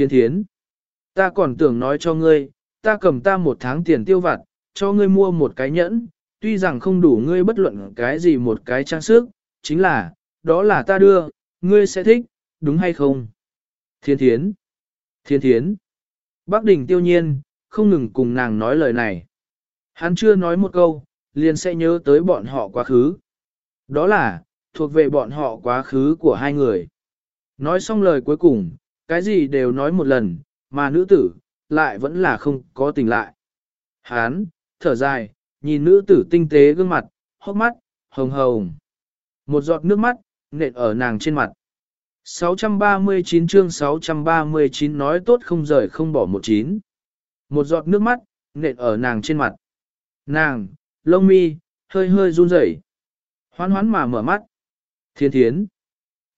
Thiên thiến, ta còn tưởng nói cho ngươi, ta cầm ta một tháng tiền tiêu vặt, cho ngươi mua một cái nhẫn, tuy rằng không đủ ngươi bất luận cái gì một cái trang sức, chính là, đó là ta đưa, ngươi sẽ thích, đúng hay không? Thiên thiến, thiên thiến, Bác Đình tiêu nhiên, không ngừng cùng nàng nói lời này. Hắn chưa nói một câu, liền sẽ nhớ tới bọn họ quá khứ. Đó là, thuộc về bọn họ quá khứ của hai người. Nói xong lời cuối cùng, cái gì đều nói một lần, mà nữ tử, lại vẫn là không có tình lại. Hán, thở dài, nhìn nữ tử tinh tế gương mặt, hốc mắt, hồng hồng. Một giọt nước mắt, nện ở nàng trên mặt. 639 chương 639 nói tốt không rời không bỏ một chín. Một giọt nước mắt, nện ở nàng trên mặt. Nàng, lông mi, hơi hơi run rẩy, Hoán hoán mà mở mắt. Thiên thiến.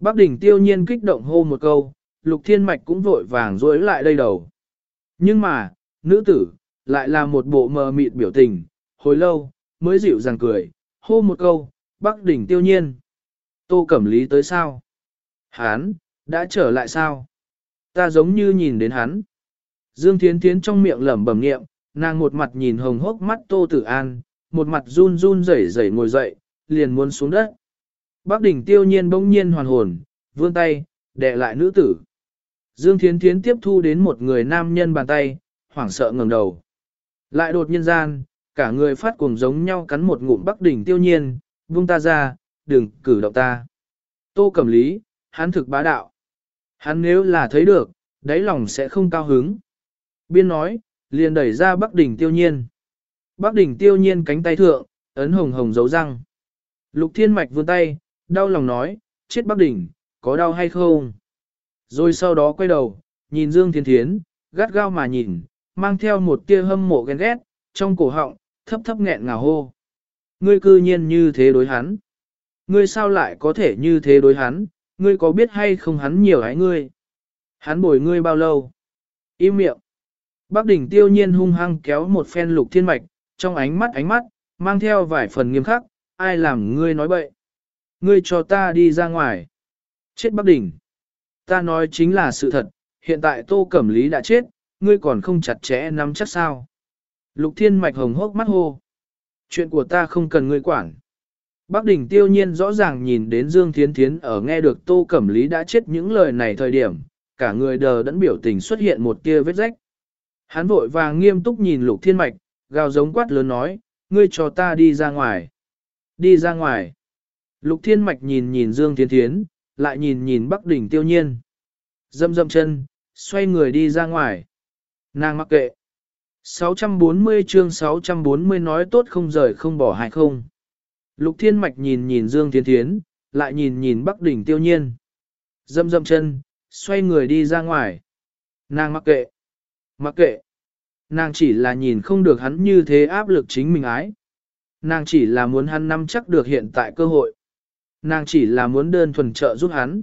Bác đỉnh tiêu nhiên kích động hô một câu, lục thiên mạch cũng vội vàng rối lại đây đầu. Nhưng mà, nữ tử, lại là một bộ mờ mịt biểu tình, hồi lâu, mới dịu dàng cười, hô một câu, bác đỉnh tiêu nhiên. Tô Cẩm Lý tới sao? Hán, đã trở lại sao? Ta giống như nhìn đến hắn. Dương Thiến Thiến trong miệng lẩm bẩm niệm, nàng một mặt nhìn hồng hốc mắt Tô Tử An, một mặt run run rẩy rẩy ngồi dậy, liền muốn xuống đất. Bác đỉnh tiêu nhiên bỗng nhiên hoàn hồn, vươn tay, đè lại nữ tử. Dương Thiến Thiến tiếp thu đến một người nam nhân bàn tay, hoảng sợ ngẩng đầu. Lại đột nhiên gian, cả người phát cuồng giống nhau cắn một ngụm bắc đỉnh tiêu nhiên, buông ta ra, đừng cử động ta. Tô Cẩm Lý, hắn thực bá đạo. Hắn nếu là thấy được, đáy lòng sẽ không cao hứng. Biên nói, liền đẩy ra Bắc Đỉnh tiêu nhiên. Bắc Đỉnh tiêu nhiên cánh tay thượng, ấn hồng hồng dấu răng. Lục Thiên Mạch vươn tay, đau lòng nói, chết Bắc Đỉnh, có đau hay không? Rồi sau đó quay đầu, nhìn Dương Thiên Thiến, gắt gao mà nhìn, mang theo một tia hâm mộ ghen ghét, trong cổ họng, thấp thấp nghẹn ngào hô. Ngươi cư nhiên như thế đối hắn. Ngươi sao lại có thể như thế đối hắn, ngươi có biết hay không hắn nhiều hái ngươi? Hắn bồi ngươi bao lâu? Im miệng. Bác đỉnh tiêu nhiên hung hăng kéo một phen lục thiên mạch, trong ánh mắt ánh mắt, mang theo vài phần nghiêm khắc, ai làm ngươi nói bậy? Ngươi cho ta đi ra ngoài. Chết bác đỉnh. Ta nói chính là sự thật, hiện tại tô cẩm lý đã chết, ngươi còn không chặt chẽ nắm chắc sao. Lục thiên mạch hồng hốc mắt hô. Chuyện của ta không cần ngươi quản. Bác đỉnh tiêu nhiên rõ ràng nhìn đến Dương Thiến Thiến ở nghe được Tô Cẩm Lý đã chết những lời này thời điểm, cả người đờ đẫn biểu tình xuất hiện một tia vết rách. Hắn vội vàng nghiêm túc nhìn Lục Thiên Mạch, gào giống quát lớn nói, ngươi cho ta đi ra ngoài. Đi ra ngoài. Lục Thiên Mạch nhìn nhìn Dương Thiến Thiến, lại nhìn nhìn Bắc đỉnh tiêu nhiên. Dâm dâm chân, xoay người đi ra ngoài. Nàng mặc kệ. 640 chương 640 nói tốt không rời không bỏ hay không. Lục Thiên Mạch nhìn nhìn Dương Thiên Thiến, lại nhìn nhìn Bắc Đỉnh Tiêu Nhiên. Dâm dâm chân, xoay người đi ra ngoài. Nàng mặc kệ. Mặc kệ. Nàng chỉ là nhìn không được hắn như thế áp lực chính mình ái. Nàng chỉ là muốn hắn nắm chắc được hiện tại cơ hội. Nàng chỉ là muốn đơn thuần trợ giúp hắn.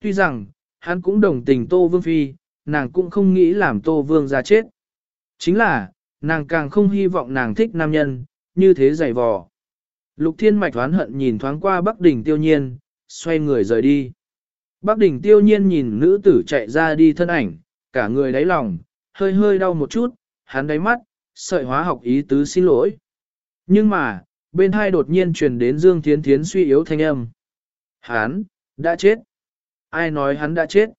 Tuy rằng, hắn cũng đồng tình Tô Vương Phi, nàng cũng không nghĩ làm Tô Vương ra chết. Chính là, nàng càng không hy vọng nàng thích nam nhân, như thế dày vò. Lục thiên mạch oán hận nhìn thoáng qua Bắc Đình tiêu nhiên, xoay người rời đi. Bắc Đình tiêu nhiên nhìn nữ tử chạy ra đi thân ảnh, cả người đáy lòng, hơi hơi đau một chút, hắn đáy mắt, sợi hóa học ý tứ xin lỗi. Nhưng mà, bên hai đột nhiên truyền đến Dương Thiến Thiến suy yếu thanh âm. Hắn, đã chết. Ai nói hắn đã chết?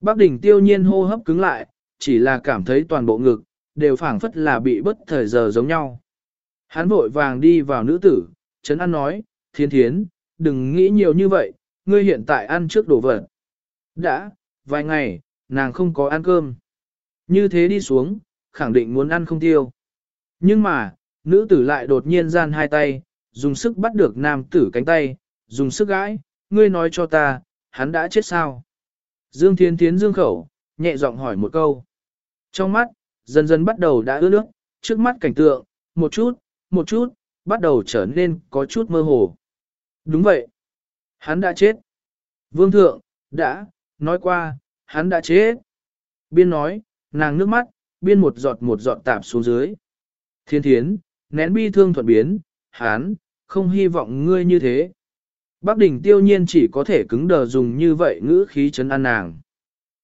Bác đỉnh tiêu nhiên hô hấp cứng lại, chỉ là cảm thấy toàn bộ ngực, đều phảng phất là bị bất thời giờ giống nhau. Hắn vội vàng đi vào nữ tử, chấn An nói, thiên thiến, đừng nghĩ nhiều như vậy, ngươi hiện tại ăn trước đồ vật. Đã, vài ngày, nàng không có ăn cơm. Như thế đi xuống, khẳng định muốn ăn không tiêu. Nhưng mà, nữ tử lại đột nhiên gian hai tay, dùng sức bắt được nam tử cánh tay, dùng sức gãi, ngươi nói cho ta, hắn đã chết sao? Dương Thiên Thiến dương khẩu, nhẹ giọng hỏi một câu. Trong mắt, dần dần bắt đầu đã ướt nước, trước mắt cảnh tượng, một chút, một chút, bắt đầu trở nên có chút mơ hồ. Đúng vậy. Hắn đã chết. Vương thượng, đã, nói qua, hắn đã chết. Biên nói, nàng nước mắt, biên một giọt một giọt tạp xuống dưới. Thiên thiến, nén bi thương thuận biến, hắn, không hy vọng ngươi như thế. Bác đỉnh tiêu nhiên chỉ có thể cứng đờ dùng như vậy ngữ khí chấn an nàng.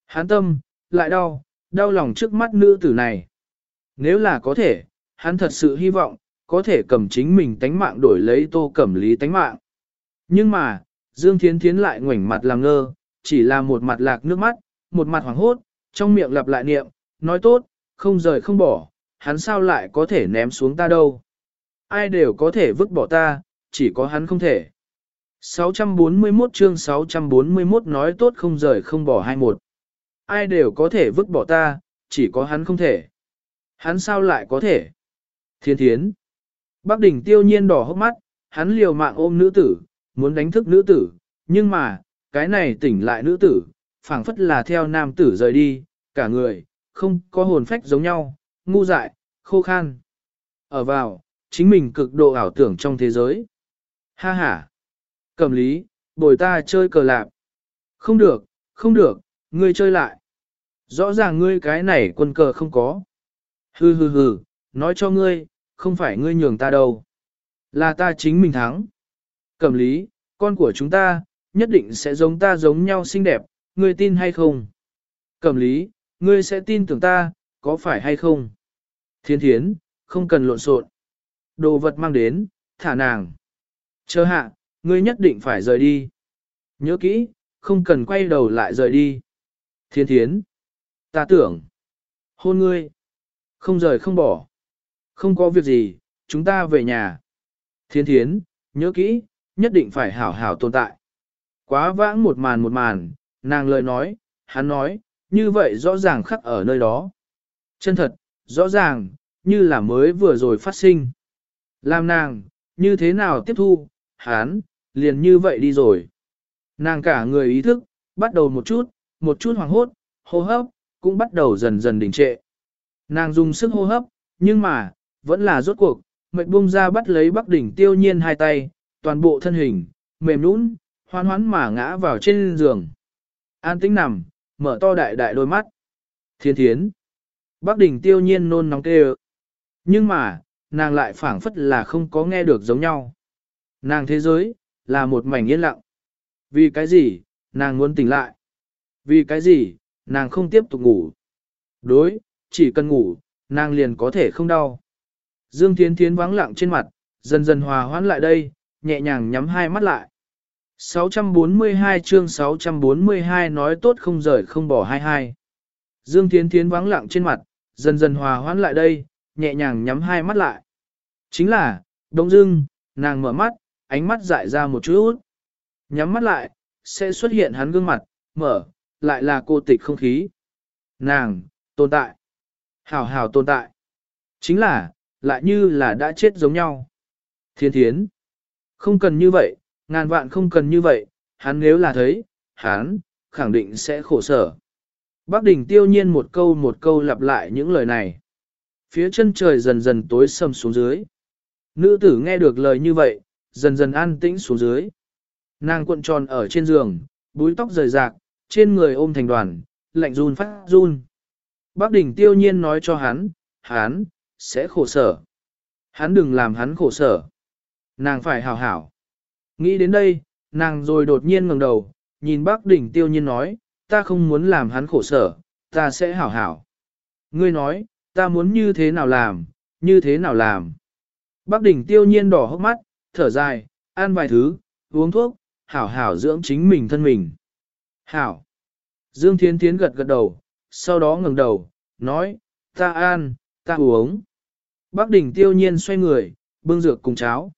Hán tâm, lại đau, đau lòng trước mắt nữ tử này. Nếu là có thể, hắn thật sự hy vọng, có thể cầm chính mình tánh mạng đổi lấy tô cẩm lý tánh mạng. Nhưng mà, Dương Thiến Thiến lại ngoảnh mặt làm ngơ, chỉ là một mặt lạc nước mắt, một mặt hoảng hốt, trong miệng lặp lại niệm, nói tốt, không rời không bỏ, hắn sao lại có thể ném xuống ta đâu. Ai đều có thể vứt bỏ ta, chỉ có hắn không thể. 641 chương 641 nói tốt không rời không bỏ 21. Ai đều có thể vứt bỏ ta, chỉ có hắn không thể. Hắn sao lại có thể? Thiên thiến. Bác đỉnh tiêu nhiên đỏ hốc mắt, hắn liều mạng ôm nữ tử, muốn đánh thức nữ tử, nhưng mà, cái này tỉnh lại nữ tử, phảng phất là theo nam tử rời đi, cả người, không có hồn phách giống nhau, ngu dại, khô khan. Ở vào, chính mình cực độ ảo tưởng trong thế giới. Ha ha. Cầm lý, bồi ta chơi cờ lạp. Không được, không được, ngươi chơi lại. Rõ ràng ngươi cái này quân cờ không có. Hừ hừ hừ, nói cho ngươi, không phải ngươi nhường ta đâu. Là ta chính mình thắng. Cầm lý, con của chúng ta, nhất định sẽ giống ta giống nhau xinh đẹp, ngươi tin hay không? Cầm lý, ngươi sẽ tin tưởng ta, có phải hay không? Thiên thiến, không cần lộn xộn. Đồ vật mang đến, thả nàng. Chờ hạ, ngươi nhất định phải rời đi. Nhớ kỹ, không cần quay đầu lại rời đi. Thiên thiến. Ta tưởng. Hôn ngươi. Không rời không bỏ. Không có việc gì, chúng ta về nhà. Thiên thiến, nhớ kỹ, nhất định phải hảo hảo tồn tại. Quá vãng một màn một màn, nàng lời nói, hắn nói, như vậy rõ ràng khắc ở nơi đó. Chân thật, rõ ràng, như là mới vừa rồi phát sinh. Làm nàng, như thế nào tiếp thu, hán liền như vậy đi rồi. Nàng cả người ý thức, bắt đầu một chút, một chút hoàng hốt, hô hấp, cũng bắt đầu dần dần đình trệ. Nàng dùng sức hô hấp, nhưng mà, vẫn là rốt cuộc, mệnh bung ra bắt lấy bắc đỉnh tiêu nhiên hai tay, toàn bộ thân hình, mềm nũng, hoan hoán mà ngã vào trên giường. An tĩnh nằm, mở to đại đại đôi mắt. Thiên thiến. Bắc đỉnh tiêu nhiên nôn nóng kêu. Nhưng mà, nàng lại phảng phất là không có nghe được giống nhau. Nàng thế giới, là một mảnh yên lặng. Vì cái gì, nàng muốn tỉnh lại. Vì cái gì, nàng không tiếp tục ngủ. Đối, chỉ cần ngủ, nàng liền có thể không đau. Dương Thiến Thiến vắng lặng trên mặt, dần dần hòa hoãn lại đây, nhẹ nhàng nhắm hai mắt lại. 642 chương 642 nói tốt không rời không bỏ 22. Dương Thiến Thiến vắng lặng trên mặt, dần dần hòa hoãn lại đây, nhẹ nhàng nhắm hai mắt lại. Chính là, đông dưng, nàng mở mắt, ánh mắt dại ra một chút. Nhắm mắt lại, sẽ xuất hiện hắn gương mặt, mở, lại là cô tịch không khí. Nàng, tồn tại. Hảo hảo tồn tại. Chính là, lại như là đã chết giống nhau. Thiên thiến. Không cần như vậy, ngàn vạn không cần như vậy, hắn nếu là thấy, hắn, khẳng định sẽ khổ sở. Bác đỉnh tiêu nhiên một câu một câu lặp lại những lời này. Phía chân trời dần dần tối sầm xuống dưới. Nữ tử nghe được lời như vậy, dần dần an tĩnh xuống dưới. Nàng cuộn tròn ở trên giường, búi tóc rời rạc, trên người ôm thành đoàn, lạnh run phát run. Bác đỉnh tiêu nhiên nói cho hắn, hắn, sẽ khổ sở. Hắn đừng làm hắn khổ sở. Nàng phải hảo hảo. Nghĩ đến đây, nàng rồi đột nhiên ngẩng đầu, nhìn bác đỉnh tiêu nhiên nói, ta không muốn làm hắn khổ sở, ta sẽ hảo hảo. Ngươi nói, ta muốn như thế nào làm, như thế nào làm. Bác đỉnh tiêu nhiên đỏ hốc mắt, thở dài, ăn vài thứ, uống thuốc, hảo hảo dưỡng chính mình thân mình. Hảo. Dương Thiên Thiến gật gật đầu, sau đó ngẩng đầu, nói, ta ăn, ta uống. Bác đỉnh tiêu nhiên xoay người, bưng dược cùng cháo.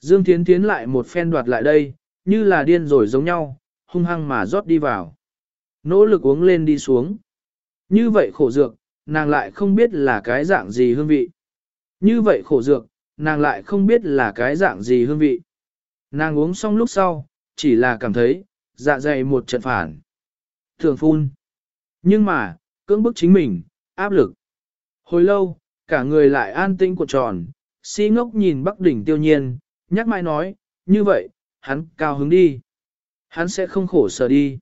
Dương Thiến Thiến lại một phen đoạt lại đây, như là điên rồi giống nhau, hung hăng mà rót đi vào. Nỗ lực uống lên đi xuống. Như vậy khổ dược, nàng lại không biết là cái dạng gì hương vị. Như vậy khổ dược, nàng lại không biết là cái dạng gì hương vị. Nàng uống xong lúc sau, chỉ là cảm thấy, dạ dày một trận phản. Thường phun. Nhưng mà, cưỡng bức chính mình, áp lực. Hồi lâu, cả người lại an tĩnh cuộn tròn, si ngốc nhìn bắc đỉnh tiêu nhiên, nhắc mai nói, như vậy, hắn cao hứng đi. Hắn sẽ không khổ sở đi.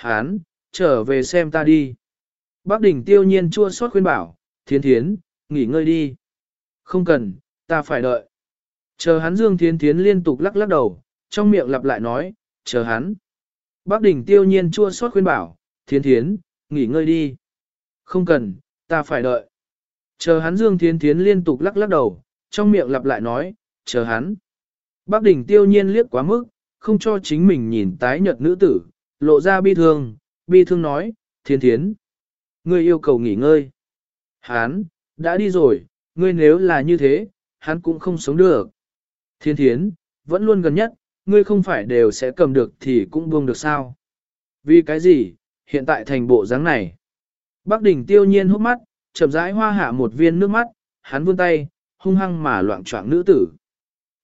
Hán, trở về xem ta đi. Bác đỉnh tiêu nhiên chua xót khuyên bảo, thiên thiến, nghỉ ngơi đi. Không cần, ta phải đợi. Chờ hắn dương thiên thiến liên tục lắc lắc đầu, trong miệng lặp lại nói, chờ hắn. Bác đỉnh tiêu nhiên chua xót khuyên bảo, thiên thiến, nghỉ ngơi đi. Không cần, ta phải đợi. Chờ hắn Dương Thiến Thiến liên tục lắc lắc đầu, trong miệng lặp lại nói, chờ hắn. Bác đỉnh tiêu nhiên liếc quá mức, không cho chính mình nhìn tái nhợt nữ tử, lộ ra bi thương, bi thương nói, thiên Thiến. Ngươi yêu cầu nghỉ ngơi. Hắn, đã đi rồi, ngươi nếu là như thế, hắn cũng không sống được. Thiên thiến, vẫn luôn gần nhất, ngươi không phải đều sẽ cầm được thì cũng buông được sao. Vì cái gì, hiện tại thành bộ dáng này. Bác đỉnh tiêu nhiên hút mắt, chậm rãi hoa hạ một viên nước mắt, hắn vươn tay, hung hăng mà loạn trọng nữ tử.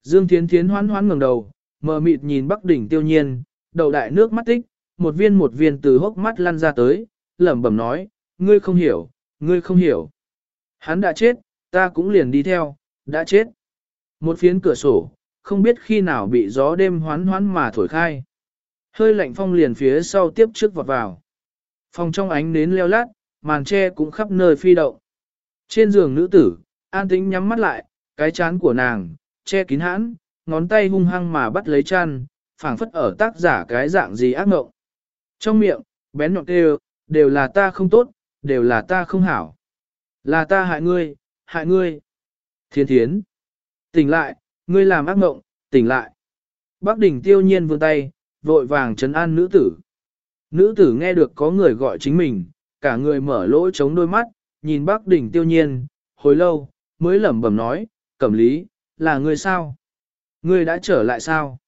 Dương Thiến Thiến hoán hoán ngẩng đầu, mờ mịt nhìn Bắc đỉnh tiêu nhiên, đầu đại nước mắt tích, một viên một viên từ hốc mắt lăn ra tới, lẩm bẩm nói, ngươi không hiểu, ngươi không hiểu. Hắn đã chết, ta cũng liền đi theo, đã chết. Một phiến cửa sổ, không biết khi nào bị gió đêm hoán hoán mà thổi khai. Hơi lạnh phong liền phía sau tiếp trước vọt vào. Phòng trong ánh nến leo lát, màn tre cũng khắp nơi phi động. Trên giường nữ tử, an tĩnh nhắm mắt lại, cái chán của nàng, che kín hãn, ngón tay hung hăng mà bắt lấy chăn, phảng phất ở tác giả cái dạng gì ác mộng. Trong miệng, bén nhọn kêu, đều là ta không tốt, đều là ta không hảo. Là ta hại ngươi, hại ngươi. Thiên thiến. Tỉnh lại, ngươi làm ác mộng, tỉnh lại. Bác đỉnh tiêu nhiên vươn tay, vội vàng trấn an nữ tử. Nữ tử nghe được có người gọi chính mình, cả người mở lỗ chống đôi mắt, nhìn bác đỉnh tiêu nhiên, hồi lâu, mới lẩm bẩm nói, cẩm lý, là ngươi sao? Ngươi đã trở lại sao?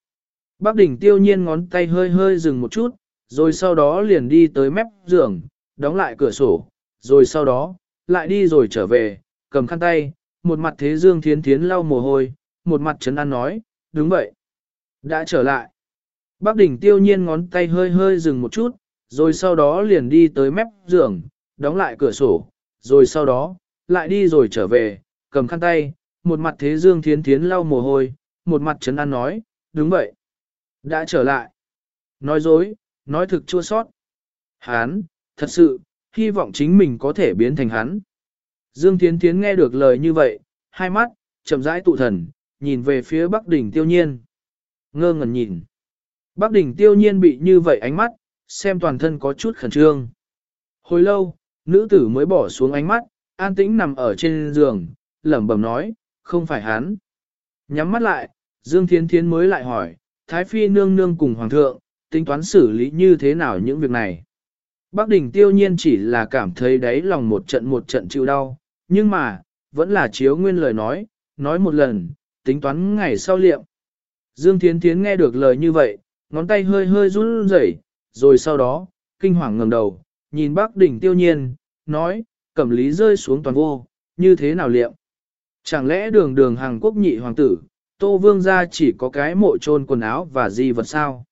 Bác đỉnh tiêu nhiên ngón tay hơi hơi dừng một chút, rồi sau đó liền đi tới mép giường, đóng lại cửa sổ, rồi sau đó, lại đi rồi trở về, cầm khăn tay, một mặt thế dương thiến thiến lau mồ hôi, một mặt trấn an nói, đúng vậy. Đã trở lại. Bác đỉnh tiêu nhiên ngón tay hơi hơi dừng một chút, rồi sau đó liền đi tới mép giường, đóng lại cửa sổ, rồi sau đó, lại đi rồi trở về, cầm khăn tay, một mặt thế dương thiến thiến lau mồ hôi, một mặt trấn an nói, đúng vậy. Đã trở lại. Nói dối, nói thực chua sót. Hán, thật sự, hy vọng chính mình có thể biến thành hắn. Dương Thiến Thiến nghe được lời như vậy, hai mắt, chậm rãi tụ thần, nhìn về phía Bắc Đỉnh Tiêu Nhiên. Ngơ ngẩn nhìn. Bắc Đỉnh Tiêu Nhiên bị như vậy ánh mắt, xem toàn thân có chút khẩn trương. Hồi lâu, nữ tử mới bỏ xuống ánh mắt, an tĩnh nằm ở trên giường, lẩm bẩm nói, không phải hắn. Nhắm mắt lại, Dương Thiến Thiến mới lại hỏi, Thái Phi nương nương cùng Hoàng thượng, tính toán xử lý như thế nào những việc này. Bác Đình tiêu nhiên chỉ là cảm thấy đáy lòng một trận một trận chịu đau, nhưng mà, vẫn là chiếu nguyên lời nói, nói một lần, tính toán ngày sau liệm. Dương Thiến Thiến nghe được lời như vậy, ngón tay hơi hơi run rẩy, rồi sau đó, kinh hoàng ngẩng đầu, nhìn bác đỉnh tiêu nhiên, nói, cẩm lý rơi xuống toàn vô, như thế nào liệm. Chẳng lẽ đường đường hàng quốc nhị hoàng tử, tô vương gia chỉ có cái mộ trôn quần áo và di vật sao?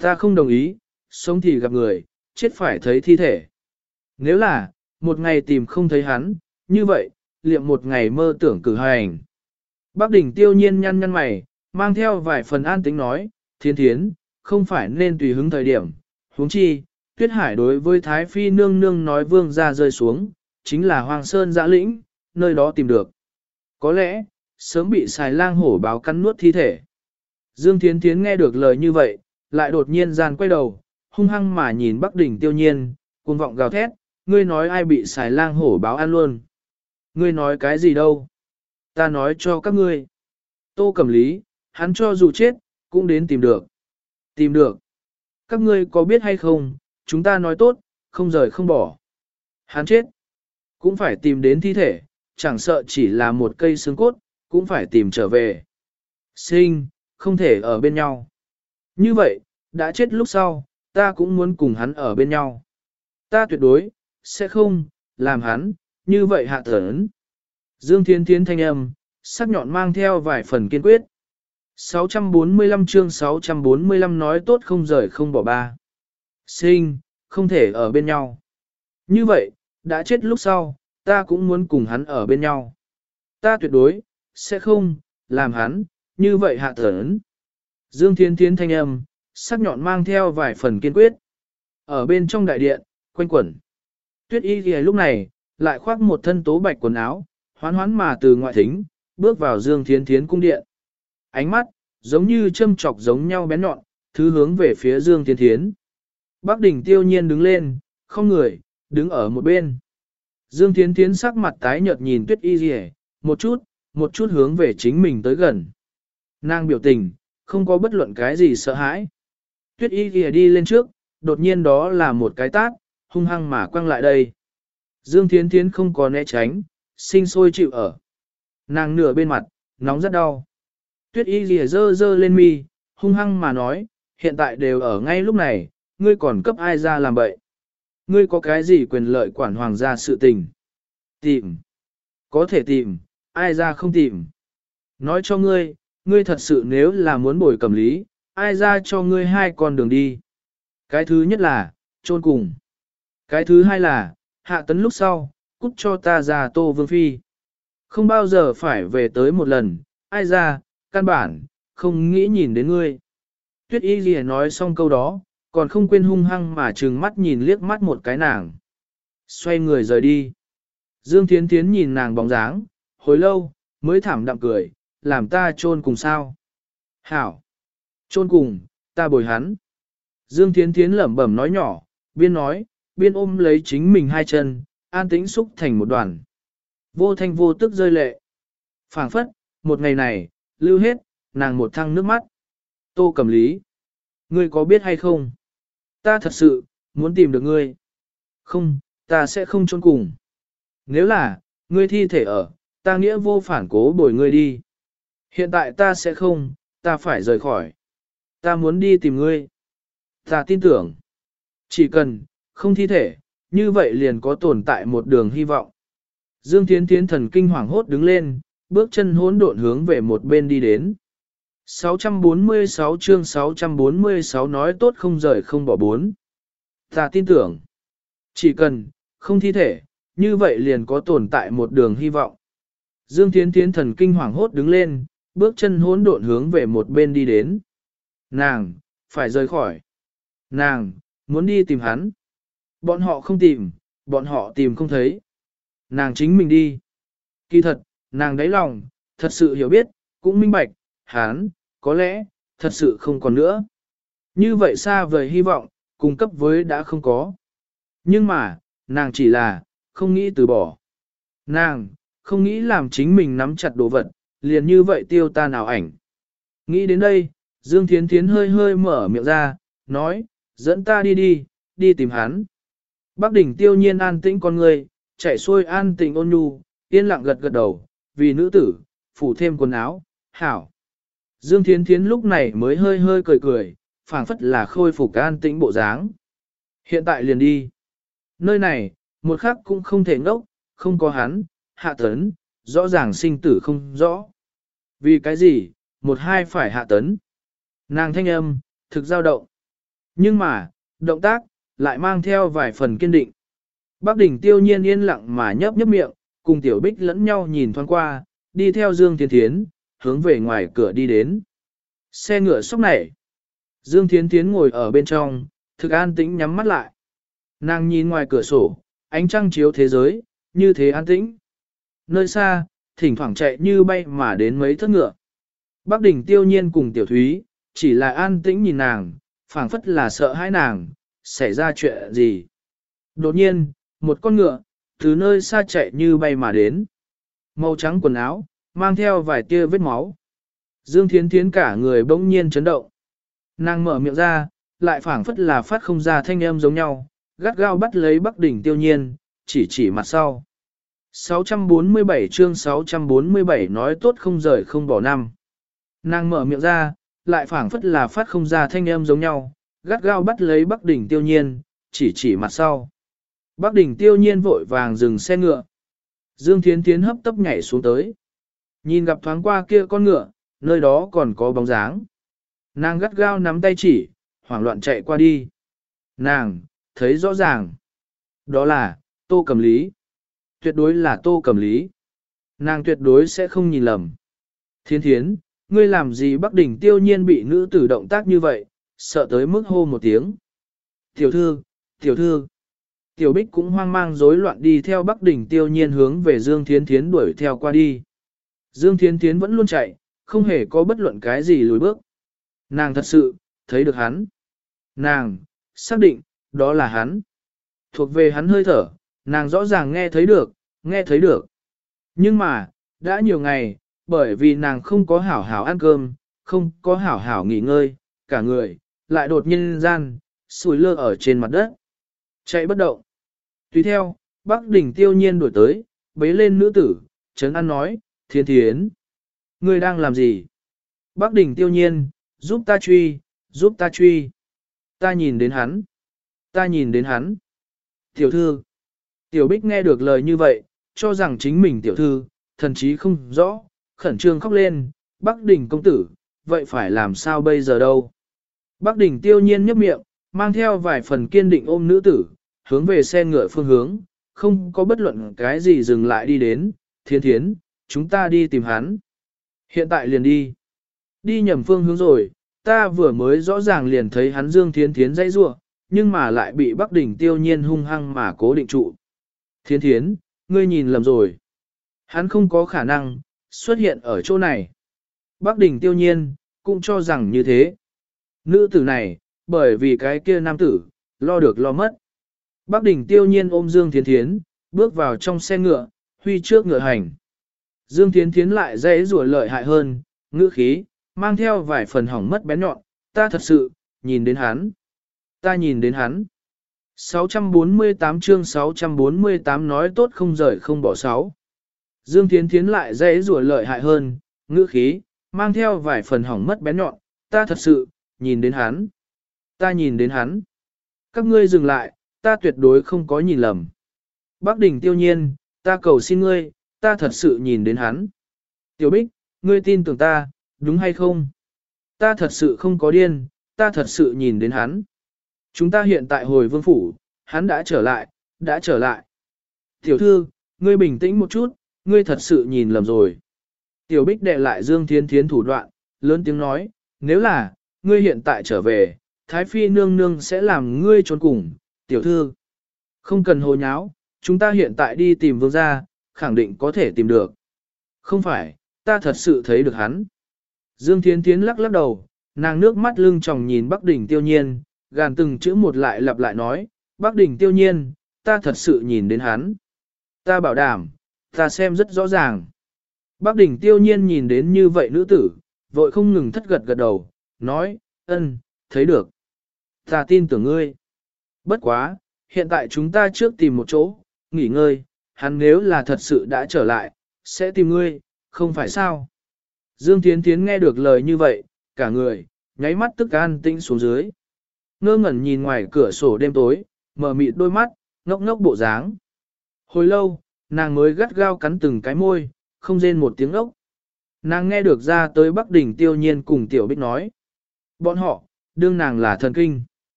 Ta không đồng ý, sống thì gặp người, chết phải thấy thi thể. Nếu là, một ngày tìm không thấy hắn, như vậy, liệm một ngày mơ tưởng cử hành. Bác đỉnh tiêu nhiên nhăn nhăn mày, mang theo vài phần an tính nói, thiên thiến, không phải nên tùy hứng thời điểm. huống chi, tuyết hải đối với Thái Phi nương nương nói vương ra rơi xuống, chính là Hoàng Sơn giã lĩnh, nơi đó tìm được. Có lẽ, sớm bị xài lang hổ báo cắn nuốt thi thể. Dương Thiến Thiến nghe được lời như vậy, lại đột nhiên gian quay đầu, hung hăng mà nhìn Bắc Đỉnh tiêu nhiên, cuồng vọng gào thét, ngươi nói ai bị xài lang hổ báo ăn luôn. Ngươi nói cái gì đâu? Ta nói cho các ngươi. Tô Cẩm Lý, hắn cho dù chết, cũng đến tìm được. Tìm được. Các ngươi có biết hay không, chúng ta nói tốt, không rời không bỏ. Hắn chết. Cũng phải tìm đến thi thể, chẳng sợ chỉ là một cây xương cốt, cũng phải tìm trở về. Sinh, không thể ở bên nhau. Như vậy, đã chết lúc sau, ta cũng muốn cùng hắn ở bên nhau. Ta tuyệt đối, sẽ không, làm hắn, như vậy hạ thởn. Dương Thiên Thiến thanh âm, sắc nhọn mang theo vài phần kiên quyết. 645 chương 645 nói tốt không rời không bỏ ba. Sinh, không thể ở bên nhau. Như vậy, đã chết lúc sau, ta cũng muốn cùng hắn ở bên nhau. Ta tuyệt đối, sẽ không, làm hắn, như vậy hạ thởn. Dương Thiên Thiến thanh âm, sắc nhọn mang theo vài phần kiên quyết. Ở bên trong đại điện, quanh quẩn. Tuyết y ghi lúc này, lại khoác một thân tố bạch quần áo, hoán hoán mà từ ngoại thính, bước vào dương thiến thiến cung điện. Ánh mắt, giống như châm chọc giống nhau bén nhọn, thứ hướng về phía dương thiến thiến. Bác đỉnh tiêu nhiên đứng lên, không người, đứng ở một bên. Dương Thiến Thiến sắc mặt tái nhợt nhìn tuyết y rìa, một chút, một chút hướng về chính mình tới gần. Nàng biểu tình, không có bất luận cái gì sợ hãi. Tuyết y kìa đi lên trước, đột nhiên đó là một cái tát, hung hăng mà quăng lại đây. Dương Thiến Thiến không có né tránh, sinh sôi chịu ở. Nàng nửa bên mặt, nóng rất đau. Tuyết y kìa dơ dơ lên mi, hung hăng mà nói, hiện tại đều ở ngay lúc này, ngươi còn cấp ai ra làm bậy. Ngươi có cái gì quyền lợi quản hoàng gia sự tình? Tìm. Có thể tìm, ai ra không tìm. Nói cho ngươi, ngươi thật sự nếu là muốn bồi cầm lý, ai ra cho ngươi hai con đường đi. Cái thứ nhất là, trôn cùng. Cái thứ hai là, hạ tấn lúc sau, cút cho ta ra tô vương phi. Không bao giờ phải về tới một lần, ai ra, căn bản, không nghĩ nhìn đến ngươi. Tuyết y gì nói xong câu đó, còn không quên hung hăng mà trừng mắt nhìn liếc mắt một cái nàng. Xoay người rời đi. Dương Thiến Thiến nhìn nàng bóng dáng, hồi lâu, mới thảm đạm cười, làm ta chôn cùng sao. Hảo! Chôn cùng, ta bồi hắn. Dương Thiến Thiến lẩm bẩm nói nhỏ, biên nói, biên ôm lấy chính mình hai chân, an tĩnh xúc thành một đoàn. Vô thanh vô tức rơi lệ. phảng phất, một ngày này, lưu hết, nàng một thăng nước mắt. Tô cầm lý. Ngươi có biết hay không? Ta thật sự, muốn tìm được ngươi. Không, ta sẽ không trôn cùng. Nếu là, ngươi thi thể ở, ta nghĩa vô phản cố bồi ngươi đi. Hiện tại ta sẽ không, ta phải rời khỏi. Ta muốn đi tìm ngươi. Ta tin tưởng. Chỉ cần, không thi thể, như vậy liền có tồn tại một đường hy vọng. Dương Thiến Thiến thần kinh hoàng hốt đứng lên, bước chân hỗn độn hướng về một bên đi đến. 646 chương 646 nói tốt không rời không bỏ bốn. Ta tin tưởng, chỉ cần, không thi thể, như vậy liền có tồn tại một đường hy vọng. Dương Thiến Thiến thần kinh hoàng hốt đứng lên, bước chân hỗn độn hướng về một bên đi đến. Nàng, phải rời khỏi. Nàng, muốn đi tìm hắn. Bọn họ không tìm, bọn họ tìm không thấy. Nàng chính mình đi. Kỳ thật, nàng đáy lòng, thật sự hiểu biết, cũng minh bạch, hắn, có lẽ, thật sự không còn nữa. Như vậy xa vời hy vọng, cung cấp với đã không có. Nhưng mà, nàng chỉ là, không nghĩ từ bỏ. Nàng, không nghĩ làm chính mình nắm chặt đồ vật, liền như vậy tiêu ta nào ảnh. Nghĩ đến đây, Dương Thiến Thiến hơi hơi mở miệng ra, nói, dẫn ta đi đi, đi tìm hắn. Bác đỉnh tiêu nhiên an tĩnh con người, chạy xuôi an tĩnh ôn nhu, yên lặng gật gật đầu, vì nữ tử, phủ thêm quần áo, hảo. Dương Thiến Thiến lúc này mới hơi hơi cười cười, phảng phất là khôi phục an tĩnh bộ dáng. Hiện tại liền đi. Nơi này, một khắc cũng không thể ngốc, không có hắn, hạ tấn, rõ ràng sinh tử không rõ. Vì cái gì, một hai phải hạ tấn. Nàng thanh âm, thực dao động. Nhưng mà, động tác, lại mang theo vài phần kiên định. Bác đỉnh tiêu nhiên yên lặng mà nhấp nhấp miệng, cùng tiểu bích lẫn nhau nhìn thoáng qua, đi theo Dương Thiên Thiến, hướng về ngoài cửa đi đến. Xe ngựa sốc nảy. Dương Thiến Thiến ngồi ở bên trong, thực an tĩnh nhắm mắt lại. Nàng nhìn ngoài cửa sổ, ánh trăng chiếu thế giới, như thế an tĩnh. Nơi xa, thỉnh thoảng chạy như bay mà đến mấy thất ngựa. Bác đỉnh tiêu nhiên cùng tiểu thúy, chỉ là an tĩnh nhìn nàng, phảng phất là sợ hãi nàng, xảy ra chuyện gì. Đột nhiên, một con ngựa, từ nơi xa chạy như bay mà đến. Màu trắng quần áo, mang theo vài tia vết máu. Dương Thiến Thiến cả người bỗng nhiên chấn động. Nàng mở miệng ra, lại phảng phất là phát không ra thanh âm giống nhau, gắt gao bắt lấy Bắc đỉnh tiêu nhiên, chỉ chỉ mặt sau. 647 chương 647 nói tốt không rời không bỏ năm. Nàng mở miệng ra, lại phảng phất là phát không ra thanh âm giống nhau, gắt gao bắt lấy Bắc đỉnh tiêu nhiên, chỉ chỉ mặt sau. Bắc đỉnh tiêu nhiên vội vàng dừng xe ngựa. Dương Thiến Thiến hấp tấp nhảy xuống tới. Nhìn gặp thoáng qua kia con ngựa, nơi đó còn có bóng dáng. Nàng gắt gao nắm tay chỉ, hoảng loạn chạy qua đi. Nàng, thấy rõ ràng. Đó là, tô cầm lý. Tuyệt đối là tô cầm lý. Nàng tuyệt đối sẽ không nhìn lầm. Thiên thiến, ngươi làm gì Bắc đỉnh tiêu nhiên bị nữ tử động tác như vậy, sợ tới mức hô một tiếng. Tiểu thư, tiểu thư. Tiểu bích cũng hoang mang rối loạn đi theo Bắc đỉnh tiêu nhiên hướng về Dương Thiến Thiến đuổi theo qua đi. Dương Thiến Thiến vẫn luôn chạy, không hề có bất luận cái gì lùi bước. Nàng thật sự, thấy được hắn. Nàng, xác định, đó là hắn. thuộc về hắn hơi thở, nàng rõ ràng nghe thấy được, nghe thấy được. Nhưng mà, đã nhiều ngày, bởi vì nàng không có hảo hảo ăn cơm, không có hảo hảo nghỉ ngơi, cả người, lại đột nhiên gian, sùi lơ ở trên mặt đất. Chạy bất động. Tùy theo, Bắc đỉnh tiêu nhiên đuổi tới, bế lên nữ tử, chấn ăn nói, thiên thiến. Ngươi đang làm gì? Bắc đỉnh tiêu nhiên, giúp ta truy, giúp ta truy. Ta nhìn đến hắn. Ta nhìn đến hắn. Tiểu thư. Tiểu bích nghe được lời như vậy, cho rằng chính mình tiểu thư, thần chí không rõ, khẩn trương khóc lên, Bắc đỉnh công tử, vậy phải làm sao bây giờ đâu? Bắc đỉnh tiêu nhiên nhấp miệng, mang theo vài phần kiên định ôm nữ tử, hướng về xe ngựa phương hướng, không có bất luận cái gì dừng lại đi đến, thiên thiến, chúng ta đi tìm hắn. Hiện tại liền đi. Đi nhầm phương hướng rồi, ta vừa mới rõ ràng liền thấy hắn dương thiên thiến dây rua, nhưng mà lại bị Bắc đỉnh tiêu nhiên hung hăng mà cố định trụ. Thiên thiến, ngươi nhìn lầm rồi. Hắn không có khả năng, xuất hiện ở chỗ này. Bắc đỉnh tiêu nhiên, cũng cho rằng như thế. Nữ tử này, bởi vì cái kia nam tử, lo được lo mất. Bắc đỉnh tiêu nhiên ôm Dương Thiến Thiến, bước vào trong xe ngựa, huy trước ngựa hành. Dương Thiến Thiến lại dễ rủa lợi hại hơn, ngữ khí, mang theo vài phần hỏng mất bén nhọn, ta thật sự, nhìn đến hắn. Ta nhìn đến hắn. 648 chương 648 nói tốt không rời không bỏ sáu. Dương Thiến Thiến lại dễ rủa lợi hại hơn, ngữ khí, mang theo vài phần hỏng mất bén nhọn, ta thật sự, nhìn đến hắn. Ta nhìn đến hắn. Các ngươi dừng lại, ta tuyệt đối không có nhìn lầm. Bác đỉnh tiêu nhiên, ta cầu xin ngươi, ta thật sự nhìn đến hắn. Tiểu Bích, ngươi tin tưởng ta, đúng hay không? Ta thật sự không có điên, ta thật sự nhìn đến hắn. Chúng ta hiện tại hồi vương phủ, hắn đã trở lại, đã trở lại. Tiểu thư, ngươi bình tĩnh một chút, ngươi thật sự nhìn lầm rồi. Tiểu Bích đệ lại Dương Thiên Thiến thủ đoạn, lớn tiếng nói, nếu là, ngươi hiện tại trở về, Thái Phi nương nương sẽ làm ngươi trốn cùng, tiểu thư. Không cần hồ nháo, chúng ta hiện tại đi tìm vương gia, khẳng định có thể tìm được. Không phải, ta thật sự thấy được hắn. Dương Thiên Thiến lắc lắc đầu, nàng nước mắt lưng tròng nhìn Bắc Đỉnh tiêu nhiên, gàn từng chữ một lại lặp lại nói, Bắc Đỉnh tiêu nhiên, ta thật sự nhìn đến hắn. Ta bảo đảm, ta xem rất rõ ràng. Bắc Đỉnh tiêu nhiên nhìn đến như vậy nữ tử, vội không ngừng thất gật gật đầu, nói, ân, thấy được. Ta tin tưởng ngươi. Bất quá, hiện tại chúng ta trước tìm một chỗ, nghỉ ngơi, hắn nếu là thật sự đã trở lại, sẽ tìm ngươi, không phải sao. Dương Thiến Thiến nghe được lời như vậy, cả người, nháy mắt tức an tĩnh xuống dưới. Ngơ ngẩn nhìn ngoài cửa sổ đêm tối, mở mịt đôi mắt, ngốc ngốc bộ dáng. Hồi lâu, nàng mới gắt gao cắn từng cái môi, không rên một tiếng ốc. Nàng nghe được ra tới Bắc Đỉnh tiêu nhiên cùng Tiểu Bích nói. Bọn họ, đương nàng là thần kinh.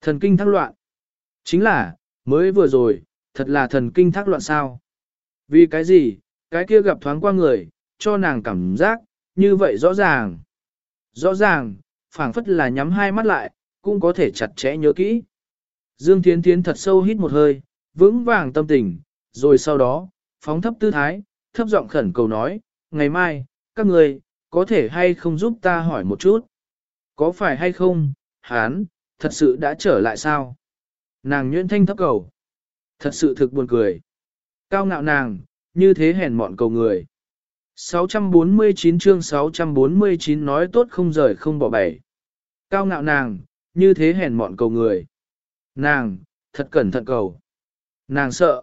Thần kinh thác loạn. Chính là, mới vừa rồi, thật là thần kinh thác loạn sao. Vì cái gì, cái kia gặp thoáng qua người, cho nàng cảm giác, như vậy rõ ràng. Rõ ràng, phảng phất là nhắm hai mắt lại, cũng có thể chặt chẽ nhớ kỹ. Dương Thiến Thiến thật sâu hít một hơi, vững vàng tâm tình, rồi sau đó, phóng thấp tư thái, thấp giọng khẩn cầu nói, ngày mai, các người, có thể hay không giúp ta hỏi một chút? Có phải hay không, hán, thật sự đã trở lại sao? Nàng nhuyễn thanh thấp cầu. Thật sự thực buồn cười. Cao ngạo nàng, như thế hèn mọn cầu người. 649 chương 649 nói tốt không rời không bỏ bảy. Cao ngạo nàng, như thế hèn mọn cầu người. Nàng, thật cẩn thận cầu. Nàng sợ.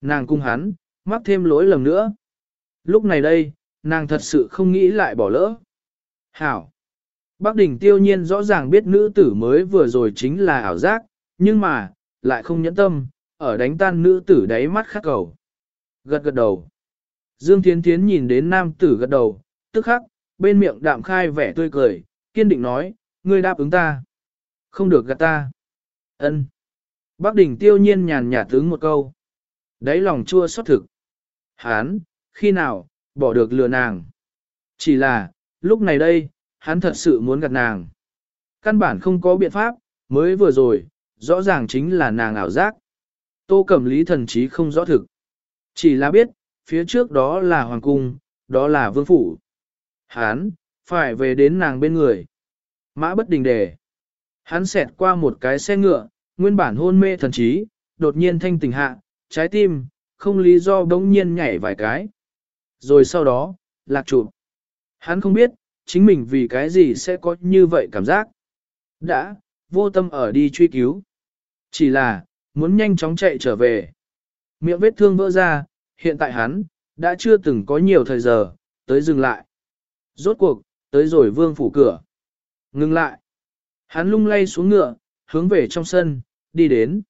Nàng cung hắn, mắc thêm lỗi lầm nữa. Lúc này đây, nàng thật sự không nghĩ lại bỏ lỡ. Hảo. Bác đỉnh tiêu nhiên rõ ràng biết nữ tử mới vừa rồi chính là ảo giác, nhưng mà, lại không nhẫn tâm, ở đánh tan nữ tử đáy mắt khắc cầu. Gật gật đầu. Dương Thiến Thiến nhìn đến nam tử gật đầu, tức khắc, bên miệng đạm khai vẻ tươi cười, kiên định nói, ngươi đáp ứng ta. Không được gạt ta. Ân. Bác đỉnh tiêu nhiên nhàn nhạt tướng một câu. Đáy lòng chua xót thực. Hán, khi nào, bỏ được lừa nàng. Chỉ là, lúc này đây, hắn thật sự muốn gạt nàng. Căn bản không có biện pháp, mới vừa rồi, rõ ràng chính là nàng ảo giác. Tô Cẩm Lý thần trí không rõ thực. Chỉ là biết, phía trước đó là hoàng cung, đó là vương phủ. Hán, phải về đến nàng bên người. Mã bất đình đề. Hắn xẹt qua một cái xe ngựa, nguyên bản hôn mê thần trí, đột nhiên thanh tỉnh hạ, trái tim, không lý do đống nhiên nhảy vài cái. Rồi sau đó, lạc trụ. Hắn không biết, chính mình vì cái gì sẽ có như vậy cảm giác. Đã, vô tâm ở đi truy cứu. Chỉ là, muốn nhanh chóng chạy trở về. Miệng vết thương vỡ ra, hiện tại hắn, đã chưa từng có nhiều thời giờ, tới dừng lại. Rốt cuộc, tới rồi vương phủ cửa. Ngừng lại. Hắn lung lay xuống ngựa, hướng về trong sân, đi đến.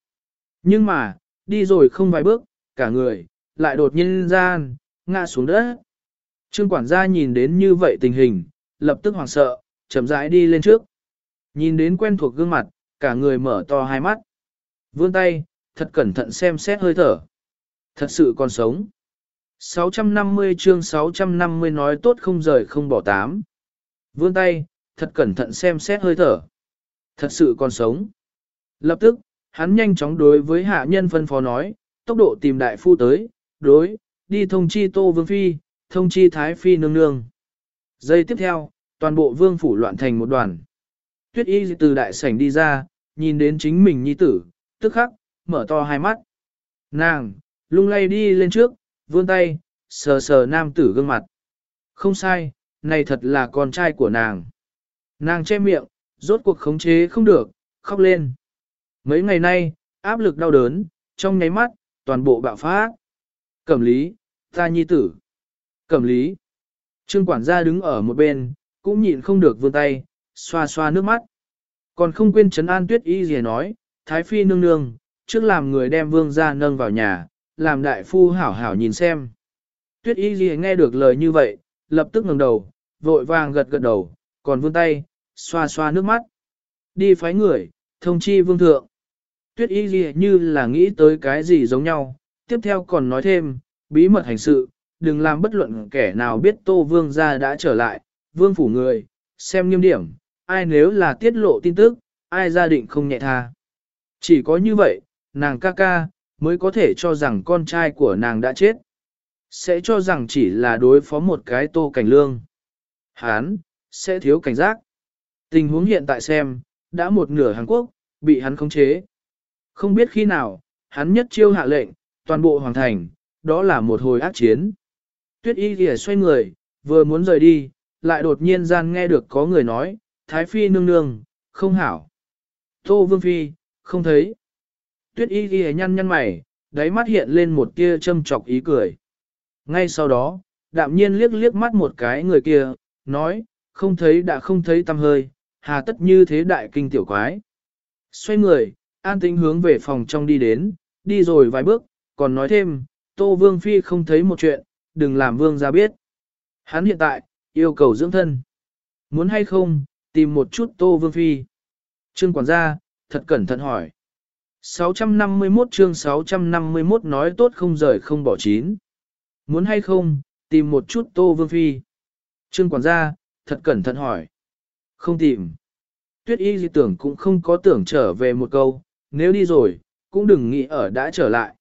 Nhưng mà, đi rồi không vài bước, cả người, lại đột nhiên gian, ngã xuống đất. Trương quản gia nhìn đến như vậy tình hình, lập tức hoảng sợ, chậm rãi đi lên trước. Nhìn đến quen thuộc gương mặt, cả người mở to hai mắt. Vươn tay, thật cẩn thận xem xét hơi thở. Thật sự còn sống. 650 chương 650 nói tốt không rời không bỏ tám. Vươn tay, thật cẩn thận xem xét hơi thở. Thật sự còn sống. Lập tức, hắn nhanh chóng đối với hạ nhân phân phó nói, tốc độ tìm đại phu tới, đối, đi thông chi tô vương phi, thông chi thái phi nương nương. Giây tiếp theo, toàn bộ vương phủ loạn thành một đoàn. Tuyết y từ đại sảnh đi ra, nhìn đến chính mình nhi tử, tức khắc, mở to hai mắt. Nàng, lung lay đi lên trước, vươn tay, sờ sờ nam tử gương mặt. Không sai, này thật là con trai của nàng. Nàng che miệng, rốt cuộc khống chế không được, khóc lên. Mấy ngày nay, áp lực đau đớn, trong nháy mắt, toàn bộ bạo phát. Cẩm lý, ta nhi tử. Cẩm lý. Trương quản gia đứng ở một bên, cũng nhịn không được vươn tay, xoa xoa nước mắt. Còn không quên chấn an tuyết y gì nói, Thái Phi nương nương, trước làm người đem vương ra nâng vào nhà, làm đại phu hảo hảo nhìn xem. Tuyết y gì nghe được lời như vậy, lập tức ngẩng đầu, vội vàng gật gật đầu, còn vươn tay, xoa xoa nước mắt. Đi phái người, thông chi vương thượng. Tuyết y gì như là nghĩ tới cái gì giống nhau, tiếp theo còn nói thêm, bí mật hành sự, đừng làm bất luận kẻ nào biết tô vương gia đã trở lại, vương phủ người, xem nghiêm điểm, ai nếu là tiết lộ tin tức, ai gia định không nhẹ tha. Chỉ có như vậy, nàng ca ca, mới có thể cho rằng con trai của nàng đã chết. Sẽ cho rằng chỉ là đối phó một cái tô cảnh lương. Hán, sẽ thiếu cảnh giác. Tình huống hiện tại xem, đã một nửa Hàn Quốc, bị hắn khống chế. Không biết khi nào, hắn nhất chiêu hạ lệnh, toàn bộ hoàng thành, đó là một hồi ác chiến. Tuyết y kìa xoay người, vừa muốn rời đi, lại đột nhiên gian nghe được có người nói, Thái Phi nương nương, không hảo. Tô Vương Phi, không thấy. Tuyết y ghi nhăn nhăn mày, đáy mắt hiện lên một tia châm chọc ý cười. Ngay sau đó, đạm nhiên liếc liếc mắt một cái người kia, nói, không thấy đã không thấy tâm hơi, hà tất như thế đại kinh tiểu quái. Xoay người, an tĩnh hướng về phòng trong đi đến, đi rồi vài bước, còn nói thêm, Tô Vương Phi không thấy một chuyện, đừng làm Vương ra biết. Hắn hiện tại, yêu cầu dưỡng thân. Muốn hay không, tìm một chút Tô Vương Phi. Trương quản gia, thật cẩn thận hỏi. 651 chương 651 nói tốt không rời không bỏ chín. Muốn hay không, tìm một chút Tô Vương Phi. Trương quản gia, thật cẩn thận hỏi. Không tìm. Tuyết y di tưởng cũng không có tưởng trở về một câu, nếu đi rồi, cũng đừng nghĩ ở đã trở lại.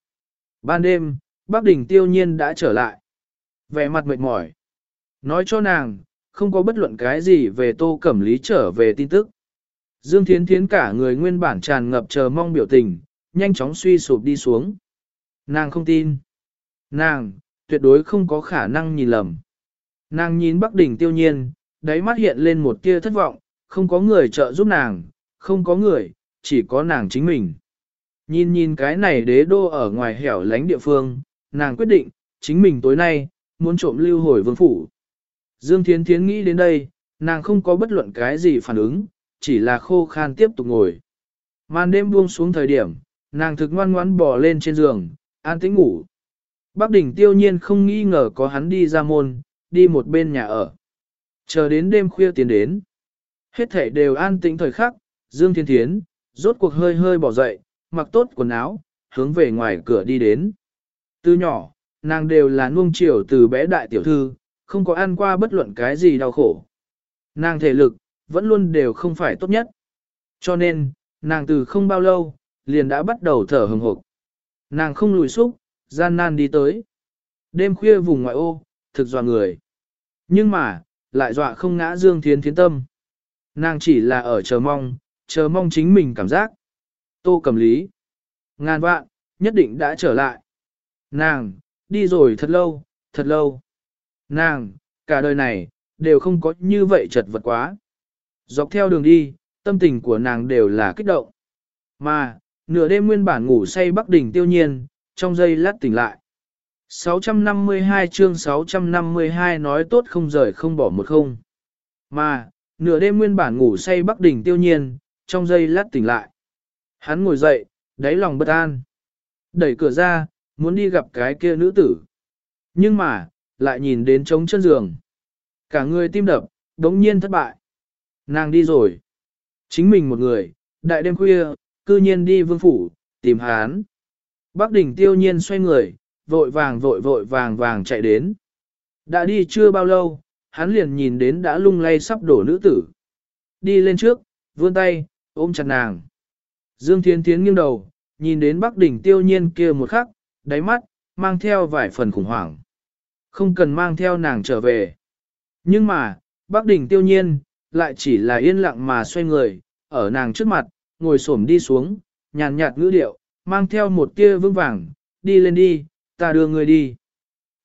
Ban đêm, bác đỉnh tiêu nhiên đã trở lại. Vẻ mặt mệt mỏi. Nói cho nàng, không có bất luận cái gì về tô cẩm lý trở về tin tức. Dương Thiến Thiến cả người nguyên bản tràn ngập chờ mong biểu tình, nhanh chóng suy sụp đi xuống. Nàng không tin. Nàng, tuyệt đối không có khả năng nhìn lầm. Nàng nhìn Bắc Đỉnh tiêu nhiên, đáy mắt hiện lên một tia thất vọng, không có người trợ giúp nàng, không có người, chỉ có nàng chính mình. Nhìn nhìn cái này đế đô ở ngoài hẻo lánh địa phương, nàng quyết định, chính mình tối nay, muốn trộm lưu hồi vương phủ. Dương Thiến Thiến nghĩ đến đây, nàng không có bất luận cái gì phản ứng, chỉ là khô khan tiếp tục ngồi. Màn đêm buông xuống thời điểm, nàng thực ngoan ngoãn bò lên trên giường, an tĩnh ngủ. Bác đỉnh tiêu nhiên không nghi ngờ có hắn đi ra môn, đi một bên nhà ở. Chờ đến đêm khuya tiến đến. Hết thể đều an tĩnh thời khắc, Dương Thiên Thiến, rốt cuộc hơi hơi bỏ dậy, mặc tốt quần áo, hướng về ngoài cửa đi đến. Từ nhỏ, nàng đều là nuông chiều từ bé đại tiểu thư, không có ăn qua bất luận cái gì đau khổ. Nàng thể lực, vẫn luôn đều không phải tốt nhất. Cho nên, nàng từ không bao lâu, liền đã bắt đầu thở hừng hộp. Nàng không lùi xúc, gian nan đi tới. Đêm khuya vùng ngoại ô, thực dò người. Nhưng mà, lại dọa không ngã Dương Thiến Thiến tâm. Nàng chỉ là ở chờ mong, chờ mong chính mình cảm giác. Tô cầm lý. Ngàn vạn, nhất định đã trở lại. Nàng, đi rồi thật lâu, thật lâu. Nàng, cả đời này, đều không có như vậy chật vật quá. Dọc theo đường đi, tâm tình của nàng đều là kích động. Mà, nửa đêm nguyên bản ngủ say Bắc Đỉnh tiêu nhiên, trong giây lát tỉnh lại. 652 chương 652 nói tốt không rời không bỏ một không. Mà, nửa đêm nguyên bản ngủ say Bắc Đỉnh tiêu nhiên, trong giây lát tỉnh lại. Hắn ngồi dậy, đáy lòng bất an. Đẩy cửa ra, muốn đi gặp cái kia nữ tử. Nhưng mà, lại nhìn đến trống chân giường. Cả người tim đập, đống nhiên thất bại. Nàng đi rồi. Chính mình một người, đại đêm khuya, cư nhiên đi vương phủ, tìm hán. Bác đỉnh tiêu nhiên xoay người, vội vàng vội vội vàng vàng chạy đến. Đã đi chưa bao lâu, hắn liền nhìn đến đã lung lay sắp đổ nữ tử. Đi lên trước, vươn tay, ôm chặt nàng. Dương Thiên Thiến nghiêng đầu, nhìn đến Bắc đỉnh tiêu nhiên kia một khắc, đáy mắt, mang theo vài phần khủng hoảng. Không cần mang theo nàng trở về. Nhưng mà, Bắc đỉnh tiêu nhiên, lại chỉ là yên lặng mà xoay người, ở nàng trước mặt, ngồi xổm đi xuống, nhàn nhạt ngữ điệu, mang theo một tia vững vàng, đi lên đi, ta đưa ngươi đi.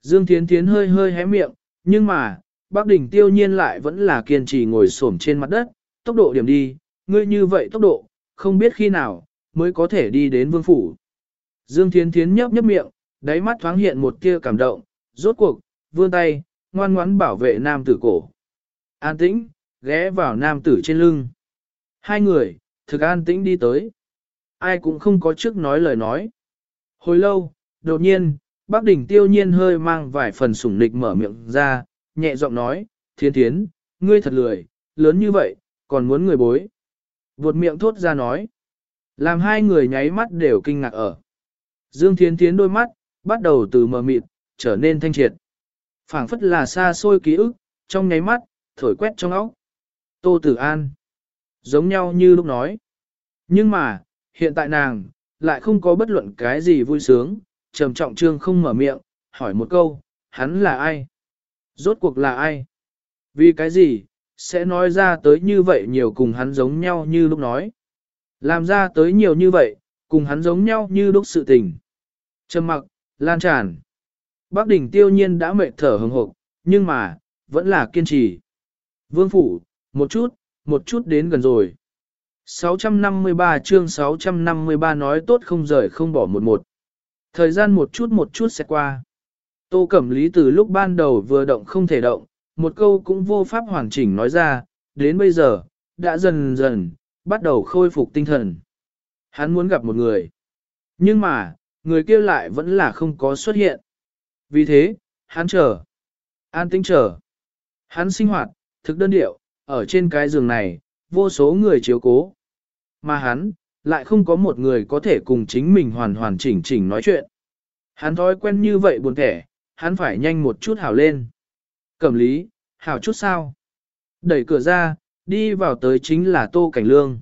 Dương Thiến Thiến hơi hơi hé miệng, nhưng mà, Bác Đỉnh tiêu nhiên lại vẫn là kiên trì ngồi xổm trên mặt đất, tốc độ điểm đi, ngươi như vậy tốc độ, không biết khi nào, mới có thể đi đến vương phủ. Dương Thiến Thiến nhấp nhấp miệng, đáy mắt thoáng hiện một tia cảm động, rốt cuộc, vươn tay, ngoan ngoãn bảo vệ nam tử cổ. An tĩnh, ghé vào nam tử trên lưng. Hai người, thực an tĩnh đi tới. Ai cũng không có trước nói lời nói. Hồi lâu, đột nhiên, bác đỉnh tiêu nhiên hơi mang vài phần sủng nịch mở miệng ra, nhẹ giọng nói, thiên thiến, ngươi thật lười, lớn như vậy, còn muốn người bối. Vột miệng thốt ra nói. Làm hai người nháy mắt đều kinh ngạc ở. Dương Thiên Thiến đôi mắt, bắt đầu từ mờ mịt, trở nên thanh triệt. phảng phất là xa xôi ký ức, trong nháy mắt, thổi quét trong óc. Tô Tử An. Giống nhau như lúc nói. Nhưng mà, hiện tại nàng, lại không có bất luận cái gì vui sướng, trầm trọng trương không mở miệng, hỏi một câu, hắn là ai? Rốt cuộc là ai? Vì cái gì, sẽ nói ra tới như vậy nhiều cùng hắn giống nhau như lúc nói. Làm ra tới nhiều như vậy, cùng hắn giống nhau như lúc sự tình. Trầm mặc, lan tràn. Bác đỉnh tiêu nhiên đã mệt thở hừng hộp, nhưng mà, vẫn là kiên trì. Vương phủ, một chút, một chút đến gần rồi. 653 chương 653 nói tốt không rời không bỏ một một. Thời gian một chút một chút sẽ qua. Tô Cẩm Lý từ lúc ban đầu vừa động không thể động, một câu cũng vô pháp hoàn chỉnh nói ra, đến bây giờ, đã dần dần, bắt đầu khôi phục tinh thần. Hắn muốn gặp một người. Nhưng mà, người kia lại vẫn là không có xuất hiện. Vì thế, hắn chờ. An tĩnh chờ. Hắn sinh hoạt, thực đơn điệu, ở trên cái giường này, vô số người chiếu cố. Mà hắn, lại không có một người có thể cùng chính mình hoàn hoàn chỉnh chỉnh nói chuyện. Hắn thói quen như vậy buồn thẻ, hắn phải nhanh một chút hảo lên. Cẩm lý, hảo chút sao. Đẩy cửa ra, đi vào tới chính là tô cảnh lương.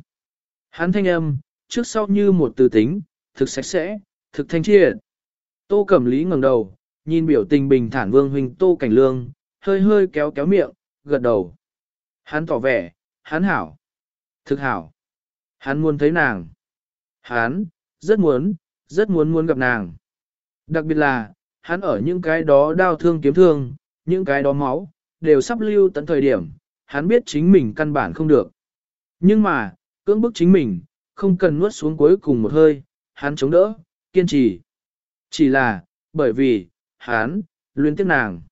Hắn thanh âm, trước sau như một từ tính, thực sạch sẽ, thực thanh triệt. Tô cẩm lý ngẩng đầu, nhìn biểu tình bình thản vương huynh tô cảnh lương, hơi hơi kéo kéo miệng, gật đầu. Hắn tỏ vẻ, hắn hảo. Thực hảo. Hắn muốn thấy nàng. Hắn, rất muốn, rất muốn muốn gặp nàng. Đặc biệt là, hắn ở những cái đó đau thương kiếm thương, những cái đó máu, đều sắp lưu tận thời điểm, hắn biết chính mình căn bản không được. Nhưng mà, cưỡng bức chính mình, không cần nuốt xuống cuối cùng một hơi, hắn chống đỡ, kiên trì. Chỉ là, bởi vì, hắn, luyến tiếc nàng.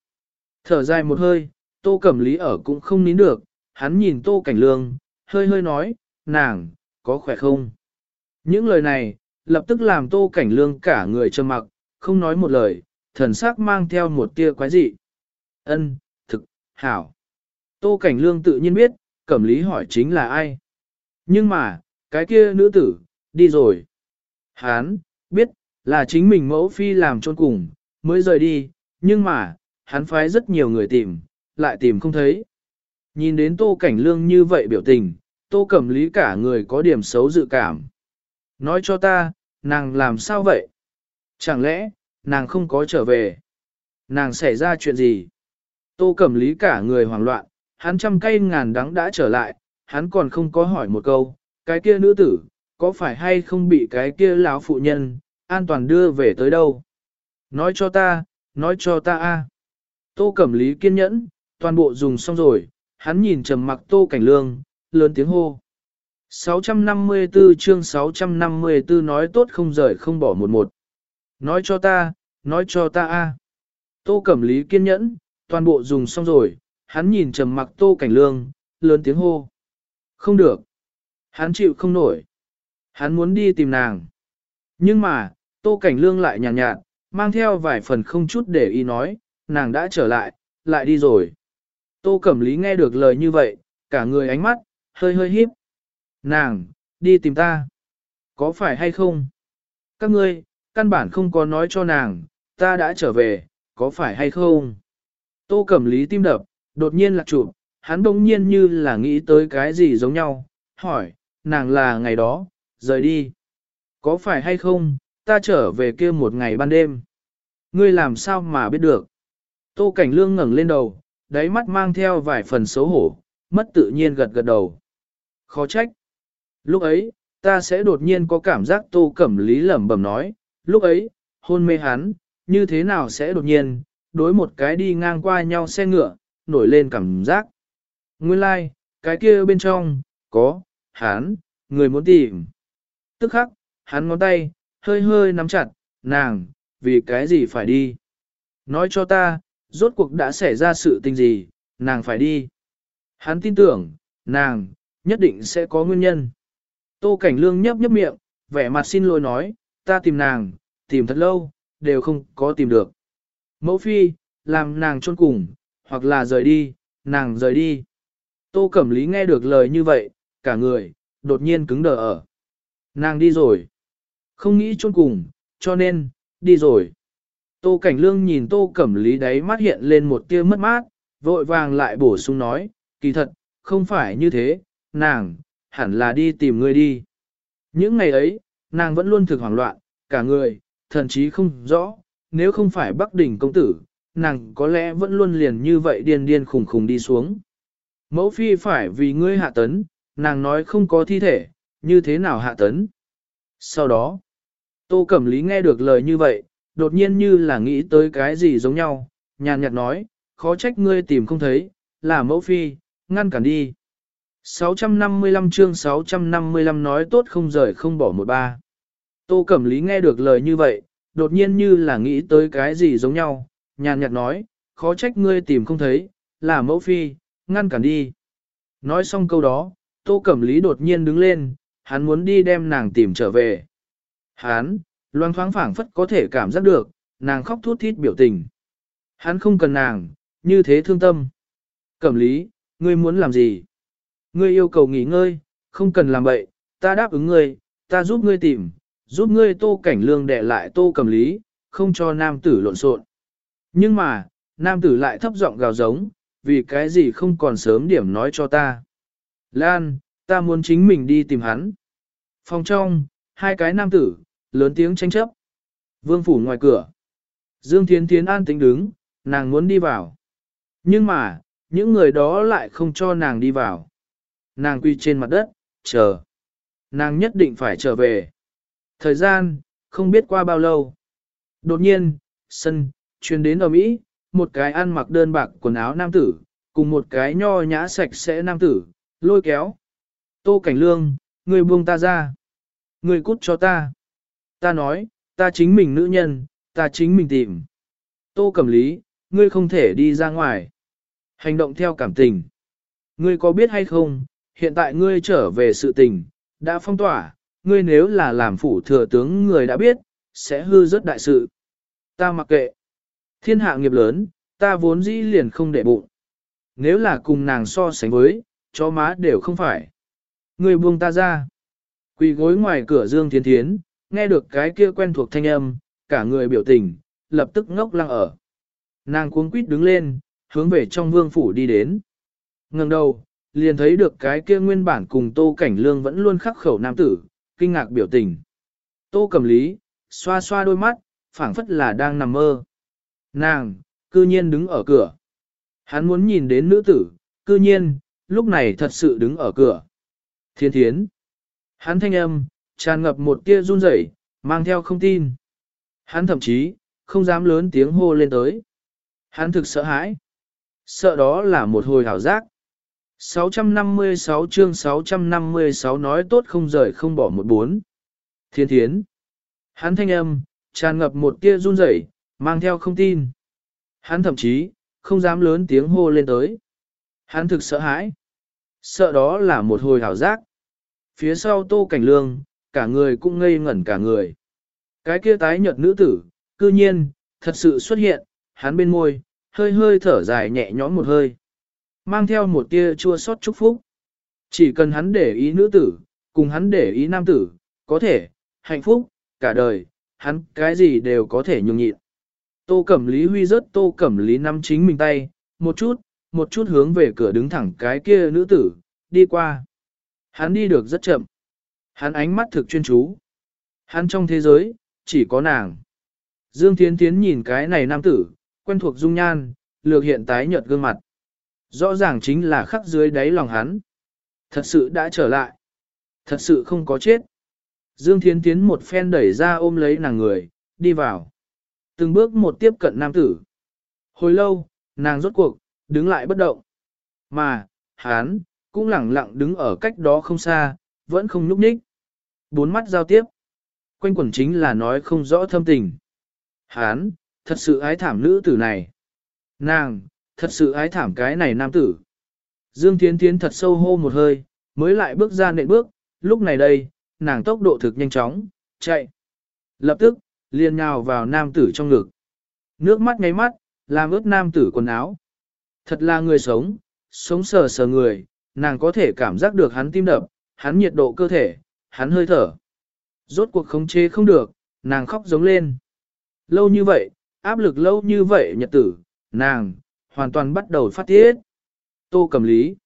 Thở dài một hơi, tô cẩm lý ở cũng không nín được, hắn nhìn tô cảnh lương, hơi hơi nói, nàng, có khỏe không? Những lời này, lập tức làm tô cảnh lương cả người trầm mặc, không nói một lời, thần sắc mang theo một tia quái dị. Ân, thực, hảo. Tô cảnh lương tự nhiên biết, cẩm lý hỏi chính là ai. Nhưng mà, cái kia nữ tử, đi rồi. Hán, biết, là chính mình mẫu phi làm trôn cùng, mới rời đi, nhưng mà, hắn phái rất nhiều người tìm, lại tìm không thấy. Nhìn đến tô cảnh lương như vậy biểu tình, tô cẩm lý cả người có điểm xấu dự cảm. Nói cho ta, nàng làm sao vậy? Chẳng lẽ, nàng không có trở về? Nàng xảy ra chuyện gì? Tô cẩm lý cả người hoảng loạn, hắn trăm cây ngàn đắng đã trở lại, hắn còn không có hỏi một câu, cái kia nữ tử, có phải hay không bị cái kia lão phụ nhân, an toàn đưa về tới đâu? Nói cho ta, nói cho ta a. Tô Cẩm Lý kiên nhẫn, toàn bộ dùng xong rồi, hắn nhìn trầm mặc Tô Cảnh Lương, lớn tiếng hô. 654 chương 654 nói tốt không rời không bỏ một một. Nói cho ta, nói cho ta a. Tô Cẩm Lý kiên nhẫn, toàn bộ dùng xong rồi, hắn nhìn trầm mặc Tô Cảnh Lương, lớn tiếng hô. Không được. Hắn chịu không nổi. Hắn muốn đi tìm nàng. Nhưng mà, Tô Cảnh Lương lại nhàn nhạt, nhạt, mang theo vài phần không chút để ý nói, nàng đã trở lại, lại đi rồi. Tô Cẩm Lý nghe được lời như vậy, cả người ánh mắt, hơi hơi híp. Nàng, đi tìm ta. Có phải hay không? Các ngươi, căn bản không có nói cho nàng, ta đã trở về, có phải hay không? Tô Cẩm Lý tim đập, đột nhiên lạc chụp, hắn bỗng nhiên như là nghĩ tới cái gì giống nhau, hỏi, nàng là ngày đó, rời đi. Có phải hay không, ta trở về kia một ngày ban đêm. Ngươi làm sao mà biết được? Tô Cảnh Lương ngẩng lên đầu, đáy mắt mang theo vài phần xấu hổ, mất tự nhiên gật gật đầu. Khó trách. Lúc ấy, ta sẽ đột nhiên có cảm giác Tô Cẩm Lý lẩm bẩm nói, lúc ấy, hôn mê hắn, như thế nào sẽ đột nhiên, đối một cái đi ngang qua nhau xe ngựa, nổi lên cảm giác. Nguyên lai, like, cái kia bên trong, có, hắn, người muốn tìm. Tức khắc, hắn ngón tay, hơi hơi nắm chặt, nàng, vì cái gì phải đi. Nói cho ta, rốt cuộc đã xảy ra sự tình gì, nàng phải đi. Hắn tin tưởng, nàng, nhất định sẽ có nguyên nhân. Tô Cảnh Lương nhấp nhấp miệng, vẻ mặt xin lỗi nói, ta tìm nàng, tìm thật lâu, đều không có tìm được. Mẫu phi, làm nàng chôn cùng, hoặc là rời đi, nàng rời đi. Tô Cẩm Lý nghe được lời như vậy, cả người, đột nhiên cứng đờ ở. Nàng đi rồi. Không nghĩ chôn cùng, cho nên, đi rồi. Tô Cảnh Lương nhìn Tô Cẩm Lý đáy mắt hiện lên một tia mất mát, vội vàng lại bổ sung nói, kỳ thật, không phải như thế, nàng, hẳn là đi tìm ngươi đi. Những ngày ấy, nàng vẫn luôn thực hoảng loạn, cả người, thần chí không rõ, nếu không phải Bắc Đỉnh công tử, nàng có lẽ vẫn luôn liền như vậy điên điên khùng khùng đi xuống. Mẫu phi phải vì ngươi hạ tấn, nàng nói không có thi thể, như thế nào hạ tấn. Sau đó, Tô Cẩm Lý nghe được lời như vậy, đột nhiên như là nghĩ tới cái gì giống nhau, nhàn nhạt nói, khó trách ngươi tìm không thấy, là mẫu phi, ngăn cản đi. 655 chương 655 nói tốt không rời không bỏ một ba. Tô Cẩm Lý nghe được lời như vậy, đột nhiên như là nghĩ tới cái gì giống nhau, nhàn nhạt nói, khó trách ngươi tìm không thấy, là mẫu phi, ngăn cản đi. Nói xong câu đó, Tô Cẩm Lý đột nhiên đứng lên, hắn muốn đi đem nàng tìm trở về. Hắn, loang thoáng phảng phất có thể cảm giác được, nàng khóc thút thít biểu tình. Hắn không cần nàng, như thế thương tâm. Cẩm Lý, ngươi muốn làm gì? Ngươi yêu cầu nghỉ ngơi, không cần làm bậy, ta đáp ứng ngươi, ta giúp ngươi tìm, giúp ngươi tô cảnh lương để lại tô cầm lý, không cho nam tử lộn xộn. Nhưng mà, nam tử lại thấp giọng gào giống, vì cái gì không còn sớm điểm nói cho ta. Lan, ta muốn chính mình đi tìm hắn. Phòng trong, hai cái nam tử, lớn tiếng tranh chấp. Vương phủ ngoài cửa. Dương Thiến Thiến an tính đứng, nàng muốn đi vào. Nhưng mà, những người đó lại không cho nàng đi vào. Nàng quy trên mặt đất, chờ. Nàng nhất định phải trở về. Thời gian, không biết qua bao lâu. Đột nhiên, sân, chuyên đến ở Mỹ, một cái ăn mặc đơn bạc quần áo nam tử, cùng một cái nho nhã sạch sẽ nam tử, lôi kéo. Tô Cảnh Lương, người buông ta ra. Người cút cho ta. Ta nói, ta chính mình nữ nhân, ta chính mình tìm. Tô Cẩm Lý, ngươi không thể đi ra ngoài. Hành động theo cảm tình. Ngươi có biết hay không, hiện tại ngươi trở về sự tình, đã phong tỏa, ngươi nếu là làm phủ thừa tướng người đã biết, sẽ hư rất đại sự. Ta mặc kệ. Thiên hạ nghiệp lớn, ta vốn dĩ liền không để bụng. Nếu là cùng nàng so sánh với, chó má đều không phải. Ngươi buông ta ra. Quỳ gối ngoài cửa Dương Thiên Thiến, nghe được cái kia quen thuộc thanh âm, cả người biểu tình, lập tức ngốc lăng ở. Nàng cuống quýt đứng lên, hướng về trong vương phủ đi đến. Ngừng đầu, liền thấy được cái kia nguyên bản cùng Tô Cảnh Lương vẫn luôn khắc khẩu nam tử, kinh ngạc biểu tình. Tô cầm lý, xoa xoa đôi mắt, phảng phất là đang nằm mơ. Nàng, cư nhiên đứng ở cửa. Hắn muốn nhìn đến nữ tử, cư nhiên, lúc này thật sự đứng ở cửa. Thiên thiến. Hắn thanh âm, tràn ngập một tia run rẩy, mang theo không tin. Hắn thậm chí, không dám lớn tiếng hô lên tới. Hắn thực sợ hãi. Sợ đó là một hồi hảo giác. 656 chương 656 nói tốt không rời không bỏ một bốn. Thiên thiến. Hắn thanh âm, tràn ngập một tia run rẩy, mang theo không tin. Hắn thậm chí, không dám lớn tiếng hô lên tới. Hắn thực sợ hãi. Sợ đó là một hồi hảo giác. Phía sau tô cảnh lương, cả người cũng ngây ngẩn cả người. Cái kia tái nhợt nữ tử, cư nhiên, thật sự xuất hiện, hắn bên môi, hơi hơi thở dài nhẹ nhõm một hơi. Mang theo một tia chua xót chúc phúc. Chỉ cần hắn để ý nữ tử, cùng hắn để ý nam tử, có thể, hạnh phúc, cả đời, hắn cái gì đều có thể nhường nhịn. Tô Cẩm Lý huy rớt Tô Cẩm Lý nắm chính mình tay, một chút, một chút hướng về cửa đứng thẳng cái kia nữ tử, đi qua. Hắn đi được rất chậm. Hắn ánh mắt thực chuyên chú. Hắn trong thế giới, chỉ có nàng. Dương Thiến Thiến nhìn cái này nam tử, quen thuộc dung nhan, lược hiện tái nhợt gương mặt. Rõ ràng chính là khắc dưới đáy lòng hắn. Thật sự đã trở lại. Thật sự không có chết. Dương Thiến Thiến một phen đẩy ra ôm lấy nàng người, đi vào. Từng bước một tiếp cận nam tử. Hồi lâu, nàng rốt cuộc, đứng lại bất động. Mà, hắn, cũng lẳng lặng đứng ở cách đó không xa, vẫn không nhúc nhích. Bốn mắt giao tiếp. Quanh quẩn chính là nói không rõ thâm tình. Hán, thật sự ái thảm nữ tử này. Nàng, thật sự ái thảm cái này nam tử. Dương Thiến Thiến thật sâu hô một hơi, mới lại bước ra nệm bước, lúc này đây, nàng tốc độ thực nhanh chóng, chạy. Lập tức, liền nhào vào nam tử trong ngực. Nước mắt ngáy mắt, làm ướt nam tử quần áo. Thật là người sống, sống sờ sờ người, nàng có thể cảm giác được hắn tim đập, hắn nhiệt độ cơ thể, hắn hơi thở. Rốt cuộc khống chế không được, nàng khóc giống lên. Lâu như vậy, áp lực lâu như vậy nhật tử, nàng, hoàn toàn bắt đầu phát tiết. Tô cầm lý.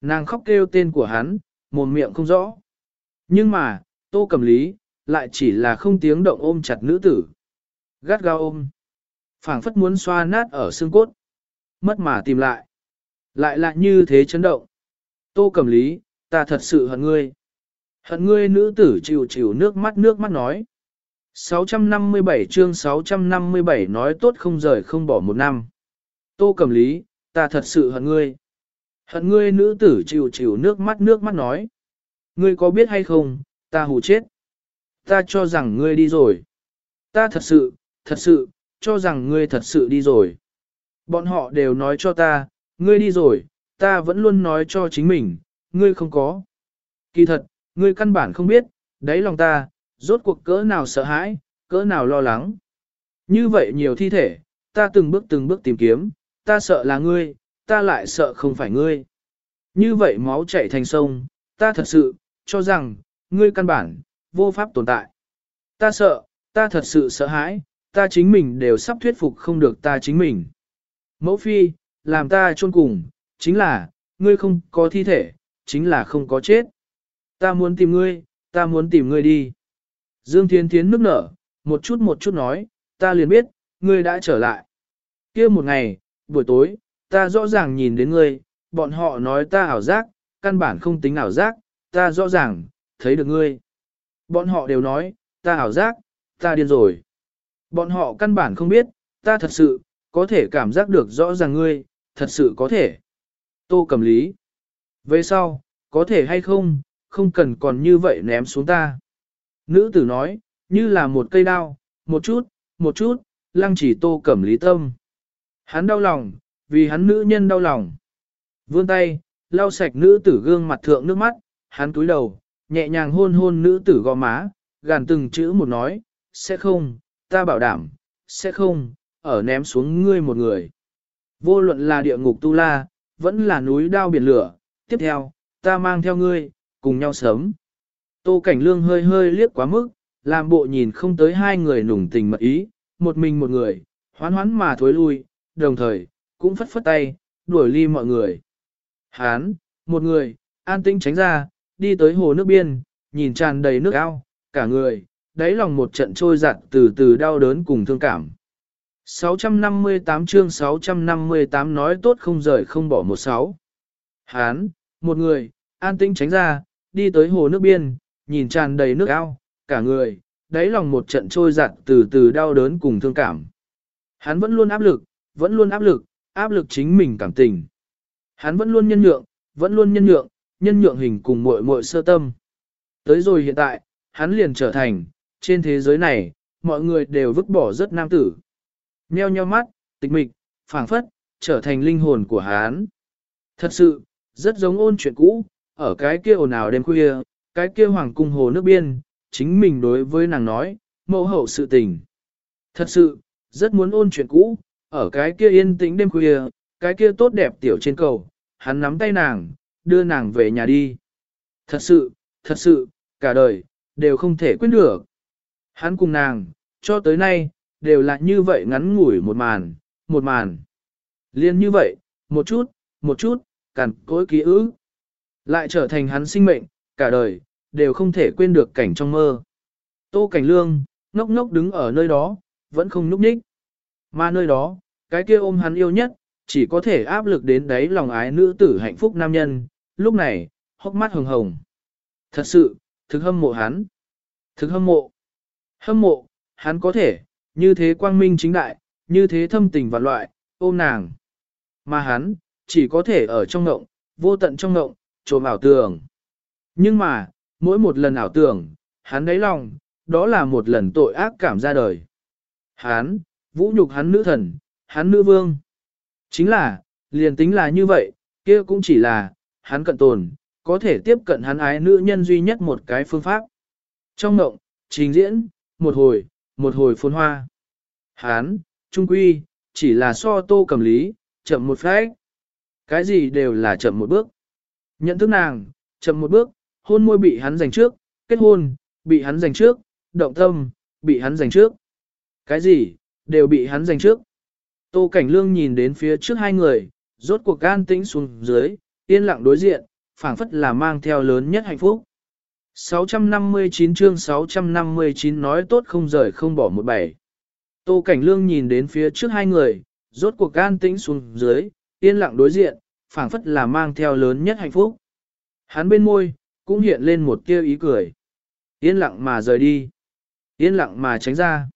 Nàng khóc kêu tên của hắn, mồm miệng không rõ. Nhưng mà, tô cầm lý, lại chỉ là không tiếng động ôm chặt nữ tử. Gắt gao ôm. phảng phất muốn xoa nát ở xương cốt. Mất mà tìm lại. Lại lại như thế chấn động. Tô cầm lý, ta thật sự hận ngươi. Hận ngươi nữ tử chịu chịu nước mắt nước mắt nói. 657 chương 657 nói tốt không rời không bỏ một năm. Tô cầm lý, ta thật sự hận ngươi. Hận ngươi nữ tử chịu chịu nước mắt nước mắt nói. Ngươi có biết hay không, ta hù chết. Ta cho rằng ngươi đi rồi. Ta thật sự, thật sự, cho rằng ngươi thật sự đi rồi. Bọn họ đều nói cho ta, ngươi đi rồi, ta vẫn luôn nói cho chính mình, ngươi không có. Kỳ thật, ngươi căn bản không biết, đáy lòng ta, rốt cuộc cỡ nào sợ hãi, cỡ nào lo lắng. Như vậy nhiều thi thể, ta từng bước từng bước tìm kiếm, ta sợ là ngươi, ta lại sợ không phải ngươi. Như vậy máu chảy thành sông, ta thật sự, cho rằng, ngươi căn bản, vô pháp tồn tại. Ta sợ, ta thật sự sợ hãi, ta chính mình đều sắp thuyết phục không được ta chính mình. Mẫu phi, làm ta chôn cùng, chính là, ngươi không có thi thể, chính là không có chết. Ta muốn tìm ngươi, ta muốn tìm ngươi đi. Dương Thiên Thiến nước nở, một chút một chút nói, ta liền biết, ngươi đã trở lại. kia một ngày, buổi tối, ta rõ ràng nhìn đến ngươi, bọn họ nói ta ảo giác, căn bản không tính ảo giác, ta rõ ràng, thấy được ngươi. Bọn họ đều nói, ta ảo giác, ta điên rồi. Bọn họ căn bản không biết, ta thật sự, có thể cảm giác được rõ ràng ngươi, thật sự có thể. Tô cầm lý. Về sau, có thể hay không, không cần còn như vậy ném xuống ta. Nữ tử nói, như là một cây đao, một chút, một chút, lăng chỉ tô cẩm lý tâm. Hắn đau lòng, vì hắn nữ nhân đau lòng. Vươn tay, lau sạch nữ tử gương mặt thượng nước mắt, hắn túi đầu, nhẹ nhàng hôn hôn nữ tử gò má, gàn từng chữ một nói, sẽ không, ta bảo đảm, sẽ không, ở ném xuống ngươi một người. Vô luận là địa ngục tu la, vẫn là núi đao biển lửa, tiếp theo, ta mang theo ngươi, cùng nhau sớm. Tô Cảnh Lương hơi hơi liếc quá mức, làm bộ nhìn không tới hai người nùng tình mật ý, một mình một người, hoán hoán mà thối lui, đồng thời, cũng phất phất tay, đuổi ly mọi người. Hán, một người, an tĩnh tránh ra, đi tới hồ nước biên, nhìn tràn đầy nước ao, cả người, đáy lòng một trận trôi giặt từ từ đau đớn cùng thương cảm. 658 chương 658 nói tốt không rời không bỏ một sáu. Hán, một người, an tĩnh tránh ra, đi tới hồ nước biên, nhìn tràn đầy nước ao, cả người, đáy lòng một trận trôi giặt từ từ đau đớn cùng thương cảm. Hắn vẫn luôn áp lực, vẫn luôn áp lực, áp lực chính mình cảm tình. Hắn vẫn luôn nhân nhượng, vẫn luôn nhân nhượng, nhân nhượng hình cùng muội muội sơ tâm. Tới rồi hiện tại, hắn liền trở thành, trên thế giới này, mọi người đều vứt bỏ rất nam tử. Nheo nheo mắt, tịch mịch, phảng phất, trở thành linh hồn của hắn. Thật sự, rất giống ôn chuyện cũ, ở cái kia ồn ào đêm khuya, cái kia hoàng cung hồ nước biên, chính mình đối với nàng nói, mẫu hậu sự tình. Thật sự, rất muốn ôn chuyện cũ, ở cái kia yên tĩnh đêm khuya, cái kia tốt đẹp tiểu trên cầu, hắn nắm tay nàng, đưa nàng về nhà đi. Thật sự, thật sự, cả đời, đều không thể quên được. Hắn cùng nàng, cho tới nay, đều là như vậy ngắn ngủi một màn, một màn. Liên như vậy, một chút, một chút, cằn cỗi ký ức. Lại trở thành hắn sinh mệnh, cả đời, đều không thể quên được cảnh trong mơ. Tô Cảnh Lương, ngốc ngốc đứng ở nơi đó, vẫn không núp nhích. Mà nơi đó, cái kia ôm hắn yêu nhất, chỉ có thể áp lực đến đáy lòng ái nữ tử hạnh phúc nam nhân, lúc này, hốc mắt hồng hồng. Thật sự, thực hâm mộ hắn. Thực hâm mộ. Hâm mộ, hắn có thể, như thế quang minh chính đại, như thế thâm tình và loại, ôm nàng. Mà hắn, chỉ có thể ở trong ngộng, vô tận trong ngộng, trồm ảo tưởng. Nhưng mà, mỗi một lần ảo tưởng, hắn đáy lòng, đó là một lần tội ác cảm ra đời. Hắn, vũ nhục hắn nữ thần, hắn nữ vương. Chính là, liền tính là như vậy, kia cũng chỉ là, hắn cận tồn, có thể tiếp cận hắn ái nữ nhân duy nhất một cái phương pháp. Trong ngộng, trình diễn, một hồi, một hồi phôn hoa. Hán, trung quy, chỉ là so tô cầm lý, chậm một phách. Cái gì đều là chậm một bước. Nhận thức nàng, chậm một bước, hôn môi bị hắn giành trước, kết hôn, bị hắn giành trước, động tâm, bị hắn giành trước. Cái gì, đều bị hắn giành trước. Tô Cảnh Lương nhìn đến phía trước hai người, rốt cuộc gan tĩnh xuống dưới, yên lặng đối diện, phảng phất là mang theo lớn nhất hạnh phúc. 659 chương 659 nói tốt không rời không bỏ một bảy. Tô Cảnh Lương nhìn đến phía trước hai người, rốt cuộc gan tĩnh xuống dưới, yên lặng đối diện, phảng phất là mang theo lớn nhất hạnh phúc. Hắn bên môi, cũng hiện lên một tia ý cười. Yên lặng mà rời đi. Yên lặng mà tránh ra.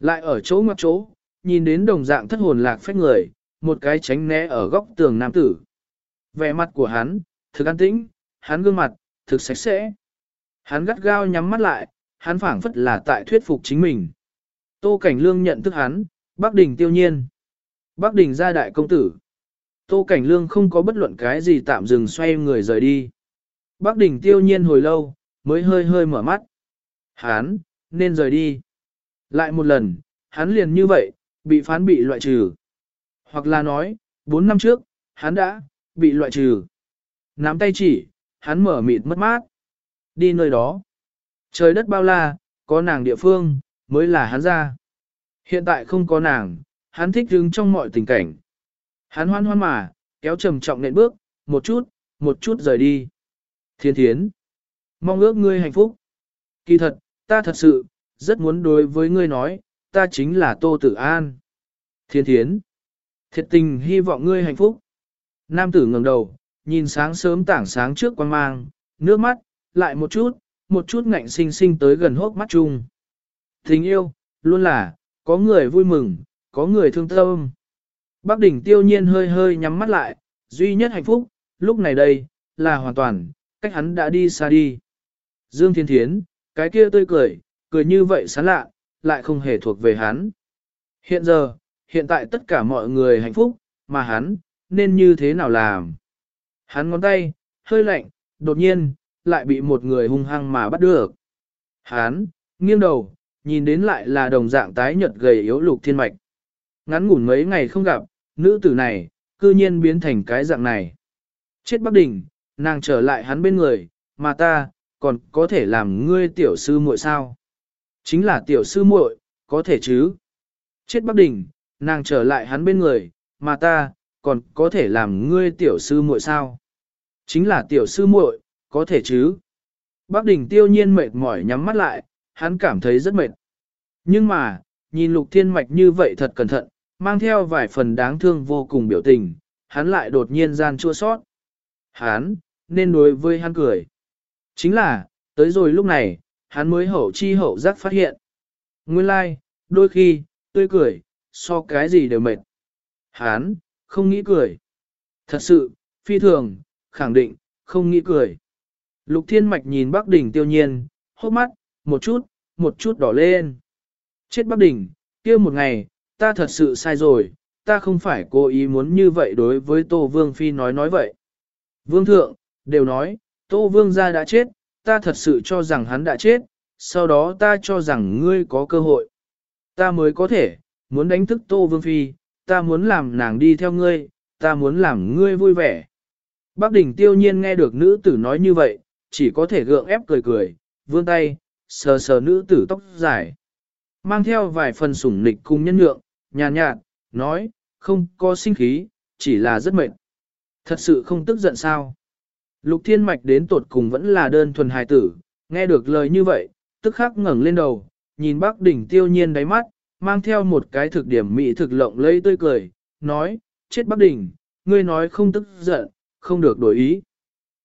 Lại ở chỗ ngoặc chỗ, nhìn đến đồng dạng thất hồn lạc phách người, một cái tránh né ở góc tường nam tử. Vẻ mặt của hắn, thực an tĩnh, hắn gương mặt, thực sạch sẽ. Hắn gắt gao nhắm mắt lại, hắn phảng phất là tại thuyết phục chính mình. Tô Cảnh Lương nhận thức hắn, Bắc Đình tiêu nhiên. Bắc Đình gia đại công tử. Tô Cảnh Lương không có bất luận cái gì tạm dừng xoay người rời đi. Bắc Đình tiêu nhiên hồi lâu, mới hơi hơi mở mắt. Hắn, nên rời đi. Lại một lần, hắn liền như vậy, bị phán bị loại trừ. Hoặc là nói, 4 năm trước, hắn đã, bị loại trừ. Nắm tay chỉ, hắn mở mịt mất mát. Đi nơi đó. Trời đất bao la, có nàng địa phương, mới là hắn ra. Hiện tại không có nàng, hắn thích đứng trong mọi tình cảnh. Hắn hoan hoan mà, kéo trầm trọng nện bước, một chút, một chút rời đi. Thiên thiến. Mong ước ngươi hạnh phúc. Kỳ thật, ta thật sự, rất muốn đối với ngươi nói, ta chính là Tô Tử An. Thiên thiến. Thiệt tình hy vọng ngươi hạnh phúc. Nam tử ngẩng đầu, nhìn sáng sớm tảng sáng trước quang mang, nước mắt, lại một chút, một chút ngạnh sinh sinh tới gần hốc mắt chung. Tình yêu, luôn là, có người vui mừng, có người thương tâm. Bác đỉnh tiêu nhiên hơi hơi nhắm mắt lại, duy nhất hạnh phúc, lúc này đây, là hoàn toàn, cách hắn đã đi xa đi. Dương Thiên Thiến, cái kia tươi cười, cười như vậy sán lạ, lại không hề thuộc về hắn. Hiện giờ, hiện tại tất cả mọi người hạnh phúc, mà hắn, nên như thế nào làm? Hắn ngón tay, hơi lạnh, đột nhiên, lại bị một người hung hăng mà bắt được. Hắn, nghiêng đầu, nhìn đến lại là đồng dạng tái nhợt gầy yếu lục thiên mạch. Ngắn ngủn mấy ngày không gặp, nữ tử này, cư nhiên biến thành cái dạng này. Chết Bắc Đình, nàng trở lại hắn bên người, mà ta, còn có thể làm ngươi tiểu sư muội sao? Chính là tiểu sư muội, có thể chứ? Chết Bắc Đình, nàng trở lại hắn bên người, mà ta, còn có thể làm ngươi tiểu sư muội sao? Chính là tiểu sư muội, có thể chứ? bắc Đình tiêu nhiên mệt mỏi nhắm mắt lại, hắn cảm thấy rất mệt. Nhưng mà, nhìn lục thiên mạch như vậy thật cẩn thận, mang theo vài phần đáng thương vô cùng biểu tình, hắn lại đột nhiên gian chua sót. Hắn, nên đối với hắn cười. Chính là, tới rồi lúc này, hắn mới hậu chi hậu giác phát hiện. Nguyên lai, like, đôi khi, tươi cười, so cái gì đều mệt. Hắn, không nghĩ cười. Thật sự, phi thường, khẳng định, không nghĩ cười. Lục Thiên Mạch nhìn Bắc Đỉnh tiêu nhiên, hốc mắt, một chút, một chút đỏ lên. Chết Bắc Đỉnh, kia một ngày, ta thật sự sai rồi, ta không phải cố ý muốn như vậy đối với Tô Vương Phi nói nói vậy. Vương Thượng, đều nói, Tô Vương gia đã chết, ta thật sự cho rằng hắn đã chết, sau đó ta cho rằng ngươi có cơ hội. Ta mới có thể, muốn đánh thức Tô Vương Phi, ta muốn làm nàng đi theo ngươi, ta muốn làm ngươi vui vẻ. Bác đỉnh tiêu nhiên nghe được nữ tử nói như vậy, chỉ có thể gượng ép cười cười, vươn tay, sờ sờ nữ tử tóc dài. Mang theo vài phần sủng nịch cùng nhân nhượng, nhàn nhạt, nói, không có sinh khí, chỉ là rất mệt. Thật sự không tức giận sao. Lục thiên mạch đến tột cùng vẫn là đơn thuần hài tử, nghe được lời như vậy, tức khắc ngẩng lên đầu, nhìn bác đỉnh tiêu nhiên đáy mắt, mang theo một cái thực điểm mỹ thực lộng lây tươi cười, nói, chết bác đỉnh, ngươi nói không tức giận, không được đổi ý.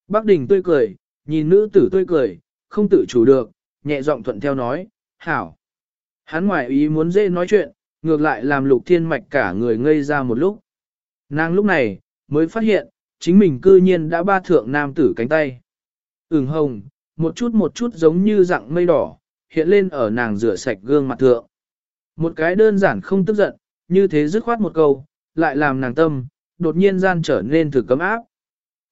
Bác đỉnh tươi cười, nhìn nữ tử tươi cười, không tự chủ được, nhẹ giọng thuận theo nói, hảo. Hắn ngoài ý muốn dễ nói chuyện, ngược lại làm lục thiên mạch cả người ngây ra một lúc. Nàng lúc này, mới phát hiện, chính mình cư nhiên đã ba thượng nam tử cánh tay. Ửng hồng, một chút một chút giống như dạng mây đỏ, hiện lên ở nàng rửa sạch gương mặt thượng. Một cái đơn giản không tức giận, như thế dứt khoát một câu, lại làm nàng tâm, đột nhiên gian trở nên thử cấm áp.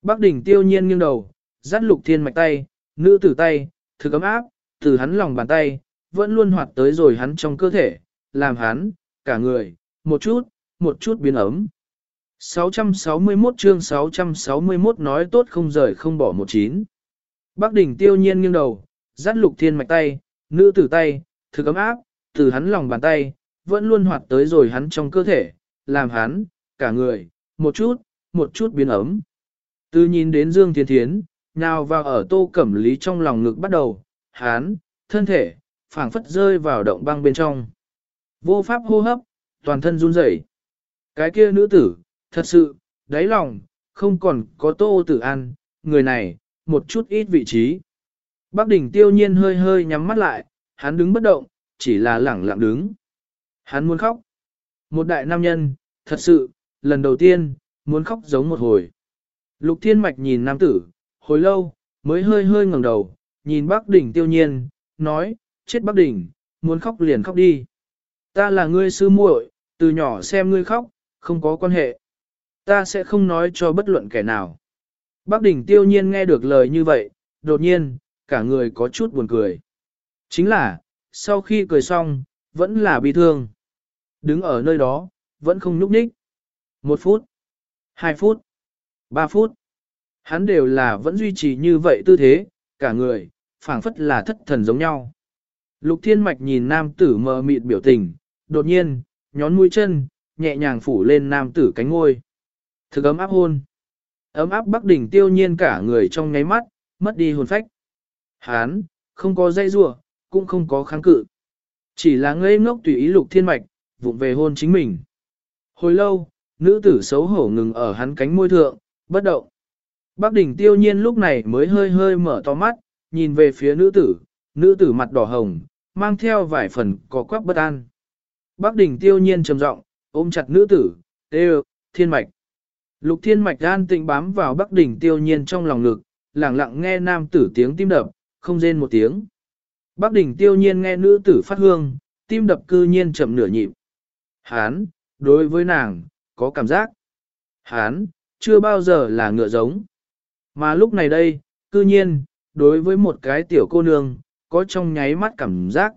Bác đỉnh tiêu nhiên nghiêng đầu, dắt lục thiên mạch tay, nữ tử tay, thử cấm áp, từ hắn lòng bàn tay, vẫn luôn hoạt tới rồi hắn trong cơ thể, làm hắn, cả người, một chút, một chút biến ấm. 661 chương 661 nói tốt không rời không bỏ một chín. Bác đỉnh tiêu nhiên nghiêng đầu, dắt lục thiên mạch tay, nữ tử tay, thực ấm áp, từ hắn lòng bàn tay, vẫn luôn hoạt tới rồi hắn trong cơ thể, làm hắn, cả người, một chút, một chút biến ấm. Từ nhìn đến Dương Thiên Thiến, nào vào ở tô cẩm lý trong lòng ngực bắt đầu, hắn, thân thể, phảng phất rơi vào động băng bên trong. Vô pháp hô hấp, toàn thân run rẩy. Cái kia nữ tử, thật sự, đáy lòng, không còn có tô tử an, người này, một chút ít vị trí. Bác đỉnh tiêu nhiên hơi hơi nhắm mắt lại, hắn đứng bất động, chỉ là lẳng lặng đứng. Hắn muốn khóc. Một đại nam nhân, thật sự, lần đầu tiên, muốn khóc giống một hồi. Lục thiên mạch nhìn nam tử, hồi lâu, mới hơi hơi ngẩng đầu, nhìn bác đỉnh tiêu nhiên, nói, chết bác đỉnh, muốn khóc liền khóc đi. Ta là ngươi sư muội, từ nhỏ xem ngươi khóc, không có quan hệ. Ta sẽ không nói cho bất luận kẻ nào. Bác đỉnh tiêu nhiên nghe được lời như vậy, đột nhiên, cả người có chút buồn cười. Chính là, sau khi cười xong, vẫn là bi thương. Đứng ở nơi đó, vẫn không nhúc nhích. Một phút, hai phút, ba phút. Hắn đều là vẫn duy trì như vậy tư thế, cả người, phảng phất là thất thần giống nhau. Lục thiên mạch nhìn nam tử mờ mịt biểu tình, đột nhiên, nhón mũi chân, nhẹ nhàng phủ lên nam tử cánh ngôi. Thực ấm áp hôn. Ấm áp bắc đỉnh tiêu nhiên cả người trong nháy mắt, mất đi hồn phách. Hán, không có dây rua, cũng không có kháng cự. Chỉ là ngây ngốc tùy ý lục thiên mạch, vụng về hôn chính mình. Hồi lâu, nữ tử xấu hổ ngừng ở hắn cánh môi thượng, bất động. Bác đỉnh tiêu nhiên lúc này mới hơi hơi mở to mắt, nhìn về phía nữ tử, nữ tử mặt đỏ hồng, mang theo vài phần có quắc bất an. Bác đỉnh tiêu nhiên trầm giọng ôm chặt nữ tử, tê thiên mạch. Lục thiên mạch an tịnh bám vào bắc đỉnh tiêu nhiên trong lòng ngực, lặng lặng nghe nam tử tiếng tim đập, không rên một tiếng. Bắc đỉnh tiêu nhiên nghe nữ tử phát hương, tim đập cư nhiên chậm nửa nhịp. Hán, đối với nàng, có cảm giác. Hán, chưa bao giờ là ngựa giống. Mà lúc này đây, cư nhiên, đối với một cái tiểu cô nương, có trong nháy mắt cảm giác.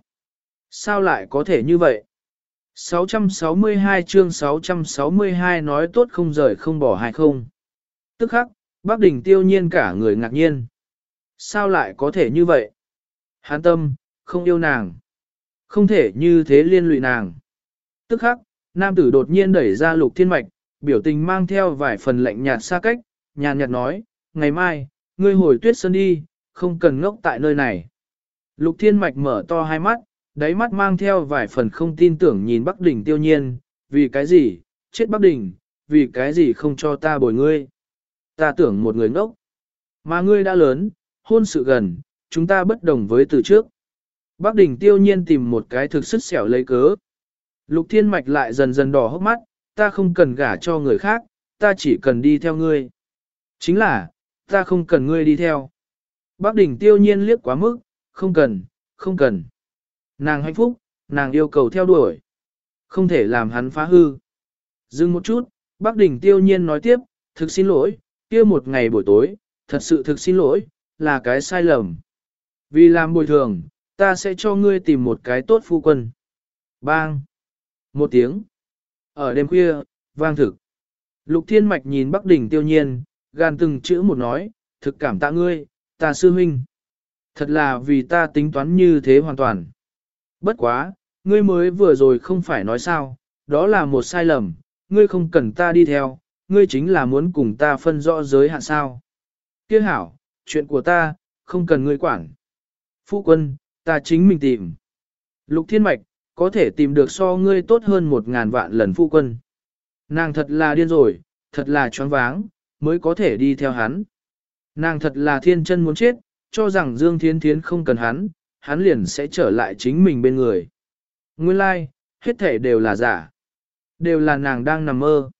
Sao lại có thể như vậy? 662 chương 662 nói tốt không rời không bỏ hay không. Tức khắc, bác đỉnh tiêu nhiên cả người ngạc nhiên. Sao lại có thể như vậy? Hán tâm, không yêu nàng. Không thể như thế liên lụy nàng. Tức khắc, nam tử đột nhiên đẩy ra lục thiên mạch, biểu tình mang theo vài phần lạnh nhạt xa cách, nhàn nhạt nói, ngày mai, ngươi hồi tuyết sơn đi, không cần ngốc tại nơi này. Lục thiên mạch mở to hai mắt, đáy mắt mang theo vài phần không tin tưởng nhìn Bắc Đình tiêu nhiên, vì cái gì, chết Bắc Đình, vì cái gì không cho ta bồi ngươi. Ta tưởng một người ngốc, mà ngươi đã lớn, hôn sự gần, chúng ta bất đồng với từ trước. Bắc đỉnh tiêu nhiên tìm một cái thực sức xẻo lấy cớ. Lục thiên mạch lại dần dần đỏ hốc mắt, ta không cần gả cho người khác, ta chỉ cần đi theo ngươi. Chính là, ta không cần ngươi đi theo. Bác đỉnh tiêu nhiên liếc quá mức, không cần, không cần. Nàng hạnh phúc, nàng yêu cầu theo đuổi. Không thể làm hắn phá hư. Dừng một chút, bác đỉnh tiêu nhiên nói tiếp, thực xin lỗi, kia một ngày buổi tối, thật sự thực xin lỗi, là cái sai lầm. Vì làm bồi thường, ta sẽ cho ngươi tìm một cái tốt phu quân. Bang! Một tiếng. Ở đêm khuya, vang thực. Lục Thiên Mạch nhìn Bắc Đỉnh tiêu nhiên, gan từng chữ một nói, thực cảm tạ ngươi, ta sư huynh. Thật là vì ta tính toán như thế hoàn toàn. Bất quá, ngươi mới vừa rồi không phải nói sao, đó là một sai lầm, ngươi không cần ta đi theo, ngươi chính là muốn cùng ta phân rõ giới hạn sao. Kia hảo, chuyện của ta, không cần ngươi quản. Phu quân, ta chính mình tìm. Lục Thiên Mạch, có thể tìm được so ngươi tốt hơn một ngàn vạn lần phu quân. Nàng thật là điên rồi, thật là choáng váng, mới có thể đi theo hắn. Nàng thật là thiên chân muốn chết, cho rằng Dương Thiên Thiến không cần hắn, hắn liền sẽ trở lại chính mình bên người. Nguyên lai, like, hết thể đều là giả. Đều là nàng đang nằm mơ.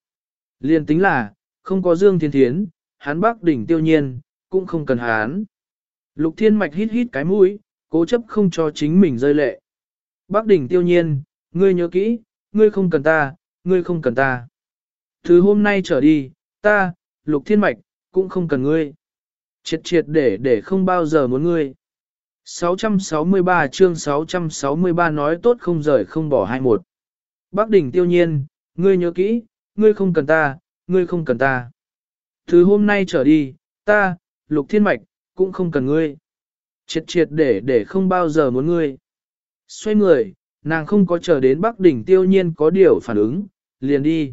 Liên tính là, không có Dương Thiên Thiến, hắn bác đỉnh tiêu nhiên, cũng không cần hắn. Lục Thiên Mạch hít hít cái mũi, cố chấp không cho chính mình rơi lệ. Bác đỉnh tiêu nhiên, ngươi nhớ kỹ, ngươi không cần ta, ngươi không cần ta. Từ hôm nay trở đi, ta, Lục Thiên Mạch, cũng không cần ngươi. Triệt triệt để để không bao giờ muốn ngươi. 663 chương 663 nói tốt không rời không bỏ 21. Bác đỉnh tiêu nhiên, ngươi nhớ kỹ, ngươi không cần ta, ngươi không cần ta. Từ hôm nay trở đi, ta, Lục Thiên Mạch, cũng không cần ngươi. Triệt triệt để để không bao giờ muốn ngươi. Xoay người, nàng không có chờ đến Bắc đỉnh tiêu nhiên có điều phản ứng, liền đi.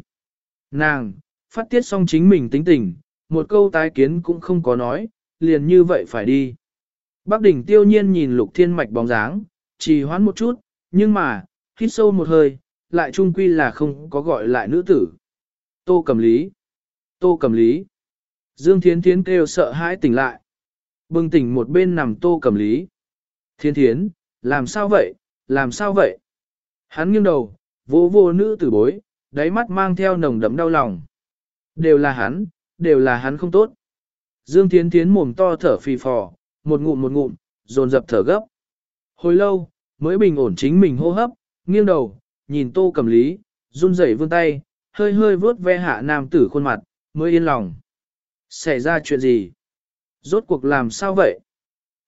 Nàng, phát tiết xong chính mình tính tình, một câu tái kiến cũng không có nói, liền như vậy phải đi. Bắc đỉnh tiêu nhiên nhìn lục thiên mạch bóng dáng, trì hoãn một chút, nhưng mà, hít sâu một hơi, lại trung quy là không có gọi lại nữ tử. Tô cầm lý. Tô cầm lý. Dương Thiến Thiến kêu sợ hãi tỉnh lại. Bừng tỉnh một bên nằm tô cầm lý. Thiên Thiến, làm sao vậy, làm sao vậy? Hắn nghiêng đầu, vô vô nữ tử bối, đáy mắt mang theo nồng đậm đau lòng. Đều là hắn, đều là hắn không tốt. Dương Thiến Thiến mồm to thở phì phò, một ngụm một ngụm, dồn dập thở gấp. Hồi lâu, mới bình ổn chính mình hô hấp, nghiêng đầu, nhìn tô cầm lý, run rẩy vươn tay, hơi hơi vớt ve hạ nam tử khuôn mặt, mới yên lòng. Xảy ra chuyện gì? Rốt cuộc làm sao vậy?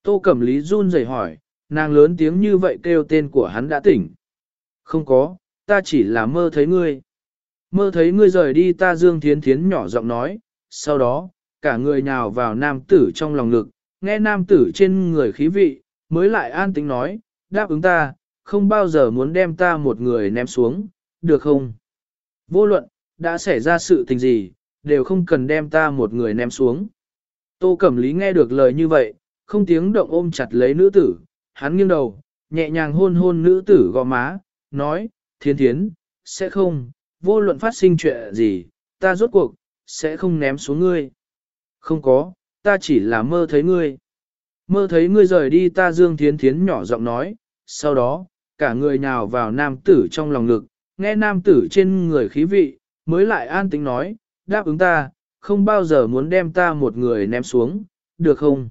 Tô Cẩm Lý run rẩy hỏi, nàng lớn tiếng như vậy kêu tên của hắn đã tỉnh. Không có, ta chỉ là mơ thấy ngươi. Mơ thấy ngươi rời đi ta Dương Thiến Thiến nhỏ giọng nói, sau đó, cả người nhào vào nam tử trong lòng ngực, nghe nam tử trên người khí vị, mới lại an tính nói, đáp ứng ta, không bao giờ muốn đem ta một người ném xuống, được không? Vô luận, đã xảy ra sự tình gì, đều không cần đem ta một người ném xuống. Tô Cẩm Lý nghe được lời như vậy, không tiếng động ôm chặt lấy nữ tử, hắn nghiêng đầu, nhẹ nhàng hôn hôn nữ tử gò má, nói, thiên thiến, sẽ không, vô luận phát sinh chuyện gì, ta rốt cuộc, sẽ không ném xuống ngươi. Không có, ta chỉ là mơ thấy ngươi. Mơ thấy ngươi rời đi ta dương thiến thiến nhỏ giọng nói, sau đó, cả người nhào vào nam tử trong lòng ngực, nghe nam tử trên người khí vị, mới lại an tính nói, đáp ứng ta, không bao giờ muốn đem ta một người ném xuống, được không?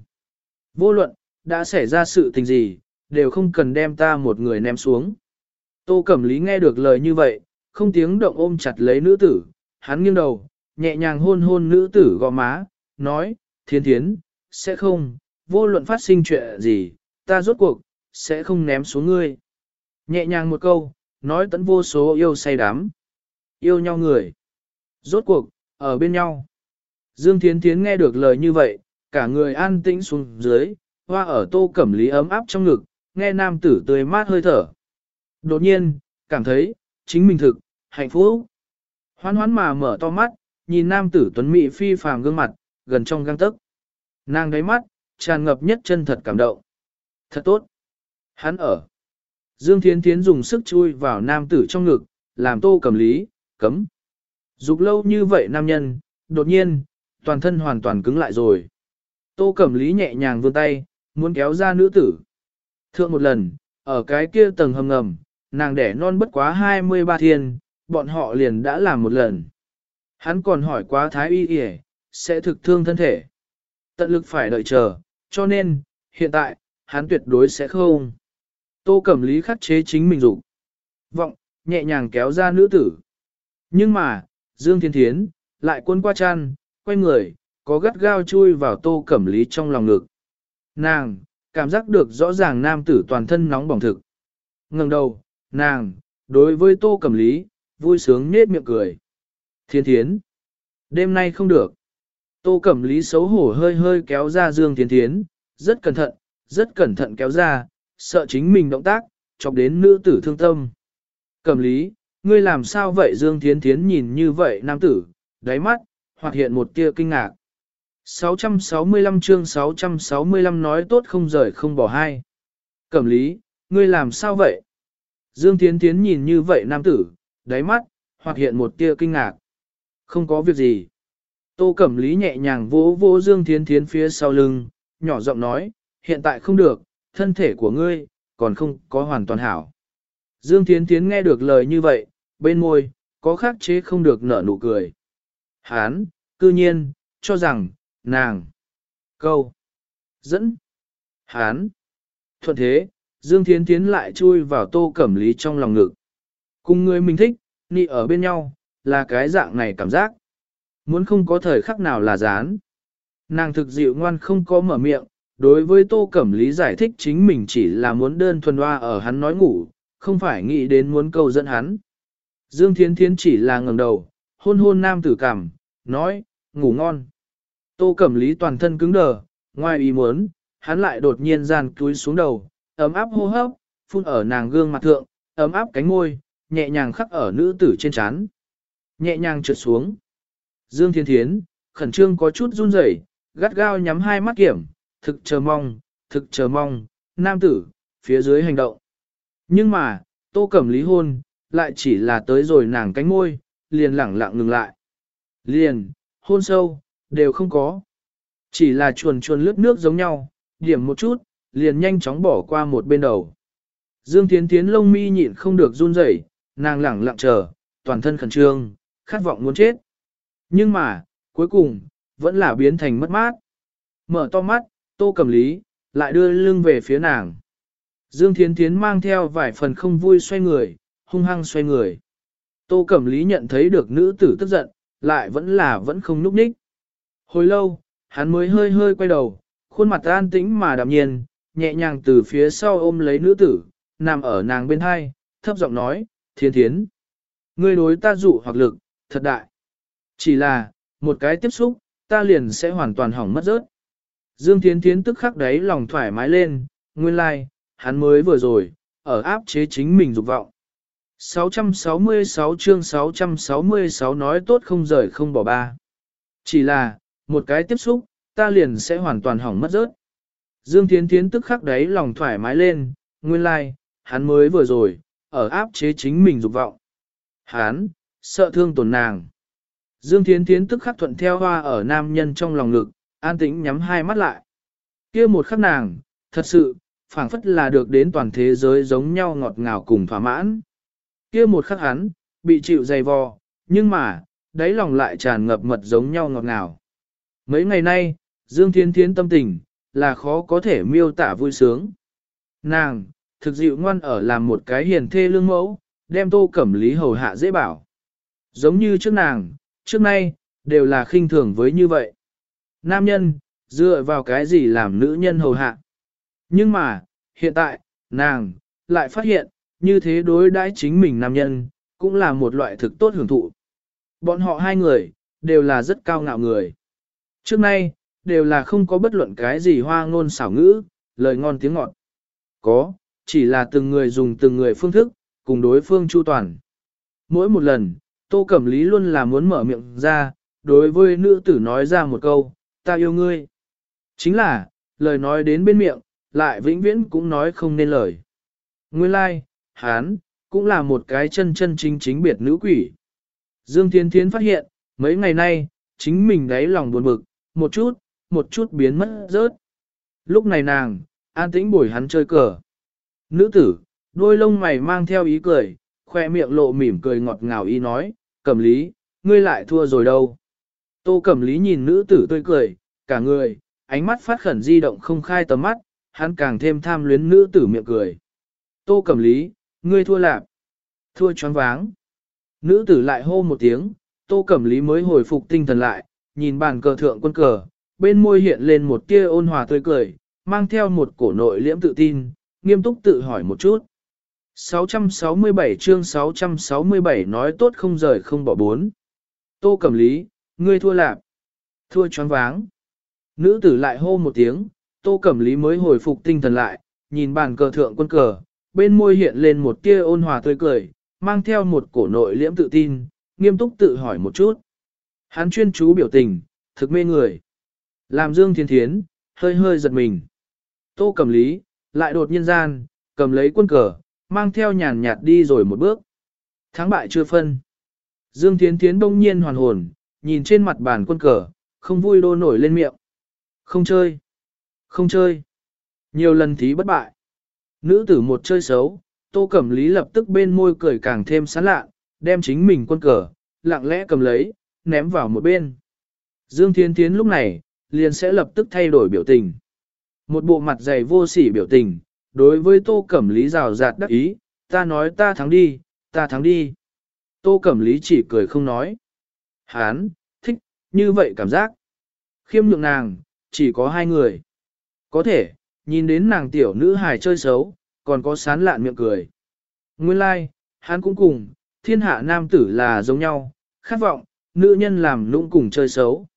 Vô luận, đã xảy ra sự tình gì, đều không cần đem ta một người ném xuống. Tô Cẩm Lý nghe được lời như vậy, không tiếng động ôm chặt lấy nữ tử, hắn nghiêng đầu, nhẹ nhàng hôn hôn nữ tử gò má, nói, thiên thiến, sẽ không, vô luận phát sinh chuyện gì, ta rốt cuộc, sẽ không ném xuống ngươi. Nhẹ nhàng một câu, nói tận vô số yêu say đắm. Yêu nhau người. Rốt cuộc, ở bên nhau. Dương Thiến Thiến nghe được lời như vậy, cả người an tĩnh xuống dưới, hoa ở tô cẩm lý ấm áp trong ngực, nghe nam tử tươi mát hơi thở. Đột nhiên, cảm thấy, chính mình thực, hạnh phúc. hoan hoán mà mở to mắt, nhìn nam tử tuấn mỹ phi phàm gương mặt, gần trong găng tức. Nàng đáy mắt, tràn ngập nhất chân thật cảm động. Thật tốt. Hắn ở. Dương Thiến Thiến dùng sức chui vào nam tử trong ngực, làm tô cầm lý, cấm. Dục lâu như vậy nam nhân, đột nhiên, toàn thân hoàn toàn cứng lại rồi. Tô Cẩm Lý nhẹ nhàng vươn tay, muốn kéo ra nữ tử. Thượng một lần, Ở cái kia tầng hầm ngầm, nàng đẻ non bất quá 23 thiên, bọn họ liền đã làm một lần. Hắn còn hỏi quá thái y y, sẽ thực thương thân thể. Tận lực phải đợi chờ, cho nên, hiện tại, hắn tuyệt đối sẽ không. Tô Cẩm Lý khắc chế chính mình dục Vọng, nhẹ nhàng kéo ra nữ tử. Nhưng mà, Dương Thiên Thiến, lại quân qua chăn, quay người, có gắt gao chui vào Tô Cẩm Lý trong lòng ngực. Nàng, cảm giác được rõ ràng nam tử toàn thân nóng bỏng thực. ngẩng đầu, nàng, đối với Tô Cẩm Lý, vui sướng nết miệng cười. Thiên Thiến, đêm nay không được. Tô Cẩm Lý xấu hổ hơi hơi kéo ra Dương Thiến Thiến, rất cẩn thận, rất cẩn thận kéo ra, sợ chính mình động tác, chọc đến nữ tử thương tâm. Cẩm Lý, ngươi làm sao vậy Dương Thiến Thiến nhìn như vậy nam tử, đáy mắt, hoặc hiện một tia kinh ngạc. 665 chương 665 nói tốt không rời không bỏ hai. Cẩm Lý, ngươi làm sao vậy? Dương Thiến Thiến nhìn như vậy nam tử, đáy mắt, hoặc hiện một tia kinh ngạc. Không có việc gì. Tô Cẩm Lý nhẹ nhàng vỗ vỗ Dương Thiến Thiến phía sau lưng, nhỏ giọng nói, hiện tại không được, thân thể của ngươi, còn không có hoàn toàn hảo. Dương Thiến Thiến nghe được lời như vậy, bên môi, có khắc chế không được nở nụ cười. Hán, cư nhiên, cho rằng, nàng, câu, dẫn, hán. Thuận thế, Dương Thiến Thiến lại chui vào tô cẩm lý trong lòng ngực. Cùng người mình thích, nị ở bên nhau, là cái dạng này cảm giác. Muốn không có thời khắc nào là dán. Nàng thực dịu ngoan không có mở miệng, đối với Tô Cẩm Lý giải thích chính mình chỉ là muốn đơn thuần hoa ở hắn nói ngủ, không phải nghĩ đến muốn câu dẫn hắn. Dương Thiến Thiến chỉ là ngẩng đầu, hôn hôn nam tử cảm, nói, ngủ ngon. Tô Cẩm Lý toàn thân cứng đờ, ngoài ý muốn, hắn lại đột nhiên giàn cúi xuống đầu, ấm áp hô hấp, phun ở nàng gương mặt thượng, ấm áp cánh môi, nhẹ nhàng khắc ở nữ tử trên trán, nhẹ nhàng trượt xuống. Dương Thiên Thiến, khẩn trương có chút run rẩy, gắt gao nhắm hai mắt kiểm, thực chờ mong, thực chờ mong, nam tử, phía dưới hành động. Nhưng mà, tô cẩm lý hôn, lại chỉ là tới rồi nàng cánh môi, liền lẳng lặng ngừng lại. Liền, hôn sâu, đều không có. Chỉ là chuồn chuồn lướt nước giống nhau, điểm một chút, liền nhanh chóng bỏ qua một bên đầu. Dương Thiến Thiến lông mi nhịn không được run rẩy, nàng lẳng lặng chờ, toàn thân khẩn trương, khát vọng muốn chết. Nhưng mà, cuối cùng, vẫn là biến thành mất mát. Mở to mắt, tô cầm lý, lại đưa lưng về phía nàng. Dương Thiến Thiến mang theo vài phần không vui xoay người, hung hăng xoay người. Tô Cẩm Lý nhận thấy được nữ tử tức giận, lại vẫn là vẫn không núp ních. Hồi lâu, hắn mới hơi hơi quay đầu, khuôn mặt an tĩnh mà đạm nhiên, nhẹ nhàng từ phía sau ôm lấy nữ tử, nằm ở nàng bên hai, thấp giọng nói, thiên thiến. Ngươi đối ta dụ hoặc lực, thật đại. Chỉ là, một cái tiếp xúc, ta liền sẽ hoàn toàn hỏng mất rớt. Dương Thiến Thiến tức khắc đấy lòng thoải mái lên, nguyên lai, like, hắn mới vừa rồi, ở áp chế chính mình dục vọng. 666 chương 666 nói tốt không rời không bỏ ba. Chỉ là, một cái tiếp xúc, ta liền sẽ hoàn toàn hỏng mất rớt. Dương Thiến Thiến tức khắc đấy lòng thoải mái lên, nguyên lai, like, hắn mới vừa rồi, ở áp chế chính mình dục vọng. Hắn, sợ thương tổn nàng. Dương Thiến Thiến tức khắc thuận theo hoa ở nam nhân trong lòng ngực, an tĩnh nhắm hai mắt lại. kia một khắc nàng, thật sự, phảng phất là được đến toàn thế giới giống nhau ngọt ngào cùng thỏa mãn. kia một khắc hắn, bị chịu dày vò, nhưng mà, đáy lòng lại tràn ngập mật giống nhau ngọt ngào. Mấy ngày nay, Dương Thiên Thiến tâm tình, là khó có thể miêu tả vui sướng. Nàng, thực dịu ngoan ở làm một cái hiền thê lương mẫu, đem tô cẩm lý hầu hạ dễ bảo. Giống như trước nàng, trước nay, đều là khinh thường với như vậy. Nam nhân, dựa vào cái gì làm nữ nhân hầu hạ. Nhưng mà, hiện tại, nàng, lại phát hiện, như thế đối đãi chính mình nam nhân, cũng là một loại thực tốt hưởng thụ. Bọn họ hai người, đều là rất cao ngạo người. Trước nay, đều là không có bất luận cái gì hoa ngôn xảo ngữ, lời ngon tiếng ngọt. Có, chỉ là từng người dùng từng người phương thức, cùng đối phương chu toàn. Mỗi một lần, Tô Cẩm Lý luôn là muốn mở miệng ra, đối với nữ tử nói ra một câu, ta yêu ngươi. Chính là, lời nói đến bên miệng, lại vĩnh viễn cũng nói không nên lời. Nguyên lai, like, hán, cũng là một cái chân chân chính chính biệt nữ quỷ. Dương Thiên Thiến phát hiện, mấy ngày nay, chính mình đáy lòng buồn bực, một chút, một chút biến mất rớt. Lúc này nàng, an tĩnh bồi hắn chơi cờ. Nữ tử, đôi lông mày mang theo ý cười, khoe miệng lộ mỉm cười ngọt ngào y nói, cẩm lý, ngươi lại thua rồi đâu. Tô cẩm lý nhìn nữ tử tươi cười, cả người, ánh mắt phát khẩn di động không khai tầm mắt, hắn càng thêm tham luyến nữ tử miệng cười. Tô cẩm lý, ngươi thua lạp. Thua choáng váng. Nữ tử lại hô một tiếng, tô cẩm lý mới hồi phục tinh thần lại, nhìn bàn cờ thượng quân cờ, bên môi hiện lên một tia ôn hòa tươi cười, mang theo một cổ nội liễm tự tin, nghiêm túc tự hỏi một chút. 667 chương 667 nói tốt không rời không bỏ bốn. Tô Cẩm Lý, ngươi thua lạp. Thua choáng váng. Nữ tử lại hô một tiếng, Tô Cẩm Lý mới hồi phục tinh thần lại, nhìn bàn cờ thượng quân cờ, bên môi hiện lên một tia ôn hòa tươi cười, mang theo một cổ nội liễm tự tin, nghiêm túc tự hỏi một chút. Hắn chuyên chú biểu tình, thực mê người. Làm Dương Thiên Thiến, hơi hơi giật mình. Tô Cẩm Lý, lại đột nhiên gian, cầm lấy quân cờ, mang theo nhàn nhạt đi rồi một bước. Thắng bại chưa phân. Dương Thiến Thiến đông nhiên hoàn hồn, nhìn trên mặt bàn quân cờ, không vui đô nổi lên miệng. Không chơi. Không chơi. Nhiều lần thí bất bại. Nữ tử một chơi xấu, Tô Cẩm Lý lập tức bên môi cười càng thêm sán lạ, đem chính mình quân cờ, lặng lẽ cầm lấy, ném vào một bên. Dương Thiên Thiến lúc này, liền sẽ lập tức thay đổi biểu tình. Một bộ mặt dày vô sỉ biểu tình, đối với Tô Cẩm Lý rào rạt đắc ý, ta nói ta thắng đi, ta thắng đi. Tô Cẩm Lý chỉ cười không nói. Hán, thích, như vậy cảm giác. Khiêm nhượng nàng, chỉ có hai người. Có thể, nhìn đến nàng tiểu nữ hài chơi xấu, còn có sán lạn miệng cười. Nguyên lai, like, hắn cũng cùng, thiên hạ nam tử là giống nhau, khát vọng, nữ nhân làm lũng cùng chơi xấu.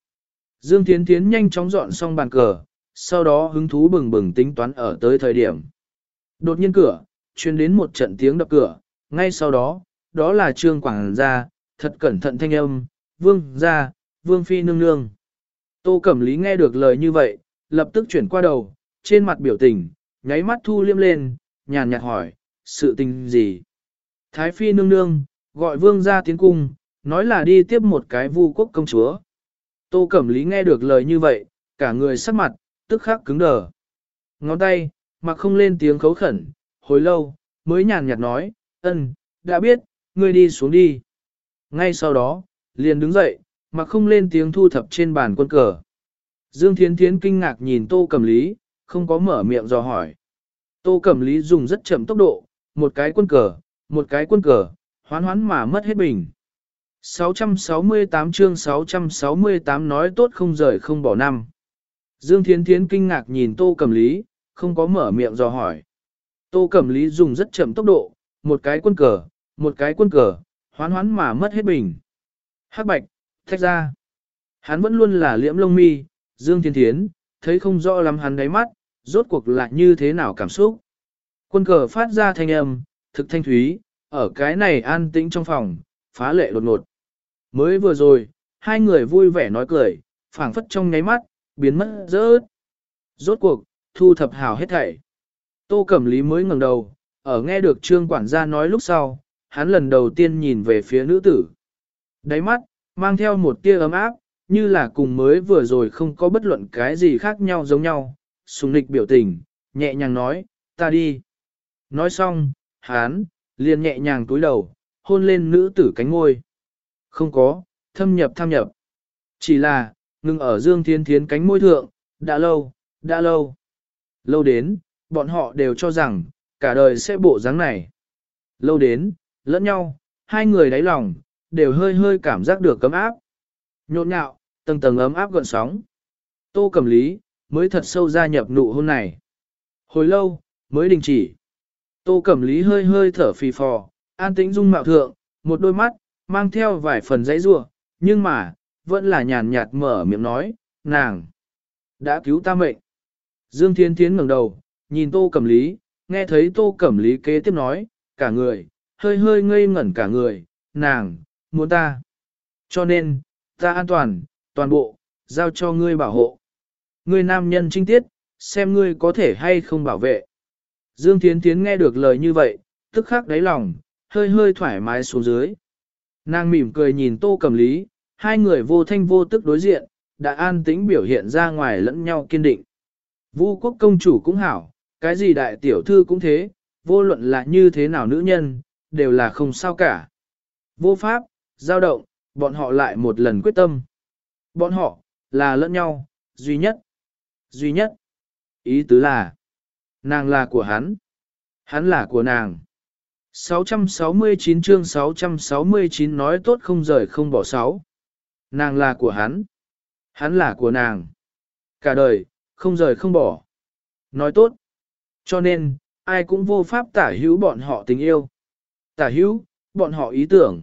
Dương Thiến Thiến nhanh chóng dọn xong bàn cờ, sau đó hứng thú bừng bừng tính toán ở tới thời điểm. Đột nhiên cửa, truyền đến một trận tiếng đập cửa, ngay sau đó, đó là trương quảng gia, thật cẩn thận thanh âm, vương gia, vương phi nương nương. Tô Cẩm Lý nghe được lời như vậy, lập tức chuyển qua đầu, trên mặt biểu tình, nháy mắt thu liêm lên, nhàn nhạt hỏi, sự tình gì? Thái phi nương nương, gọi vương gia tiến cung, nói là đi tiếp một cái vu quốc công chúa. Tô Cẩm Lý nghe được lời như vậy, cả người sắc mặt, tức khắc cứng đờ. Ngón tay, mà không lên tiếng khấu khẩn, hồi lâu, mới nhàn nhạt nói, ân, đã biết, ngươi đi xuống đi. Ngay sau đó, liền đứng dậy, mà không lên tiếng thu thập trên bàn quân cờ. Dương Thiến Thiến kinh ngạc nhìn Tô Cẩm Lý, không có mở miệng dò hỏi. Tô Cẩm Lý dùng rất chậm tốc độ, một cái quân cờ, một cái quân cờ, hoán hoán mà mất hết bình. 668 chương 668 nói tốt không rời không bỏ năm. Dương Thiến Thiến kinh ngạc nhìn Tô Cẩm Lý, không có mở miệng dò hỏi. Tô Cẩm Lý dùng rất chậm tốc độ, một cái quân cờ, một cái quân cờ, hoán hoán mà mất hết bình. Hắc bạch, thách ra. Hắn vẫn luôn là liễm lông mi, Dương Thiên Thiến, thấy không rõ lắm hắn đáy mắt, rốt cuộc là như thế nào cảm xúc. Quân cờ phát ra thanh âm, thực thanh thúy, ở cái này an tĩnh trong phòng, phá lệ đột ngột. Mới vừa rồi, hai người vui vẻ nói cười, phảng phất trong nháy mắt, biến mất rớt. Rốt cuộc, thu thập hào hết thảy. Tô Cẩm Lý mới ngẩng đầu, ở nghe được trương quản gia nói lúc sau, hắn lần đầu tiên nhìn về phía nữ tử. Đáy mắt, mang theo một tia ấm áp, như là cùng mới vừa rồi không có bất luận cái gì khác nhau giống nhau, sùng nịch biểu tình, nhẹ nhàng nói, ta đi. Nói xong, hắn, liền nhẹ nhàng túi đầu, hôn lên nữ tử cánh ngôi. Không có, thâm nhập tham nhập. Chỉ là, ngừng ở Dương Thiên Thiến cánh môi thượng, đã lâu, đã lâu. Lâu đến, bọn họ đều cho rằng, cả đời sẽ bộ dáng này. Lâu đến, lẫn nhau, hai người đáy lòng, đều hơi hơi cảm giác được cấm áp. Nhộn nhạo, tầng tầng ấm áp gọn sóng. Tô Cẩm Lý, mới thật sâu gia nhập nụ hôn này. Hồi lâu, mới đình chỉ. Tô Cẩm Lý hơi hơi thở phì phò, an tĩnh dung mạo thượng, một đôi mắt, mang theo vài phần giấy rua, nhưng mà, vẫn là nhàn nhạt mở miệng nói, nàng, đã cứu ta mệnh. Dương Thiên Thiến ngẩng đầu, nhìn Tô Cẩm Lý, nghe thấy Tô Cẩm Lý kế tiếp nói, cả người, hơi hơi ngây ngẩn cả người, nàng, muốn ta. Cho nên, ta an toàn, toàn bộ, giao cho ngươi bảo hộ. Ngươi nam nhân trinh tiết, xem ngươi có thể hay không bảo vệ. Dương Thiến Thiến nghe được lời như vậy, tức khắc đáy lòng, hơi hơi thoải mái xuống dưới. Nàng mỉm cười nhìn Tô Cẩm Lý, hai người vô thanh vô tức đối diện, đã an tĩnh biểu hiện ra ngoài lẫn nhau kiên định. Vu quốc công chủ cũng hảo, cái gì đại tiểu thư cũng thế, vô luận là như thế nào nữ nhân, đều là không sao cả. Vô pháp, giao động, bọn họ lại một lần quyết tâm. Bọn họ, là lẫn nhau, duy nhất. Duy nhất. Ý tứ là, nàng là của hắn. Hắn là của nàng. 669 chương 669 nói tốt không rời không bỏ sáu. Nàng là của hắn. Hắn là của nàng. Cả đời, không rời không bỏ. Nói tốt. Cho nên, ai cũng vô pháp tả hữu bọn họ tình yêu. Tả hữu, bọn họ ý tưởng.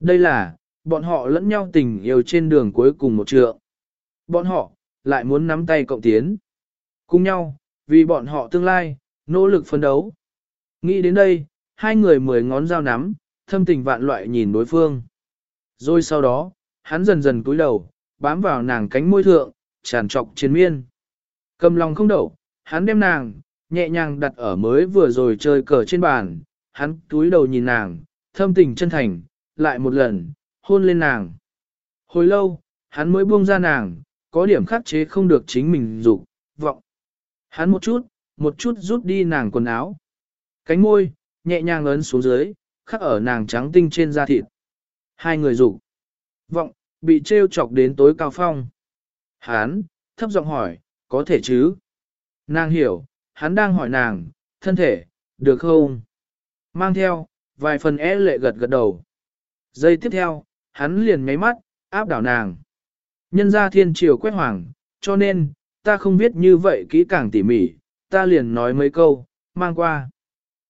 Đây là, bọn họ lẫn nhau tình yêu trên đường cuối cùng một trượng. Bọn họ, lại muốn nắm tay cộng tiến. Cùng nhau, vì bọn họ tương lai, nỗ lực phấn đấu. Nghĩ đến đây, hai người mười ngón dao nắm, thâm tình vạn loại nhìn đối phương. Rồi sau đó, hắn dần dần cúi đầu, bám vào nàng cánh môi thượng, tràn trọc chiến miên. Cầm lòng không đậu, hắn đem nàng, nhẹ nhàng đặt ở mới vừa rồi chơi cờ trên bàn, hắn cúi đầu nhìn nàng, thâm tình chân thành, lại một lần, hôn lên nàng. Hồi lâu, hắn mới buông ra nàng, có điểm khắc chế không được chính mình dục vọng. Hắn một chút, một chút rút đi nàng quần áo. Cánh môi, nhẹ nhàng ấn xuống dưới, khắc ở nàng trắng tinh trên da thịt. Hai người dục vọng, bị trêu chọc đến tối cao phong. Hắn, thấp giọng hỏi, có thể chứ? Nàng hiểu, hắn đang hỏi nàng, thân thể, được không? Mang theo, vài phần é lệ gật gật đầu. Giây tiếp theo, hắn liền nháy mắt, áp đảo nàng. Nhân ra thiên triều quét hoàng, cho nên, ta không biết như vậy kỹ càng tỉ mỉ, ta liền nói mấy câu, mang qua.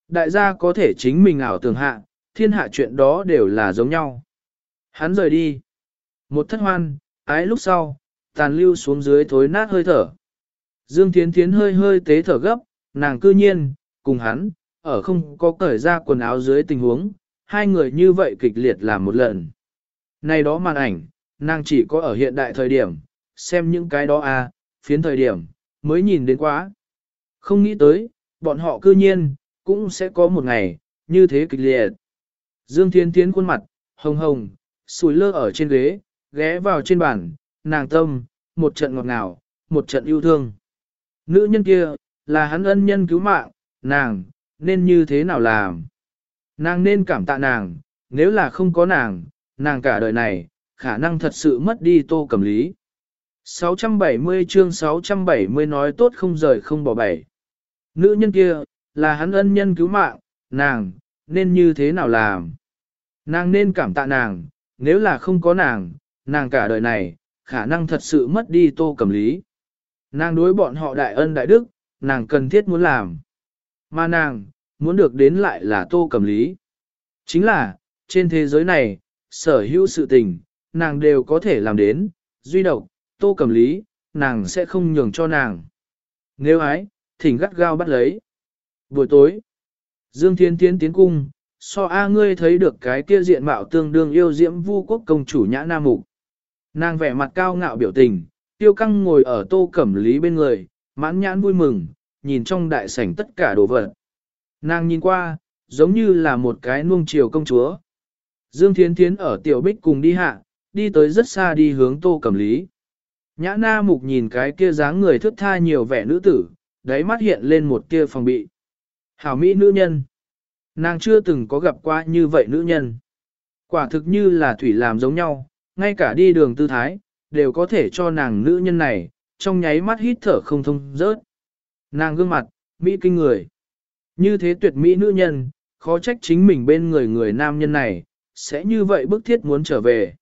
Đại gia có thể chính mình ảo tưởng hạ, thiên hạ chuyện đó đều là giống nhau. Hắn rời đi. Một thất hoan, ái lúc sau, tàn lưu xuống dưới thối nát hơi thở. Dương Thiến Thiến hơi hơi tế thở gấp, nàng cư nhiên, cùng hắn, ở không có cởi ra quần áo dưới tình huống, hai người như vậy kịch liệt làm một lần. Này đó màn ảnh, nàng chỉ có ở hiện đại thời điểm, xem những cái đó à, phiến thời điểm, mới nhìn đến quá. Không nghĩ tới, bọn họ cư nhiên, cũng sẽ có một ngày, như thế kịch liệt. Dương Thiên Thiến khuôn mặt, hồng hồng, sùi lơ ở trên ghế, ghé vào trên bàn, nàng tâm, một trận ngọt ngào, một trận yêu thương. Nữ nhân kia, là hắn ân nhân cứu mạng, nàng, nên như thế nào làm? Nàng nên cảm tạ nàng, nếu là không có nàng, nàng cả đời này, khả năng thật sự mất đi tô cầm lý. 670 chương 670 nói tốt không rời không bỏ bảy. Nữ nhân kia, là hắn ân nhân cứu mạng, nàng, nên như thế nào làm? Nàng nên cảm tạ nàng, nếu là không có nàng, nàng cả đời này, khả năng thật sự mất đi tô cầm lý. Nàng đối bọn họ đại ân đại đức, nàng cần thiết muốn làm. Mà nàng, muốn được đến lại là tô cầm lý. Chính là, trên thế giới này, sở hữu sự tình, nàng đều có thể làm đến, duy độc, tô cầm lý, nàng sẽ không nhường cho nàng. Nếu ái, thỉnh gắt gao bắt lấy. Buổi tối, Dương Thiên Tiến tiến cung, so A ngươi thấy được cái kia diện mạo tương đương yêu diễm vu quốc công chủ nhã nam mục. Nàng vẻ mặt cao ngạo biểu tình, tiêu căng ngồi ở tô cẩm lý bên người, mãn nhãn vui mừng, nhìn trong đại sảnh tất cả đồ vật. Nàng nhìn qua, giống như là một cái nuông chiều công chúa. Dương Thiến Thiến ở tiểu bích cùng đi hạ, đi tới rất xa đi hướng tô cẩm lý. Nhã na mục nhìn cái kia dáng người thước tha nhiều vẻ nữ tử, đáy mắt hiện lên một kia phòng bị. Hảo Mỹ nữ nhân. Nàng chưa từng có gặp qua như vậy nữ nhân. Quả thực như là thủy làm giống nhau, ngay cả đi đường tư thái, đều có thể cho nàng nữ nhân này, trong nháy mắt hít thở không thông rớt. Nàng gương mặt, Mỹ kinh người. Như thế tuyệt Mỹ nữ nhân, khó trách chính mình bên người người nam nhân này, sẽ như vậy bức thiết muốn trở về.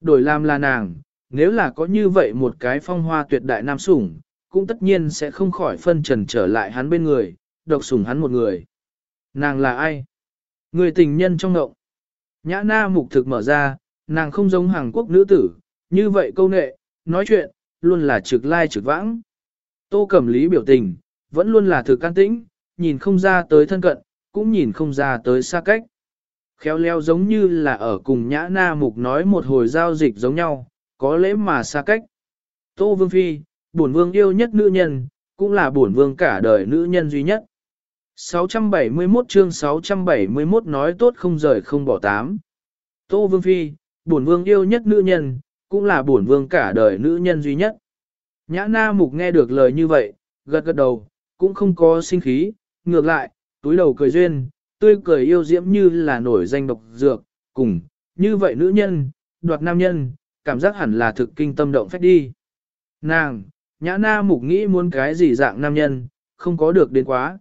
Đổi làm là nàng, nếu là có như vậy một cái phong hoa tuyệt đại nam sủng, cũng tất nhiên sẽ không khỏi phân trần trở lại hắn bên người, độc sủng hắn một người. Nàng là ai? Người tình nhân trong ngộng. Nhã na mục thực mở ra, nàng không giống Hàn Quốc nữ tử, như vậy câu nệ, nói chuyện, luôn là trực lai trực vãng. Tô Cẩm Lý biểu tình, vẫn luôn là thực can tĩnh, nhìn không ra tới thân cận, cũng nhìn không ra tới xa cách. Khéo leo giống như là ở cùng nhã na mục nói một hồi giao dịch giống nhau, có lẽ mà xa cách. Tô Vương Phi, bổn vương yêu nhất nữ nhân, cũng là bổn vương cả đời nữ nhân duy nhất. 671 chương 671 nói tốt không rời không bỏ tám. Tô Vương Phi, bổn vương yêu nhất nữ nhân, cũng là bổn vương cả đời nữ nhân duy nhất. Nhã na mục nghe được lời như vậy, gật gật đầu, cũng không có sinh khí, ngược lại, túi đầu cười duyên, tươi cười yêu diễm như là nổi danh độc dược, cùng, như vậy nữ nhân, đoạt nam nhân, cảm giác hẳn là thực kinh tâm động phách đi. Nàng, nhã na mục nghĩ muốn cái gì dạng nam nhân, không có được đến quá.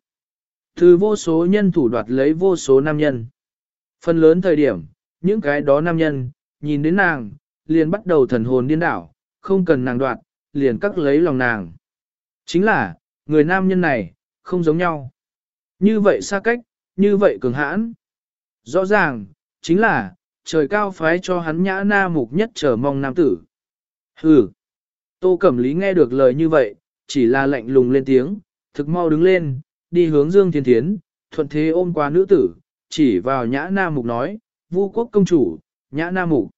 Từ vô số nhân thủ đoạt lấy vô số nam nhân. Phần lớn thời điểm, những cái đó nam nhân, nhìn đến nàng, liền bắt đầu thần hồn điên đảo, không cần nàng đoạt, liền cắt lấy lòng nàng. Chính là, người nam nhân này, không giống nhau. Như vậy xa cách, như vậy cường hãn. Rõ ràng, chính là, trời cao phái cho hắn nhã na mục nhất chờ mong nam tử. Hừ. Tô Cẩm Lý nghe được lời như vậy, chỉ là lạnh lùng lên tiếng, thực mau đứng lên, đi hướng Dương Thiên Thiến, thuận thế ôm qua nữ tử, chỉ vào nhã na mục nói, vu quốc công chủ, nhã na mục.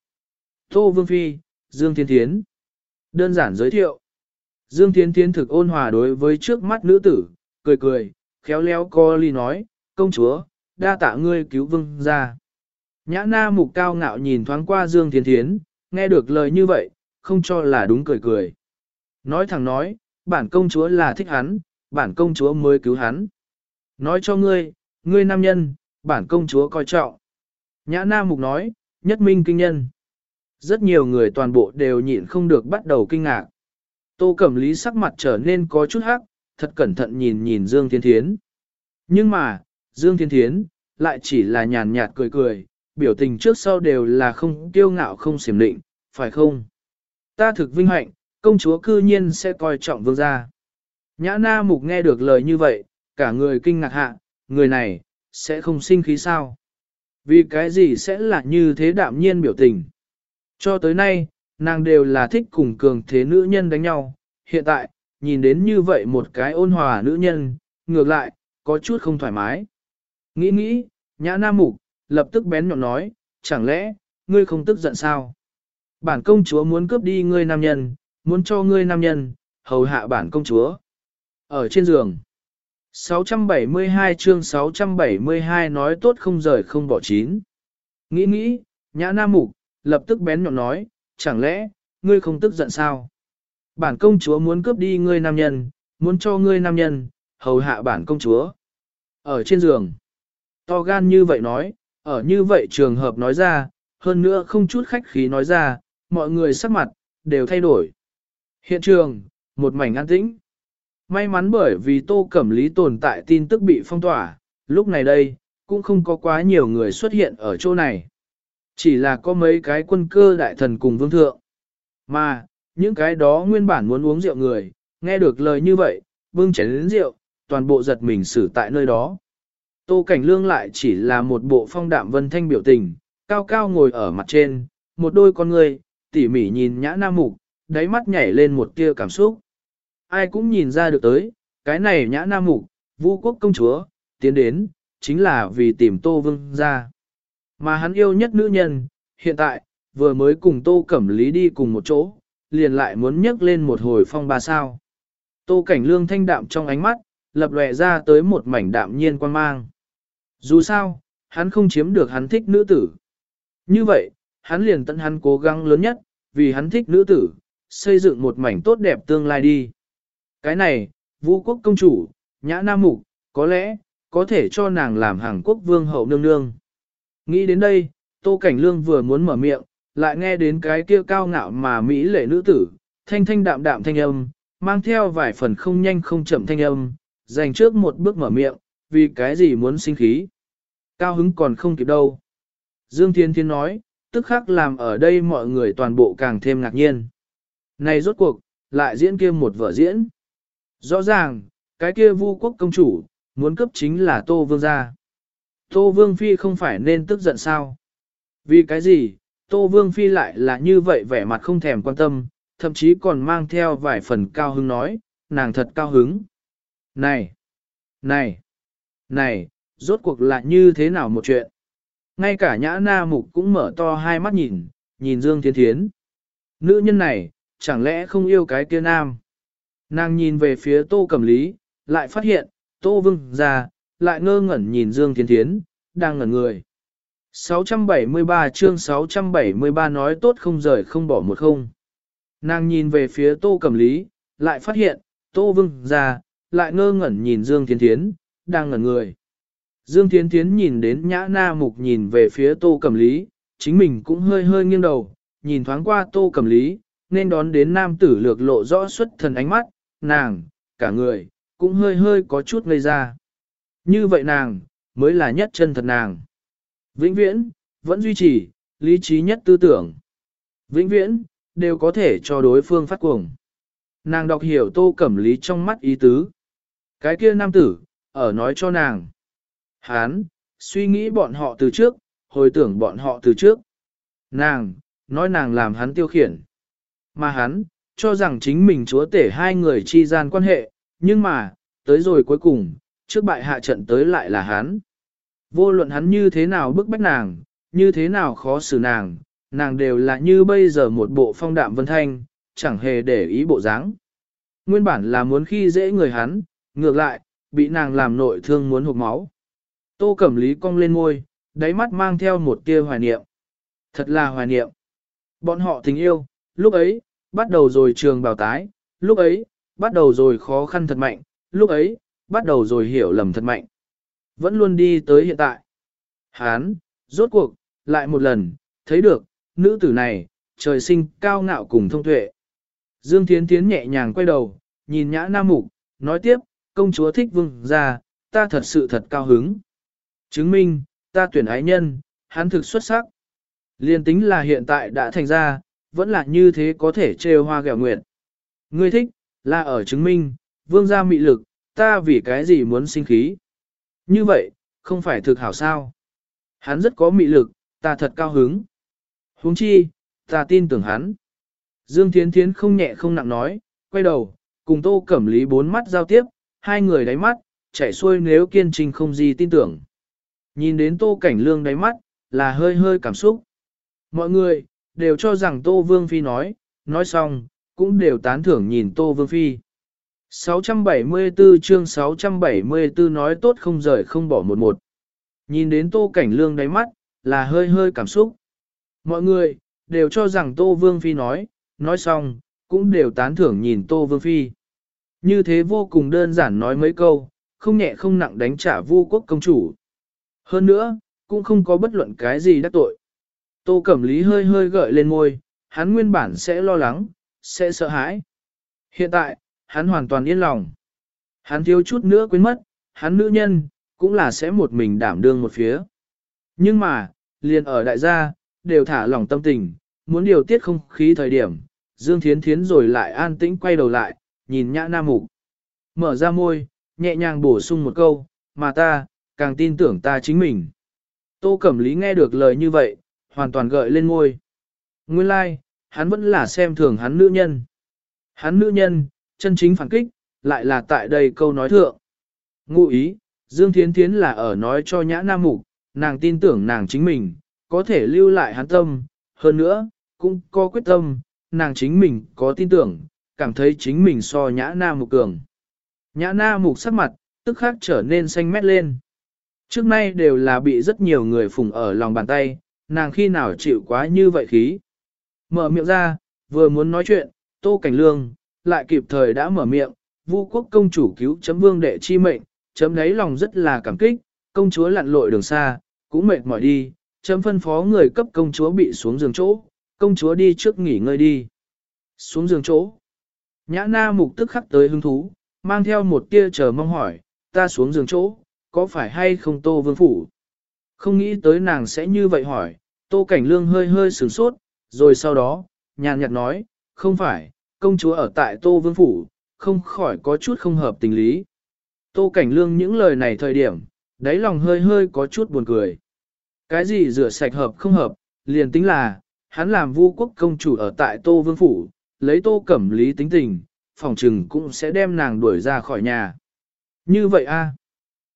Tô Vương Phi, Dương Thiên Thiến. Đơn giản giới thiệu. Dương Thiên Thiến thực ôn hòa đối với trước mắt nữ tử, cười cười, khéo léo co ly nói, công chúa, đa tạ ngươi cứu vương ra. Nhã na mục cao ngạo nhìn thoáng qua Dương Thiên Thiến, nghe được lời như vậy, không cho là đúng cười cười. Nói thẳng nói, bản công chúa là thích hắn, bản công chúa mới cứu hắn. Nói cho ngươi, ngươi nam nhân, bản công chúa coi trọng. Nhã na mục nói, nhất minh kinh nhân. Rất nhiều người toàn bộ đều nhịn không được bắt đầu kinh ngạc. Tô Cẩm Lý sắc mặt trở nên có chút hắc, thật cẩn thận nhìn nhìn Dương Thiên Thiến. Nhưng mà, Dương Thiên Thiến, lại chỉ là nhàn nhạt cười cười, biểu tình trước sau đều là không tiêu ngạo không xiểm định, phải không? Ta thực vinh hạnh, công chúa cư nhiên sẽ coi trọng vương gia. Nhã na mục nghe được lời như vậy, cả người kinh ngạc hạ, người này, sẽ không sinh khí sao? Vì cái gì sẽ là như thế đạm nhiên biểu tình? Cho tới nay, nàng đều là thích cùng cường thế nữ nhân đánh nhau, hiện tại, nhìn đến như vậy một cái ôn hòa nữ nhân, ngược lại, có chút không thoải mái. Nghĩ nghĩ, nhã nam mục, lập tức bén nhọn nói, chẳng lẽ, ngươi không tức giận sao? Bản công chúa muốn cướp đi ngươi nam nhân, muốn cho ngươi nam nhân, hầu hạ bản công chúa. Ở trên giường. 672 chương 672 nói tốt không rời không bỏ chín. Nghĩ nghĩ, nhã nam mục, lập tức bén nhọn nói, chẳng lẽ, ngươi không tức giận sao? Bản công chúa muốn cướp đi ngươi nam nhân, muốn cho ngươi nam nhân, hầu hạ bản công chúa. Ở trên giường, to gan như vậy nói, ở như vậy trường hợp nói ra, hơn nữa không chút khách khí nói ra, mọi người sắc mặt, đều thay đổi. Hiện trường, một mảnh an tĩnh. May mắn bởi vì tô cẩm lý tồn tại tin tức bị phong tỏa, lúc này đây, cũng không có quá nhiều người xuất hiện ở chỗ này. Chỉ là có mấy cái quân cơ đại thần cùng vương thượng. Mà, những cái đó nguyên bản muốn uống rượu người, nghe được lời như vậy, bưng chén đến rượu, toàn bộ giật mình xử tại nơi đó. Tô Cảnh Lương lại chỉ là một bộ phong đạm vân thanh biểu tình, cao cao ngồi ở mặt trên, một đôi con người, tỉ mỉ nhìn nhã nam mục, đáy mắt nhảy lên một tia cảm xúc. Ai cũng nhìn ra được tới, cái này nhã nam mục, vu quốc công chúa, tiến đến, chính là vì tìm Tô Vương ra. Mà hắn yêu nhất nữ nhân, hiện tại, vừa mới cùng Tô Cẩm Lý đi cùng một chỗ, liền lại muốn nhấc lên một hồi phong ba sao. Tô Cảnh Lương thanh đạm trong ánh mắt, lập lòe ra tới một mảnh đạm nhiên quan mang. Dù sao, hắn không chiếm được hắn thích nữ tử. Như vậy, hắn liền tận hắn cố gắng lớn nhất, vì hắn thích nữ tử, xây dựng một mảnh tốt đẹp tương lai đi. Cái này, vũ quốc công chủ, nhã nam mục, có lẽ, có thể cho nàng làm hàng quốc vương hậu nương nương. Nghĩ đến đây, Tô Cảnh Lương vừa muốn mở miệng, lại nghe đến cái kia cao ngạo mà Mỹ lệ nữ tử, thanh thanh đạm đạm thanh âm, mang theo vài phần không nhanh không chậm thanh âm, dành trước một bước mở miệng, vì cái gì muốn sinh khí. Cao hứng còn không kịp đâu. Dương Thiên Thiên nói, tức khắc làm ở đây mọi người toàn bộ càng thêm ngạc nhiên. Này rốt cuộc, lại diễn kia một vở diễn. Rõ ràng, cái kia vu quốc công chủ, muốn cấp chính là Tô Vương gia. Tô Vương Phi không phải nên tức giận sao? Vì cái gì, Tô Vương Phi lại là như vậy vẻ mặt không thèm quan tâm, thậm chí còn mang theo vài phần cao hứng nói, nàng thật cao hứng. Này! Này! Này! Rốt cuộc là như thế nào một chuyện? Ngay cả nhã na mục cũng mở to hai mắt nhìn, nhìn Dương Thiên Thiến. Nữ nhân này, chẳng lẽ không yêu cái kia nam? Nàng nhìn về phía Tô Cẩm Lý, lại phát hiện, Tô Vương ra, lại ngơ ngẩn nhìn Dương Thiên Thiến, đang ngẩn người. 673 chương 673 nói tốt không rời không bỏ một không. Nàng nhìn về phía Tô Cẩm Lý, lại phát hiện, Tô Vương ra, lại ngơ ngẩn nhìn Dương Thiên Thiến, đang ngẩn người. Dương Thiến Thiến nhìn đến nhã na mục nhìn về phía tô cẩm lý, chính mình cũng hơi hơi nghiêng đầu, nhìn thoáng qua tô cẩm lý, nên đón đến nam tử lược lộ rõ xuất thần ánh mắt, nàng, cả người, cũng hơi hơi có chút ngây ra. Như vậy nàng, mới là nhất chân thật nàng. Vĩnh viễn, vẫn duy trì, lý trí nhất tư tưởng. Vĩnh viễn, đều có thể cho đối phương phát cuồng. Nàng đọc hiểu tô cẩm lý trong mắt ý tứ. Cái kia nam tử, ở nói cho nàng. Hán, suy nghĩ bọn họ từ trước, hồi tưởng bọn họ từ trước. Nàng, nói nàng làm hắn tiêu khiển. Mà hắn, cho rằng chính mình chúa tể hai người chi gian quan hệ, nhưng mà, tới rồi cuối cùng, trước bại hạ trận tới lại là hắn. Vô luận hắn như thế nào bức bách nàng, như thế nào khó xử nàng, nàng đều là như bây giờ một bộ phong đạm vân thanh, chẳng hề để ý bộ dáng. Nguyên bản là muốn khi dễ người hắn, ngược lại, bị nàng làm nội thương muốn hụt máu. Tô Cẩm Lý cong lên môi, đáy mắt mang theo một tia hoài niệm. Thật là hoài niệm. Bọn họ tình yêu, lúc ấy, bắt đầu rồi trường bào tái, lúc ấy, bắt đầu rồi khó khăn thật mạnh, lúc ấy, bắt đầu rồi hiểu lầm thật mạnh. Vẫn luôn đi tới hiện tại. Hán, rốt cuộc, lại một lần, thấy được, nữ tử này, trời sinh cao ngạo cùng thông tuệ. Dương Thiến Thiến nhẹ nhàng quay đầu, nhìn nhã nam mục, nói tiếp, công chúa thích vương ra, ta thật sự thật cao hứng. Chứng minh, ta tuyển ái nhân, hắn thực xuất sắc. Liên tính là hiện tại đã thành ra, vẫn là như thế có thể trêu hoa gẹo nguyện. Ngươi thích, là ở chứng minh, vương gia mị lực, ta vì cái gì muốn sinh khí. Như vậy, không phải thực hảo sao. Hắn rất có mị lực, ta thật cao hứng. huống chi, ta tin tưởng hắn. Dương Thiến Thiến không nhẹ không nặng nói, quay đầu, cùng Tô Cẩm Lý bốn mắt giao tiếp, hai người đáy mắt, chảy xuôi nếu kiên trình không gì tin tưởng. Nhìn đến Tô Cảnh Lương đáy mắt, là hơi hơi cảm xúc. Mọi người, đều cho rằng Tô Vương Phi nói, nói xong, cũng đều tán thưởng nhìn Tô Vương Phi. 674 chương 674 nói tốt không rời không bỏ một một. Nhìn đến Tô Cảnh Lương đáy mắt, là hơi hơi cảm xúc. Mọi người, đều cho rằng Tô Vương Phi nói, nói xong, cũng đều tán thưởng nhìn Tô Vương Phi. Như thế vô cùng đơn giản nói mấy câu, không nhẹ không nặng đánh trả vu quốc công chủ. Hơn nữa, cũng không có bất luận cái gì đắc tội. Tô Cẩm Lý hơi hơi gợi lên môi, hắn nguyên bản sẽ lo lắng, sẽ sợ hãi. Hiện tại, hắn hoàn toàn yên lòng. Hắn thiếu chút nữa quên mất, hắn nữ nhân, cũng là sẽ một mình đảm đương một phía. Nhưng mà, liền ở đại gia, đều thả lỏng tâm tình, muốn điều tiết không khí thời điểm, Dương Thiến Thiến rồi lại an tĩnh quay đầu lại, nhìn nhã nam mục. Mở ra môi, nhẹ nhàng bổ sung một câu, mà ta, càng tin tưởng ta chính mình. Tô Cẩm Lý nghe được lời như vậy, hoàn toàn gợi lên môi. Nguyên lai, like, hắn vẫn là xem thường hắn nữ nhân. Hắn nữ nhân, chân chính phản kích, lại là tại đây câu nói thượng. Ngụ ý, Dương Thiến Thiến là ở nói cho Nhã Nam Mục, nàng tin tưởng nàng chính mình, có thể lưu lại hắn tâm, hơn nữa, cũng có quyết tâm, nàng chính mình có tin tưởng, cảm thấy chính mình so Nhã Nam Mục cường. Nhã Nam Mục sắc mặt, tức khắc trở nên xanh mét lên. Trước nay đều là bị rất nhiều người phùng ở lòng bàn tay, nàng khi nào chịu quá như vậy khí. Mở miệng ra, vừa muốn nói chuyện, Tô Cảnh Lương, lại kịp thời đã mở miệng, Vu quốc công chủ cứu chấm vương đệ chi mệnh, chấm đấy lòng rất là cảm kích, công chúa lặn lội đường xa, cũng mệt mỏi đi, chấm phân phó người cấp công chúa bị xuống giường chỗ, công chúa đi trước nghỉ ngơi đi. Xuống giường chỗ. Nhã na mục tức khắc tới hứng thú, mang theo một tia chờ mong hỏi, ta xuống giường chỗ, có phải hay không tô vương phủ? Không nghĩ tới nàng sẽ như vậy hỏi, tô cảnh lương hơi hơi sửng sốt, rồi sau đó, nhàn nhạt nói, không phải, công chúa ở tại tô vương phủ, không khỏi có chút không hợp tình lý. Tô cảnh lương những lời này thời điểm, đáy lòng hơi hơi có chút buồn cười. Cái gì rửa sạch hợp không hợp, liền tính là, hắn làm vu quốc công chủ ở tại tô vương phủ, lấy tô cẩm lý tính tình, phòng trừng cũng sẽ đem nàng đuổi ra khỏi nhà. Như vậy a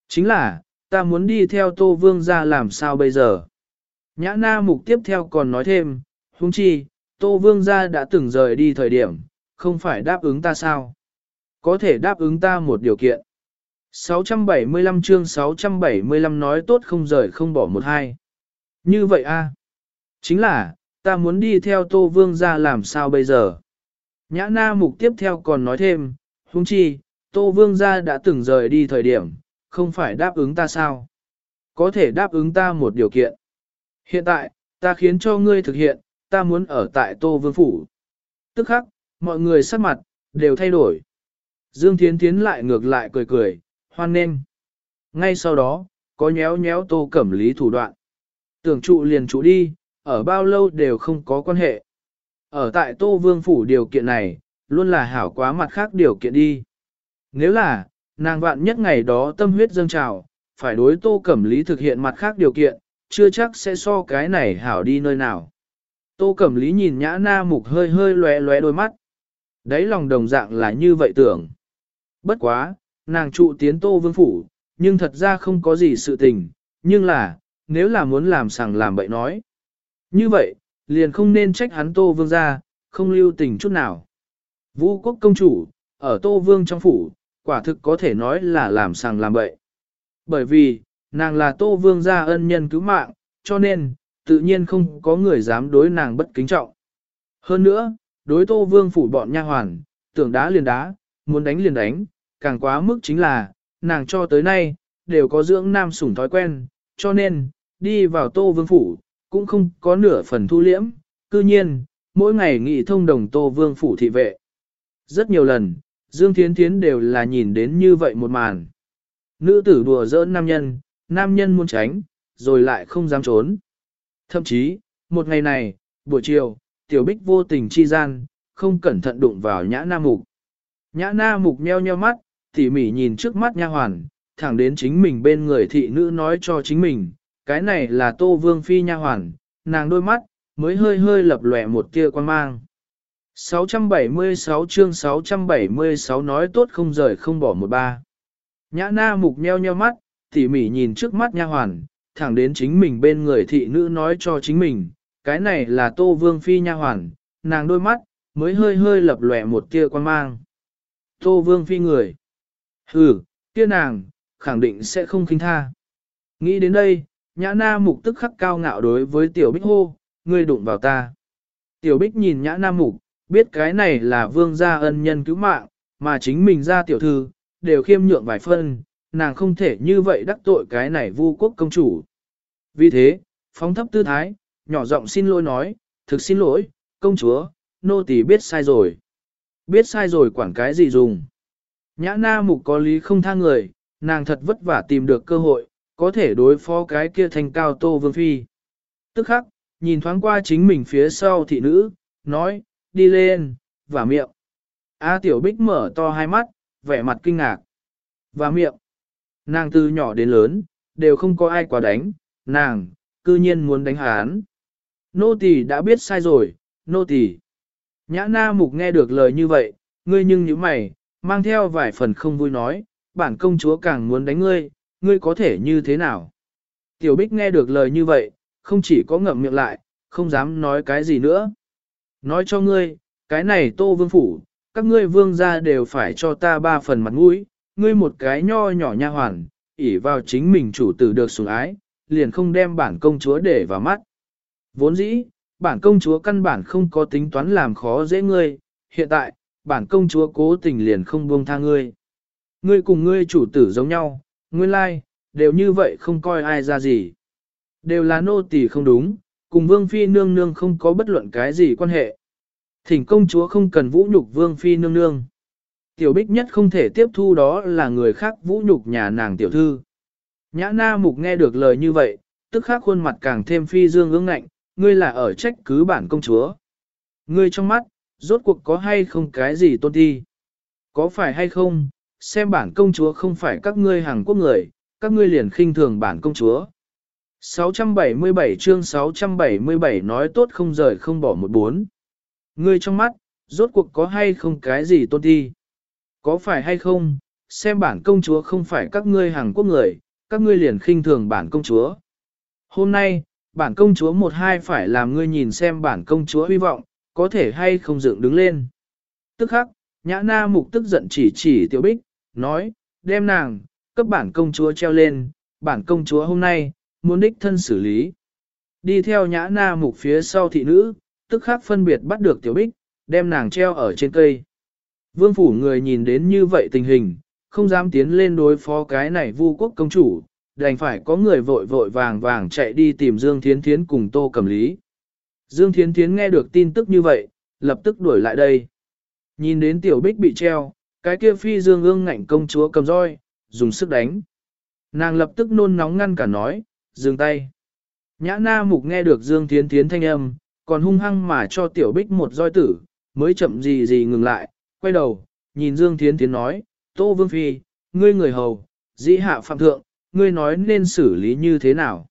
Chính là, ta muốn đi theo Tô Vương ra làm sao bây giờ? Nhã na mục tiếp theo còn nói thêm, huống chi, Tô Vương ra đã từng rời đi thời điểm, không phải đáp ứng ta sao? Có thể đáp ứng ta một điều kiện. 675 chương 675 nói tốt không rời không bỏ một hai. Như vậy a Chính là, ta muốn đi theo Tô Vương ra làm sao bây giờ? Nhã na mục tiếp theo còn nói thêm, huống chi, Tô Vương ra đã từng rời đi thời điểm, không phải đáp ứng ta sao? Có thể đáp ứng ta một điều kiện. Hiện tại, ta khiến cho ngươi thực hiện, ta muốn ở tại Tô Vương Phủ. Tức khắc, mọi người sắc mặt, đều thay đổi. Dương Thiến Thiến lại ngược lại cười cười, hoan nghênh. Ngay sau đó, có nhéo nhéo Tô Cẩm Lý thủ đoạn. Tưởng trụ liền trụ đi, ở bao lâu đều không có quan hệ. Ở tại Tô Vương Phủ điều kiện này, luôn là hảo quá mặt khác điều kiện đi. Nếu là, nàng vạn nhất ngày đó tâm huyết dâng trào, phải đối Tô Cẩm Lý thực hiện mặt khác điều kiện, chưa chắc sẽ so cái này hảo đi nơi nào. Tô Cẩm Lý nhìn nhã na mục hơi hơi lóe lóe đôi mắt. Đấy lòng đồng dạng là như vậy tưởng. Bất quá, nàng trụ tiến Tô Vương Phủ, nhưng thật ra không có gì sự tình, nhưng là, nếu là muốn làm sàng làm bậy nói. Như vậy, liền không nên trách hắn Tô Vương ra, không lưu tình chút nào. Vũ quốc công chủ, ở Tô Vương trong phủ, quả thực có thể nói là làm sàng làm bậy. Bởi vì, nàng là Tô Vương gia ân nhân cứu mạng, cho nên, tự nhiên không có người dám đối nàng bất kính trọng. Hơn nữa, đối Tô Vương phủ bọn nha hoàn, tưởng đá liền đá, muốn đánh liền đánh, càng quá mức chính là, nàng cho tới nay, đều có dưỡng nam sủng thói quen, cho nên, đi vào Tô Vương phủ, cũng không có nửa phần thu liễm, cư nhiên, mỗi ngày nghị thông đồng Tô Vương phủ thị vệ. Rất nhiều lần, Dương Thiến Thiến đều là nhìn đến như vậy một màn. Nữ tử đùa giỡn nam nhân, nam nhân muốn tránh, rồi lại không dám trốn. Thậm chí, một ngày này, buổi chiều, tiểu bích vô tình chi gian, không cẩn thận đụng vào nhã nam mục. Nhã nam mục nheo nheo mắt, tỉ mỉ nhìn trước mắt nha hoàn, thẳng đến chính mình bên người thị nữ nói cho chính mình, cái này là tô vương phi nha hoàn, nàng đôi mắt, mới hơi hơi lập lòe một tia quan mang. 676 chương 676 nói tốt không rời không bỏ một ba. Nhã na mục nheo nheo mắt, tỉ mỉ nhìn trước mắt nha hoàn, thẳng đến chính mình bên người thị nữ nói cho chính mình, cái này là tô vương phi nha hoàn, nàng đôi mắt, mới hơi hơi lập lòe một tia quan mang. Tô vương phi người. Ừ, kia nàng, khẳng định sẽ không khinh tha. Nghĩ đến đây, nhã na mục tức khắc cao ngạo đối với tiểu bích hô, ngươi đụng vào ta. Tiểu bích nhìn nhã na mục, biết cái này là vương gia ân nhân cứu mạng, mà chính mình ra tiểu thư, đều khiêm nhượng vài phân, nàng không thể như vậy đắc tội cái này vu quốc công chủ. Vì thế, phóng thấp tư thái, nhỏ giọng xin lỗi nói, thực xin lỗi, công chúa, nô tỳ biết sai rồi. Biết sai rồi quản cái gì dùng. Nhã na mục có lý không tha người, nàng thật vất vả tìm được cơ hội, có thể đối phó cái kia thành cao tô vương phi. Tức khắc, nhìn thoáng qua chính mình phía sau thị nữ, nói, đi lên, và miệng. A tiểu bích mở to hai mắt, vẻ mặt kinh ngạc. Và miệng. Nàng từ nhỏ đến lớn, đều không có ai quá đánh, nàng, cư nhiên muốn đánh hán. Nô tỳ đã biết sai rồi, nô tỳ. Nhã na mục nghe được lời như vậy, ngươi nhưng như mày, mang theo vài phần không vui nói, bản công chúa càng muốn đánh ngươi, ngươi có thể như thế nào? Tiểu Bích nghe được lời như vậy, không chỉ có ngậm miệng lại, không dám nói cái gì nữa. Nói cho ngươi, cái này tô vương phủ, các ngươi vương gia đều phải cho ta ba phần mặt mũi, ngươi một cái nho nhỏ nha hoàn, ỉ vào chính mình chủ tử được sủng ái, liền không đem bản công chúa để vào mắt. Vốn dĩ, bản công chúa căn bản không có tính toán làm khó dễ ngươi, hiện tại, bản công chúa cố tình liền không buông tha ngươi. Ngươi cùng ngươi chủ tử giống nhau, nguyên lai, đều như vậy không coi ai ra gì. Đều là nô tỳ không đúng, cùng vương phi nương nương không có bất luận cái gì quan hệ. Thỉnh công chúa không cần vũ nhục vương phi nương nương. Tiểu bích nhất không thể tiếp thu đó là người khác vũ nhục nhà nàng tiểu thư. Nhã na mục nghe được lời như vậy, tức khắc khuôn mặt càng thêm phi dương ương ngạnh, ngươi là ở trách cứ bản công chúa. Ngươi trong mắt, rốt cuộc có hay không cái gì tôn ti? Có phải hay không, xem bản công chúa không phải các ngươi hàng quốc người, các ngươi liền khinh thường bản công chúa. 677 chương 677 nói tốt không rời không bỏ một bốn. Ngươi trong mắt, rốt cuộc có hay không cái gì tôn ti? Có phải hay không, xem bản công chúa không phải các ngươi hàng quốc người, các ngươi liền khinh thường bản công chúa. Hôm nay, bản công chúa một hai phải làm ngươi nhìn xem bản công chúa hy vọng, có thể hay không dựng đứng lên. Tức khắc, nhã na mục tức giận chỉ chỉ tiểu bích, nói, đem nàng, cấp bản công chúa treo lên, bản công chúa hôm nay, muốn đích thân xử lý. Đi theo nhã na mục phía sau thị nữ, tức khắc phân biệt bắt được tiểu bích, đem nàng treo ở trên cây. Vương phủ người nhìn đến như vậy tình hình, không dám tiến lên đối phó cái này vu quốc công chủ, đành phải có người vội vội vàng vàng chạy đi tìm Dương Thiến Thiến cùng Tô Cẩm Lý. Dương Thiến Thiến nghe được tin tức như vậy, lập tức đuổi lại đây. Nhìn đến tiểu bích bị treo, cái kia phi dương ương ngạnh công chúa cầm roi, dùng sức đánh. Nàng lập tức nôn nóng ngăn cả nói, dừng tay. Nhã na mục nghe được Dương Thiến Thiến thanh âm, còn hung hăng mà cho tiểu bích một roi tử, mới chậm gì gì ngừng lại, quay đầu, nhìn Dương Thiến Thiến nói, Tô Vương Phi, ngươi người hầu, dĩ hạ phạm thượng, ngươi nói nên xử lý như thế nào.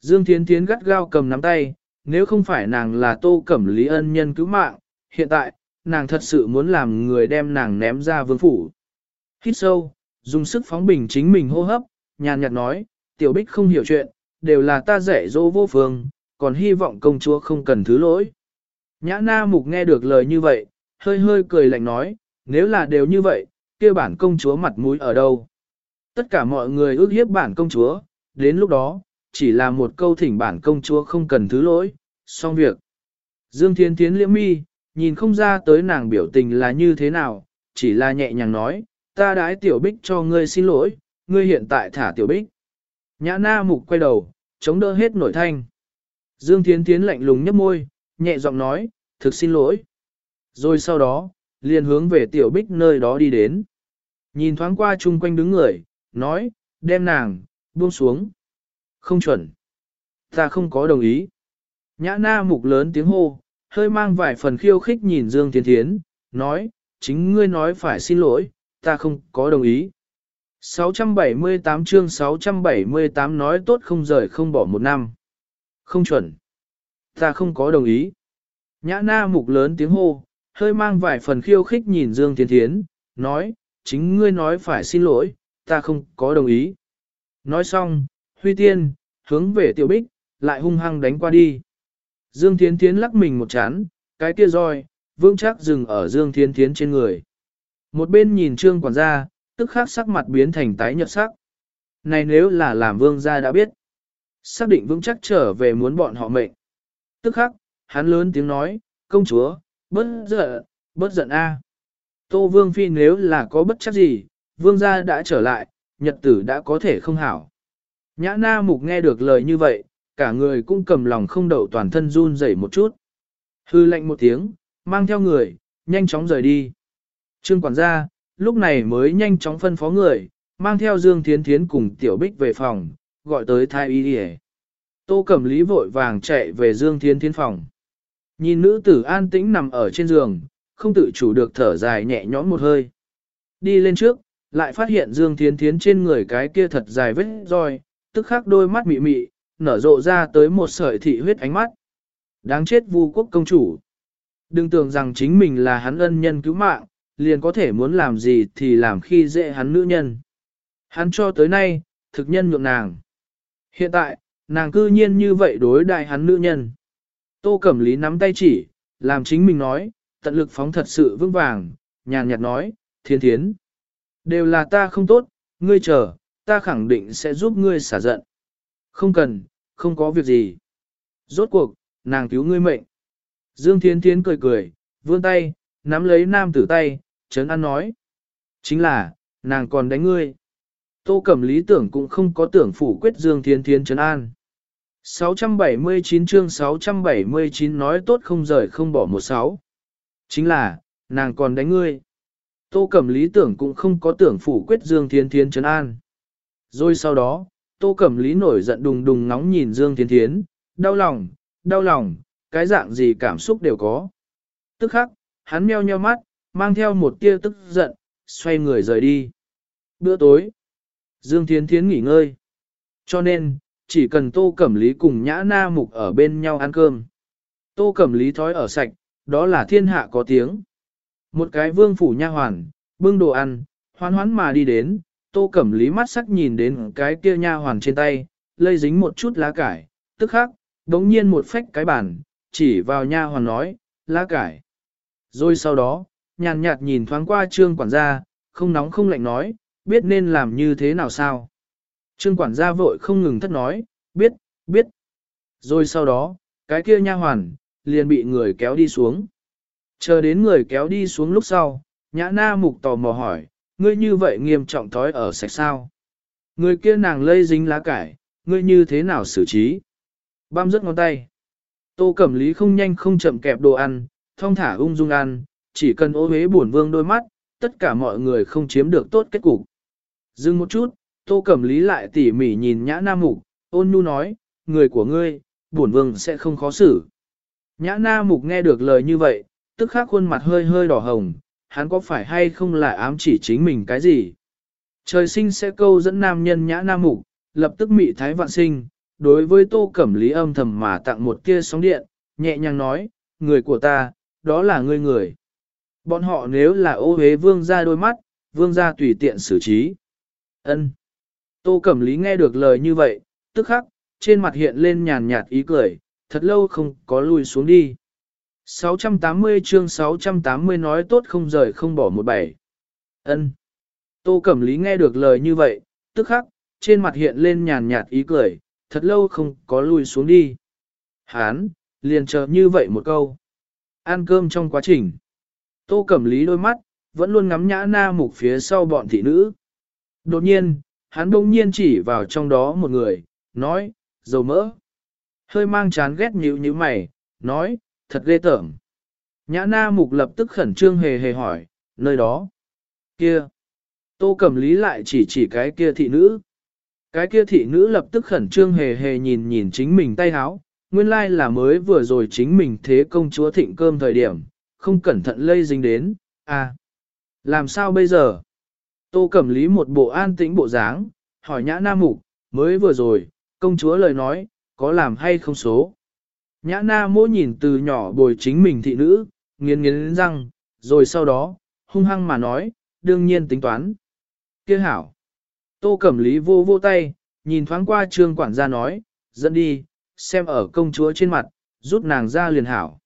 Dương Thiến Thiến gắt gao cầm nắm tay, nếu không phải nàng là Tô Cẩm Lý ân nhân cứu mạng, hiện tại, nàng thật sự muốn làm người đem nàng ném ra vương phủ. Hít sâu, dùng sức phóng bình chính mình hô hấp, nhàn nhạt nói, tiểu bích không hiểu chuyện, đều là ta dạy dỗ vô phương, còn hy vọng công chúa không cần thứ lỗi. Nhã na mục nghe được lời như vậy, hơi hơi cười lạnh nói, nếu là đều như vậy, kia bản công chúa mặt mũi ở đâu? Tất cả mọi người ước hiếp bản công chúa, đến lúc đó, chỉ là một câu thỉnh bản công chúa không cần thứ lỗi, xong việc. Dương Thiên Thiến liễm mi, nhìn không ra tới nàng biểu tình là như thế nào, chỉ là nhẹ nhàng nói, ta đãi tiểu bích cho ngươi xin lỗi, ngươi hiện tại thả tiểu bích. Nhã na mục quay đầu, chống đỡ hết nổi thanh. Dương Thiến Thiến lạnh lùng nhấp môi, nhẹ giọng nói, thực xin lỗi. Rồi sau đó, liền hướng về tiểu bích nơi đó đi đến. Nhìn thoáng qua chung quanh đứng người, nói, đem nàng, buông xuống. Không chuẩn. Ta không có đồng ý. Nhã na mục lớn tiếng hô, hơi mang vài phần khiêu khích nhìn Dương Thiên Thiến, nói, chính ngươi nói phải xin lỗi, ta không có đồng ý. 678 chương 678 nói tốt không rời không bỏ một năm. Không chuẩn. Ta không có đồng ý. Nhã na mục lớn tiếng hô, hơi mang vài phần khiêu khích nhìn Dương Thiên Thiến, nói, chính ngươi nói phải xin lỗi, ta không có đồng ý. Nói xong, Huy Tiên, hướng về Tiểu Bích, lại hung hăng đánh qua đi. Dương Thiến Thiến lắc mình một chán, cái kia roi, vững chắc dừng ở Dương Thiến Thiến trên người. Một bên nhìn trương quản gia, tức khắc sắc mặt biến thành tái nhợt sắc. Này nếu là làm vương gia đã biết, xác định vững chắc trở về muốn bọn họ mệnh. Tức khắc, hắn lớn tiếng nói, công chúa, bớt giận, bớt giận a. Tô vương phi nếu là có bất chắc gì, vương gia đã trở lại, nhật tử đã có thể không hảo. Nhã na mục nghe được lời như vậy, cả người cũng cầm lòng không đậu toàn thân run rẩy một chút. Hư lệnh một tiếng, mang theo người, nhanh chóng rời đi. Trương quản gia, lúc này mới nhanh chóng phân phó người, mang theo Dương Thiến Thiến cùng Tiểu Bích về phòng, gọi tới thai y đi Tô Cẩm Lý vội vàng chạy về Dương Thiến Thiến phòng. Nhìn nữ tử an tĩnh nằm ở trên giường, không tự chủ được thở dài nhẹ nhõm một hơi. Đi lên trước, lại phát hiện Dương Thiến Thiến trên người cái kia thật dài vết roi, tức khắc đôi mắt mị mị, nở rộ ra tới một sợi thị huyết ánh mắt. Đáng chết vu quốc công chủ. Đừng tưởng rằng chính mình là hắn ân nhân cứu mạng, liền có thể muốn làm gì thì làm khi dễ hắn nữ nhân. Hắn cho tới nay, thực nhân nhượng nàng. Hiện tại, nàng cư nhiên như vậy đối đại hắn nữ nhân. Tô Cẩm Lý nắm tay chỉ, làm chính mình nói, tận lực phóng thật sự vững vàng, nhàn nhạt nói, thiên thiến. Đều là ta không tốt, ngươi chờ, ta khẳng định sẽ giúp ngươi xả giận. Không cần, không có việc gì. Rốt cuộc, nàng cứu ngươi mệnh. Dương Thiên Thiến cười cười, vươn tay, nắm lấy nam tử tay, chấn an nói. Chính là, nàng còn đánh ngươi. Tô Cẩm lý tưởng cũng không có tưởng phủ quyết Dương Thiên Thiến chấn an. 679 chương 679 nói tốt không rời không bỏ một sáu. Chính là, nàng còn đánh ngươi. Tô Cẩm lý tưởng cũng không có tưởng phủ quyết Dương Thiên Thiến trấn an. Rồi sau đó, Tô Cẩm Lý nổi giận đùng đùng ngóng nhìn Dương Thiên Thiến, đau lòng, đau lòng, cái dạng gì cảm xúc đều có. Tức khắc, hắn meo nheo mắt, mang theo một tia tức giận, xoay người rời đi. Bữa tối, Dương Thiên Thiến nghỉ ngơi. Cho nên, chỉ cần Tô Cẩm Lý cùng Nhã Na Mục ở bên nhau ăn cơm. Tô Cẩm Lý thói ở sạch, đó là thiên hạ có tiếng. Một cái vương phủ nha hoàn, bưng đồ ăn, hoan hoán mà đi đến, Tô Cẩm Lý mắt sắc nhìn đến cái kia nha hoàn trên tay, lây dính một chút lá cải, tức khắc, đống nhiên một phách cái bàn, chỉ vào nha hoàn nói, lá cải. Rồi sau đó, nhàn nhạt nhìn thoáng qua trương quản gia, không nóng không lạnh nói, biết nên làm như thế nào sao. Trương quản gia vội không ngừng thất nói, biết, biết. Rồi sau đó, cái kia nha hoàn, liền bị người kéo đi xuống. Chờ đến người kéo đi xuống lúc sau, nhã na mục tò mò hỏi, ngươi như vậy nghiêm trọng thói ở sạch sao. Người kia nàng lây dính lá cải, ngươi như thế nào xử trí? Băm rất ngón tay. Tô Cẩm Lý không nhanh không chậm kẹp đồ ăn, thong thả ung dung ăn, chỉ cần ô hế buồn vương đôi mắt, tất cả mọi người không chiếm được tốt kết cục. Dừng một chút, Tô Cẩm Lý lại tỉ mỉ nhìn Nhã Nam Mục, ôn nhu nói, người của ngươi, buồn vương sẽ không khó xử. Nhã Nam Mục nghe được lời như vậy, tức khắc khuôn mặt hơi hơi đỏ hồng, hắn có phải hay không là ám chỉ chính mình cái gì? Trời sinh sẽ câu dẫn nam nhân Nhã Nam Mục, lập tức mị thái vạn sinh, đối với Tô Cẩm Lý âm thầm mà tặng một kia sóng điện, nhẹ nhàng nói, người của ta, đó là ngươi người. Bọn họ nếu là ô hế vương ra đôi mắt, vương ra tùy tiện xử trí. ân Tô Cẩm Lý nghe được lời như vậy, tức khắc, trên mặt hiện lên nhàn nhạt ý cười, thật lâu không có lùi xuống đi. 680 chương 680 nói tốt không rời không bỏ một bảy. ân Tô Cẩm Lý nghe được lời như vậy, tức khắc, trên mặt hiện lên nhàn nhạt ý cười, thật lâu không có lùi xuống đi. Hán, liền chờ như vậy một câu. Ăn cơm trong quá trình. Tô Cẩm Lý đôi mắt, vẫn luôn ngắm nhã na mục phía sau bọn thị nữ. Đột nhiên, hắn đông nhiên chỉ vào trong đó một người, nói, dầu mỡ. Hơi mang chán ghét nhíu như mày, nói, thật ghê tởm. Nhã na mục lập tức khẩn trương hề hề hỏi, nơi đó. Kia. Tô Cẩm Lý lại chỉ chỉ cái kia thị nữ. Cái kia thị nữ lập tức khẩn trương hề hề nhìn nhìn chính mình tay háo, nguyên lai là mới vừa rồi chính mình thế công chúa thịnh cơm thời điểm, không cẩn thận lây dính đến, à, làm sao bây giờ? Tô Cẩm Lý một bộ an tĩnh bộ dáng, hỏi nhã nam mục, mới vừa rồi, công chúa lời nói, có làm hay không số? Nhã na mỗ nhìn từ nhỏ bồi chính mình thị nữ, nghiến nghiến răng, rồi sau đó, hung hăng mà nói, đương nhiên tính toán. Kia hảo. Tô Cẩm Lý vô vô tay, nhìn thoáng qua trương quản gia nói, dẫn đi, xem ở công chúa trên mặt, rút nàng ra liền hảo.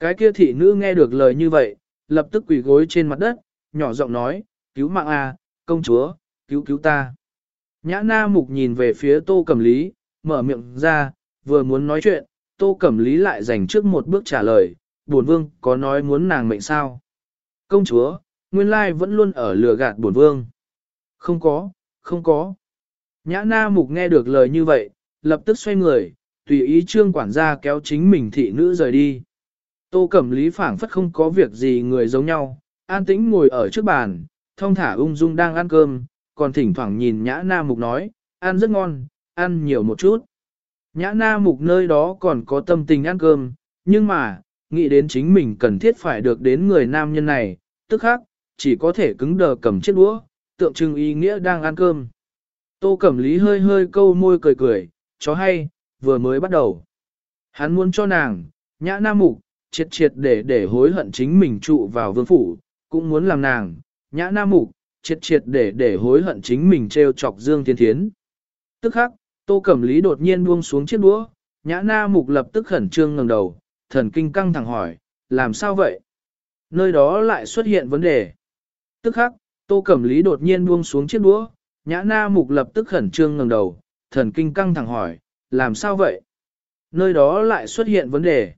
Cái kia thị nữ nghe được lời như vậy, lập tức quỳ gối trên mặt đất, nhỏ giọng nói, cứu mạng a, công chúa, cứu cứu ta. Nhã na mục nhìn về phía tô cẩm lý, mở miệng ra, vừa muốn nói chuyện, tô cẩm lý lại dành trước một bước trả lời, buồn vương có nói muốn nàng mệnh sao. Công chúa, nguyên lai vẫn luôn ở lừa gạt buồn vương. Không có, không có. Nhã na mục nghe được lời như vậy, lập tức xoay người, tùy ý trương quản gia kéo chính mình thị nữ rời đi. Tô Cẩm Lý phảng phất không có việc gì người giống nhau, an tĩnh ngồi ở trước bàn, thông thả ung dung đang ăn cơm, còn thỉnh thoảng nhìn Nhã Na Mục nói, ăn rất ngon, ăn nhiều một chút. Nhã Na Mục nơi đó còn có tâm tình ăn cơm, nhưng mà, nghĩ đến chính mình cần thiết phải được đến người nam nhân này, tức khác, chỉ có thể cứng đờ cầm chiếc đũa, tượng trưng ý nghĩa đang ăn cơm. Tô Cẩm Lý hơi hơi câu môi cười cười, chó hay, vừa mới bắt đầu. Hắn muốn cho nàng, nhã nam mục, triệt triệt để để hối hận chính mình trụ vào vương phủ, cũng muốn làm nàng, nhã nam mục, triệt triệt để để hối hận chính mình treo chọc Dương Thiên Thiến. Tức khắc, Tô Cẩm Lý đột nhiên buông xuống chiếc đũa, nhã na mục lập tức khẩn trương ngẩng đầu, thần kinh căng thẳng hỏi, làm sao vậy? Nơi đó lại xuất hiện vấn đề. Tức khắc, Tô Cẩm Lý đột nhiên buông xuống chiếc đũa, nhã na mục lập tức khẩn trương ngẩng đầu, thần kinh căng thẳng hỏi, làm sao vậy? Nơi đó lại xuất hiện vấn đề.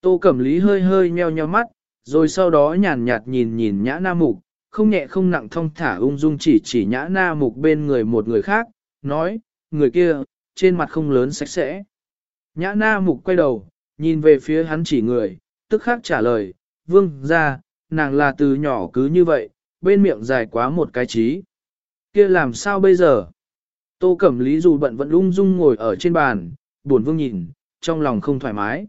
Tô Cẩm Lý hơi hơi nheo nheo mắt, rồi sau đó nhàn nhạt nhìn nhìn nhã na mục, không nhẹ không nặng thông thả ung dung chỉ chỉ nhã na mục bên người một người khác, nói, người kia, trên mặt không lớn sạch sẽ. Nhã na mục quay đầu, nhìn về phía hắn chỉ người, tức khắc trả lời, vương ra, nàng là từ nhỏ cứ như vậy, bên miệng dài quá một cái trí. Kia làm sao bây giờ? Tô Cẩm Lý dù bận vẫn lung dung ngồi ở trên bàn, buồn vương nhìn, trong lòng không thoải mái.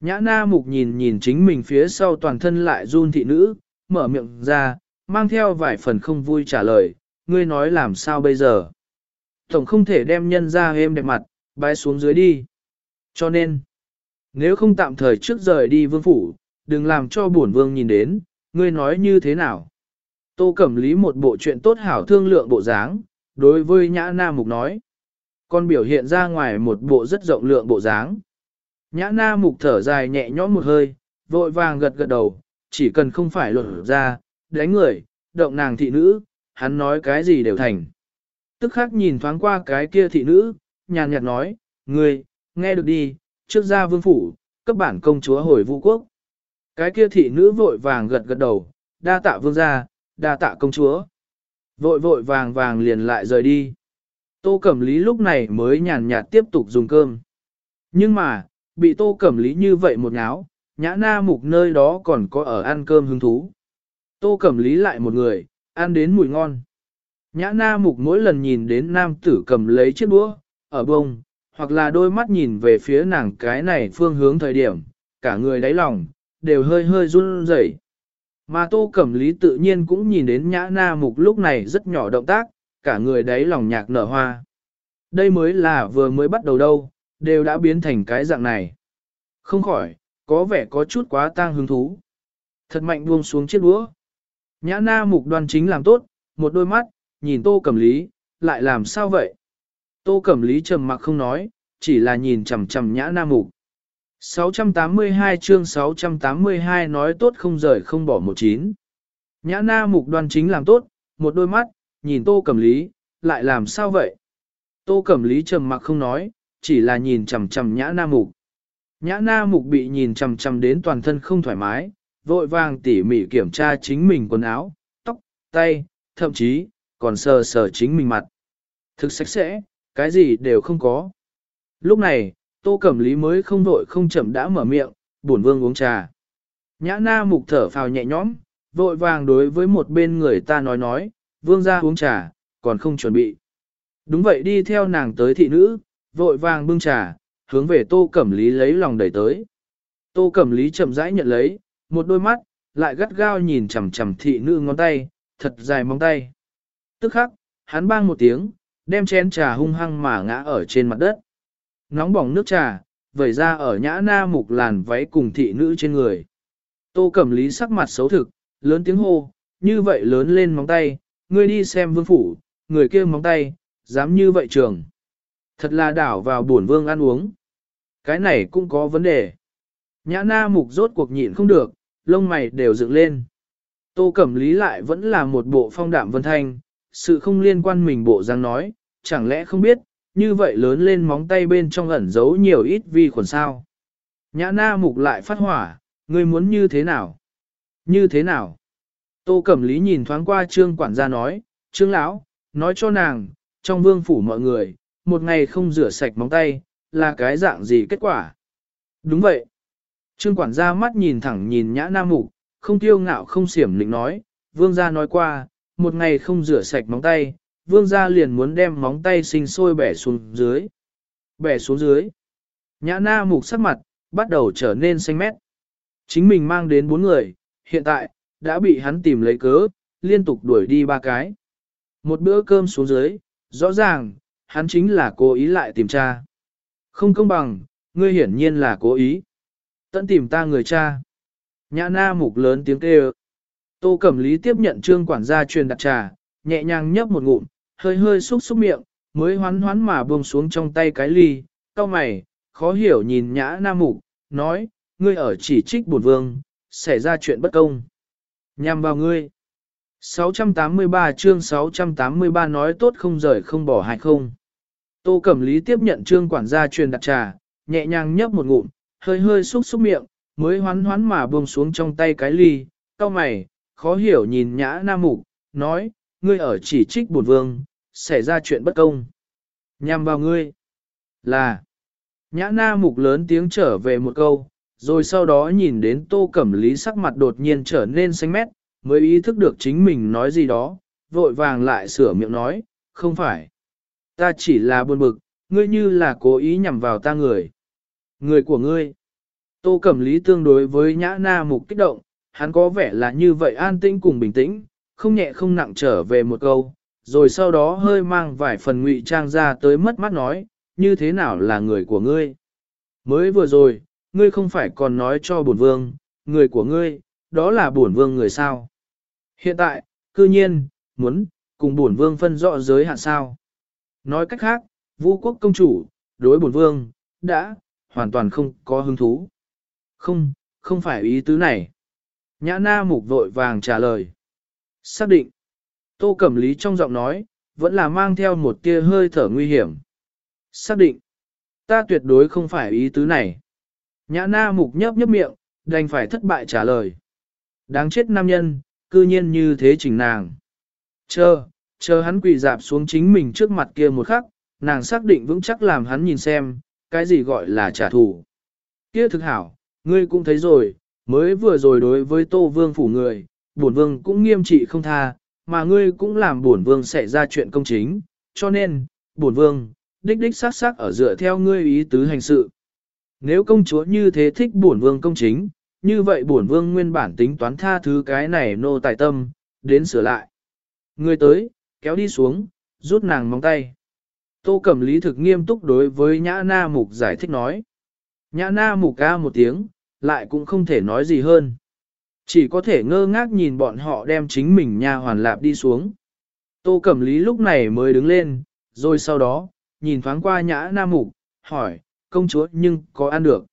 Nhã na mục nhìn nhìn chính mình phía sau toàn thân lại run thị nữ, mở miệng ra, mang theo vài phần không vui trả lời, ngươi nói làm sao bây giờ. Tổng không thể đem nhân ra êm đẹp mặt, bái xuống dưới đi. Cho nên, nếu không tạm thời trước rời đi vương phủ, đừng làm cho bổn vương nhìn đến, ngươi nói như thế nào. Tô Cẩm Lý một bộ chuyện tốt hảo thương lượng bộ dáng, đối với Nhã Nam Mục nói. Còn biểu hiện ra ngoài một bộ rất rộng lượng bộ dáng. Nhã Nam Mục thở dài nhẹ nhõm một hơi, vội vàng gật gật đầu, chỉ cần không phải luật ra, đánh người, động nàng thị nữ, hắn nói cái gì đều thành. Tức khắc nhìn thoáng qua cái kia thị nữ, nhàn nhạt nói, người nghe được đi, trước ra vương phủ, cấp bản công chúa hồi vũ quốc. Cái kia thị nữ vội vàng gật gật đầu, đa tạ vương gia, đa tạ công chúa. Vội vội vàng vàng liền lại rời đi. Tô Cẩm Lý lúc này mới nhàn nhạt tiếp tục dùng cơm. Nhưng mà, bị Tô Cẩm Lý như vậy một ngáo, nhã na mục nơi đó còn có ở ăn cơm hứng thú. Tô Cẩm Lý lại một người, ăn đến mùi ngon. Nhã na mục mỗi lần nhìn đến nam tử cầm lấy chiếc đũa, ở bông, hoặc là đôi mắt nhìn về phía nàng cái này phương hướng thời điểm, cả người đáy lòng, đều hơi hơi run rẩy. Mà Tô Cẩm Lý tự nhiên cũng nhìn đến nhã na mục lúc này rất nhỏ động tác, cả người đáy lòng nhạc nở hoa. Đây mới là vừa mới bắt đầu đâu, đều đã biến thành cái dạng này. Không khỏi, có vẻ có chút quá tang hứng thú. Thật mạnh buông xuống chiếc đũa. Nhã na mục đoan chính làm tốt, một đôi mắt, nhìn tô cẩm lý, lại làm sao vậy? Tô cẩm lý trầm mặc không nói, chỉ là nhìn chằm chằm nhã na mục. 682 chương 682 nói tốt không rời không bỏ một chín. Nhã na mục đoan chính làm tốt, một đôi mắt, nhìn tô cẩm lý, lại làm sao vậy? Tô cẩm lý trầm mặc không nói, chỉ là nhìn chằm chằm nhã na mục. Nhã na mục bị nhìn chằm chằm đến toàn thân không thoải mái, vội vàng tỉ mỉ kiểm tra chính mình quần áo, tóc, tay, thậm chí, còn sờ sờ chính mình mặt. Thực sạch sẽ, cái gì đều không có. Lúc này, tô cẩm lý mới không vội không chậm đã mở miệng, buồn vương uống trà. Nhã na mục thở phào nhẹ nhõm, vội vàng đối với một bên người ta nói nói, vương ra uống trà, còn không chuẩn bị. Đúng vậy đi theo nàng tới thị nữ, vội vàng bưng trà, hướng về tô cẩm lý lấy lòng đẩy tới. Tô cẩm lý chậm rãi nhận lấy, một đôi mắt, lại gắt gao nhìn chằm chằm thị nữ ngón tay, thật dài móng tay. Tức khắc, hắn bang một tiếng, đem chén trà hung hăng mà ngã ở trên mặt đất. Nóng bỏng nước trà, vẩy ra ở nhã na mục làn váy cùng thị nữ trên người. Tô Cẩm Lý sắc mặt xấu thực, lớn tiếng hô, như vậy lớn lên móng tay, ngươi đi xem vương phủ, người kia móng tay, dám như vậy trường. Thật là đảo vào buồn vương ăn uống. Cái này cũng có vấn đề. Nhã na mục rốt cuộc nhịn không được, lông mày đều dựng lên. Tô Cẩm Lý lại vẫn là một bộ phong đạm vân thanh, sự không liên quan mình bộ dáng nói, chẳng lẽ không biết, như vậy lớn lên móng tay bên trong ẩn giấu nhiều ít vi khuẩn sao. Nhã na mục lại phát hỏa, ngươi muốn như thế nào? Như thế nào? Tô Cẩm Lý nhìn thoáng qua trương quản gia nói, trương lão, nói cho nàng, trong vương phủ mọi người, một ngày không rửa sạch móng tay, là cái dạng gì kết quả? Đúng vậy. Trương quản gia mắt nhìn thẳng nhìn nhã nam mục, không tiêu ngạo không xiểm lĩnh nói, vương gia nói qua, một ngày không rửa sạch móng tay, vương gia liền muốn đem móng tay sinh sôi bẻ xuống dưới. Bẻ xuống dưới. Nhã na mục sắc mặt, bắt đầu trở nên xanh mét. Chính mình mang đến bốn người, hiện tại, đã bị hắn tìm lấy cớ, liên tục đuổi đi ba cái. Một bữa cơm xuống dưới, rõ ràng, hắn chính là cố ý lại tìm cha. Không công bằng, ngươi hiển nhiên là cố ý. Tận tìm ta người cha. Nhã na mục lớn tiếng kêu. Tô Cẩm Lý tiếp nhận trương quản gia truyền đặt trà, nhẹ nhàng nhấp một ngụm, hơi hơi xúc xúc miệng, mới hoán hoán mà buông xuống trong tay cái ly, cao mày, khó hiểu nhìn nhã nam mục, nói, ngươi ở chỉ trích bổn vương, xảy ra chuyện bất công. Nhằm vào ngươi. 683 chương 683 nói tốt không rời không bỏ hay không. Tô Cẩm Lý tiếp nhận trương quản gia truyền đặt trà, nhẹ nhàng nhấp một ngụm, hơi hơi xúc xúc miệng, mới hoán hoán mà buông xuống trong tay cái ly, cao mày, khó hiểu nhìn nhã nam mục, nói, ngươi ở chỉ trích bổn vương, xảy ra chuyện bất công. Nhằm vào ngươi, là, nhã na mục lớn tiếng trở về một câu, rồi sau đó nhìn đến tô cẩm lý sắc mặt đột nhiên trở nên xanh mét, mới ý thức được chính mình nói gì đó, vội vàng lại sửa miệng nói, không phải. Ta chỉ là buồn bực, ngươi như là cố ý nhằm vào ta người. Người của ngươi. Tô Cẩm Lý tương đối với Nhã Na Mục kích động, hắn có vẻ là như vậy an tĩnh cùng bình tĩnh, không nhẹ không nặng trở về một câu, rồi sau đó hơi mang vài phần ngụy trang ra tới mất mắt nói, như thế nào là người của ngươi. Mới vừa rồi, ngươi không phải còn nói cho bổn vương, người của ngươi, đó là bổn vương người sao. Hiện tại, cư nhiên, muốn, cùng bổn vương phân rõ giới hạn sao. Nói cách khác, vũ quốc công chủ, đối bổn vương, đã, hoàn toàn không có hứng thú. Không, không phải ý tứ này. Nhã na mục vội vàng trả lời. Xác định. Tô Cẩm Lý trong giọng nói, vẫn là mang theo một tia hơi thở nguy hiểm. Xác định. Ta tuyệt đối không phải ý tứ này. Nhã na mục nhấp nhấp miệng, đành phải thất bại trả lời. Đáng chết nam nhân, cư nhiên như thế chỉnh nàng. Chờ, chờ hắn quỳ dạp xuống chính mình trước mặt kia một khắc, nàng xác định vững chắc làm hắn nhìn xem, cái gì gọi là trả thù. Kia thực hảo, ngươi cũng thấy rồi, mới vừa rồi đối với Tô Vương phủ người, bổn vương cũng nghiêm trị không tha, mà ngươi cũng làm bổn vương xảy ra chuyện công chính, cho nên, bổn vương, đích đích xác xác ở dựa theo ngươi ý tứ hành sự. Nếu công chúa như thế thích bổn vương công chính, như vậy bổn vương nguyên bản tính toán tha thứ cái này nô tài tâm, đến sửa lại. Ngươi tới, kéo đi xuống, rút nàng móng tay. Tô Cẩm Lý thực nghiêm túc đối với Nhã Na Mục giải thích nói. Nhã Na Mục ca một tiếng, lại cũng không thể nói gì hơn. Chỉ có thể ngơ ngác nhìn bọn họ đem chính mình nha hoàn lạp đi xuống. Tô Cẩm Lý lúc này mới đứng lên, rồi sau đó, nhìn thoáng qua Nhã Na Mục, hỏi, công chúa nhưng có ăn được.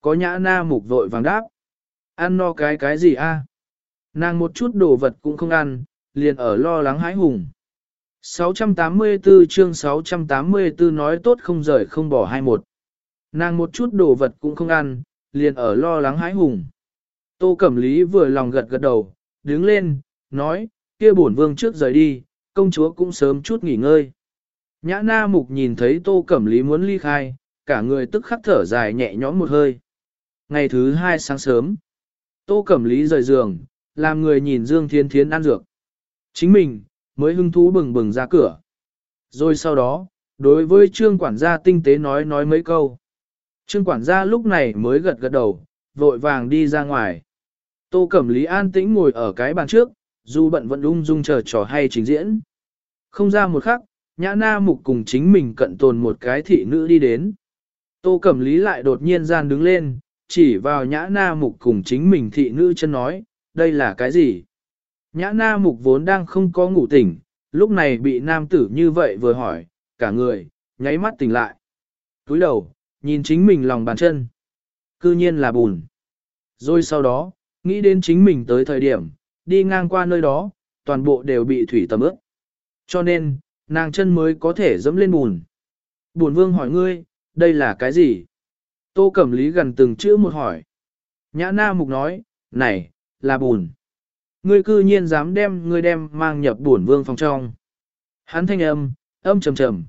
Có Nhã Na Mục vội vàng đáp. Ăn no cái cái gì a? Nàng một chút đồ vật cũng không ăn, liền ở lo lắng hái hùng. 684 chương 684 nói tốt không rời không bỏ 21. Nàng một chút đồ vật cũng không ăn, liền ở lo lắng hái hùng. Tô Cẩm Lý vừa lòng gật gật đầu, đứng lên, nói, kia bổn vương trước rời đi, công chúa cũng sớm chút nghỉ ngơi. Nhã na mục nhìn thấy Tô Cẩm Lý muốn ly khai, cả người tức khắc thở dài nhẹ nhõm một hơi. Ngày thứ hai sáng sớm, Tô Cẩm Lý rời giường, làm người nhìn Dương Thiên Thiến ăn dược. Chính mình, mới hưng thú bừng bừng ra cửa. Rồi sau đó, đối với trương quản gia tinh tế nói nói mấy câu. Trương quản gia lúc này mới gật gật đầu, vội vàng đi ra ngoài. Tô Cẩm Lý an tĩnh ngồi ở cái bàn trước, dù bận vẫn ung dung chờ trò hay trình diễn. Không ra một khắc, nhã na mục cùng chính mình cận tồn một cái thị nữ đi đến. Tô Cẩm Lý lại đột nhiên gian đứng lên, chỉ vào nhã na mục cùng chính mình thị nữ chân nói, đây là cái gì? Nhã na mục vốn đang không có ngủ tỉnh, lúc này bị nam tử như vậy vừa hỏi, cả người, nháy mắt tỉnh lại. Túi đầu, nhìn chính mình lòng bàn chân. Cư nhiên là bùn. Rồi sau đó, nghĩ đến chính mình tới thời điểm, đi ngang qua nơi đó, toàn bộ đều bị thủy tầm ướt. Cho nên, nàng chân mới có thể dẫm lên bùn. Bùn vương hỏi ngươi, đây là cái gì? Tô Cẩm Lý gần từng chữ một hỏi. Nhã Na Mục nói, này, là bùn. Ngươi cư nhiên dám đem ngươi đem mang nhập bổn vương phòng trong. Hắn thanh âm, âm trầm trầm.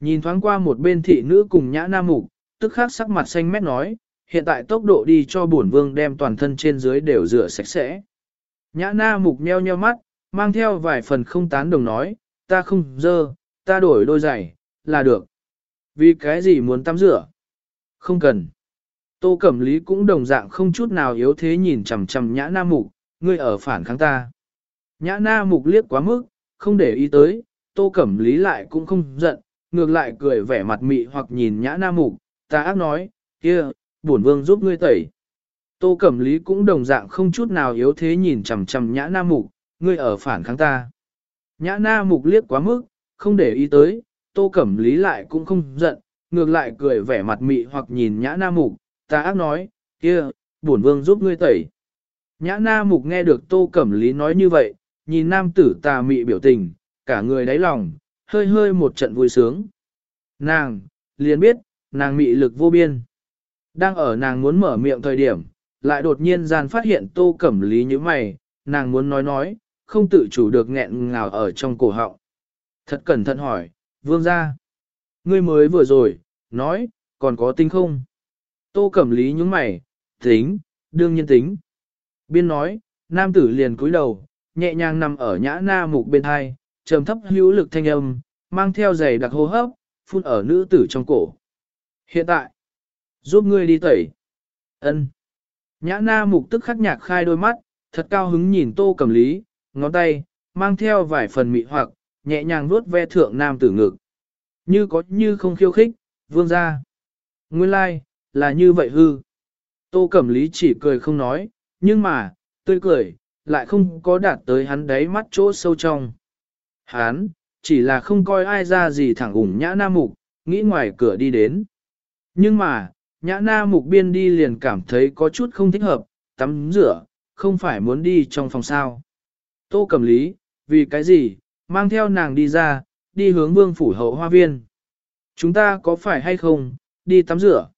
Nhìn thoáng qua một bên thị nữ cùng nhã nam mục, tức khắc sắc mặt xanh mét nói, hiện tại tốc độ đi cho bổn vương đem toàn thân trên dưới đều rửa sạch sẽ. Nhã na mục nheo nheo mắt, mang theo vài phần không tán đồng nói, ta không dơ, ta đổi đôi giày, là được. Vì cái gì muốn tắm rửa? Không cần. Tô Cẩm Lý cũng đồng dạng không chút nào yếu thế nhìn chằm chằm nhã na mục, ngươi ở phản kháng ta. Nhã na mục liếc quá mức, không để ý tới, tô cẩm lý lại cũng không giận, ngược lại cười vẻ mặt mị hoặc nhìn nhã nam mục, ta ác nói, kia, bổn vương giúp ngươi tẩy. Tô cẩm lý cũng đồng dạng không chút nào yếu thế nhìn chằm chằm nhã nam mục, ngươi ở phản kháng ta. Nhã na mục liếc quá mức, không để ý tới, tô cẩm lý lại cũng không giận, ngược lại cười vẻ mặt mị hoặc nhìn nhã na mục, ta ác nói, kia, bổn vương giúp ngươi tẩy. Nhã na mục nghe được tô cẩm lý nói như vậy, nhìn nam tử tà mị biểu tình, cả người đáy lòng, hơi hơi một trận vui sướng. Nàng, liền biết, nàng mị lực vô biên. Đang ở nàng muốn mở miệng thời điểm, lại đột nhiên gian phát hiện tô cẩm lý như mày, nàng muốn nói nói, không tự chủ được nghẹn ngào ở trong cổ họng. Thật cẩn thận hỏi, vương gia, ngươi mới vừa rồi, nói, còn có tính không? Tô cẩm lý nhúng mày, tính, đương nhiên tính. Biên nói, nam tử liền cúi đầu, nhẹ nhàng nằm ở nhã na mục bên hai, trầm thấp hữu lực thanh âm, mang theo giày đặc hô hấp, phun ở nữ tử trong cổ. Hiện tại, giúp ngươi đi tẩy. ân Nhã na mục tức khắc nhạc khai đôi mắt, thật cao hứng nhìn tô cầm lý, ngón tay, mang theo vài phần mị hoặc, nhẹ nhàng vuốt ve thượng nam tử ngực. Như có như không khiêu khích, vương ra. Nguyên lai, like, là như vậy hư. Tô Cẩm Lý chỉ cười không nói, nhưng mà, tươi cười, lại không có đạt tới hắn đáy mắt chỗ sâu trong. Hán chỉ là không coi ai ra gì thẳng ủng nhã nam mục, nghĩ ngoài cửa đi đến. Nhưng mà, nhã na mục biên đi liền cảm thấy có chút không thích hợp, tắm rửa, không phải muốn đi trong phòng sao. Tô cầm lý, vì cái gì, mang theo nàng đi ra, đi hướng vương phủ hậu hoa viên. Chúng ta có phải hay không, đi tắm rửa?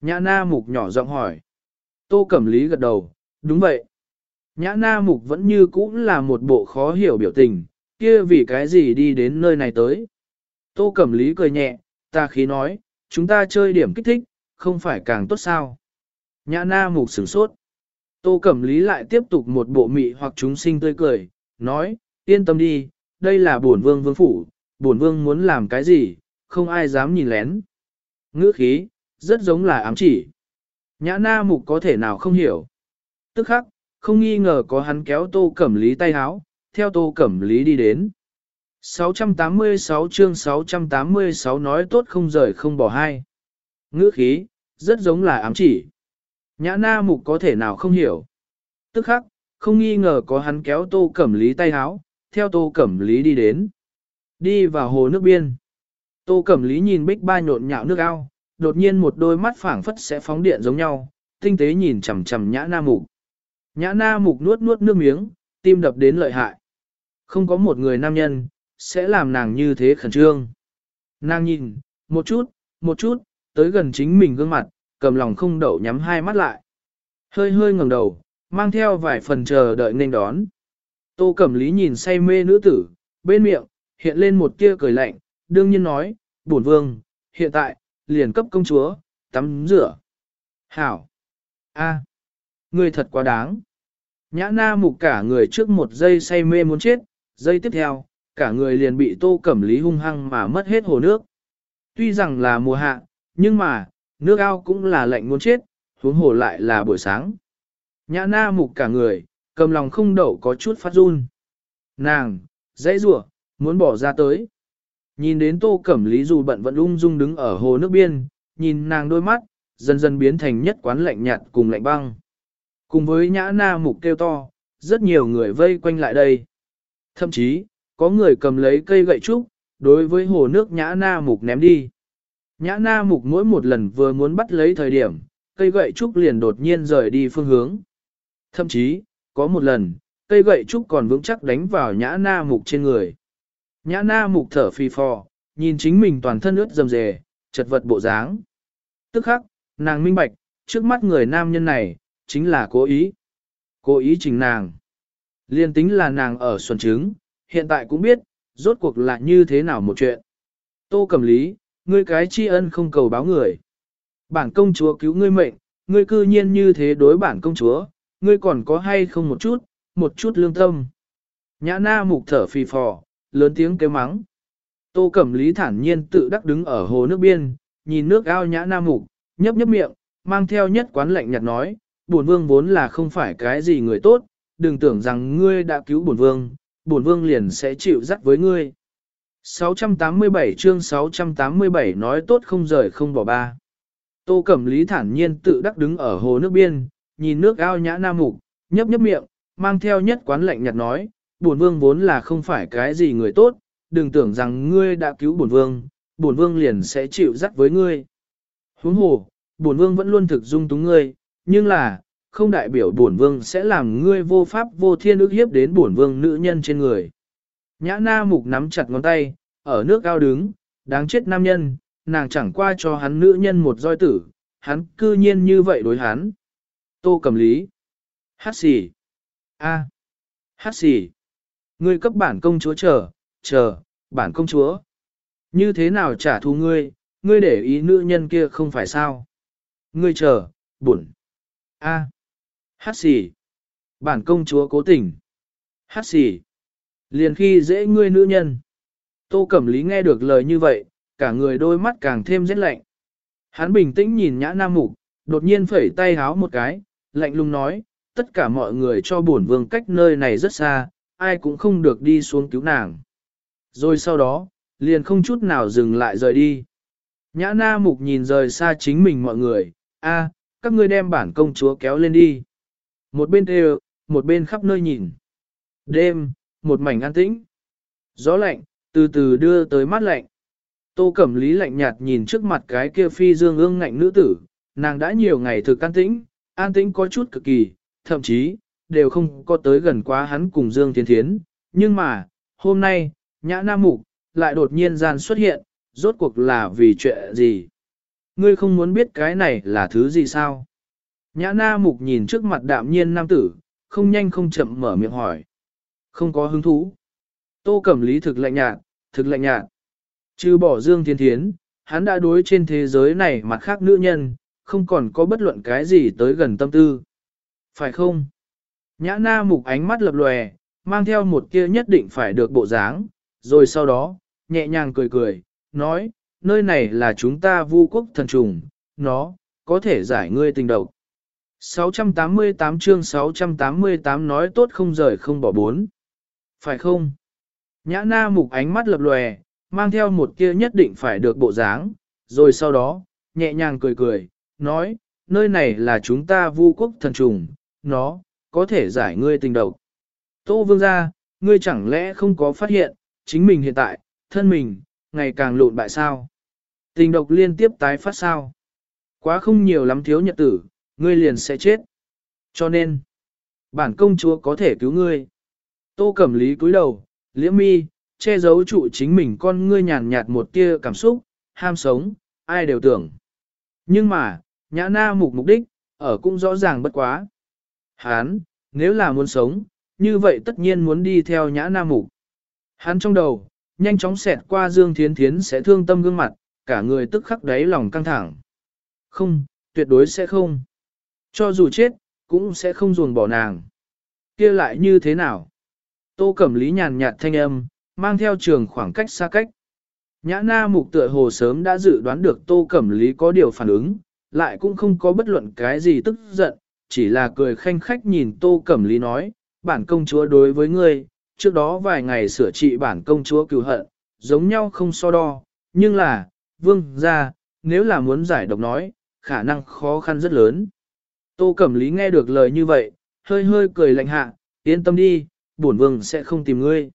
Nhã na mục nhỏ giọng hỏi. Tô cẩm lý gật đầu, đúng vậy. Nhã na mục vẫn như cũ là một bộ khó hiểu biểu tình, Kia vì cái gì đi đến nơi này tới? Tô Cẩm Lý cười nhẹ, ta khí nói, chúng ta chơi điểm kích thích, không phải càng tốt sao? Nhã na mục sửng sốt. Tô Cẩm Lý lại tiếp tục một bộ mị hoặc chúng sinh tươi cười, nói, yên tâm đi, đây là bổn vương vương phủ, bổn vương muốn làm cái gì, không ai dám nhìn lén. Ngữ khí, rất giống là ám chỉ. Nhã na mục có thể nào không hiểu. Tức khắc, không nghi ngờ có hắn kéo tô cẩm lý tay háo, theo tô cẩm lý đi đến. 686 chương 686 nói tốt không rời không bỏ hai. Ngữ khí, rất giống là ám chỉ. Nhã na mục có thể nào không hiểu. Tức khắc, không nghi ngờ có hắn kéo tô cẩm lý tay háo, theo tô cẩm lý đi đến. Đi vào hồ nước biên. Tô cẩm lý nhìn bích ba nhộn nhạo nước ao, đột nhiên một đôi mắt phảng phất sẽ phóng điện giống nhau, tinh tế nhìn chằm chằm nhã na mục. Nhã na mục nuốt nuốt nước miếng, tim đập đến lợi hại. Không có một người nam nhân, sẽ làm nàng như thế khẩn trương. Nàng nhìn, một chút, một chút, tới gần chính mình gương mặt, cầm lòng không đậu nhắm hai mắt lại. Hơi hơi ngẩng đầu, mang theo vài phần chờ đợi nên đón. Tô Cẩm Lý nhìn say mê nữ tử, bên miệng, hiện lên một tia cười lạnh, đương nhiên nói, bổn vương, hiện tại, liền cấp công chúa, tắm rửa. Hảo! a, ngươi thật quá đáng. Nhã na mục cả người trước một giây say mê muốn chết, giây tiếp theo, cả người liền bị tô cẩm lý hung hăng mà mất hết hồ nước. Tuy rằng là mùa hạ, nhưng mà, nước ao cũng là lạnh muốn chết, huống hồ lại là buổi sáng. Nhã na mục cả người, cầm lòng không đậu có chút phát run. Nàng, dãy rủa muốn bỏ ra tới. Nhìn đến tô cẩm lý dù bận vẫn ung dung đứng ở hồ nước biên, nhìn nàng đôi mắt, dần dần biến thành nhất quán lạnh nhạt cùng lạnh băng. Cùng với nhã na mục kêu to, rất nhiều người vây quanh lại đây. Thậm chí, có người cầm lấy cây gậy trúc, đối với hồ nước nhã na mục ném đi. Nhã na mục mỗi một lần vừa muốn bắt lấy thời điểm, cây gậy trúc liền đột nhiên rời đi phương hướng. Thậm chí, có một lần, cây gậy trúc còn vững chắc đánh vào nhã na mục trên người. Nhã na mục thở phì phò, nhìn chính mình toàn thân ướt dầm dề, chật vật bộ dáng. Tức khắc, nàng minh bạch, trước mắt người nam nhân này, chính là cố ý. Cố ý chỉnh nàng. Liên tính là nàng ở xuân trứng, hiện tại cũng biết, rốt cuộc là như thế nào một chuyện. Tô cầm lý, ngươi cái tri ân không cầu báo người. Bản công chúa cứu ngươi mệnh, ngươi cư nhiên như thế đối bản công chúa, ngươi còn có hay không một chút, một chút lương tâm. Nhã na mục thở phì phò, lớn tiếng kêu mắng. Tô Cẩm Lý thản nhiên tự đắc đứng ở hồ nước biên, nhìn nước ao nhã na mục, nhấp nhấp miệng, mang theo nhất quán lạnh nhạt nói, buồn vương vốn là không phải cái gì người tốt, đừng tưởng rằng ngươi đã cứu bổn vương, bổn vương liền sẽ chịu dắt với ngươi. 687 chương 687 nói tốt không rời không bỏ ba. Tô Cẩm Lý thản nhiên tự đắc đứng ở hồ nước biên, nhìn nước ao nhã nam mục, nhấp nhấp miệng, mang theo nhất quán lạnh nhạt nói, bổn vương vốn là không phải cái gì người tốt, đừng tưởng rằng ngươi đã cứu bổn vương, bổn vương liền sẽ chịu dắt với ngươi. Huống hồ, bổn vương vẫn luôn thực dung túng ngươi, nhưng là, không đại biểu bổn vương sẽ làm ngươi vô pháp vô thiên ước hiếp đến bổn vương nữ nhân trên người. Nhã na mục nắm chặt ngón tay, ở nước cao đứng, đáng chết nam nhân, nàng chẳng qua cho hắn nữ nhân một roi tử, hắn cư nhiên như vậy đối hắn. Tô cầm lý. Hát xì. A. Hát xì. Ngươi cấp bản công chúa chờ, chờ, bản công chúa. Như thế nào trả thù ngươi, ngươi để ý nữ nhân kia không phải sao. Ngươi chờ, buồn. A. Hát xì. Bản công chúa cố tình. Hát xì. Liền khi dễ ngươi nữ nhân. Tô Cẩm Lý nghe được lời như vậy, cả người đôi mắt càng thêm rét lạnh. Hắn bình tĩnh nhìn nhã nam mục, đột nhiên phẩy tay háo một cái, lạnh lùng nói, tất cả mọi người cho bổn vương cách nơi này rất xa, ai cũng không được đi xuống cứu nàng. Rồi sau đó, liền không chút nào dừng lại rời đi. Nhã na mục nhìn rời xa chính mình mọi người, a, các ngươi đem bản công chúa kéo lên đi. Một bên đều, một bên khắp nơi nhìn. Đêm, một mảnh an tĩnh. Gió lạnh, từ từ đưa tới mát lạnh. Tô Cẩm Lý lạnh nhạt nhìn trước mặt cái kia phi dương ương ngạnh nữ tử, nàng đã nhiều ngày thực an tĩnh, an tĩnh có chút cực kỳ, thậm chí, đều không có tới gần quá hắn cùng Dương Thiên Thiến. Nhưng mà, hôm nay, Nhã Nam Mục, lại đột nhiên gian xuất hiện, rốt cuộc là vì chuyện gì? Ngươi không muốn biết cái này là thứ gì sao? Nhã Na Mục nhìn trước mặt đạm nhiên nam tử, không nhanh không chậm mở miệng hỏi. Không có hứng thú. Tô Cẩm Lý thực lạnh nhạt, thực lạnh nhạt. Trừ bỏ Dương Thiên Thiến, hắn đã đối trên thế giới này mặt khác nữ nhân, không còn có bất luận cái gì tới gần tâm tư. Phải không? Nhã na mục ánh mắt lập lòe, mang theo một kia nhất định phải được bộ dáng, rồi sau đó, nhẹ nhàng cười cười, nói, nơi này là chúng ta vu quốc thần trùng, nó, có thể giải ngươi tình độc. 688 chương 688 nói tốt không rời không bỏ bốn. Phải không? Nhã na mục ánh mắt lập lòe, mang theo một kia nhất định phải được bộ dáng, rồi sau đó, nhẹ nhàng cười cười, nói, nơi này là chúng ta vu quốc thần trùng, nó, có thể giải ngươi tình độc. Tô vương gia, ngươi chẳng lẽ không có phát hiện, chính mình hiện tại, thân mình, ngày càng lộn bại sao? Tình độc liên tiếp tái phát sao? Quá không nhiều lắm thiếu nhật tử, ngươi liền sẽ chết. Cho nên, bản công chúa có thể cứu ngươi. Tô Cẩm Lý cúi đầu, liễm mi, che giấu trụ chính mình con ngươi nhàn nhạt một tia cảm xúc, ham sống, ai đều tưởng. Nhưng mà, nhã na mục mục đích, ở cũng rõ ràng bất quá. Hán, nếu là muốn sống, như vậy tất nhiên muốn đi theo nhã na mục. Hắn trong đầu, nhanh chóng xẹt qua Dương Thiến Thiến sẽ thương tâm gương mặt, cả người tức khắc đáy lòng căng thẳng. Không, tuyệt đối sẽ không. Cho dù chết, cũng sẽ không ruồn bỏ nàng. kia lại như thế nào? Tô Cẩm Lý nhàn nhạt thanh âm, mang theo trường khoảng cách xa cách. Nhã na mục tựa hồ sớm đã dự đoán được Tô Cẩm Lý có điều phản ứng, lại cũng không có bất luận cái gì tức giận, chỉ là cười khanh khách nhìn Tô Cẩm Lý nói, bản công chúa đối với ngươi, trước đó vài ngày sửa trị bản công chúa cứu hận, giống nhau không so đo, nhưng là, vương ra, nếu là muốn giải độc nói, khả năng khó khăn rất lớn. Tô Cẩm Lý nghe được lời như vậy, hơi hơi cười lạnh hạ, yên tâm đi, bổn vương sẽ không tìm ngươi.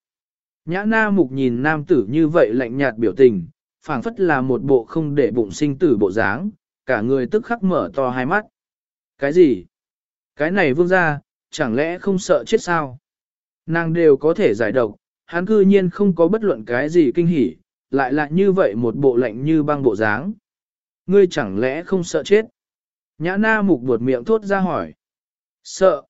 Nhã na mục nhìn nam tử như vậy lạnh nhạt biểu tình, phảng phất là một bộ không để bụng sinh tử bộ dáng, cả người tức khắc mở to hai mắt. Cái gì? Cái này vương ra, chẳng lẽ không sợ chết sao? Nàng đều có thể giải độc, hắn cư nhiên không có bất luận cái gì kinh hỉ, lại lại như vậy một bộ lạnh như băng bộ dáng. Ngươi chẳng lẽ không sợ chết? Nhã na mục buột miệng thốt ra hỏi. Sợ.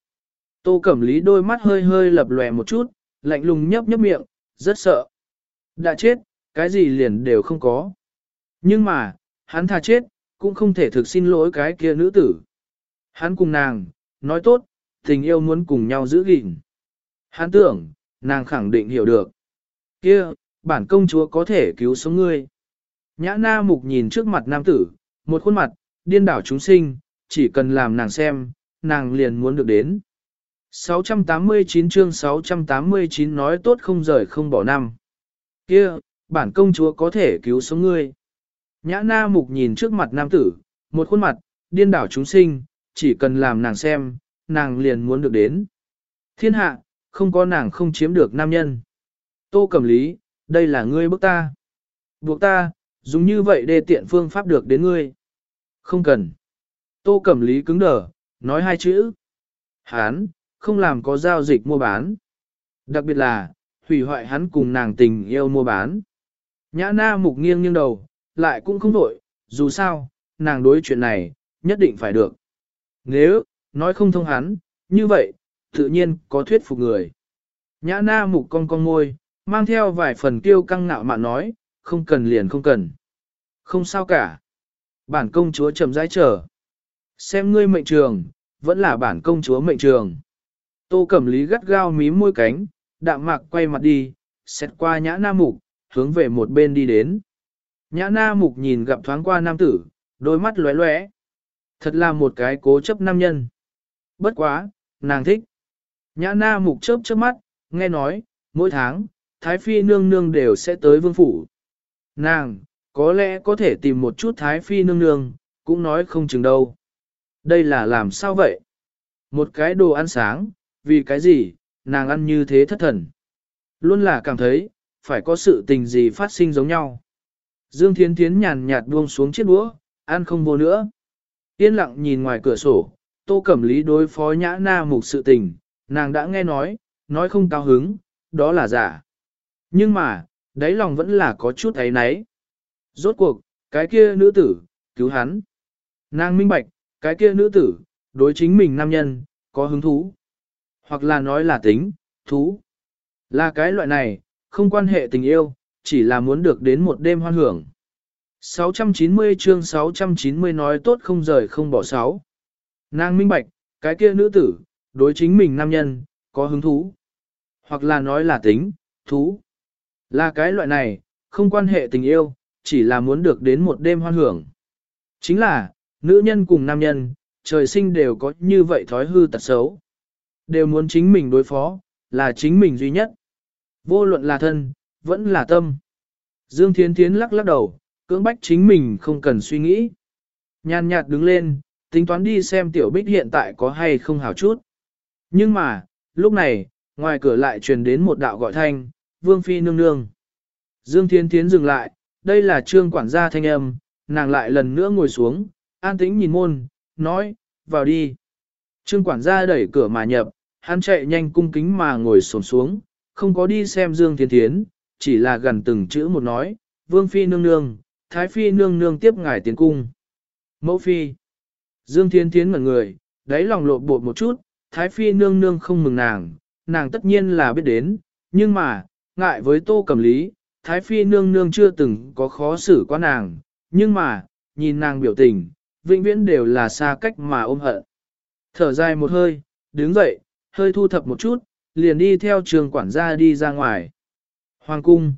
Tô Cẩm Lý đôi mắt hơi hơi lập lòe một chút, lạnh lùng nhấp nhấp miệng, rất sợ. Đã chết, cái gì liền đều không có. Nhưng mà, hắn thà chết, cũng không thể thực xin lỗi cái kia nữ tử. Hắn cùng nàng, nói tốt, tình yêu muốn cùng nhau giữ gìn. Hắn tưởng, nàng khẳng định hiểu được. Kia, bản công chúa có thể cứu sống ngươi. Nhã na mục nhìn trước mặt nam tử, một khuôn mặt, điên đảo chúng sinh, chỉ cần làm nàng xem, nàng liền muốn được đến. 689 chương 689 nói tốt không rời không bỏ năm. Kia, bản công chúa có thể cứu sống ngươi. Nhã na mục nhìn trước mặt nam tử, một khuôn mặt, điên đảo chúng sinh, chỉ cần làm nàng xem, nàng liền muốn được đến. Thiên hạ, không có nàng không chiếm được nam nhân. Tô Cẩm Lý, đây là ngươi bức ta. Buộc ta, dùng như vậy để tiện phương pháp được đến ngươi. Không cần. Tô Cẩm Lý cứng đờ, nói hai chữ. Hán, không làm có giao dịch mua bán. Đặc biệt là, hủy hoại hắn cùng nàng tình yêu mua bán. Nhã na mục nghiêng nghiêng đầu, lại cũng không đổi, dù sao, nàng đối chuyện này, nhất định phải được. Nếu, nói không thông hắn, như vậy, tự nhiên có thuyết phục người. Nhã na mục con con môi, mang theo vài phần kiêu căng ngạo mạn nói, không cần liền không cần. Không sao cả. Bản công chúa chậm rãi chờ. Xem ngươi mệnh trường, vẫn là bản công chúa mệnh trường. Tô Cẩm Lý gắt gao mí môi cánh, đạm mạc quay mặt đi, xét qua nhã na mục, hướng về một bên đi đến. Nhã na mục nhìn gặp thoáng qua nam tử, đôi mắt lóe lóe. Thật là một cái cố chấp nam nhân. Bất quá, nàng thích. Nhã na mục chớp chớp mắt, nghe nói, mỗi tháng, Thái Phi nương nương đều sẽ tới vương phủ. Nàng, có lẽ có thể tìm một chút Thái Phi nương nương, cũng nói không chừng đâu. Đây là làm sao vậy? Một cái đồ ăn sáng, vì cái gì, nàng ăn như thế thất thần. Luôn là cảm thấy, phải có sự tình gì phát sinh giống nhau. Dương Thiến Thiến nhàn nhạt buông xuống chiếc đũa, ăn không vô nữa. Yên lặng nhìn ngoài cửa sổ, tô cẩm lý đối phó nhã na mục sự tình, nàng đã nghe nói, nói không cao hứng, đó là giả. Nhưng mà, đáy lòng vẫn là có chút ấy náy. Rốt cuộc, cái kia nữ tử, cứu hắn. Nàng minh bạch, cái kia nữ tử, đối chính mình nam nhân, có hứng thú. Hoặc là nói là tính, thú. Là cái loại này, không quan hệ tình yêu, chỉ là muốn được đến một đêm hoan hưởng. 690 chương 690 nói tốt không rời không bỏ sáu. Nàng minh bạch, cái kia nữ tử, đối chính mình nam nhân, có hứng thú. Hoặc là nói là tính, thú. Là cái loại này, không quan hệ tình yêu, chỉ là muốn được đến một đêm hoan hưởng. Chính là, nữ nhân cùng nam nhân, trời sinh đều có như vậy thói hư tật xấu. Đều muốn chính mình đối phó, là chính mình duy nhất. Vô luận là thân, vẫn là tâm. Dương Thiến Thiến lắc lắc đầu, cưỡng bách chính mình không cần suy nghĩ. Nhàn nhạt đứng lên, tính toán đi xem tiểu bích hiện tại có hay không hảo chút. Nhưng mà, lúc này, ngoài cửa lại truyền đến một đạo gọi thanh, Vương Phi nương nương. Dương Thiên Thiến dừng lại, đây là trương quản gia thanh âm, nàng lại lần nữa ngồi xuống, an tĩnh nhìn môn, nói, vào đi. Trương quản gia đẩy cửa mà nhập, hắn chạy nhanh cung kính mà ngồi xổm xuống, không có đi xem Dương Thiên Thiến, chỉ là gần từng chữ một nói, Vương Phi nương nương, Thái Phi nương nương tiếp ngài tiến cung. Mẫu Phi. Dương Thiên Thiến ngẩn người, đáy lòng lộ bột một chút, Thái Phi nương nương không mừng nàng, nàng tất nhiên là biết đến, nhưng mà, ngại với tô cầm lý, Thái Phi nương nương chưa từng có khó xử qua nàng, nhưng mà, nhìn nàng biểu tình, vĩnh viễn đều là xa cách mà ôm hận. Thở dài một hơi, đứng dậy, hơi thu thập một chút, liền đi theo trường quản gia đi ra ngoài. Hoàng cung.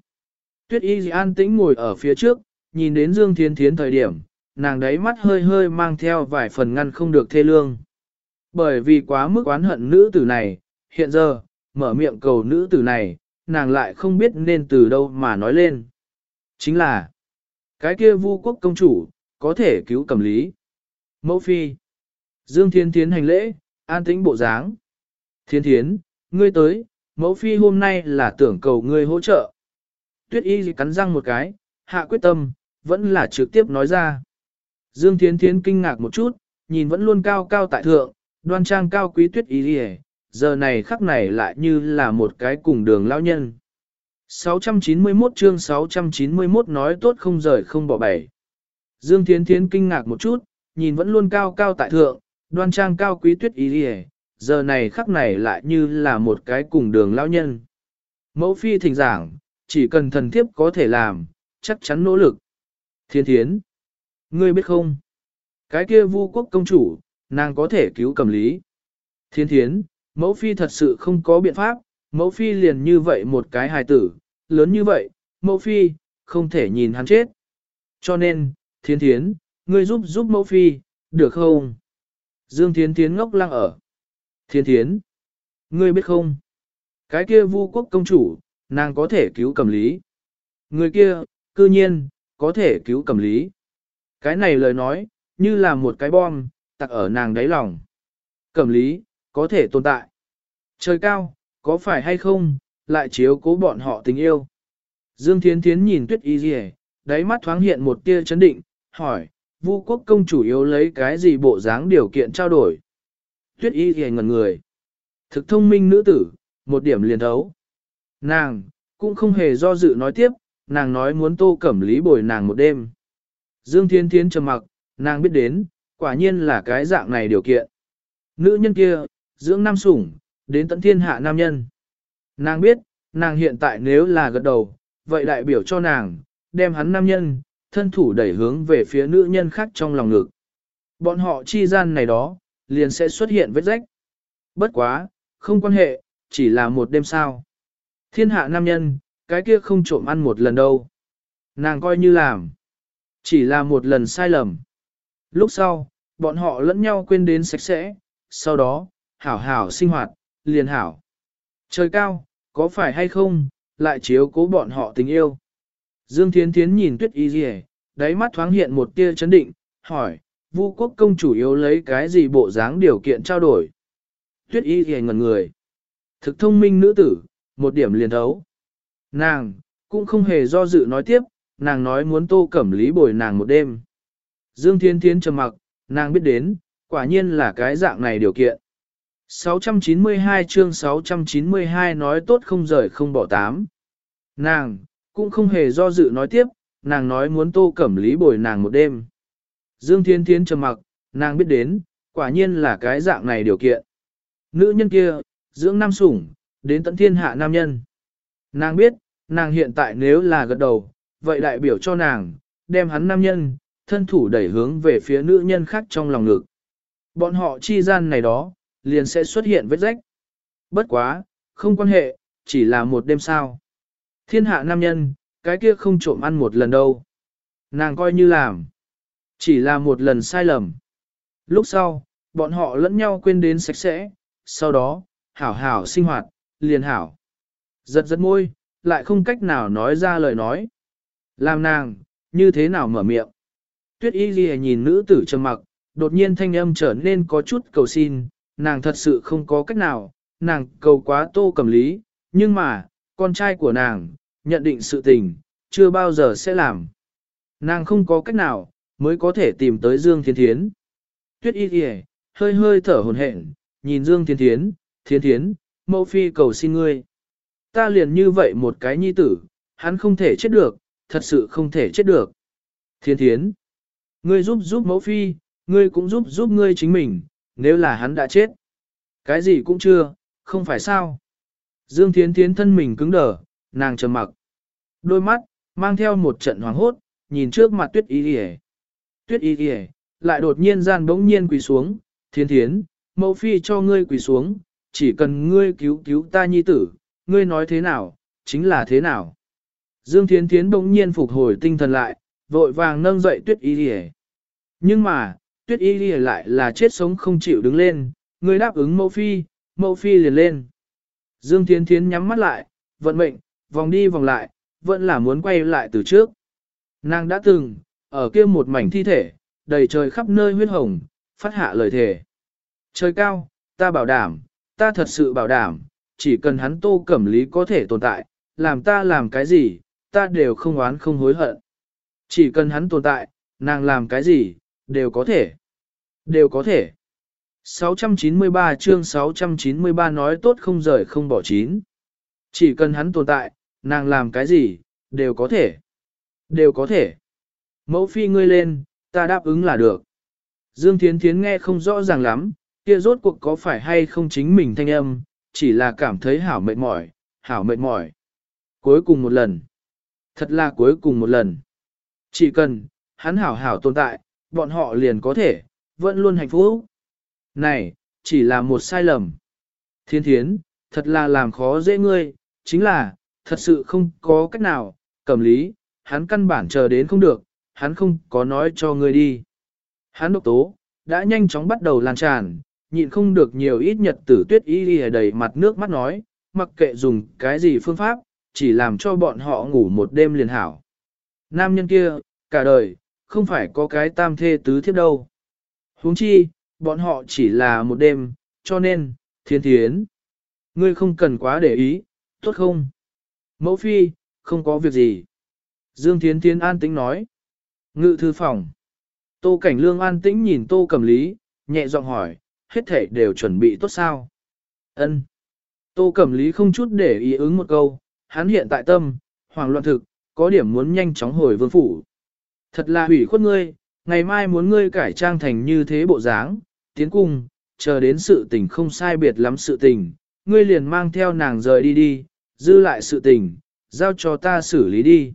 Tuyết y an tĩnh ngồi ở phía trước, nhìn đến Dương Thiên Thiến thời điểm, nàng đấy mắt hơi hơi mang theo vài phần ngăn không được thê lương. Bởi vì quá mức oán hận nữ tử này, hiện giờ, mở miệng cầu nữ tử này, nàng lại không biết nên từ đâu mà nói lên. Chính là, cái kia vu quốc công chủ, có thể cứu cầm lý. Mẫu phi, Dương Thiên Thiến hành lễ, an tĩnh bộ dáng. Thiên Thiến, ngươi tới, mẫu phi hôm nay là tưởng cầu ngươi hỗ trợ. Tuyết y cắn răng một cái, hạ quyết tâm, vẫn là trực tiếp nói ra. Dương Thiến Thiến kinh ngạc một chút, nhìn vẫn luôn cao cao tại thượng, đoan trang cao quý tuyết y đi giờ này khắc này lại như là một cái cùng đường lão nhân. 691 chương 691 nói tốt không rời không bỏ bảy. Dương Thiến Thiến kinh ngạc một chút, nhìn vẫn luôn cao cao tại thượng, đoan trang cao quý tuyết y đi giờ này khắc này lại như là một cái cùng đường lão nhân. Mẫu phi thỉnh giảng, chỉ cần thần thiếp có thể làm, chắc chắn nỗ lực. Thiên thiến, ngươi biết không? Cái kia vu quốc công chủ, nàng có thể cứu cầm lý. Thiên thiến, mẫu phi thật sự không có biện pháp, mẫu phi liền như vậy một cái hài tử, lớn như vậy, mẫu phi, không thể nhìn hắn chết. Cho nên, thiên thiến, ngươi giúp giúp mẫu phi, được không? Dương Thiến thiến ngốc lăng ở. Thiên thiến, ngươi biết không? Cái kia vu quốc công chủ, nàng có thể cứu cầm lý. Người kia, cư nhiên, có thể cứu cầm lý. Cái này lời nói, như là một cái bom, tặc ở nàng đáy lòng. Cầm lý, có thể tồn tại. Trời cao, có phải hay không, lại chiếu cố bọn họ tình yêu. Dương Thiến Thiến nhìn tuyết y gì đáy mắt thoáng hiện một tia chấn định, hỏi, vu quốc công chủ yếu lấy cái gì bộ dáng điều kiện trao đổi. Tuyết y gì ngẩn người. Thực thông minh nữ tử, một điểm liền thấu. Nàng, cũng không hề do dự nói tiếp, nàng nói muốn tô cẩm lý bồi nàng một đêm. Dương Thiên Thiên trầm mặc, nàng biết đến, quả nhiên là cái dạng này điều kiện. Nữ nhân kia, dưỡng nam sủng, đến tận thiên hạ nam nhân. Nàng biết, nàng hiện tại nếu là gật đầu, vậy đại biểu cho nàng, đem hắn nam nhân, thân thủ đẩy hướng về phía nữ nhân khác trong lòng ngực. Bọn họ chi gian này đó, liền sẽ xuất hiện vết rách. Bất quá, không quan hệ, chỉ là một đêm sao. Thiên hạ nam nhân, cái kia không trộm ăn một lần đâu. Nàng coi như làm. Chỉ là một lần sai lầm. Lúc sau, bọn họ lẫn nhau quên đến sạch sẽ, sau đó, hảo hảo sinh hoạt, liền hảo. Trời cao, có phải hay không, lại chiếu cố bọn họ tình yêu. Dương Thiến Thiến nhìn tuyết y dì đáy mắt thoáng hiện một tia chấn định, hỏi, vu quốc công chủ yếu lấy cái gì bộ dáng điều kiện trao đổi. Tuyết y dì ngẩn người. Thực thông minh nữ tử, một điểm liền thấu. Nàng, cũng không hề do dự nói tiếp, nàng nói muốn tô cẩm lý bồi nàng một đêm. Dương Thiên Thiên trầm mặc, nàng biết đến, quả nhiên là cái dạng này điều kiện. 692 chương 692 nói tốt không rời không bỏ tám. Nàng, cũng không hề do dự nói tiếp, nàng nói muốn tô cẩm lý bồi nàng một đêm. Dương Thiên Thiên trầm mặc, nàng biết đến, quả nhiên là cái dạng này điều kiện. Nữ nhân kia, dưỡng nam sủng, đến tận thiên hạ nam nhân. Nàng biết, Nàng hiện tại nếu là gật đầu, vậy đại biểu cho nàng, đem hắn nam nhân, thân thủ đẩy hướng về phía nữ nhân khác trong lòng ngực. Bọn họ chi gian này đó, liền sẽ xuất hiện vết rách. Bất quá, không quan hệ, chỉ là một đêm sao. Thiên hạ nam nhân, cái kia không trộm ăn một lần đâu. Nàng coi như làm. Chỉ là một lần sai lầm. Lúc sau, bọn họ lẫn nhau quên đến sạch sẽ, sau đó, hảo hảo sinh hoạt, liền hảo. Giật giật môi, lại không cách nào nói ra lời nói. Làm nàng, như thế nào mở miệng. Tuyết y ghi nhìn nữ tử trầm mặc, đột nhiên thanh âm trở nên có chút cầu xin, nàng thật sự không có cách nào, nàng cầu quá tô cầm lý, nhưng mà, con trai của nàng, nhận định sự tình, chưa bao giờ sẽ làm. Nàng không có cách nào, mới có thể tìm tới Dương Thiên Thiến. Tuyết y ghi hơi hơi thở hồn hển, nhìn Dương Thiên Thiến, Thiên Thiến, mẫu phi cầu xin ngươi. Ta liền như vậy một cái nhi tử, hắn không thể chết được, thật sự không thể chết được. Thiên Thiến, ngươi giúp giúp mẫu phi, ngươi cũng giúp giúp ngươi chính mình, nếu là hắn đã chết. Cái gì cũng chưa, không phải sao. Dương Thiến Thiến thân mình cứng đờ, nàng trầm mặc. Đôi mắt, mang theo một trận hoàng hốt, nhìn trước mặt tuyết y đi Tuyết y đi lại đột nhiên gian bỗng nhiên quỳ xuống, thiên thiến, mẫu phi cho ngươi quỳ xuống, chỉ cần ngươi cứu cứu ta nhi tử, ngươi nói thế nào, chính là thế nào. Dương Thiến Thiến bỗng nhiên phục hồi tinh thần lại, vội vàng nâng dậy tuyết y đi Nhưng mà, tuyết y ghi lại là chết sống không chịu đứng lên, người đáp ứng mẫu phi, mẫu phi liền lên. Dương Thiến Thiến nhắm mắt lại, vận mệnh, vòng đi vòng lại, vẫn là muốn quay lại từ trước. Nàng đã từng, ở kia một mảnh thi thể, đầy trời khắp nơi huyết hồng, phát hạ lời thề. Trời cao, ta bảo đảm, ta thật sự bảo đảm, chỉ cần hắn tô cẩm lý có thể tồn tại, làm ta làm cái gì, ta đều không oán không hối hận. Chỉ cần hắn tồn tại, nàng làm cái gì, đều có thể. Đều có thể. 693 chương 693 nói tốt không rời không bỏ chín. Chỉ cần hắn tồn tại, nàng làm cái gì, đều có thể. Đều có thể. Mẫu phi ngươi lên, ta đáp ứng là được. Dương Thiến Thiến nghe không rõ ràng lắm, kia rốt cuộc có phải hay không chính mình thanh âm, chỉ là cảm thấy hảo mệt mỏi, hảo mệt mỏi. Cuối cùng một lần. Thật là cuối cùng một lần. Chỉ cần, hắn hảo hảo tồn tại, bọn họ liền có thể, vẫn luôn hạnh phúc. Này, chỉ là một sai lầm. Thiên thiến, thật là làm khó dễ ngươi, chính là, thật sự không có cách nào, cầm lý, hắn căn bản chờ đến không được, hắn không có nói cho ngươi đi. Hắn độc tố, đã nhanh chóng bắt đầu lan tràn, nhịn không được nhiều ít nhật tử tuyết y y đầy mặt nước mắt nói, mặc kệ dùng cái gì phương pháp, chỉ làm cho bọn họ ngủ một đêm liền hảo. Nam nhân kia, cả đời, không phải có cái tam thê tứ thiếp đâu. huống chi, bọn họ chỉ là một đêm, cho nên, thiên thiến. Ngươi không cần quá để ý, tốt không? Mẫu phi, không có việc gì. Dương Thiến Thiến an tĩnh nói. Ngự thư phòng. Tô Cảnh Lương an tĩnh nhìn Tô Cẩm Lý, nhẹ giọng hỏi, hết thể đều chuẩn bị tốt sao? Ân. Tô Cẩm Lý không chút để ý ứng một câu, hắn hiện tại tâm, hoàng loạn thực, có điểm muốn nhanh chóng hồi vương phủ. Thật là hủy khuất ngươi, ngày mai muốn ngươi cải trang thành như thế bộ dáng, tiến cung, chờ đến sự tình không sai biệt lắm sự tình, ngươi liền mang theo nàng rời đi đi, dư lại sự tình, giao cho ta xử lý đi.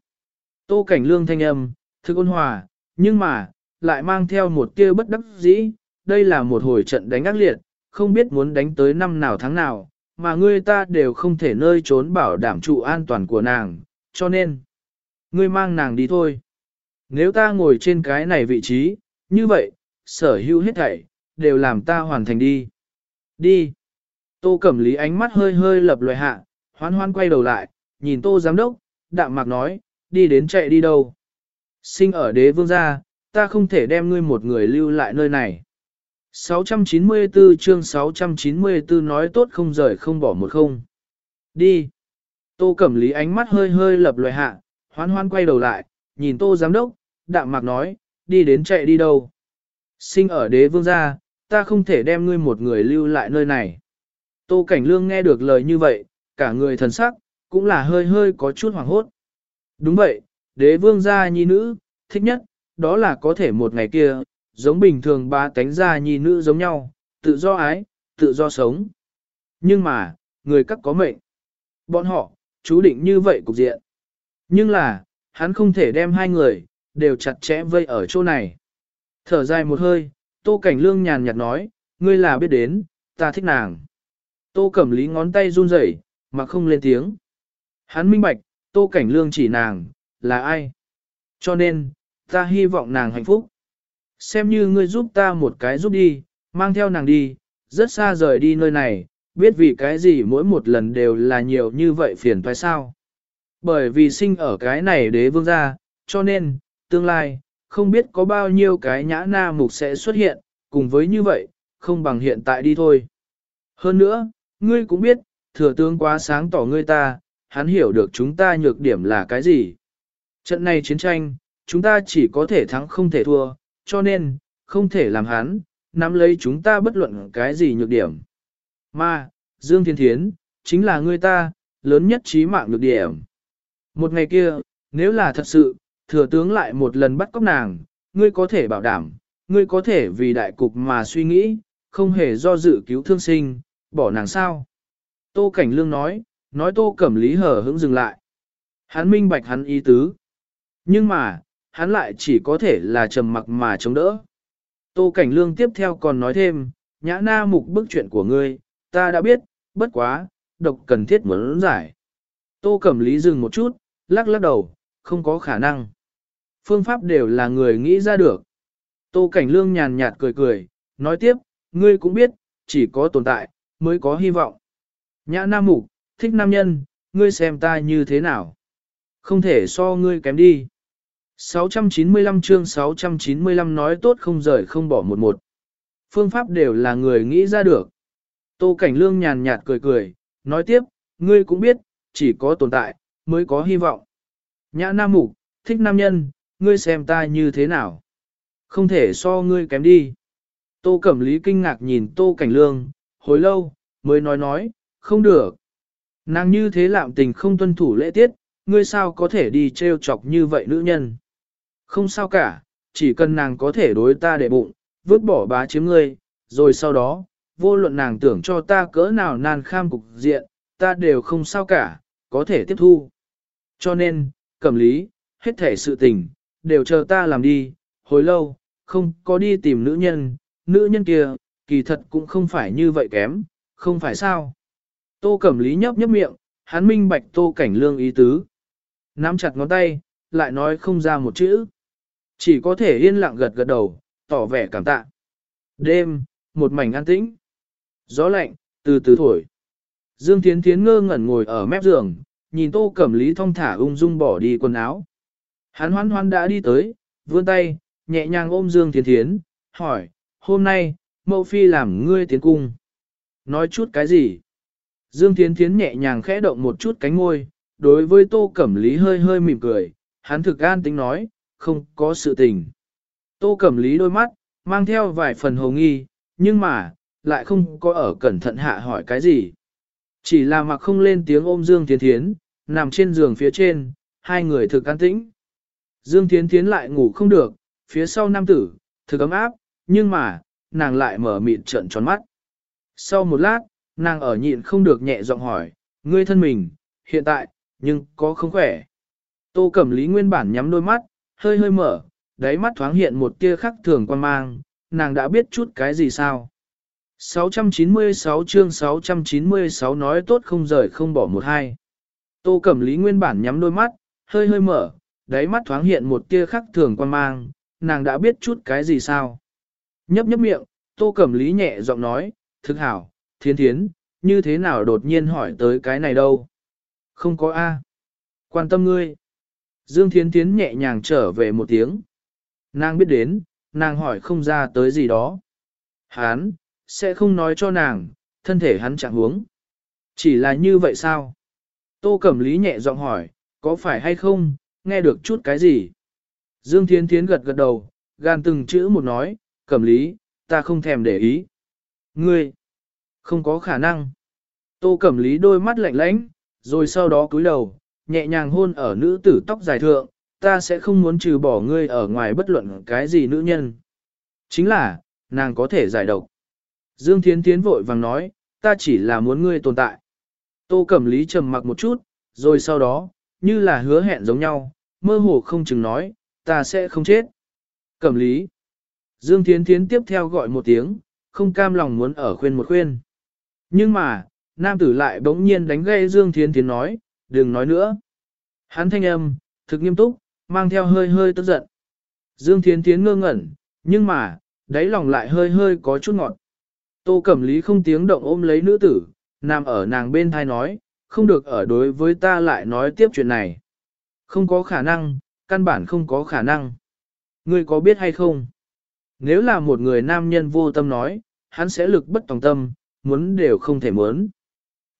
Tô Cảnh Lương thanh âm, thực ôn hòa, nhưng mà, lại mang theo một tia bất đắc dĩ, đây là một hồi trận đánh ác liệt, không biết muốn đánh tới năm nào tháng nào, mà ngươi ta đều không thể nơi trốn bảo đảm trụ an toàn của nàng, cho nên, ngươi mang nàng đi thôi. Nếu ta ngồi trên cái này vị trí, như vậy, sở hữu hết thảy, đều làm ta hoàn thành đi. Đi. Tô Cẩm Lý ánh mắt hơi hơi lập loài hạ, hoan hoan quay đầu lại, nhìn Tô Giám Đốc, đạm mạc nói, đi đến chạy đi đâu. Sinh ở đế vương gia, ta không thể đem ngươi một người lưu lại nơi này. 694 chương 694 nói tốt không rời không bỏ một không. Đi. Tô Cẩm Lý ánh mắt hơi hơi lập loài hạ, hoan hoan quay đầu lại, nhìn Tô Giám Đốc, đạm mạc nói, đi đến chạy đi đâu. Sinh ở đế vương gia, ta không thể đem ngươi một người lưu lại nơi này. Tô Cảnh Lương nghe được lời như vậy, cả người thần sắc, cũng là hơi hơi có chút hoảng hốt. Đúng vậy, đế vương gia nhi nữ, thích nhất, đó là có thể một ngày kia, giống bình thường ba tánh gia nhi nữ giống nhau, tự do ái, tự do sống. Nhưng mà, người các có mệnh. Bọn họ, chú định như vậy cục diện. Nhưng là, hắn không thể đem hai người, đều chặt chẽ vây ở chỗ này. Thở dài một hơi, Tô Cảnh Lương nhàn nhạt nói, ngươi là biết đến, ta thích nàng. Tô Cẩm Lý ngón tay run rẩy, mà không lên tiếng. Hắn minh bạch, Tô Cảnh Lương chỉ nàng, là ai? Cho nên, ta hy vọng nàng hạnh phúc. Xem như ngươi giúp ta một cái giúp đi, mang theo nàng đi, rất xa rời đi nơi này, biết vì cái gì mỗi một lần đều là nhiều như vậy phiền phải sao. Bởi vì sinh ở cái này đế vương gia, cho nên, tương lai, không biết có bao nhiêu cái nhã na mục sẽ xuất hiện, cùng với như vậy, không bằng hiện tại đi thôi. Hơn nữa, ngươi cũng biết, thừa tướng quá sáng tỏ ngươi ta, hắn hiểu được chúng ta nhược điểm là cái gì. Trận này chiến tranh, chúng ta chỉ có thể thắng không thể thua, cho nên, không thể làm hắn, nắm lấy chúng ta bất luận cái gì nhược điểm. Mà, Dương Thiên Thiến, chính là ngươi ta, lớn nhất trí mạng nhược điểm. Một ngày kia, nếu là thật sự, thừa tướng lại một lần bắt cóc nàng, ngươi có thể bảo đảm, ngươi có thể vì đại cục mà suy nghĩ, không hề do dự cứu thương sinh, bỏ nàng sao. Tô Cảnh Lương nói, nói Tô Cẩm Lý hở hững dừng lại. Hắn minh bạch hắn ý tứ. Nhưng mà, hắn lại chỉ có thể là trầm mặc mà chống đỡ. Tô Cảnh Lương tiếp theo còn nói thêm, nhã na mục bức chuyện của ngươi, ta đã biết, bất quá, độc cần thiết muốn giải. Tô Cẩm Lý dừng một chút, lắc lắc đầu, không có khả năng. Phương pháp đều là người nghĩ ra được. Tô Cảnh Lương nhàn nhạt cười cười, nói tiếp, ngươi cũng biết, chỉ có tồn tại, mới có hy vọng. Nhã Nam Mục, thích nam nhân, ngươi xem ta như thế nào. Không thể so ngươi kém đi. 695 chương 695 nói tốt không rời không bỏ một một. Phương pháp đều là người nghĩ ra được. Tô Cảnh Lương nhàn nhạt cười cười, nói tiếp, ngươi cũng biết, chỉ có tồn tại, mới có hy vọng. Nhã Nam Mục, thích nam nhân, ngươi xem ta như thế nào. Không thể so ngươi kém đi. Tô Cẩm Lý kinh ngạc nhìn Tô Cảnh Lương, hồi lâu, mới nói nói, không được. Nàng như thế lạm tình không tuân thủ lễ tiết, ngươi sao có thể đi trêu chọc như vậy nữ nhân. Không sao cả, chỉ cần nàng có thể đối ta để bụng, vứt bỏ bá chiếm ngươi, rồi sau đó, vô luận nàng tưởng cho ta cỡ nào nan kham cục diện, ta đều không sao cả, có thể tiếp thu. Cho nên, cẩm lý, hết thể sự tình, đều chờ ta làm đi, hồi lâu, không có đi tìm nữ nhân, nữ nhân kia, kỳ thật cũng không phải như vậy kém, không phải sao. Tô Cẩm Lý nhấp nhấp miệng, hắn minh bạch Tô Cảnh Lương ý tứ. Nắm chặt ngón tay, lại nói không ra một chữ. Chỉ có thể yên lặng gật gật đầu, tỏ vẻ cảm tạ. Đêm, một mảnh an tĩnh. Gió lạnh, từ từ thổi. Dương Thiến Thiến ngơ ngẩn ngồi ở mép giường, nhìn Tô Cẩm Lý thong thả ung dung bỏ đi quần áo. Hắn hoan hoan đã đi tới, vươn tay, nhẹ nhàng ôm Dương Thiến Thiến, hỏi, hôm nay, mẫu phi làm ngươi tiến cung. Nói chút cái gì? Dương Thiến Thiến nhẹ nhàng khẽ động một chút cánh môi, đối với Tô Cẩm Lý hơi hơi mỉm cười, hắn thực an tính nói, không có sự tình. Tô Cẩm Lý đôi mắt, mang theo vài phần hồ nghi, nhưng mà, lại không có ở cẩn thận hạ hỏi cái gì. Chỉ là mặc không lên tiếng ôm Dương Thiến Thiến, nằm trên giường phía trên, hai người thực an tĩnh. Dương Thiến Thiến lại ngủ không được, phía sau nam tử, thực ấm áp, nhưng mà, nàng lại mở mịt trận tròn mắt. Sau một lát, nàng ở nhịn không được nhẹ giọng hỏi, ngươi thân mình, hiện tại, nhưng có không khỏe. Tô Cẩm Lý nguyên bản nhắm đôi mắt, hơi hơi mở, đáy mắt thoáng hiện một tia khắc thường quan mang, nàng đã biết chút cái gì sao. 696 chương 696 nói tốt không rời không bỏ một hai. Tô Cẩm Lý nguyên bản nhắm đôi mắt, hơi hơi mở, đáy mắt thoáng hiện một tia khắc thường quan mang, nàng đã biết chút cái gì sao. Nhấp nhấp miệng, Tô Cẩm Lý nhẹ giọng nói, thực hảo, thiên thiến, như thế nào đột nhiên hỏi tới cái này đâu. Không có A. Quan tâm ngươi. Dương Thiến Thiến nhẹ nhàng trở về một tiếng. Nàng biết đến, nàng hỏi không ra tới gì đó. Hán, sẽ không nói cho nàng, thân thể hắn chẳng huống. Chỉ là như vậy sao? Tô Cẩm Lý nhẹ giọng hỏi, có phải hay không, nghe được chút cái gì? Dương Thiến Thiến gật gật đầu, gan từng chữ một nói, Cẩm Lý, ta không thèm để ý. Ngươi, không có khả năng. Tô Cẩm Lý đôi mắt lạnh lãnh, rồi sau đó cúi đầu, nhẹ nhàng hôn ở nữ tử tóc dài thượng, ta sẽ không muốn trừ bỏ ngươi ở ngoài bất luận cái gì nữ nhân. Chính là, nàng có thể giải độc. Dương Thiến Thiến vội vàng nói, ta chỉ là muốn ngươi tồn tại. Tô Cẩm Lý trầm mặc một chút, rồi sau đó, như là hứa hẹn giống nhau, mơ hồ không chừng nói, ta sẽ không chết. Cẩm lý. Dương Thiến Thiến tiếp theo gọi một tiếng, không cam lòng muốn ở khuyên một khuyên. Nhưng mà, nam tử lại bỗng nhiên đánh gây Dương Thiến Thiến nói, đừng nói nữa. Hắn thanh âm, thực nghiêm túc, mang theo hơi hơi tức giận. Dương Thiến Thiến ngơ ngẩn, nhưng mà, đáy lòng lại hơi hơi có chút ngọt. Tô Cẩm Lý không tiếng động ôm lấy nữ tử, nằm ở nàng bên thai nói, không được ở đối với ta lại nói tiếp chuyện này. Không có khả năng, căn bản không có khả năng. Ngươi có biết hay không? Nếu là một người nam nhân vô tâm nói, hắn sẽ lực bất tòng tâm, muốn đều không thể muốn.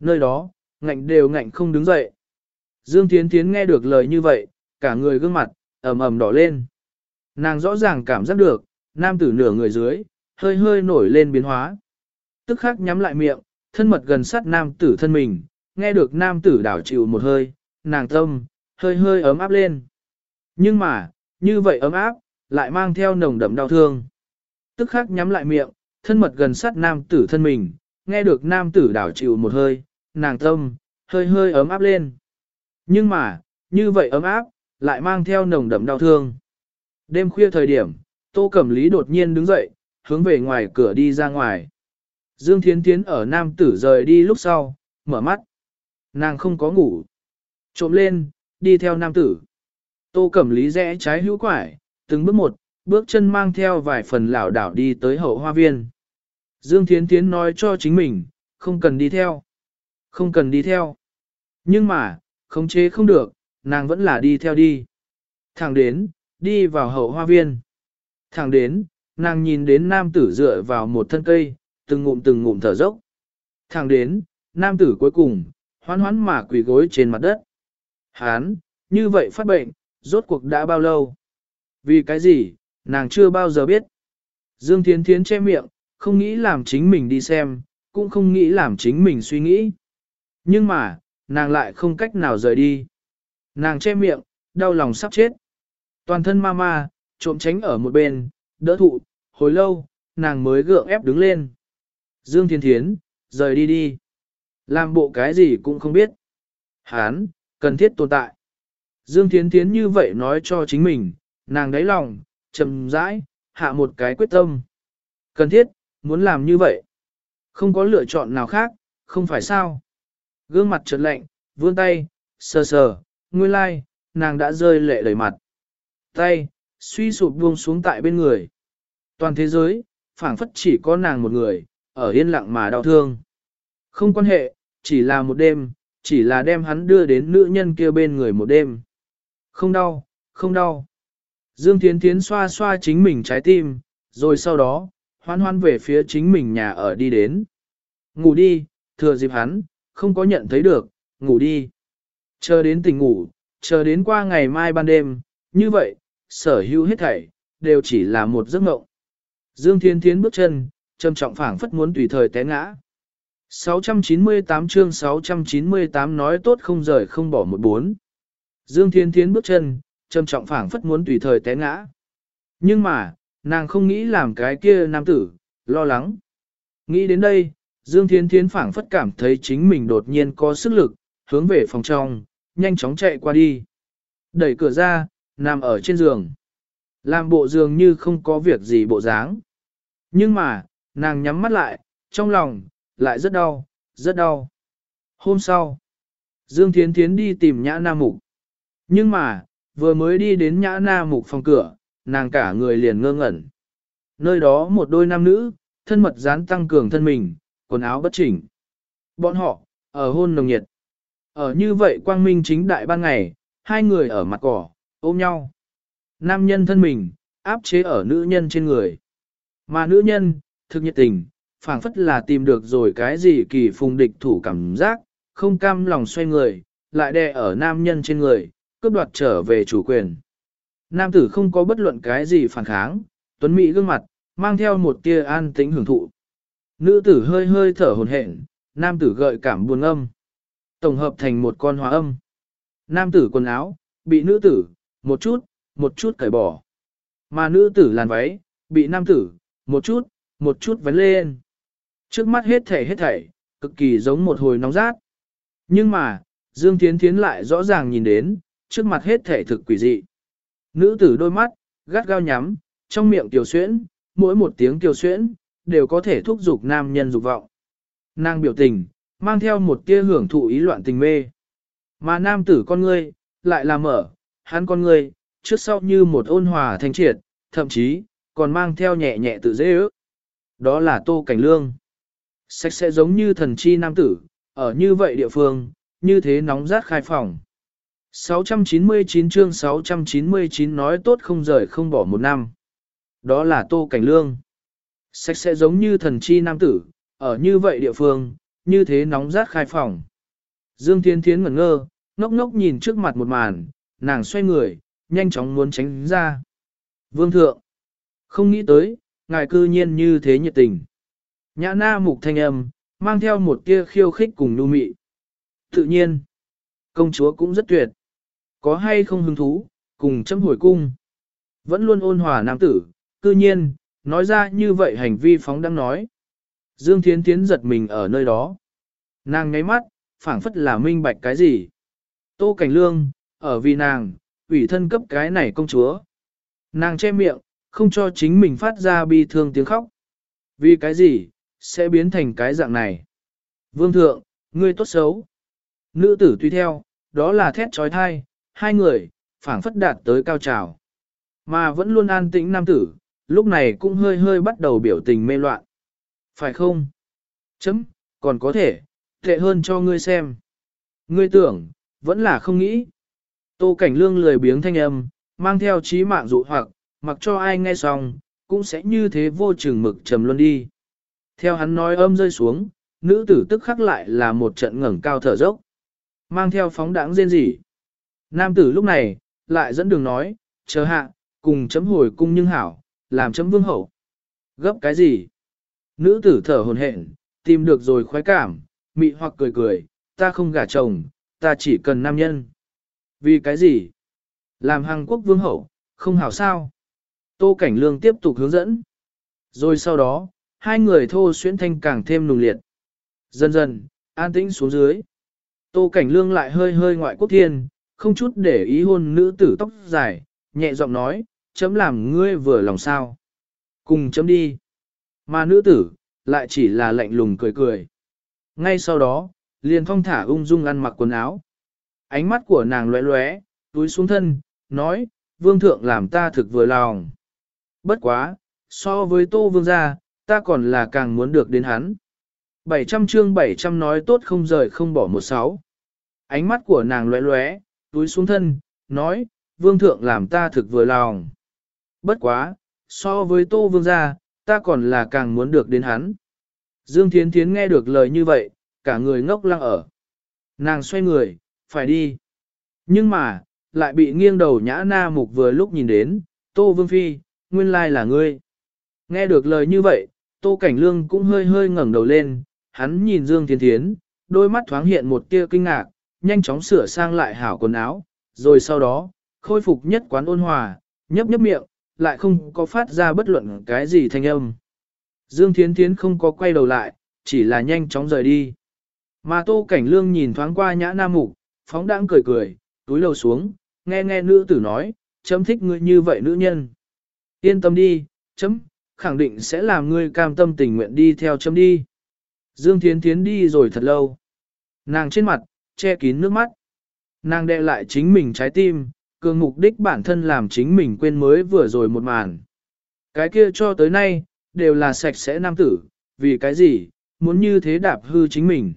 Nơi đó, ngạnh đều ngạnh không đứng dậy. Dương Thiến Thiến nghe được lời như vậy, cả người gương mặt, ầm ầm đỏ lên. Nàng rõ ràng cảm giác được, nam tử nửa người dưới, hơi hơi nổi lên biến hóa. Tức khắc nhắm lại miệng, thân mật gần sát nam tử thân mình, nghe được nam tử đảo chịu một hơi, nàng tâm, hơi hơi ấm áp lên. Nhưng mà, như vậy ấm áp, lại mang theo nồng đậm đau thương. Tức khắc nhắm lại miệng, thân mật gần sát nam tử thân mình, nghe được nam tử đảo chịu một hơi, nàng tâm, hơi hơi ấm áp lên. Nhưng mà, như vậy ấm áp, lại mang theo nồng đậm đau thương. Đêm khuya thời điểm, Tô Cẩm Lý đột nhiên đứng dậy, hướng về ngoài cửa đi ra ngoài. Dương Thiến Thiến ở nam tử rời đi lúc sau, mở mắt. Nàng không có ngủ. Trộm lên, đi theo nam tử. Tô Cẩm Lý rẽ trái hữu quải, từng bước một, bước chân mang theo vài phần lảo đảo đi tới hậu hoa viên. Dương Thiến Thiến nói cho chính mình, không cần đi theo. Không cần đi theo. Nhưng mà, khống chế không được, nàng vẫn là đi theo đi. Thẳng đến, đi vào hậu hoa viên. Thẳng đến, nàng nhìn đến nam tử dựa vào một thân cây, từng ngụm từng ngụm thở dốc. Thẳng đến, nam tử cuối cùng, hoán hoán mà quỳ gối trên mặt đất. Hán, như vậy phát bệnh, rốt cuộc đã bao lâu? Vì cái gì, nàng chưa bao giờ biết. Dương Thiến Thiến che miệng, không nghĩ làm chính mình đi xem, cũng không nghĩ làm chính mình suy nghĩ. Nhưng mà, nàng lại không cách nào rời đi. Nàng che miệng, đau lòng sắp chết. Toàn thân ma ma, trộm tránh ở một bên, đỡ thụ, hồi lâu, nàng mới gượng ép đứng lên. Dương Thiên Thiến, rời đi đi. Làm bộ cái gì cũng không biết. Hán, cần thiết tồn tại. Dương Thiến Thiến như vậy nói cho chính mình, nàng đáy lòng, chậm rãi, hạ một cái quyết tâm. Cần thiết, muốn làm như vậy. Không có lựa chọn nào khác, không phải sao. Gương mặt trật lạnh, vươn tay, sờ sờ, nguyên lai, nàng đã rơi lệ đầy mặt. Tay, suy sụp buông xuống tại bên người. Toàn thế giới, phảng phất chỉ có nàng một người, ở yên lặng mà đau thương. Không quan hệ, chỉ là một đêm, chỉ là đem hắn đưa đến nữ nhân kia bên người một đêm. Không đau, không đau. Dương Thiến Thiến xoa xoa chính mình trái tim, rồi sau đó, hoan hoan về phía chính mình nhà ở đi đến. Ngủ đi, thừa dịp hắn, không có nhận thấy được, ngủ đi. Chờ đến tỉnh ngủ, chờ đến qua ngày mai ban đêm, như vậy, sở hữu hết thảy, đều chỉ là một giấc mộng. Dương Thiên Thiến bước chân, trầm trọng phảng phất muốn tùy thời té ngã. 698 chương 698 nói tốt không rời không bỏ một bốn. Dương Thiên Thiến bước chân, trầm trọng phảng phất muốn tùy thời té ngã. Nhưng mà, nàng không nghĩ làm cái kia nam tử, lo lắng. Nghĩ đến đây, Dương Thiên Thiến phảng phất cảm thấy chính mình đột nhiên có sức lực, hướng về phòng trong, nhanh chóng chạy qua đi. Đẩy cửa ra, nằm ở trên giường. Làm bộ giường như không có việc gì bộ dáng. Nhưng mà, nàng nhắm mắt lại, trong lòng, lại rất đau, rất đau. Hôm sau, Dương Thiến Thiến đi tìm Nhã Nam Mục. Nhưng mà, vừa mới đi đến Nhã Nam Mục phòng cửa, nàng cả người liền ngơ ngẩn. Nơi đó một đôi nam nữ, thân mật dán tăng cường thân mình, quần áo bất chỉnh. Bọn họ, ở hôn nồng nhiệt. Ở như vậy quang minh chính đại ban ngày, hai người ở mặt cỏ, ôm nhau. Nam nhân thân mình, áp chế ở nữ nhân trên người. Mà nữ nhân, thực nhiệt tình, phảng phất là tìm được rồi cái gì kỳ phùng địch thủ cảm giác, không cam lòng xoay người, lại đè ở nam nhân trên người, cướp đoạt trở về chủ quyền. Nam tử không có bất luận cái gì phản kháng, tuấn mỹ gương mặt, mang theo một tia an tĩnh hưởng thụ. Nữ tử hơi hơi thở hồn hển, nam tử gợi cảm buồn âm. Tổng hợp thành một con hóa âm. Nam tử quần áo, bị nữ tử, một chút, một chút cởi bỏ. Mà nữ tử làn váy, bị nam tử, một chút, một chút vén lên. Trước mắt hết thảy hết thảy, cực kỳ giống một hồi nóng rát. Nhưng mà, Dương Thiến Thiến lại rõ ràng nhìn đến, trước mặt hết thể thực quỷ dị. Nữ tử đôi mắt, gắt gao nhắm, trong miệng tiểu xuyễn, mỗi một tiếng tiểu xuyễn, đều có thể thúc giục nam nhân dục vọng. Nàng biểu tình, mang theo một tia hưởng thụ ý loạn tình mê. Mà nam tử con ngươi, lại là mở, hắn con ngươi, trước sau như một ôn hòa thanh triệt, thậm chí, còn mang theo nhẹ nhẹ tự dễ ước. Đó là tô cảnh lương. Sạch sẽ giống như thần chi nam tử, ở như vậy địa phương, như thế nóng rát khai phòng. 699 chương 699 nói tốt không rời không bỏ một năm. Đó là tô cảnh lương. Sạch sẽ giống như thần chi nam tử, ở như vậy địa phương, như thế nóng rát khai phòng. Dương Thiên Thiến ngẩn ngơ, ngốc ngốc nhìn trước mặt một màn, nàng xoay người, nhanh chóng muốn tránh ra. Vương thượng, không nghĩ tới, ngài cư nhiên như thế nhiệt tình. Nhã na mục thanh âm, mang theo một tia khiêu khích cùng nu mị. Tự nhiên, công chúa cũng rất tuyệt. Có hay không hứng thú, cùng chấm hồi cung. Vẫn luôn ôn hòa nam tử, cư nhiên, nói ra như vậy hành vi phóng đang nói. Dương Thiến Thiến giật mình ở nơi đó. Nàng ngáy mắt, phảng phất là minh bạch cái gì. Tô Cảnh Lương, ở vì nàng, ủy thân cấp cái này công chúa. Nàng che miệng, không cho chính mình phát ra bi thương tiếng khóc. Vì cái gì, sẽ biến thành cái dạng này. Vương thượng, ngươi tốt xấu. Nữ tử tùy theo, đó là thét trói thai, hai người, phảng phất đạt tới cao trào. Mà vẫn luôn an tĩnh nam tử, lúc này cũng hơi hơi bắt đầu biểu tình mê loạn. Phải không? Chấm, còn có thể, tệ hơn cho ngươi xem. Ngươi tưởng, vẫn là không nghĩ. Tô Cảnh Lương lười biếng thanh âm, mang theo trí mạng dụ hoặc, mặc cho ai nghe xong, cũng sẽ như thế vô chừng mực trầm luôn đi. Theo hắn nói âm rơi xuống, nữ tử tức khắc lại là một trận ngẩng cao thở dốc. Mang theo phóng đãng rên rỉ. Nam tử lúc này, lại dẫn đường nói, chờ hạ, cùng chấm hồi cung nhưng hảo, làm chấm vương hậu. Gấp cái gì? Nữ tử thở hồn hển, tìm được rồi khoái cảm, mị hoặc cười cười, ta không gả chồng, ta chỉ cần nam nhân. Vì cái gì? Làm Hàn Quốc vương hậu, không hảo sao? Tô Cảnh Lương tiếp tục hướng dẫn. Rồi sau đó, hai người thô xuyễn thanh càng thêm nùng liệt. Dần dần, an tĩnh xuống dưới. Tô Cảnh Lương lại hơi hơi ngoại quốc thiên, không chút để ý hôn nữ tử tóc dài, nhẹ giọng nói, chấm làm ngươi vừa lòng sao. Cùng chấm đi. Mà nữ tử, lại chỉ là lạnh lùng cười cười. Ngay sau đó, liền thong thả ung dung ăn mặc quần áo. Ánh mắt của nàng lóe lóe, túi xuống thân, nói, vương thượng làm ta thực vừa lòng. Bất quá, so với tô vương gia, ta còn là càng muốn được đến hắn. 700 chương 700 nói tốt không rời không bỏ một sáu. Ánh mắt của nàng lóe lóe, túi xuống thân, nói, vương thượng làm ta thực vừa lòng. Bất quá, so với tô vương gia, ta còn là càng muốn được đến hắn. Dương Thiến Thiến nghe được lời như vậy, cả người ngốc lăng ở. Nàng xoay người, phải đi. Nhưng mà, lại bị nghiêng đầu nhã na mục vừa lúc nhìn đến, Tô Vương Phi, nguyên lai là ngươi. Nghe được lời như vậy, Tô Cảnh Lương cũng hơi hơi ngẩng đầu lên, hắn nhìn Dương Thiên Thiến, đôi mắt thoáng hiện một tia kinh ngạc, nhanh chóng sửa sang lại hảo quần áo, rồi sau đó, khôi phục nhất quán ôn hòa, nhấp nhấp miệng, lại không có phát ra bất luận cái gì thanh âm. Dương Thiến Thiến không có quay đầu lại, chỉ là nhanh chóng rời đi. Mà Tô Cảnh Lương nhìn thoáng qua nhã nam mục, phóng đãng cười cười, túi lầu xuống, nghe nghe nữ tử nói, chấm thích ngươi như vậy nữ nhân. Yên tâm đi, chấm, khẳng định sẽ làm ngươi cam tâm tình nguyện đi theo chấm đi. Dương Thiến Thiến đi rồi thật lâu. Nàng trên mặt, che kín nước mắt. Nàng đe lại chính mình trái tim, cường mục đích bản thân làm chính mình quên mới vừa rồi một màn. Cái kia cho tới nay, đều là sạch sẽ nam tử, vì cái gì, muốn như thế đạp hư chính mình.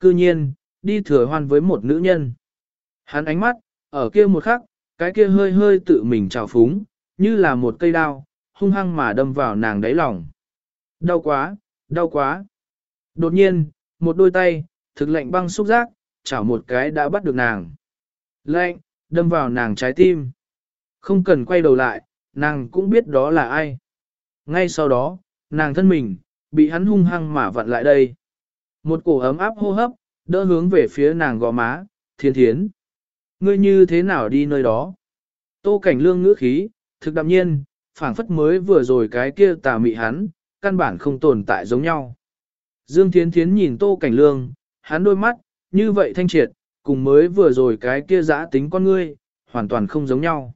Cư nhiên, đi thừa hoan với một nữ nhân. Hắn ánh mắt, ở kia một khắc, cái kia hơi hơi tự mình trào phúng, như là một cây đao, hung hăng mà đâm vào nàng đáy lòng. Đau quá, đau quá. Đột nhiên, một đôi tay, thực lệnh băng xúc giác, chảo một cái đã bắt được nàng. Lệnh, đâm vào nàng trái tim. Không cần quay đầu lại, nàng cũng biết đó là ai. Ngay sau đó, nàng thân mình, bị hắn hung hăng mà vặn lại đây. Một cổ ấm áp hô hấp, đỡ hướng về phía nàng gò má, thiên thiến. Ngươi như thế nào đi nơi đó? Tô cảnh lương ngữ khí, thực đạm nhiên, phảng phất mới vừa rồi cái kia tà mị hắn, căn bản không tồn tại giống nhau. Dương Thiến Thiến nhìn Tô Cảnh Lương, hắn đôi mắt, như vậy thanh triệt, cùng mới vừa rồi cái kia giã tính con ngươi, hoàn toàn không giống nhau.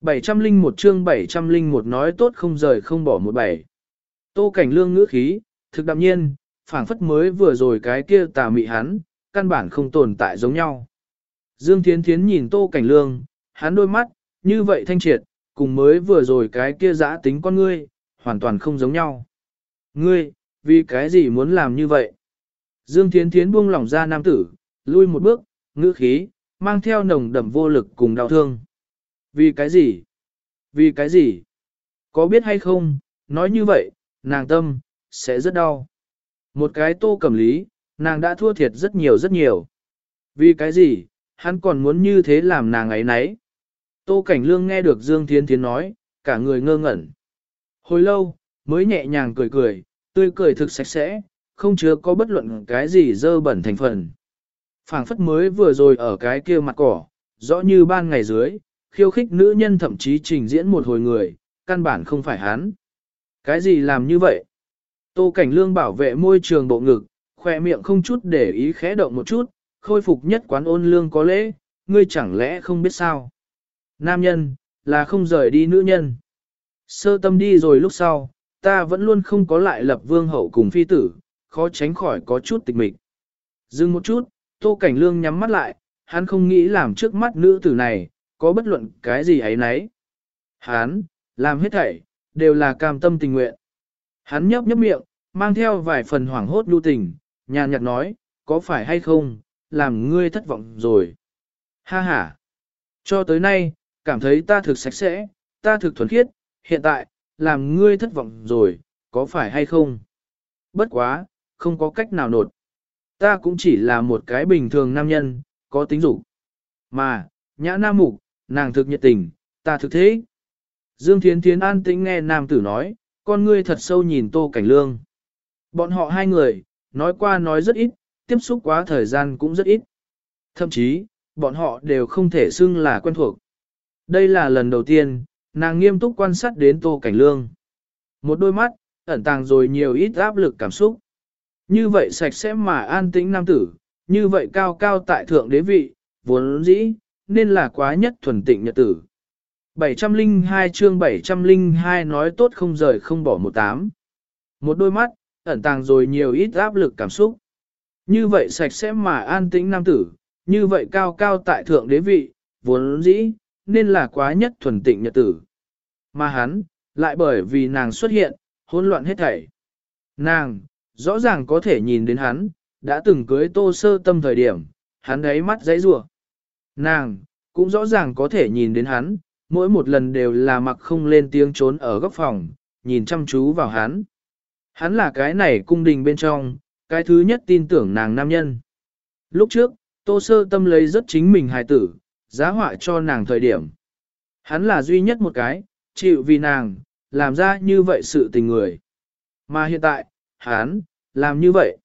701 chương 701 nói tốt không rời không bỏ một bảy. Tô cảnh lương ngữ khí, thực đạm nhiên, phảng phất mới vừa rồi cái kia tà mị hắn, căn bản không tồn tại giống nhau. Dương Thiến Thiến nhìn Tô Cảnh Lương, hắn đôi mắt, như vậy thanh triệt, cùng mới vừa rồi cái kia giã tính con ngươi, hoàn toàn không giống nhau. Ngươi, vì cái gì muốn làm như vậy? Dương Thiến Thiến buông lỏng ra nam tử, lui một bước, ngữ khí, mang theo nồng đậm vô lực cùng đau thương. Vì cái gì? Vì cái gì? Có biết hay không, nói như vậy, nàng tâm, sẽ rất đau. Một cái tô cầm lý, nàng đã thua thiệt rất nhiều rất nhiều. Vì cái gì, hắn còn muốn như thế làm nàng ấy nấy. Tô Cảnh Lương nghe được Dương Thiên Thiến nói, cả người ngơ ngẩn. Hồi lâu, mới nhẹ nhàng cười cười, tươi cười thực sạch sẽ, không chứa có bất luận cái gì dơ bẩn thành phần. phảng phất mới vừa rồi ở cái kia mặt cỏ, rõ như ban ngày dưới, khiêu khích nữ nhân thậm chí trình diễn một hồi người, căn bản không phải hắn. Cái gì làm như vậy? Tô Cảnh Lương bảo vệ môi trường bộ ngực, khoe miệng không chút để ý khẽ động một chút, khôi phục nhất quán ôn lương có lễ, ngươi chẳng lẽ không biết sao? Nam nhân, là không rời đi nữ nhân. Sơ tâm đi rồi lúc sau, ta vẫn luôn không có lại lập vương hậu cùng phi tử, khó tránh khỏi có chút tịch mịch. Dừng một chút, Tô Cảnh Lương nhắm mắt lại, hắn không nghĩ làm trước mắt nữ tử này, có bất luận cái gì ấy nấy. Hắn, làm hết thảy, đều là cam tâm tình nguyện. Hắn nhấp nhấp miệng, mang theo vài phần hoảng hốt lưu tình, nhàn nhạt nói, có phải hay không, làm ngươi thất vọng rồi. Ha ha, cho tới nay, cảm thấy ta thực sạch sẽ, ta thực thuần khiết, hiện tại, làm ngươi thất vọng rồi, có phải hay không? Bất quá, không có cách nào nột. Ta cũng chỉ là một cái bình thường nam nhân, có tính dục. Mà, nhã nam mục, nàng thực nhiệt tình, ta thực thế. Dương Thiến Thiến an tĩnh nghe nam tử nói, con ngươi thật sâu nhìn Tô Cảnh Lương. Bọn họ hai người, nói qua nói rất ít, tiếp xúc quá thời gian cũng rất ít. Thậm chí, bọn họ đều không thể xưng là quen thuộc. Đây là lần đầu tiên, nàng nghiêm túc quan sát đến Tô Cảnh Lương. Một đôi mắt, ẩn tàng rồi nhiều ít áp lực cảm xúc. Như vậy sạch sẽ mà an tĩnh nam tử, như vậy cao cao tại thượng đế vị, vốn dĩ, nên là quá nhất thuần tịnh nhật tử. 702 chương 702 nói tốt không rời không bỏ một tám. Một đôi mắt, ẩn tàng rồi nhiều ít áp lực cảm xúc. Như vậy sạch sẽ mà an tĩnh nam tử, như vậy cao cao tại thượng đế vị, vốn dĩ, nên là quá nhất thuần tịnh nhật tử. Mà hắn, lại bởi vì nàng xuất hiện, hỗn loạn hết thảy. Nàng, rõ ràng có thể nhìn đến hắn, đã từng cưới tô sơ tâm thời điểm, hắn đáy mắt giấy rủa Nàng, cũng rõ ràng có thể nhìn đến hắn, mỗi một lần đều là mặc không lên tiếng trốn ở góc phòng, nhìn chăm chú vào hắn. Hắn là cái này cung đình bên trong, cái thứ nhất tin tưởng nàng nam nhân. Lúc trước, tô sơ tâm lấy rất chính mình hài tử, giá họa cho nàng thời điểm. Hắn là duy nhất một cái, chịu vì nàng, làm ra như vậy sự tình người. Mà hiện tại, hắn, làm như vậy.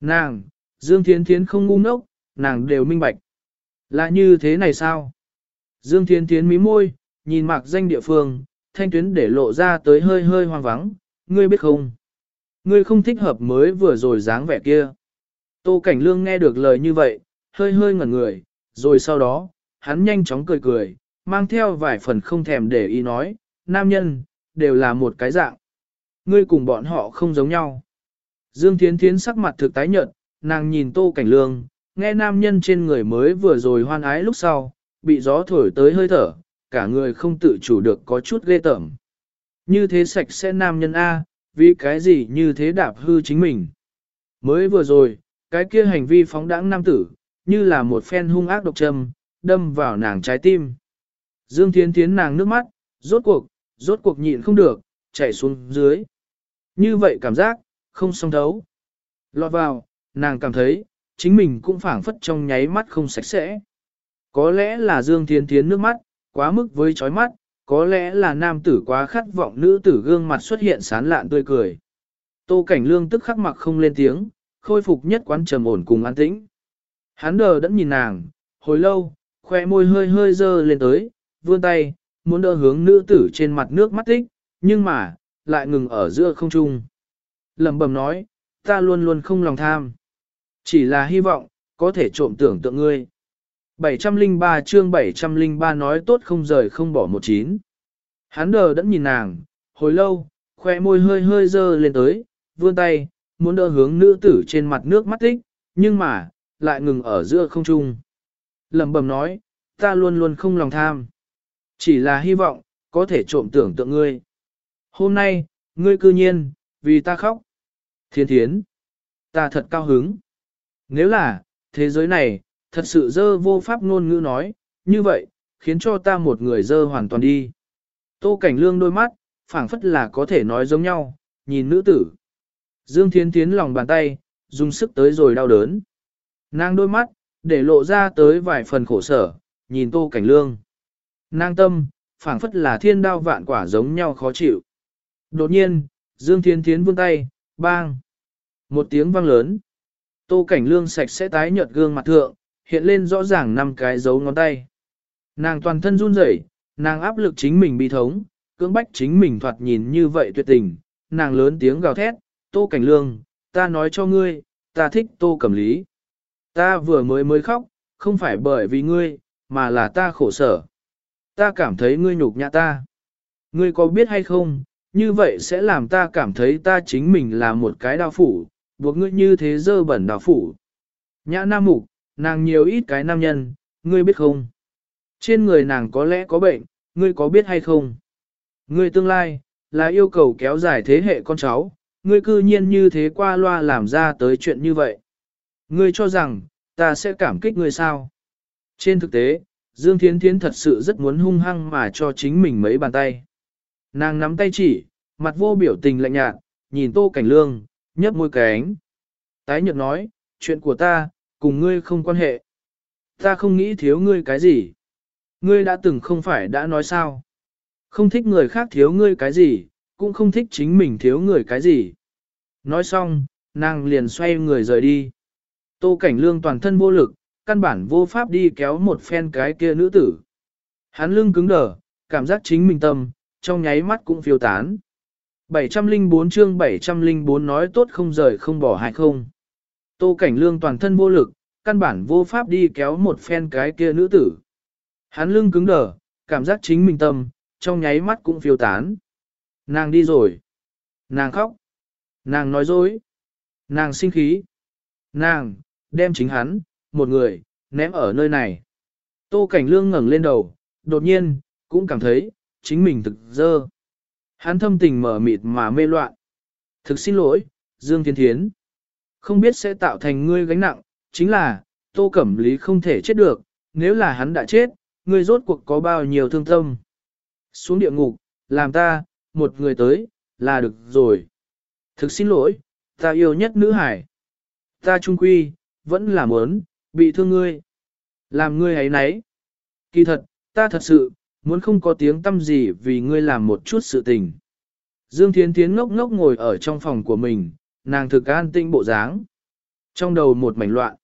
Nàng, Dương Thiến Thiến không ngu ngốc, nàng đều minh bạch. Là như thế này sao? Dương Thiến Thiến mí môi, nhìn mạc danh địa phương, thanh tuyến để lộ ra tới hơi hơi hoang vắng, ngươi biết không? Ngươi không thích hợp mới vừa rồi dáng vẻ kia. Tô Cảnh Lương nghe được lời như vậy, hơi hơi ngẩn người, rồi sau đó, hắn nhanh chóng cười cười, mang theo vài phần không thèm để ý nói, nam nhân, đều là một cái dạng. Ngươi cùng bọn họ không giống nhau. Dương Thiến Thiến sắc mặt thực tái nhợt, nàng nhìn Tô Cảnh Lương, nghe nam nhân trên người mới vừa rồi hoan ái lúc sau, bị gió thổi tới hơi thở, cả người không tự chủ được có chút ghê tởm. Như thế sạch sẽ nam nhân A, vì cái gì như thế đạp hư chính mình. Mới vừa rồi, cái kia hành vi phóng đãng nam tử, như là một phen hung ác độc trầm, đâm vào nàng trái tim. Dương Thiến Thiến nàng nước mắt, rốt cuộc, rốt cuộc nhịn không được, chảy xuống dưới. Như vậy cảm giác, không song thấu. Lọt vào, nàng cảm thấy, chính mình cũng phảng phất trong nháy mắt không sạch sẽ. Có lẽ là Dương Thiên Thiến nước mắt, quá mức với chói mắt, có lẽ là nam tử quá khát vọng nữ tử gương mặt xuất hiện sán lạn tươi cười. Tô Cảnh Lương tức khắc mặc không lên tiếng, khôi phục nhất quán trầm ổn cùng an tĩnh. Hắn đờ đẫn nhìn nàng, hồi lâu, khoe môi hơi hơi dơ lên tới, vươn tay, muốn đỡ hướng nữ tử trên mặt nước mắt tích, nhưng mà, lại ngừng ở giữa không trung. Lẩm bẩm nói, ta luôn luôn không lòng tham. Chỉ là hy vọng, có thể trộm tưởng tượng ngươi. 703 chương 703 nói tốt không rời không bỏ một chín. Hắn đờ đẫn nhìn nàng, hồi lâu, khoe môi hơi hơi dơ lên tới, vươn tay, muốn đỡ hướng nữ tử trên mặt nước mắt tích, nhưng mà, lại ngừng ở giữa không trung. Lẩm bẩm nói, ta luôn luôn không lòng tham. Chỉ là hy vọng, có thể trộm tưởng tượng ngươi. Hôm nay, ngươi cư nhiên, vì ta khóc. Thiên thiến, ta thật cao hứng. Nếu là, thế giới này, thật sự dơ vô pháp ngôn ngữ nói, như vậy, khiến cho ta một người dơ hoàn toàn đi. Tô Cảnh Lương đôi mắt, phảng phất là có thể nói giống nhau, nhìn nữ tử. Dương thiên Thiến lòng bàn tay, dùng sức tới rồi đau đớn. Nàng đôi mắt, để lộ ra tới vài phần khổ sở, nhìn Tô Cảnh Lương. nang tâm, phảng phất là thiên đao vạn quả giống nhau khó chịu. Đột nhiên, Dương thiên Thiến vươn tay, bang. Một tiếng vang lớn. Tô Cảnh Lương sạch sẽ tái nhợt gương mặt thượng, hiện lên rõ ràng năm cái dấu ngón tay. Nàng toàn thân run rẩy, nàng áp lực chính mình bi thống, cưỡng bách chính mình thoạt nhìn như vậy tuyệt tình, nàng lớn tiếng gào thét, Tô Cảnh Lương, ta nói cho ngươi, ta thích Tô Cẩm Lý. Ta vừa mới mới khóc, không phải bởi vì ngươi, mà là ta khổ sở. Ta cảm thấy ngươi nhục nhã ta. Ngươi có biết hay không, như vậy sẽ làm ta cảm thấy ta chính mình là một cái đao phủ, buộc ngươi như thế dơ bẩn đao phủ. Nhã nam mục, nàng nhiều ít cái nam nhân, ngươi biết không? Trên người nàng có lẽ có bệnh, ngươi có biết hay không? Ngươi tương lai, là yêu cầu kéo dài thế hệ con cháu, ngươi cư nhiên như thế qua loa làm ra tới chuyện như vậy. Ngươi cho rằng, ta sẽ cảm kích ngươi sao? Trên thực tế, Dương Thiến Thiến thật sự rất muốn hung hăng mà cho chính mình mấy bàn tay. Nàng nắm tay chỉ, mặt vô biểu tình lạnh nhạt, nhìn Tô Cảnh Lương, nhấp môi cánh. Tái Nhược nói, chuyện của ta, cùng ngươi không quan hệ. Ta không nghĩ thiếu ngươi cái gì. Ngươi đã từng không phải đã nói sao. Không thích người khác thiếu ngươi cái gì, cũng không thích chính mình thiếu người cái gì. Nói xong, nàng liền xoay người rời đi. Tô Cảnh Lương toàn thân vô lực, căn bản vô pháp đi kéo một phen cái kia nữ tử. Hắn lưng cứng đờ, cảm giác chính mình tâm, trong nháy mắt cũng phiêu tán. 704 chương 704 nói tốt không rời không bỏ hay không. Tô Cảnh Lương toàn thân vô lực, căn bản vô pháp đi kéo một phen cái kia nữ tử. Hắn lưng cứng đờ, cảm giác chính mình tâm, trong nháy mắt cũng phiêu tán. Nàng đi rồi. Nàng khóc. Nàng nói dối. Nàng sinh khí. Nàng, đem chính hắn, một người, ném ở nơi này. Tô Cảnh Lương ngẩng lên đầu, đột nhiên, cũng cảm thấy, chính mình thực dơ. Hắn thâm tình mở mịt mà mê loạn. Thực xin lỗi, Dương Thiên Thiến. Không biết sẽ tạo thành ngươi gánh nặng, chính là, Tô Cẩm Lý không thể chết được, nếu là hắn đã chết, ngươi rốt cuộc có bao nhiêu thương tâm. Xuống địa ngục, làm ta, một người tới, là được rồi. Thực xin lỗi, ta yêu nhất nữ hải. Ta trung quy, vẫn là muốn, bị thương ngươi. Làm ngươi ấy nấy. Kỳ thật, ta thật sự, muốn không có tiếng tâm gì vì ngươi làm một chút sự tình. Dương Thiến Thiến ngốc ngốc ngồi ở trong phòng của mình, nàng thực an tinh bộ dáng. Trong đầu một mảnh loạn.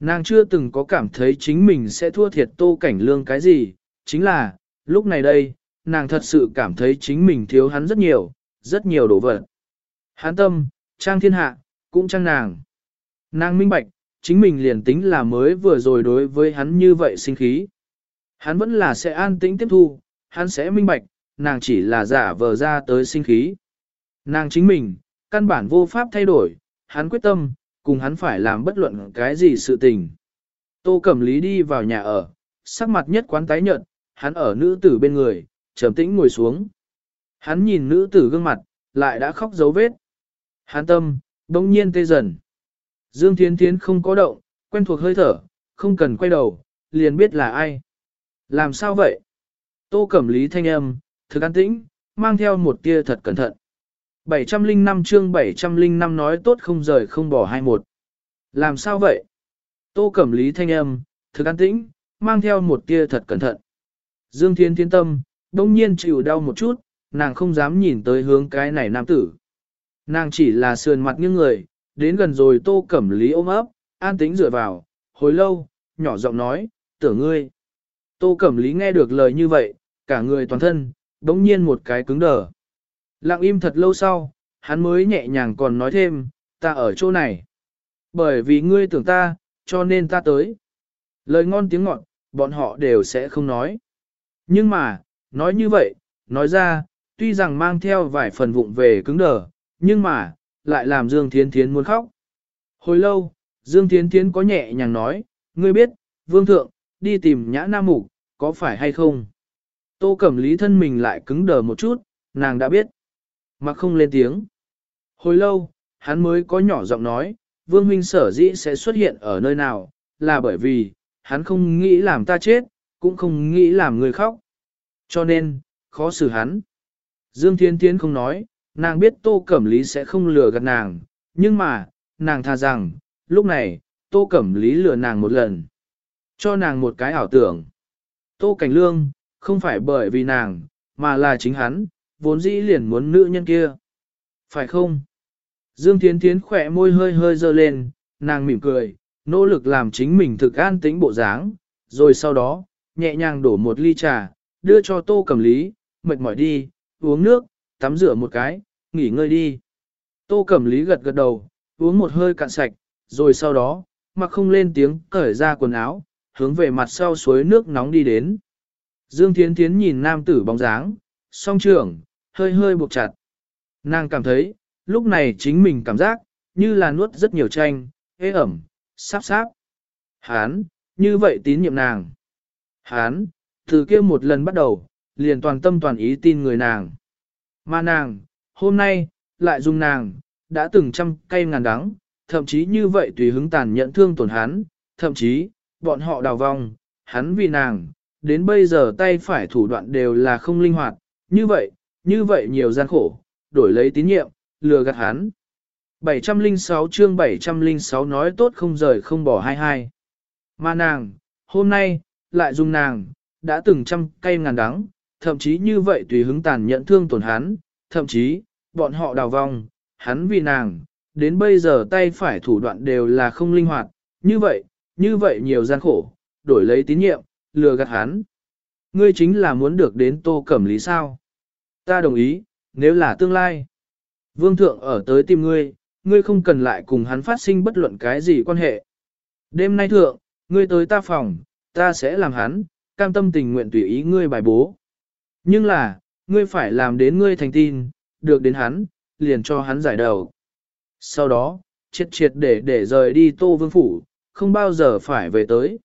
Nàng chưa từng có cảm thấy chính mình sẽ thua thiệt tô cảnh lương cái gì, chính là, lúc này đây, nàng thật sự cảm thấy chính mình thiếu hắn rất nhiều, rất nhiều đồ vật. Hán tâm, trang thiên hạ, cũng trang nàng. Nàng minh bạch, chính mình liền tính là mới vừa rồi đối với hắn như vậy sinh khí. Hắn vẫn là sẽ an tĩnh tiếp thu, hắn sẽ minh bạch, nàng chỉ là giả vờ ra tới sinh khí. Nàng chính mình, căn bản vô pháp thay đổi, hắn quyết tâm, cùng hắn phải làm bất luận cái gì sự tình. Tô Cẩm Lý đi vào nhà ở, sắc mặt nhất quán tái nhợt, hắn ở nữ tử bên người, trầm tĩnh ngồi xuống. Hắn nhìn nữ tử gương mặt, lại đã khóc dấu vết. Hắn tâm, đông nhiên tê dần. Dương Thiến Thiến không có động, quen thuộc hơi thở, không cần quay đầu, liền biết là ai. Làm sao vậy? Tô Cẩm Lý thanh âm, thực an tĩnh, mang theo một tia thật cẩn thận. 705 chương 705 nói tốt không rời không bỏ hai một. Làm sao vậy? Tô Cẩm Lý thanh âm, thực an tĩnh, mang theo một tia thật cẩn thận. Dương Thiên Thiên Tâm, đông nhiên chịu đau một chút, nàng không dám nhìn tới hướng cái này nam tử. Nàng chỉ là sườn mặt những người, đến gần rồi Tô Cẩm Lý ôm ấp, an tĩnh dựa vào, hồi lâu, nhỏ giọng nói, tưởng ngươi. Tô Cẩm Lý nghe được lời như vậy, cả người toàn thân, đống nhiên một cái cứng đờ. Lặng im thật lâu sau, hắn mới nhẹ nhàng còn nói thêm, ta ở chỗ này. Bởi vì ngươi tưởng ta, cho nên ta tới. Lời ngon tiếng ngọt, bọn họ đều sẽ không nói. Nhưng mà, nói như vậy, nói ra, tuy rằng mang theo vài phần vụng về cứng đờ, nhưng mà, lại làm Dương Thiến Thiến muốn khóc. Hồi lâu, Dương Thiến Thiến có nhẹ nhàng nói, ngươi biết, Vương Thượng, đi tìm nhã nam mục, có phải hay không? Tô Cẩm Lý thân mình lại cứng đờ một chút, nàng đã biết. Mà không lên tiếng. Hồi lâu, hắn mới có nhỏ giọng nói, Vương Huynh sở dĩ sẽ xuất hiện ở nơi nào, là bởi vì, hắn không nghĩ làm ta chết, cũng không nghĩ làm người khóc. Cho nên, khó xử hắn. Dương Thiên Thiến không nói, nàng biết Tô Cẩm Lý sẽ không lừa gạt nàng, nhưng mà, nàng tha rằng, lúc này, Tô Cẩm Lý lừa nàng một lần. Cho nàng một cái ảo tưởng. Tô Cảnh Lương, không phải bởi vì nàng, mà là chính hắn, vốn dĩ liền muốn nữ nhân kia. Phải không? Dương Thiến Thiến khỏe môi hơi hơi dơ lên, nàng mỉm cười, nỗ lực làm chính mình thực an tĩnh bộ dáng, rồi sau đó, nhẹ nhàng đổ một ly trà, đưa cho tô cầm lý, mệt mỏi đi, uống nước, tắm rửa một cái, nghỉ ngơi đi. Tô Cẩm lý gật gật đầu, uống một hơi cạn sạch, rồi sau đó, mặc không lên tiếng cởi ra quần áo, hướng về mặt sau suối nước nóng đi đến. Dương Thiến Thiến nhìn nam tử bóng dáng, song trưởng, hơi hơi buộc chặt. Nàng cảm thấy, lúc này chính mình cảm giác, như là nuốt rất nhiều chanh, hế ẩm, sáp sáp. Hán, như vậy tín nhiệm nàng. Hán, từ kia một lần bắt đầu, liền toàn tâm toàn ý tin người nàng. Mà nàng, hôm nay, lại dùng nàng, đã từng trăm cây ngàn đắng, thậm chí như vậy tùy hứng tàn nhận thương tổn hắn, thậm chí, bọn họ đào vong, hắn vì nàng, đến bây giờ tay phải thủ đoạn đều là không linh hoạt, như vậy, như vậy nhiều gian khổ, đổi lấy tín nhiệm, lừa gạt hắn. 706 chương 706 nói tốt không rời không bỏ hai hai. Mà nàng, hôm nay, lại dùng nàng, đã từng trăm cây ngàn đắng, thậm chí như vậy tùy hứng tàn nhận thương tổn hắn, thậm chí, bọn họ đào vong, hắn vì nàng, đến bây giờ tay phải thủ đoạn đều là không linh hoạt, như vậy, như vậy nhiều gian khổ, đổi lấy tín nhiệm, lừa gạt hắn. Ngươi chính là muốn được đến tô cẩm lý sao? Ta đồng ý, nếu là tương lai. Vương thượng ở tới tìm ngươi, ngươi không cần lại cùng hắn phát sinh bất luận cái gì quan hệ. Đêm nay thượng, ngươi tới ta phòng, ta sẽ làm hắn, cam tâm tình nguyện tùy ý ngươi bài bố. Nhưng là, ngươi phải làm đến ngươi thành tin, được đến hắn, liền cho hắn giải đầu. Sau đó, triệt triệt để để rời đi tô vương phủ, không bao giờ phải về tới.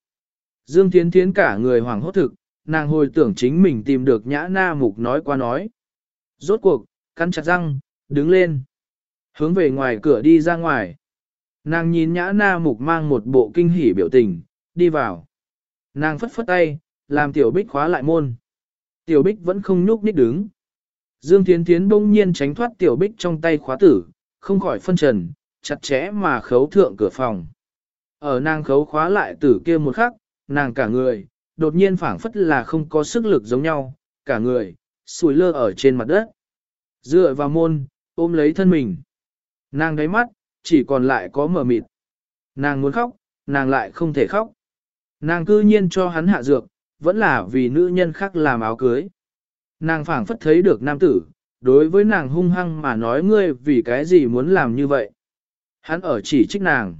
Dương Thiến Thiến cả người hoàng hốt thực, nàng hồi tưởng chính mình tìm được nhã na mục nói qua nói. Rốt cuộc, cắn chặt răng, đứng lên. Hướng về ngoài cửa đi ra ngoài. Nàng nhìn nhã na mục mang một bộ kinh hỉ biểu tình, đi vào. Nàng phất phất tay, làm tiểu bích khóa lại môn. Tiểu bích vẫn không nhúc nhích đứng. Dương Thiến Thiến bỗng nhiên tránh thoát tiểu bích trong tay khóa tử, không khỏi phân trần, chặt chẽ mà khấu thượng cửa phòng. Ở nàng khấu khóa lại tử kia một khắc, nàng cả người, đột nhiên phảng phất là không có sức lực giống nhau, cả người, sùi lơ ở trên mặt đất. Dựa vào môn, ôm lấy thân mình. Nàng đáy mắt, chỉ còn lại có mờ mịt. Nàng muốn khóc, nàng lại không thể khóc. Nàng cư nhiên cho hắn hạ dược, vẫn là vì nữ nhân khác làm áo cưới. Nàng phảng phất thấy được nam tử, đối với nàng hung hăng mà nói ngươi vì cái gì muốn làm như vậy. Hắn ở chỉ trích nàng.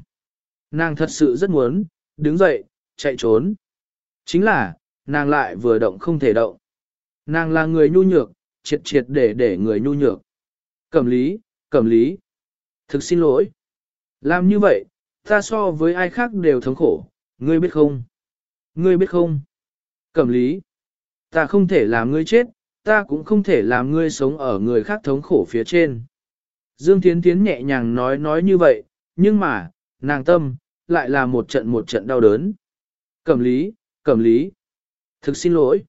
Nàng thật sự rất muốn, đứng dậy, chạy trốn. Chính là, nàng lại vừa động không thể động. Nàng là người nhu nhược, triệt triệt để để người nhu nhược. Cẩm lý, cẩm lý. Thực xin lỗi. Làm như vậy, ta so với ai khác đều thống khổ, ngươi biết không? Ngươi biết không? Cẩm lý. Ta không thể làm ngươi chết, ta cũng không thể làm ngươi sống ở người khác thống khổ phía trên. Dương Thiến Thiến nhẹ nhàng nói nói như vậy, nhưng mà, nàng tâm, lại là một trận một trận đau đớn. Cẩm lý, cẩm lý. Thực xin lỗi.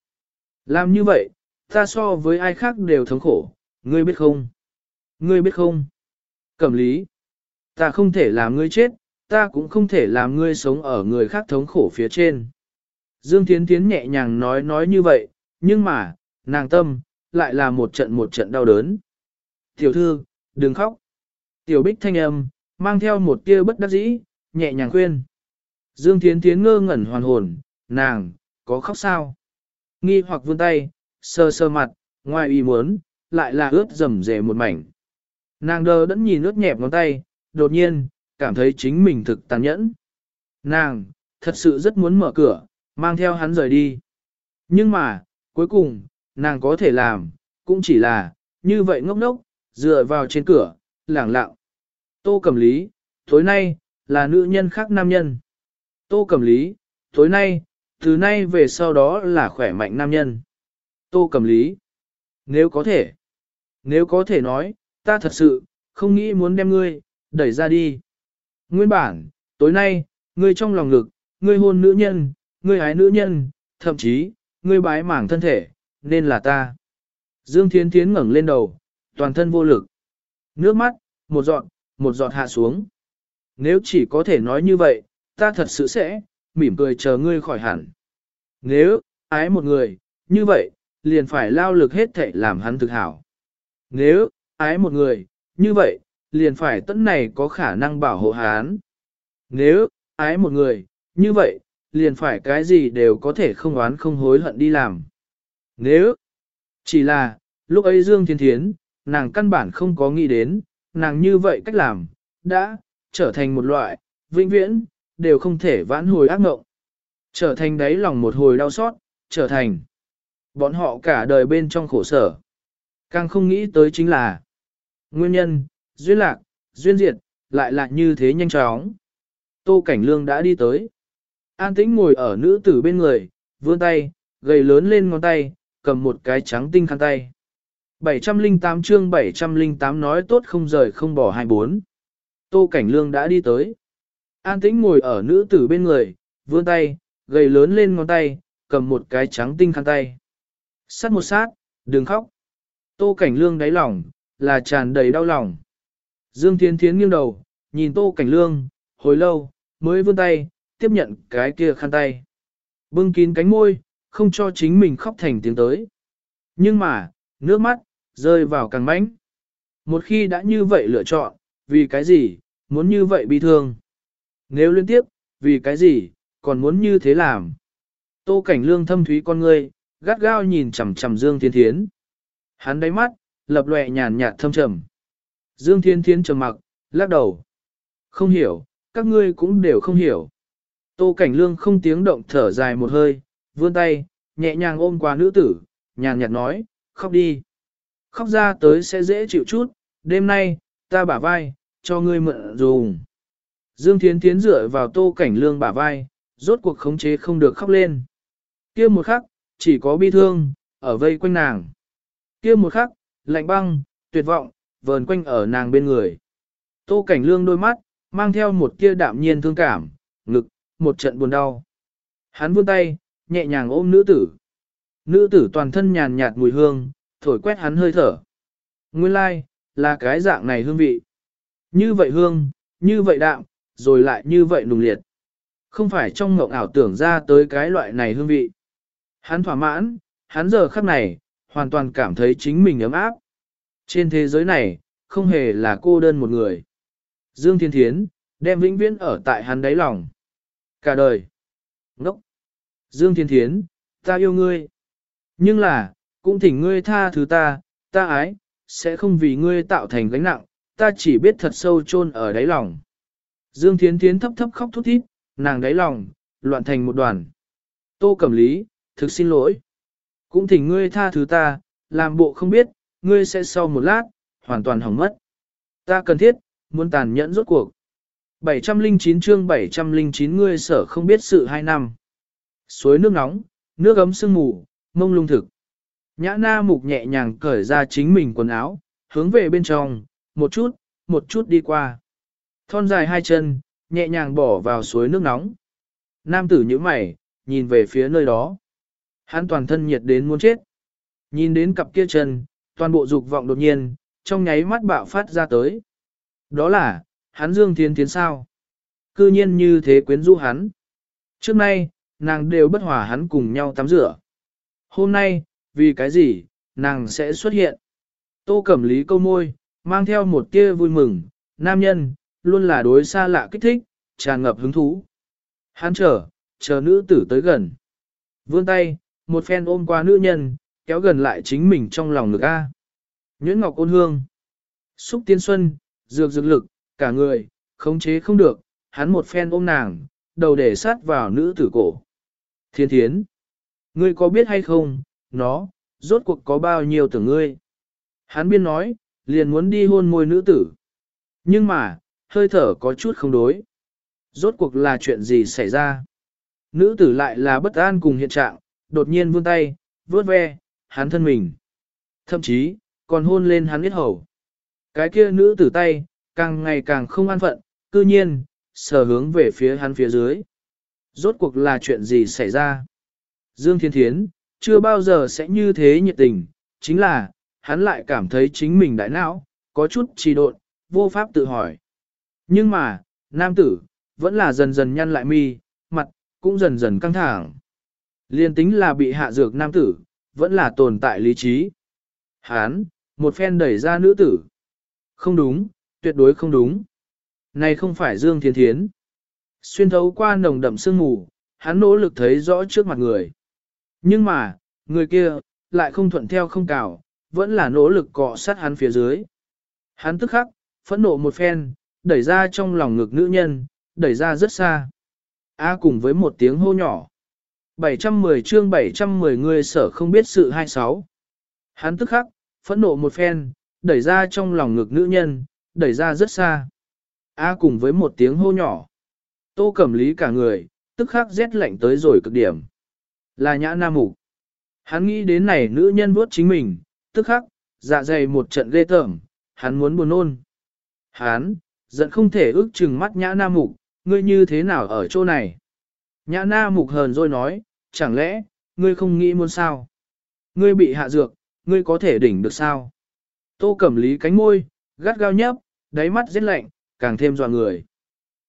Làm như vậy, ta so với ai khác đều thống khổ, ngươi biết không? Ngươi biết không? Cẩm lý. Ta không thể làm ngươi chết, ta cũng không thể làm ngươi sống ở người khác thống khổ phía trên. Dương Thiến Thiến nhẹ nhàng nói nói như vậy, nhưng mà, nàng tâm, lại là một trận một trận đau đớn. Tiểu thư, đừng khóc. Tiểu bích thanh âm, mang theo một tia bất đắc dĩ, nhẹ nhàng khuyên. Dương Thiến Thiến ngơ ngẩn hoàn hồn, nàng, có khóc sao? Nghi hoặc vươn tay, sơ sơ mặt, ngoài ý muốn, lại là ướt rầm rề một mảnh. Nàng đờ đẫn nhìn ướt nhẹp ngón tay, đột nhiên, cảm thấy chính mình thực tàn nhẫn. Nàng, thật sự rất muốn mở cửa, mang theo hắn rời đi. Nhưng mà, cuối cùng, nàng có thể làm, cũng chỉ là, như vậy ngốc ngốc, dựa vào trên cửa, lẳng lặng. Tô Cẩm Lý, tối nay, là nữ nhân khác nam nhân. Tô Cẩm Lý, tối nay, từ nay về sau đó là khỏe mạnh nam nhân. Tô Cẩm Lý, nếu có thể, nếu có thể nói, ta thật sự, không nghĩ muốn đem ngươi, đẩy ra đi. Nguyên bản, tối nay, ngươi trong lòng ngực, ngươi hôn nữ nhân, ngươi hái nữ nhân, thậm chí, ngươi bái mảng thân thể, nên là ta. Dương Thiến Thiến ngẩng lên đầu, toàn thân vô lực. Nước mắt, một giọt, một giọt hạ xuống. Nếu chỉ có thể nói như vậy, ta thật sự sẽ, mỉm cười chờ ngươi khỏi hẳn. Nếu, ái một người, như vậy, liền phải lao lực hết thảy làm hắn thực hảo. Nếu, ái một người, như vậy, liền phải tận này có khả năng bảo hộ hắn. Nếu, ái một người, như vậy, liền phải cái gì đều có thể không oán không hối hận đi làm. Nếu, chỉ là, lúc ấy Dương Thiên Thiến, nàng căn bản không có nghĩ đến, nàng như vậy cách làm, đã, trở thành một loại, vĩnh viễn, đều không thể vãn hồi ác mộng. Trở thành đáy lòng một hồi đau xót, trở thành bọn họ cả đời bên trong khổ sở. Càng không nghĩ tới chính là nguyên nhân, duyên lạc, duyên diệt, lại lại như thế nhanh chóng. Tô Cảnh Lương đã đi tới. An tĩnh ngồi ở nữ tử bên người, vươn tay, gầy lớn lên ngón tay, cầm một cái trắng tinh khăn tay. 708 chương 708 nói tốt không rời không bỏ 24. Tô Cảnh Lương đã đi tới. An tĩnh ngồi ở nữ tử bên người, vươn tay, gầy lớn lên ngón tay, cầm một cái trắng tinh khăn tay. Sát một sát, đừng khóc. Tô Cảnh Lương đáy lòng, là tràn đầy đau lòng. Dương Thiên Thiến nghiêng đầu, nhìn Tô Cảnh Lương, hồi lâu, mới vươn tay, tiếp nhận cái kia khăn tay. Bưng kín cánh môi, không cho chính mình khóc thành tiếng tới. Nhưng mà, nước mắt, rơi vào càng mãnh. Một khi đã như vậy lựa chọn, vì cái gì, muốn như vậy bi thương. Nếu liên tiếp, vì cái gì, còn muốn như thế làm. Tô cảnh lương thâm thúy con ngươi, gắt gao nhìn chằm chằm Dương Thiên Thiến. Hắn đáy mắt, lập lòe nhàn nhạt thâm trầm. Dương Thiên Thiến trầm mặc, lắc đầu. Không hiểu, các ngươi cũng đều không hiểu. Tô Cảnh Lương không tiếng động thở dài một hơi, vươn tay, nhẹ nhàng ôm qua nữ tử, nhàn nhạt nói, khóc đi. Khóc ra tới sẽ dễ chịu chút, đêm nay, ta bả vai, cho ngươi mượn dùng. Dương Thiến Thiến dựa vào Tô Cảnh Lương bả vai, rốt cuộc khống chế không được khóc lên. kia một khắc, chỉ có bi thương, ở vây quanh nàng. kia một khắc, lạnh băng, tuyệt vọng, vờn quanh ở nàng bên người. Tô Cảnh Lương đôi mắt, mang theo một kia đạm nhiên thương cảm, ngực, một trận buồn đau. Hắn vươn tay, nhẹ nhàng ôm nữ tử. Nữ tử toàn thân nhàn nhạt mùi hương, thổi quét hắn hơi thở. Nguyên lai, like, là cái dạng này hương vị. Như vậy hương, như vậy đạm, rồi lại như vậy nùng liệt. Không phải trong ngộng ảo tưởng ra tới cái loại này hương vị. Hắn thỏa mãn, hắn giờ khắc này, hoàn toàn cảm thấy chính mình ấm áp. Trên thế giới này, không hề là cô đơn một người. Dương Thiên Thiến, đem vĩnh viễn ở tại hắn đáy lòng. Cả đời. Ngốc. Dương Thiên Thiến, ta yêu ngươi. Nhưng là, cũng thỉnh ngươi tha thứ ta, ta ái, sẽ không vì ngươi tạo thành gánh nặng, ta chỉ biết thật sâu chôn ở đáy lòng. Dương Thiến Thiến thấp thấp khóc thút thít, nàng đáy lòng, loạn thành một đoàn. Tô Cẩm Lý, thực xin lỗi. Cũng thỉnh ngươi tha thứ ta, làm bộ không biết, ngươi sẽ sau một lát, hoàn toàn hỏng mất. Ta cần thiết, muốn tàn nhẫn rốt cuộc. 709 chương 709 ngươi sở không biết sự hai năm. Suối nước nóng, nước ấm sương mù, mông lung thực. Nhã na mục nhẹ nhàng cởi ra chính mình quần áo, hướng về bên trong, một chút, một chút đi qua. Thon dài hai chân, nhẹ nhàng bỏ vào suối nước nóng. Nam tử nhíu mày, nhìn về phía nơi đó. Hắn toàn thân nhiệt đến muốn chết. Nhìn đến cặp kia chân, toàn bộ dục vọng đột nhiên, trong nháy mắt bạo phát ra tới. Đó là, hắn Dương Thiên Thiến sao? Cư nhiên như thế quyến rũ hắn. Trước nay, nàng đều bất hòa hắn cùng nhau tắm rửa. Hôm nay, vì cái gì, nàng sẽ xuất hiện. Tô Cẩm Lý câu môi, mang theo một tia vui mừng, nam nhân, luôn là đối xa lạ kích thích, tràn ngập hứng thú. Hắn chờ, chờ nữ tử tới gần. Vươn tay, một phen ôm qua nữ nhân, kéo gần lại chính mình trong lòng ngực A. Nhuyễn Ngọc ôn hương. Xúc tiên xuân, dược dược lực, cả người, khống chế không được, hắn một phen ôm nàng, đầu để sát vào nữ tử cổ. Thiên thiến, ngươi có biết hay không, nó, rốt cuộc có bao nhiêu tưởng ngươi. Hắn biên nói, liền muốn đi hôn môi nữ tử. Nhưng mà, hơi thở có chút không đối. Rốt cuộc là chuyện gì xảy ra? Nữ tử lại là bất an cùng hiện trạng, đột nhiên vươn tay, vướt ve, hắn thân mình. Thậm chí, còn hôn lên hắn biết hầu. Cái kia nữ tử tay, càng ngày càng không an phận, cư nhiên, sờ hướng về phía hắn phía dưới. Rốt cuộc là chuyện gì xảy ra? Dương Thiên Thiến, chưa bao giờ sẽ như thế nhiệt tình, chính là, hắn lại cảm thấy chính mình đại não, có chút trì độn, vô pháp tự hỏi. Nhưng mà, nam tử, vẫn là dần dần nhăn lại mi, mặt, cũng dần dần căng thẳng. Liên tính là bị hạ dược nam tử, vẫn là tồn tại lý trí. Hán, một phen đẩy ra nữ tử. Không đúng, tuyệt đối không đúng. Này không phải Dương Thiên Thiến. Xuyên thấu qua nồng đậm sương mù, hắn nỗ lực thấy rõ trước mặt người. Nhưng mà, người kia, lại không thuận theo không cào, vẫn là nỗ lực cọ sát hắn phía dưới. Hắn tức khắc, phẫn nộ một phen, đẩy ra trong lòng ngực nữ nhân, đẩy ra rất xa. A cùng với một tiếng hô nhỏ. 710 chương 710 người sở không biết sự 26. Hắn tức khắc, phẫn nộ một phen, đẩy ra trong lòng ngực nữ nhân, đẩy ra rất xa. A cùng với một tiếng hô nhỏ. Tô cẩm lý cả người, tức khắc rét lạnh tới rồi cực điểm. Là nhã nam mục. Hắn nghĩ đến này nữ nhân vuốt chính mình, tức khắc, dạ dày một trận ghê tởm, hắn muốn buồn nôn. Hắn, giận không thể ước chừng mắt nhã nam mục, ngươi như thế nào ở chỗ này? Nhã na mục hờn rồi nói, chẳng lẽ, ngươi không nghĩ muốn sao? Ngươi bị hạ dược, ngươi có thể đỉnh được sao? Tô cẩm lý cánh môi, gắt gao nhấp, đáy mắt rất lạnh, càng thêm dọa người.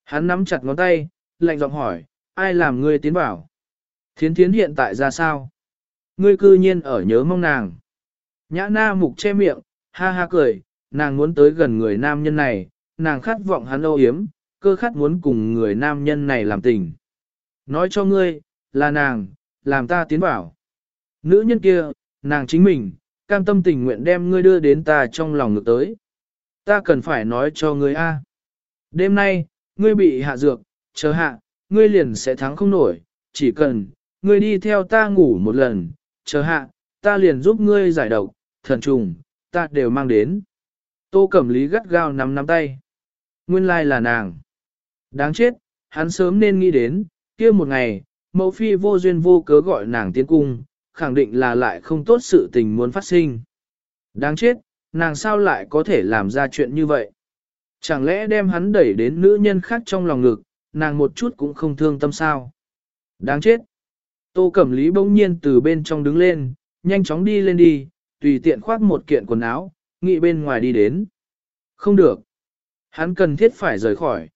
Hắn nắm chặt ngón tay, lạnh giọng hỏi, ai làm ngươi tiến bảo? Thiến thiến hiện tại ra sao? Ngươi cư nhiên ở nhớ mong nàng. Nhã na mục che miệng, ha ha cười, nàng muốn tới gần người nam nhân này, nàng khát vọng hắn âu yếm, cơ khát muốn cùng người nam nhân này làm tình. Nói cho ngươi, là nàng, làm ta tiến bảo. Nữ nhân kia, nàng chính mình, cam tâm tình nguyện đem ngươi đưa đến ta trong lòng ngược tới. Ta cần phải nói cho ngươi a. Đêm nay, ngươi bị hạ dược, chờ hạ, ngươi liền sẽ thắng không nổi, chỉ cần, ngươi đi theo ta ngủ một lần, chờ hạ, ta liền giúp ngươi giải độc, thần trùng, ta đều mang đến. Tô Cẩm Lý gắt gao nắm nắm tay. Nguyên lai là nàng. Đáng chết, hắn sớm nên nghĩ đến, kia một ngày, mẫu phi vô duyên vô cớ gọi nàng tiến cung, khẳng định là lại không tốt sự tình muốn phát sinh. Đáng chết, nàng sao lại có thể làm ra chuyện như vậy? Chẳng lẽ đem hắn đẩy đến nữ nhân khác trong lòng ngực, nàng một chút cũng không thương tâm sao? Đáng chết! Tô Cẩm Lý bỗng nhiên từ bên trong đứng lên, nhanh chóng đi lên đi, tùy tiện khoác một kiện quần áo, nghị bên ngoài đi đến. Không được. Hắn cần thiết phải rời khỏi.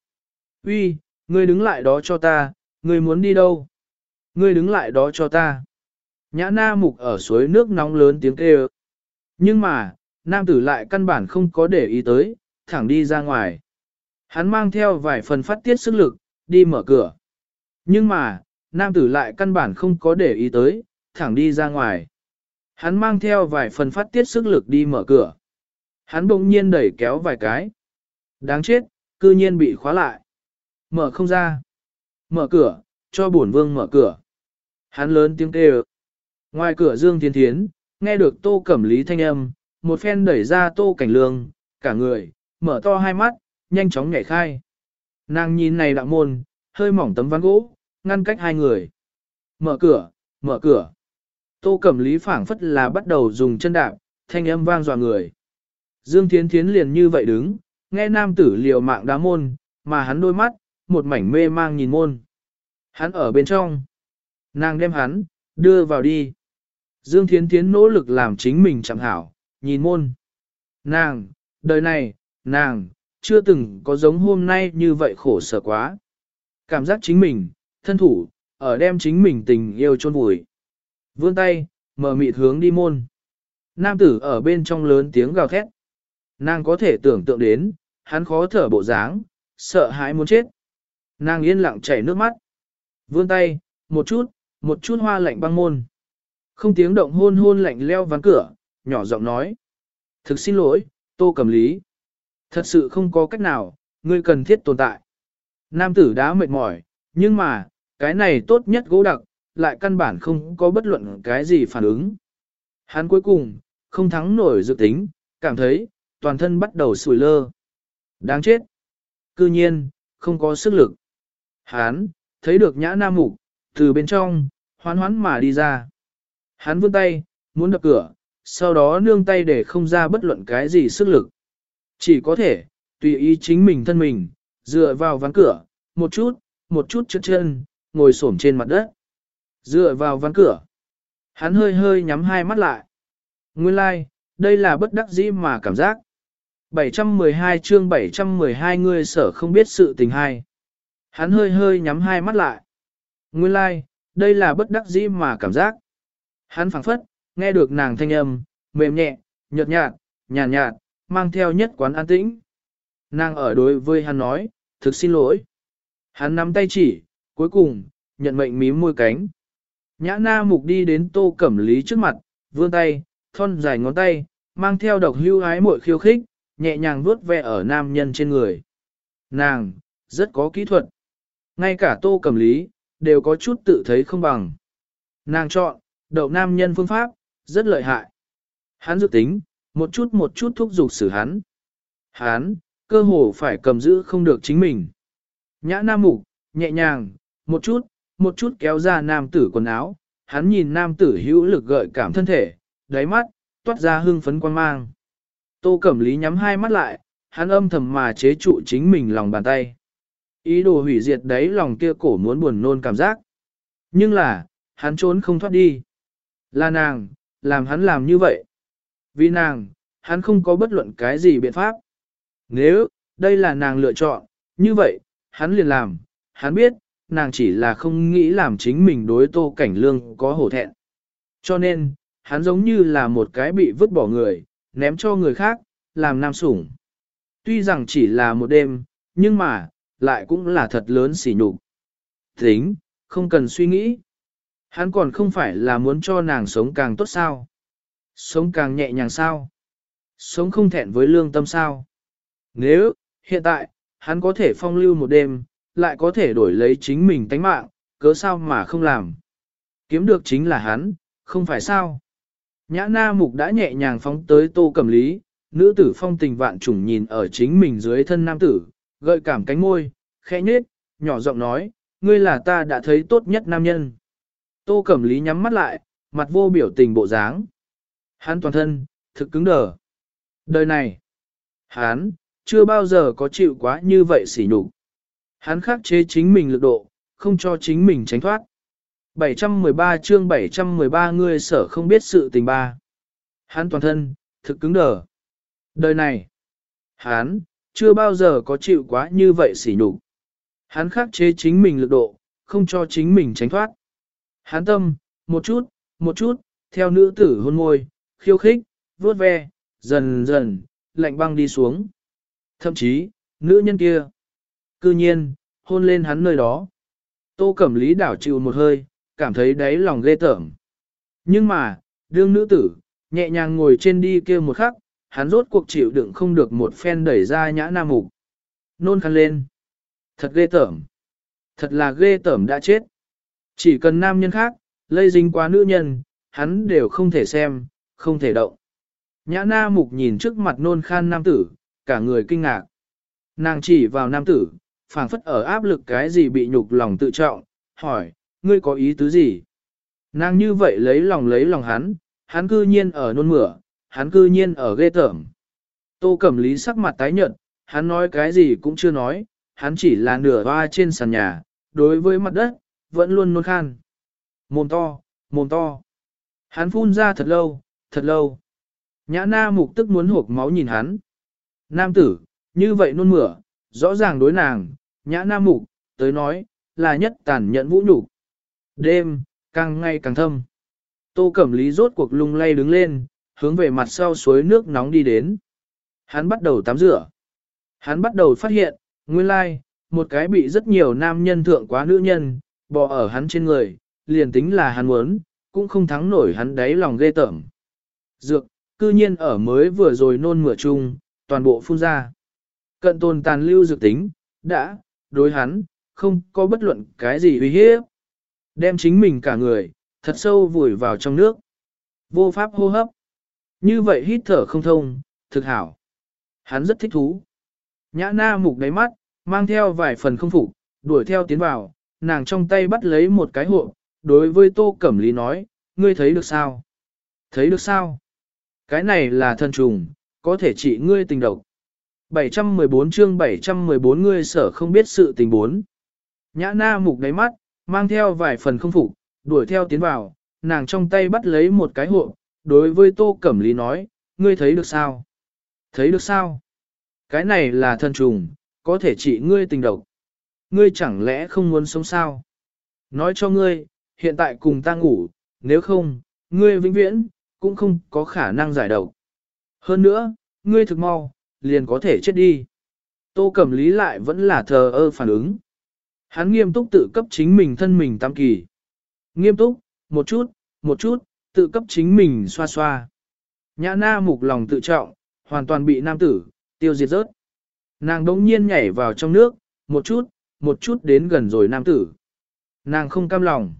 Uy, ngươi đứng lại đó cho ta, ngươi muốn đi đâu? Ngươi đứng lại đó cho ta. Nhã na mục ở suối nước nóng lớn tiếng kêu. Nhưng mà, nam tử lại căn bản không có để ý tới, thẳng đi ra ngoài. Hắn mang theo vài phần phát tiết sức lực, đi mở cửa. Nhưng mà, nam tử lại căn bản không có để ý tới, thẳng đi ra ngoài. Hắn mang theo vài phần phát tiết sức lực đi mở cửa. Hắn bỗng nhiên đẩy kéo vài cái. Đáng chết, cư nhiên bị khóa lại. Mở không ra. Mở cửa, cho bổn vương mở cửa. Hắn lớn tiếng kêu. Ngoài cửa Dương Thiên Thiến, nghe được tô cẩm lý thanh âm, một phen đẩy ra tô cảnh lương, cả người, mở to hai mắt, nhanh chóng nhảy khai. Nàng nhìn này đạo môn, hơi mỏng tấm ván gỗ, ngăn cách hai người. Mở cửa, mở cửa. Tô cẩm lý phảng phất là bắt đầu dùng chân đạp, thanh âm vang dọa người. Dương Thiến Thiến liền như vậy đứng, nghe nam tử liều mạng đá môn, mà hắn đôi mắt, một mảnh mê mang nhìn môn. Hắn ở bên trong. Nàng đem hắn, đưa vào đi. Dương Thiến Thiến nỗ lực làm chính mình chẳng hảo, nhìn môn. Nàng, đời này, nàng, chưa từng có giống hôm nay như vậy khổ sở quá. Cảm giác chính mình, thân thủ, ở đem chính mình tình yêu chôn vùi. Vươn tay, mở mịt hướng đi môn. Nam tử ở bên trong lớn tiếng gào thét. Nàng có thể tưởng tượng đến, hắn khó thở bộ dáng, sợ hãi muốn chết. Nàng yên lặng chảy nước mắt. Vươn tay, một chút, một chút hoa lạnh băng môn. Không tiếng động hôn hôn lạnh leo ván cửa, nhỏ giọng nói. Thực xin lỗi, tô cầm lý. Thật sự không có cách nào, ngươi cần thiết tồn tại. Nam tử đã mệt mỏi, Nhưng mà, cái này tốt nhất gỗ đặc, lại căn bản không có bất luận cái gì phản ứng. Hắn cuối cùng, không thắng nổi dự tính, cảm thấy, toàn thân bắt đầu sủi lơ. Đáng chết. Cư nhiên, không có sức lực. Hắn, thấy được nhã nam mục, từ bên trong, hoán hoán mà đi ra. Hắn vươn tay, muốn đập cửa, sau đó nương tay để không ra bất luận cái gì sức lực. Chỉ có thể, tùy ý chính mình thân mình, dựa vào ván cửa, một chút, một chút chân chân, ngồi xổm trên mặt đất. Dựa vào ván cửa. Hắn hơi hơi nhắm hai mắt lại. Nguyên lai, like, đây là bất đắc dĩ mà cảm giác. 712 chương 712 người sở không biết sự tình hay. Hắn hơi hơi nhắm hai mắt lại. Nguyên lai, like, đây là bất đắc dĩ mà cảm giác. Hắn phảng phất, nghe được nàng thanh âm, mềm nhẹ, nhợt nhạt, nhàn nhạt, nhạt, mang theo nhất quán an tĩnh. Nàng ở đối với hắn nói, thực xin lỗi. Hắn nắm tay chỉ, cuối cùng, nhận mệnh mím môi cánh. Nhã na mục đi đến tô cẩm lý trước mặt, vươn tay, thon dài ngón tay, mang theo độc hưu ái muội khiêu khích, nhẹ nhàng vuốt ve ở nam nhân trên người. Nàng, rất có kỹ thuật. Ngay cả tô cẩm lý, đều có chút tự thấy không bằng. Nàng chọn, đậu nam nhân phương pháp, rất lợi hại. Hắn dự tính, một chút một chút thúc giục xử hắn. Hắn, cơ hồ phải cầm giữ không được chính mình. Nhã nam mục, nhẹ nhàng, một chút, một chút kéo ra nam tử quần áo, hắn nhìn nam tử hữu lực gợi cảm thân thể, đáy mắt, toát ra hương phấn quan mang. Tô Cẩm Lý nhắm hai mắt lại, hắn âm thầm mà chế trụ chính mình lòng bàn tay. Ý đồ hủy diệt đấy lòng kia cổ muốn buồn nôn cảm giác. Nhưng là, hắn trốn không thoát đi. Là nàng, làm hắn làm như vậy. Vì nàng, hắn không có bất luận cái gì biện pháp. Nếu, đây là nàng lựa chọn, như vậy, hắn liền làm, hắn biết, nàng chỉ là không nghĩ làm chính mình đối tô cảnh lương có hổ thẹn. Cho nên, hắn giống như là một cái bị vứt bỏ người, ném cho người khác, làm nam sủng. Tuy rằng chỉ là một đêm, nhưng mà, lại cũng là thật lớn xỉ nhục. Tính, không cần suy nghĩ. Hắn còn không phải là muốn cho nàng sống càng tốt sao. Sống càng nhẹ nhàng sao. Sống không thẹn với lương tâm sao. Nếu, hiện tại, hắn có thể phong lưu một đêm, lại có thể đổi lấy chính mình tánh mạng, cớ sao mà không làm. Kiếm được chính là hắn, không phải sao. Nhã na mục đã nhẹ nhàng phóng tới tô cầm lý, nữ tử phong tình vạn trùng nhìn ở chính mình dưới thân nam tử, gợi cảm cánh môi, khẽ nhếch, nhỏ giọng nói, ngươi là ta đã thấy tốt nhất nam nhân. Tô cẩm lý nhắm mắt lại, mặt vô biểu tình bộ dáng. Hắn toàn thân, thực cứng đờ. Đời này, hắn, chưa bao giờ có chịu quá như vậy xỉ nhục. Hắn khắc chế chính mình lực độ, không cho chính mình tránh thoát. 713 chương 713 ngươi sở không biết sự tình ba. Hắn toàn thân, thực cứng đờ. Đời này, hắn, chưa bao giờ có chịu quá như vậy xỉ nhục. Hắn khắc chế chính mình lực độ, không cho chính mình tránh thoát. Hắn tâm, một chút, một chút, theo nữ tử hôn môi, khiêu khích, vuốt ve, dần dần, lạnh băng đi xuống. Thậm chí, nữ nhân kia, cư nhiên, hôn lên hắn nơi đó. Tô Cẩm Lý đảo chịu một hơi, cảm thấy đáy lòng ghê tởm. Nhưng mà, đương nữ tử, nhẹ nhàng ngồi trên đi kia một khắc, hắn rốt cuộc chịu đựng không được một phen đẩy ra nhã nam mục. Nôn khăn lên. Thật ghê tởm. Thật là ghê tởm đã chết. Chỉ cần nam nhân khác, lây dính quá nữ nhân, hắn đều không thể xem, không thể động. Nhã na mục nhìn trước mặt nôn khan nam tử, cả người kinh ngạc. Nàng chỉ vào nam tử, phảng phất ở áp lực cái gì bị nhục lòng tự trọng, hỏi, ngươi có ý tứ gì? Nàng như vậy lấy lòng lấy lòng hắn, hắn cư nhiên ở nôn mửa, hắn cư nhiên ở ghê tởm. Tô Cẩm Lý sắc mặt tái nhợt, hắn nói cái gì cũng chưa nói, hắn chỉ là nửa hoa trên sàn nhà, đối với mặt đất, vẫn luôn nôn khan. Mồm to, mồm to. Hắn phun ra thật lâu, thật lâu. Nhã na mục tức muốn hộp máu nhìn hắn. Nam tử, như vậy nôn mửa, rõ ràng đối nàng, nhã na mục, tới nói, là nhất tàn nhẫn vũ nhục. Đêm, càng ngày càng thâm. Tô Cẩm Lý rốt cuộc lung lay đứng lên, hướng về mặt sau suối nước nóng đi đến. Hắn bắt đầu tắm rửa. Hắn bắt đầu phát hiện, nguyên lai, một cái bị rất nhiều nam nhân thượng quá nữ nhân, bò ở hắn trên người, liền tính là hắn muốn, cũng không thắng nổi hắn đáy lòng ghê tởm. Dược, cư nhiên ở mới vừa rồi nôn mửa chung, toàn bộ phun ra. Cận tồn tàn lưu dược tính, đã, đối hắn, không có bất luận cái gì uy hiếp. Đem chính mình cả người, thật sâu vùi vào trong nước. Vô pháp hô hấp. Như vậy hít thở không thông, thực hảo. Hắn rất thích thú. Nhã na mục đáy mắt, mang theo vài phần không phục, đuổi theo tiến vào, nàng trong tay bắt lấy một cái hộp, đối với Tô Cẩm Lý nói, ngươi thấy được sao? Thấy được sao? Cái này là thân trùng, có thể trị ngươi tình độc. 714 chương 714 ngươi sở không biết sự tình bốn. Nhã na mục đáy mắt, mang theo vài phần không phục, đuổi theo tiến vào, nàng trong tay bắt lấy một cái hộp, đối với Tô Cẩm Lý nói, ngươi thấy được sao? Thấy được sao? Cái này là thân trùng, có thể trị ngươi tình độc. Ngươi chẳng lẽ không muốn sống sao? Nói cho ngươi, hiện tại cùng ta ngủ, nếu không, ngươi vĩnh viễn, cũng không có khả năng giải độc. Hơn nữa, ngươi thực mau, liền có thể chết đi. Tô Cẩm Lý lại vẫn là thờ ơ phản ứng. Hắn nghiêm túc tự cấp chính mình thân mình tam kỳ. Nghiêm túc, một chút, một chút, tự cấp chính mình xoa xoa. Nhã na mục lòng tự trọng, hoàn toàn bị nam tử, tiêu diệt rớt. Nàng đống nhiên nhảy vào trong nước, một chút, một chút đến gần rồi nam tử. Nàng không cam lòng.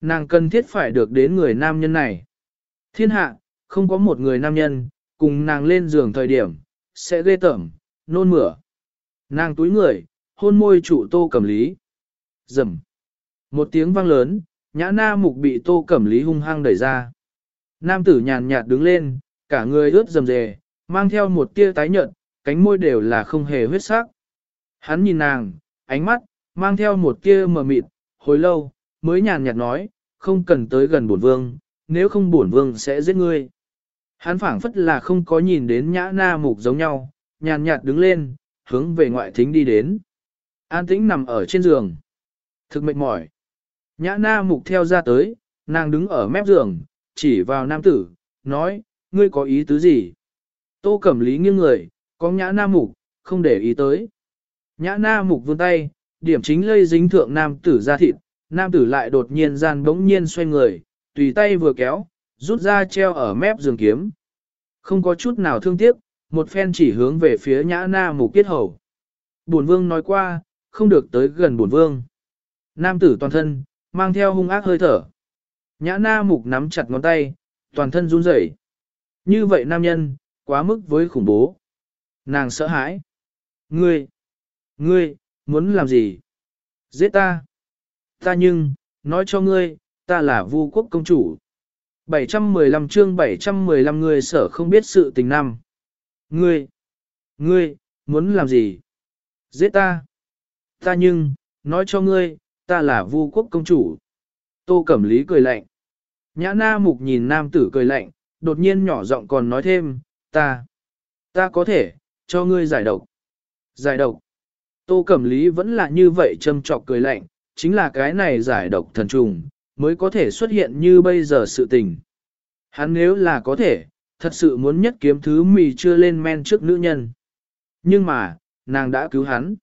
Nàng cần thiết phải được đến người nam nhân này. Thiên hạ, không có một người nam nhân, cùng nàng lên giường thời điểm, sẽ ghê tởm, nôn mửa. Nàng túi người, hôn môi trụ tô cẩm lý. Dầm. Một tiếng vang lớn, nhã na mục bị tô cẩm lý hung hăng đẩy ra. Nam tử nhàn nhạt đứng lên, cả người ướt rầm rề, mang theo một tia tái nhợt, cánh môi đều là không hề huyết sắc. Hắn nhìn nàng, ánh mắt, mang theo một tia mờ mịt, hồi lâu, mới nhàn nhạt nói, không cần tới gần bổn vương, nếu không bổn vương sẽ giết ngươi. Hắn phảng phất là không có nhìn đến nhã na mục giống nhau, nhàn nhạt đứng lên, hướng về ngoại thính đi đến. An tĩnh nằm ở trên giường. Thực mệt mỏi. Nhã na mục theo ra tới, nàng đứng ở mép giường, chỉ vào nam tử, nói, ngươi có ý tứ gì? Tô Cẩm Lý nghiêng người, có nhã na mục, không để ý tới. Nhã na mục vươn tay, điểm chính lây dính thượng nam tử ra thịt, nam tử lại đột nhiên gian bỗng nhiên xoay người, tùy tay vừa kéo, rút ra treo ở mép giường kiếm. Không có chút nào thương tiếc, một phen chỉ hướng về phía nhã na mục kết hầu. Bổn vương nói qua, không được tới gần bổn vương. Nam tử toàn thân, mang theo hung ác hơi thở. Nhã na mục nắm chặt ngón tay, toàn thân run rẩy. Như vậy nam nhân, quá mức với khủng bố. Nàng sợ hãi. Ngươi, ngươi, muốn làm gì? Giết ta. Ta nhưng, nói cho ngươi, ta là vu quốc công chủ. 715 chương 715 người sở không biết sự tình năm. Ngươi, ngươi, muốn làm gì? Giết ta. Ta nhưng, nói cho ngươi, ta là vu quốc công chủ. Tô Cẩm Lý cười lạnh. Nhã na mục nhìn nam tử cười lạnh, đột nhiên nhỏ giọng còn nói thêm, ta, ta có thể, cho ngươi giải độc. Giải độc. Tô Cẩm Lý vẫn là như vậy châm trọc cười lạnh, chính là cái này giải độc thần trùng, mới có thể xuất hiện như bây giờ sự tình. Hắn nếu là có thể, thật sự muốn nhất kiếm thứ mì chưa lên men trước nữ nhân. Nhưng mà, nàng đã cứu hắn.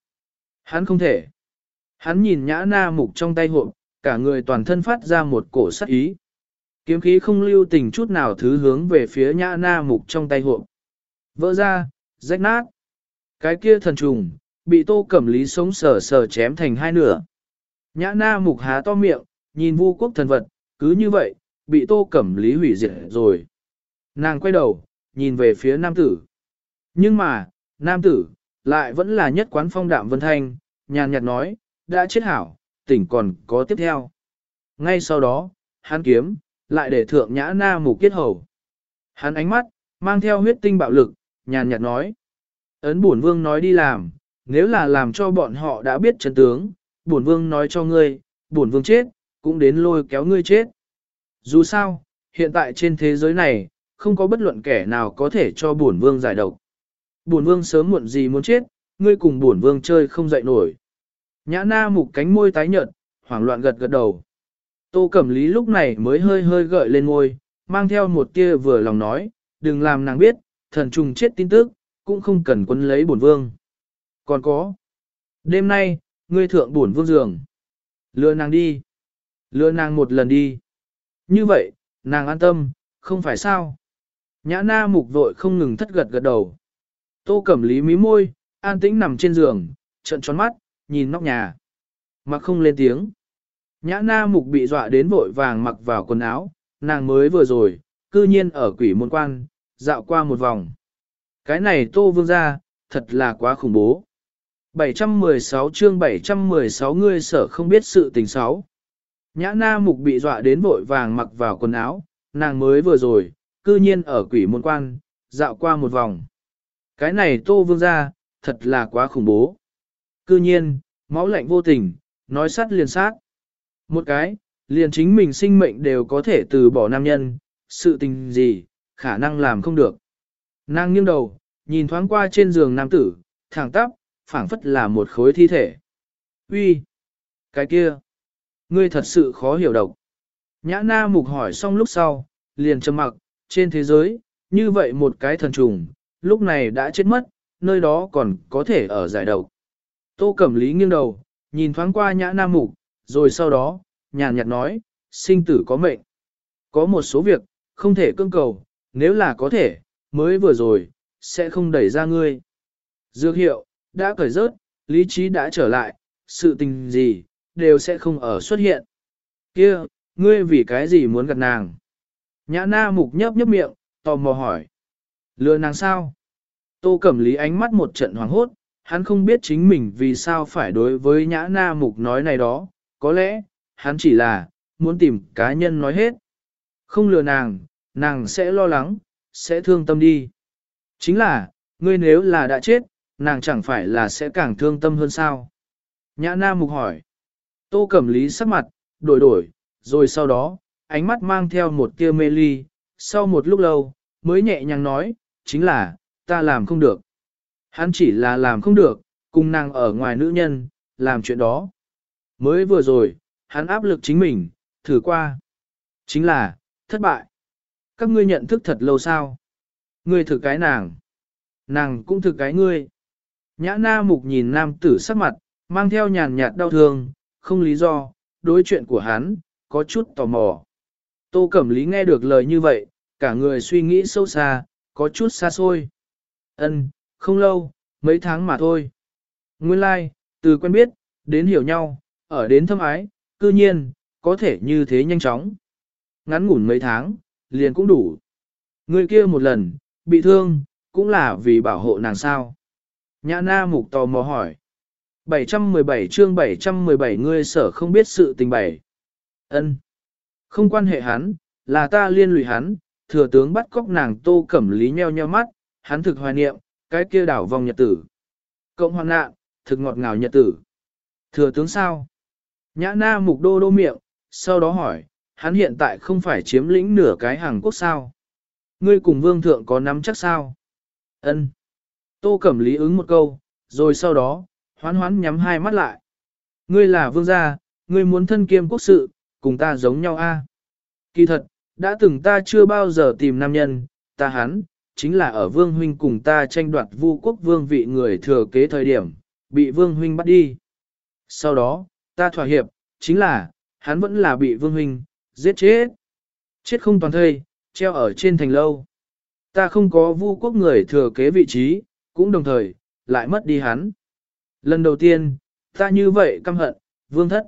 Hắn không thể. Hắn nhìn nhã na mục trong tay hộp, cả người toàn thân phát ra một cổ sắc ý. Kiếm khí không lưu tình chút nào thứ hướng về phía nhã na mục trong tay hộp. Vỡ ra, rách nát. Cái kia thần trùng, bị tô cẩm lý sống sờ sờ chém thành hai nửa. Nhã na mục há to miệng, nhìn vu quốc thần vật, cứ như vậy, bị tô cẩm lý hủy diệt rồi. Nàng quay đầu, nhìn về phía nam tử. Nhưng mà, nam tử, lại vẫn là nhất quán phong đạm vân thanh, nhàn nhạt nói, đã chết hảo, tỉnh còn có tiếp theo. Ngay sau đó, hắn kiếm, lại để thượng nhã na mục kết hầu. Hắn ánh mắt, mang theo huyết tinh bạo lực, nhàn nhạt nói. Ấn bổn vương nói đi làm, nếu là làm cho bọn họ đã biết chân tướng, bổn vương nói cho ngươi, bổn vương chết, cũng đến lôi kéo ngươi chết. Dù sao, hiện tại trên thế giới này, không có bất luận kẻ nào có thể cho bổn vương giải độc. Bổn vương sớm muộn gì muốn chết, ngươi cùng bổn vương chơi không dậy nổi. Nhã na mục cánh môi tái nhợt, hoảng loạn gật gật đầu. Tô Cẩm Lý lúc này mới hơi hơi gợi lên ngôi, mang theo một tia vừa lòng nói, đừng làm nàng biết, thần trùng chết tin tức, cũng không cần quân lấy bổn vương. Còn có, đêm nay, ngươi thượng bổn vương giường. Lừa nàng đi. Lừa nàng một lần đi. Như vậy, nàng an tâm, không phải sao. Nhã na mục vội không ngừng thất gật gật đầu. Tô Cẩm Lý mí môi, an tĩnh nằm trên giường, trận tròn mắt, nhìn nóc nhà. mặc không lên tiếng. Nhã na mục bị dọa đến vội vàng mặc vào quần áo, nàng mới vừa rồi, cư nhiên ở quỷ môn quan, dạo qua một vòng. Cái này tô vương ra, thật là quá khủng bố. 716 chương 716 ngươi sở không biết sự tình xấu. Nhã na mục bị dọa đến vội vàng mặc vào quần áo, nàng mới vừa rồi, cư nhiên ở quỷ môn quan, dạo qua một vòng. Cái này tô vương ra, thật là quá khủng bố. Cư nhiên, máu lạnh vô tình, nói sát liền sát. Một cái, liền chính mình sinh mệnh đều có thể từ bỏ nam nhân, sự tình gì, khả năng làm không được. Nàng nghiêng đầu, nhìn thoáng qua trên giường nam tử, thẳng tắp, phảng phất là một khối thi thể. Uy, Cái kia! Ngươi thật sự khó hiểu độc. Nhã na mục hỏi xong lúc sau, liền trầm mặc, trên thế giới, như vậy một cái thần trùng, lúc này đã chết mất, nơi đó còn có thể ở giải độc. Tô Cẩm Lý nghiêng đầu, nhìn thoáng qua nhã na mục, rồi sau đó, nhàn nhạt nói, sinh tử có mệnh. Có một số việc, không thể cương cầu, nếu là có thể, mới vừa rồi, sẽ không đẩy ra ngươi. Dược hiệu, đã cởi rớt, lý trí đã trở lại, sự tình gì, đều sẽ không ở xuất hiện. Kia, ngươi vì cái gì muốn gặp nàng? Nhã na mục nhấp nhấp miệng, tò mò hỏi. Lừa nàng sao? Tô Cẩm Lý ánh mắt một trận hoàng hốt, hắn không biết chính mình vì sao phải đối với nhã na mục nói này đó, có lẽ, hắn chỉ là, muốn tìm cá nhân nói hết. Không lừa nàng, nàng sẽ lo lắng, sẽ thương tâm đi. Chính là, ngươi nếu là đã chết, nàng chẳng phải là sẽ càng thương tâm hơn sao? Nhã Nam mục hỏi. Tô Cẩm Lý sắc mặt, đổi đổi, rồi sau đó, ánh mắt mang theo một tia mê ly, sau một lúc lâu, mới nhẹ nhàng nói, chính là, ta làm không được. Hắn chỉ là làm không được, cùng nàng ở ngoài nữ nhân, làm chuyện đó. Mới vừa rồi, hắn áp lực chính mình, thử qua. Chính là, thất bại. Các ngươi nhận thức thật lâu sao? Ngươi thử cái nàng. Nàng cũng thử cái ngươi. Nhã na mục nhìn nam tử sắc mặt, mang theo nhàn nhạt đau thương, không lý do, đối chuyện của hắn, có chút tò mò. Tô Cẩm Lý nghe được lời như vậy, cả người suy nghĩ sâu xa, có chút xa xôi. Ân, không lâu, mấy tháng mà thôi. Nguyên lai, like, từ quen biết, đến hiểu nhau, ở đến thâm ái, cư nhiên, có thể như thế nhanh chóng. Ngắn ngủn mấy tháng, liền cũng đủ. Người kia một lần, bị thương, cũng là vì bảo hộ nàng sao. Nhã na mục tò mò hỏi. 717 chương 717 ngươi sở không biết sự tình bảy. ân Không quan hệ hắn, là ta liên lụy hắn, thừa tướng bắt cóc nàng tô cẩm lý nheo nheo mắt, hắn thực hoài niệm, cái kia đảo vòng nhật tử. Cộng hoàn nạn, thực ngọt ngào nhật tử. Thừa tướng sao? Nhã na mục đô đô miệng, sau đó hỏi, hắn hiện tại không phải chiếm lĩnh nửa cái hàng quốc sao? Ngươi cùng vương thượng có nắm chắc sao? Ân. Tô Cẩm Lý ứng một câu, rồi sau đó, hoán hoán nhắm hai mắt lại. Ngươi là vương gia, ngươi muốn thân kiêm quốc sự, cùng ta giống nhau a. Kỳ thật, đã từng ta chưa bao giờ tìm nam nhân, ta hắn, chính là ở vương huynh cùng ta tranh đoạt vu quốc vương vị người thừa kế thời điểm, bị vương huynh bắt đi. Sau đó, ta thỏa hiệp, chính là, hắn vẫn là bị vương huynh, giết chết. Chết không toàn thây, treo ở trên thành lâu. Ta không có vu quốc người thừa kế vị trí, cũng đồng thời, lại mất đi hắn. Lần đầu tiên, ta như vậy căm hận, vương thất.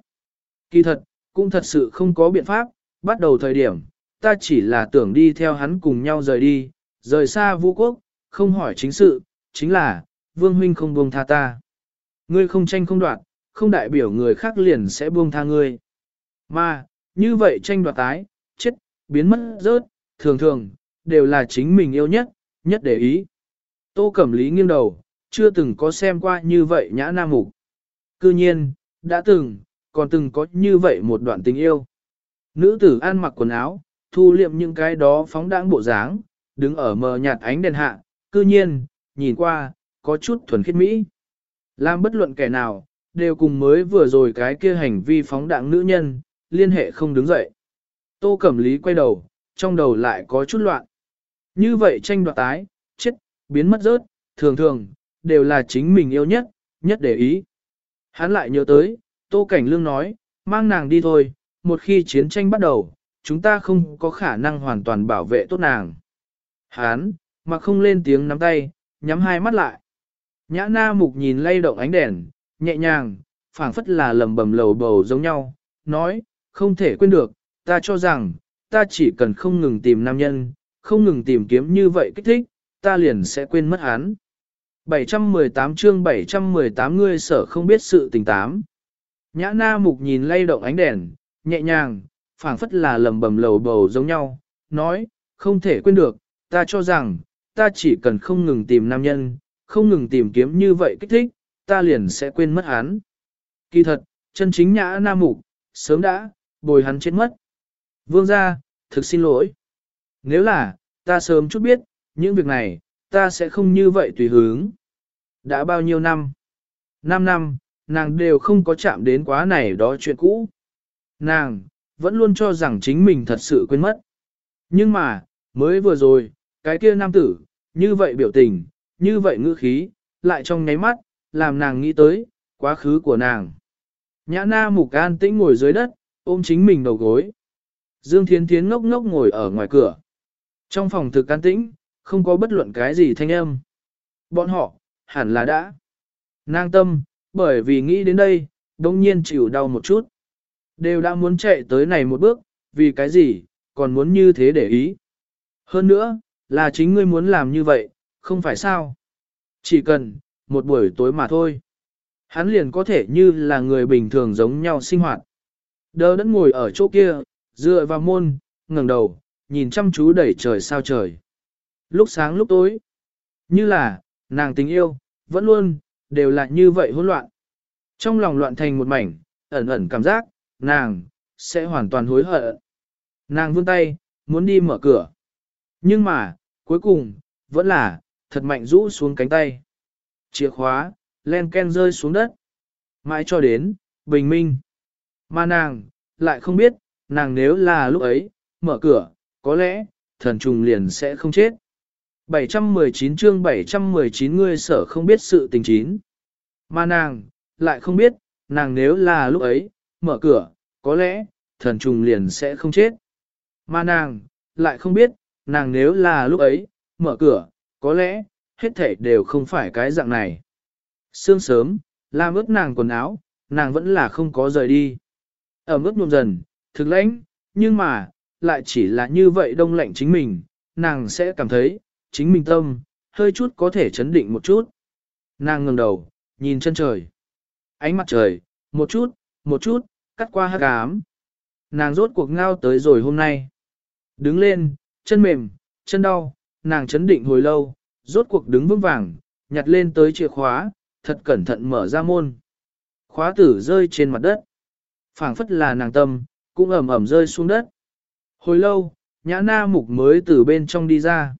Kỳ thật, cũng thật sự không có biện pháp, bắt đầu thời điểm, ta chỉ là tưởng đi theo hắn cùng nhau rời đi, rời xa vũ quốc, không hỏi chính sự, chính là, vương huynh không buông tha ta. Ngươi không tranh không đoạt, không đại biểu người khác liền sẽ buông tha ngươi. Mà, như vậy tranh đoạt tái, chết, biến mất rớt, thường thường, đều là chính mình yêu nhất, nhất để ý. Tô Cẩm Lý nghiêng đầu, chưa từng có xem qua như vậy nhã nam mục. Cư nhiên, đã từng, còn từng có như vậy một đoạn tình yêu. Nữ tử ăn mặc quần áo, thu liệm những cái đó phóng đãng bộ dáng, đứng ở mờ nhạt ánh đèn hạ, cư nhiên, nhìn qua, có chút thuần khiết mỹ. Làm bất luận kẻ nào, đều cùng mới vừa rồi cái kia hành vi phóng đãng nữ nhân, liên hệ không đứng dậy. Tô Cẩm Lý quay đầu, trong đầu lại có chút loạn. Như vậy tranh đoạt tái, biến mất rớt, thường thường, đều là chính mình yêu nhất, nhất để ý. Hắn lại nhớ tới, Tô Cảnh Lương nói, mang nàng đi thôi, một khi chiến tranh bắt đầu, chúng ta không có khả năng hoàn toàn bảo vệ tốt nàng. Hắn, mà không lên tiếng nắm tay, nhắm hai mắt lại. Nhã na mục nhìn lay động ánh đèn, nhẹ nhàng, phảng phất là lầm bầm lầu bầu giống nhau, nói, không thể quên được, ta cho rằng, ta chỉ cần không ngừng tìm nam nhân, không ngừng tìm kiếm như vậy kích thích, ta liền sẽ quên mất hắn. 718 chương 718 ngươi sở không biết sự tình tám. Nhã na mục nhìn lay động ánh đèn, nhẹ nhàng, phảng phất là lầm bầm lầu bầu giống nhau, nói, không thể quên được, ta cho rằng, ta chỉ cần không ngừng tìm nam nhân, không ngừng tìm kiếm như vậy kích thích, ta liền sẽ quên mất hắn. Kỳ thật, chân chính nhã na mục, sớm đã, bồi hắn chết mất. Vương gia, thực xin lỗi. Nếu là, ta sớm chút biết, những việc này, ta sẽ không như vậy tùy hướng. Đã bao nhiêu năm? Năm năm, nàng đều không có chạm đến quá này đó chuyện cũ. Nàng, vẫn luôn cho rằng chính mình thật sự quên mất. Nhưng mà, mới vừa rồi, cái kia nam tử, như vậy biểu tình, như vậy ngữ khí, lại trong nháy mắt, làm nàng nghĩ tới, quá khứ của nàng. Nhã na mục an tĩnh ngồi dưới đất, ôm chính mình đầu gối. Dương Thiến Thiến ngốc ngốc ngồi ở ngoài cửa. Trong phòng thực an tĩnh, không có bất luận cái gì thanh âm. Bọn họ, hẳn là đã. nang tâm, bởi vì nghĩ đến đây, đông nhiên chịu đau một chút. Đều đã muốn chạy tới này một bước, vì cái gì, còn muốn như thế để ý. Hơn nữa, là chính ngươi muốn làm như vậy, không phải sao. Chỉ cần, một buổi tối mà thôi. Hắn liền có thể như là người bình thường giống nhau sinh hoạt. đỡ đẫn ngồi ở chỗ kia, dựa vào môn, ngẩng đầu, nhìn chăm chú đẩy trời sao trời. Lúc sáng lúc tối, như là, nàng tình yêu, vẫn luôn, đều là như vậy hỗn loạn. Trong lòng loạn thành một mảnh, ẩn ẩn cảm giác, nàng, sẽ hoàn toàn hối hận. Nàng vươn tay, muốn đi mở cửa. Nhưng mà, cuối cùng, vẫn là, thật mạnh rũ xuống cánh tay. Chìa khóa, len ken rơi xuống đất. Mãi cho đến, bình minh. Mà nàng, lại không biết, nàng nếu là lúc ấy, mở cửa, có lẽ, thần trùng liền sẽ không chết. 719 chương 719 ngươi sở không biết sự tình chín. Mà nàng, lại không biết, nàng nếu là lúc ấy, mở cửa, có lẽ, thần trùng liền sẽ không chết. Mà nàng, lại không biết, nàng nếu là lúc ấy, mở cửa, có lẽ, hết thảy đều không phải cái dạng này. Sương sớm, làm ướt nàng quần áo, nàng vẫn là không có rời đi. Ở mức nhuộm dần, thực lãnh, nhưng mà, lại chỉ là như vậy đông lạnh chính mình, nàng sẽ cảm thấy, chính mình tâm, hơi chút có thể chấn định một chút. Nàng ngừng đầu, nhìn chân trời. Ánh mặt trời, một chút, một chút, cắt qua hát ám. Nàng rốt cuộc ngao tới rồi hôm nay. Đứng lên, chân mềm, chân đau, nàng chấn định hồi lâu, rốt cuộc đứng vững vàng, nhặt lên tới chìa khóa, thật cẩn thận mở ra môn. Khóa tử rơi trên mặt đất. phảng phất là nàng tâm, cũng ẩm ẩm rơi xuống đất. Hồi lâu, nhã na mục mới từ bên trong đi ra.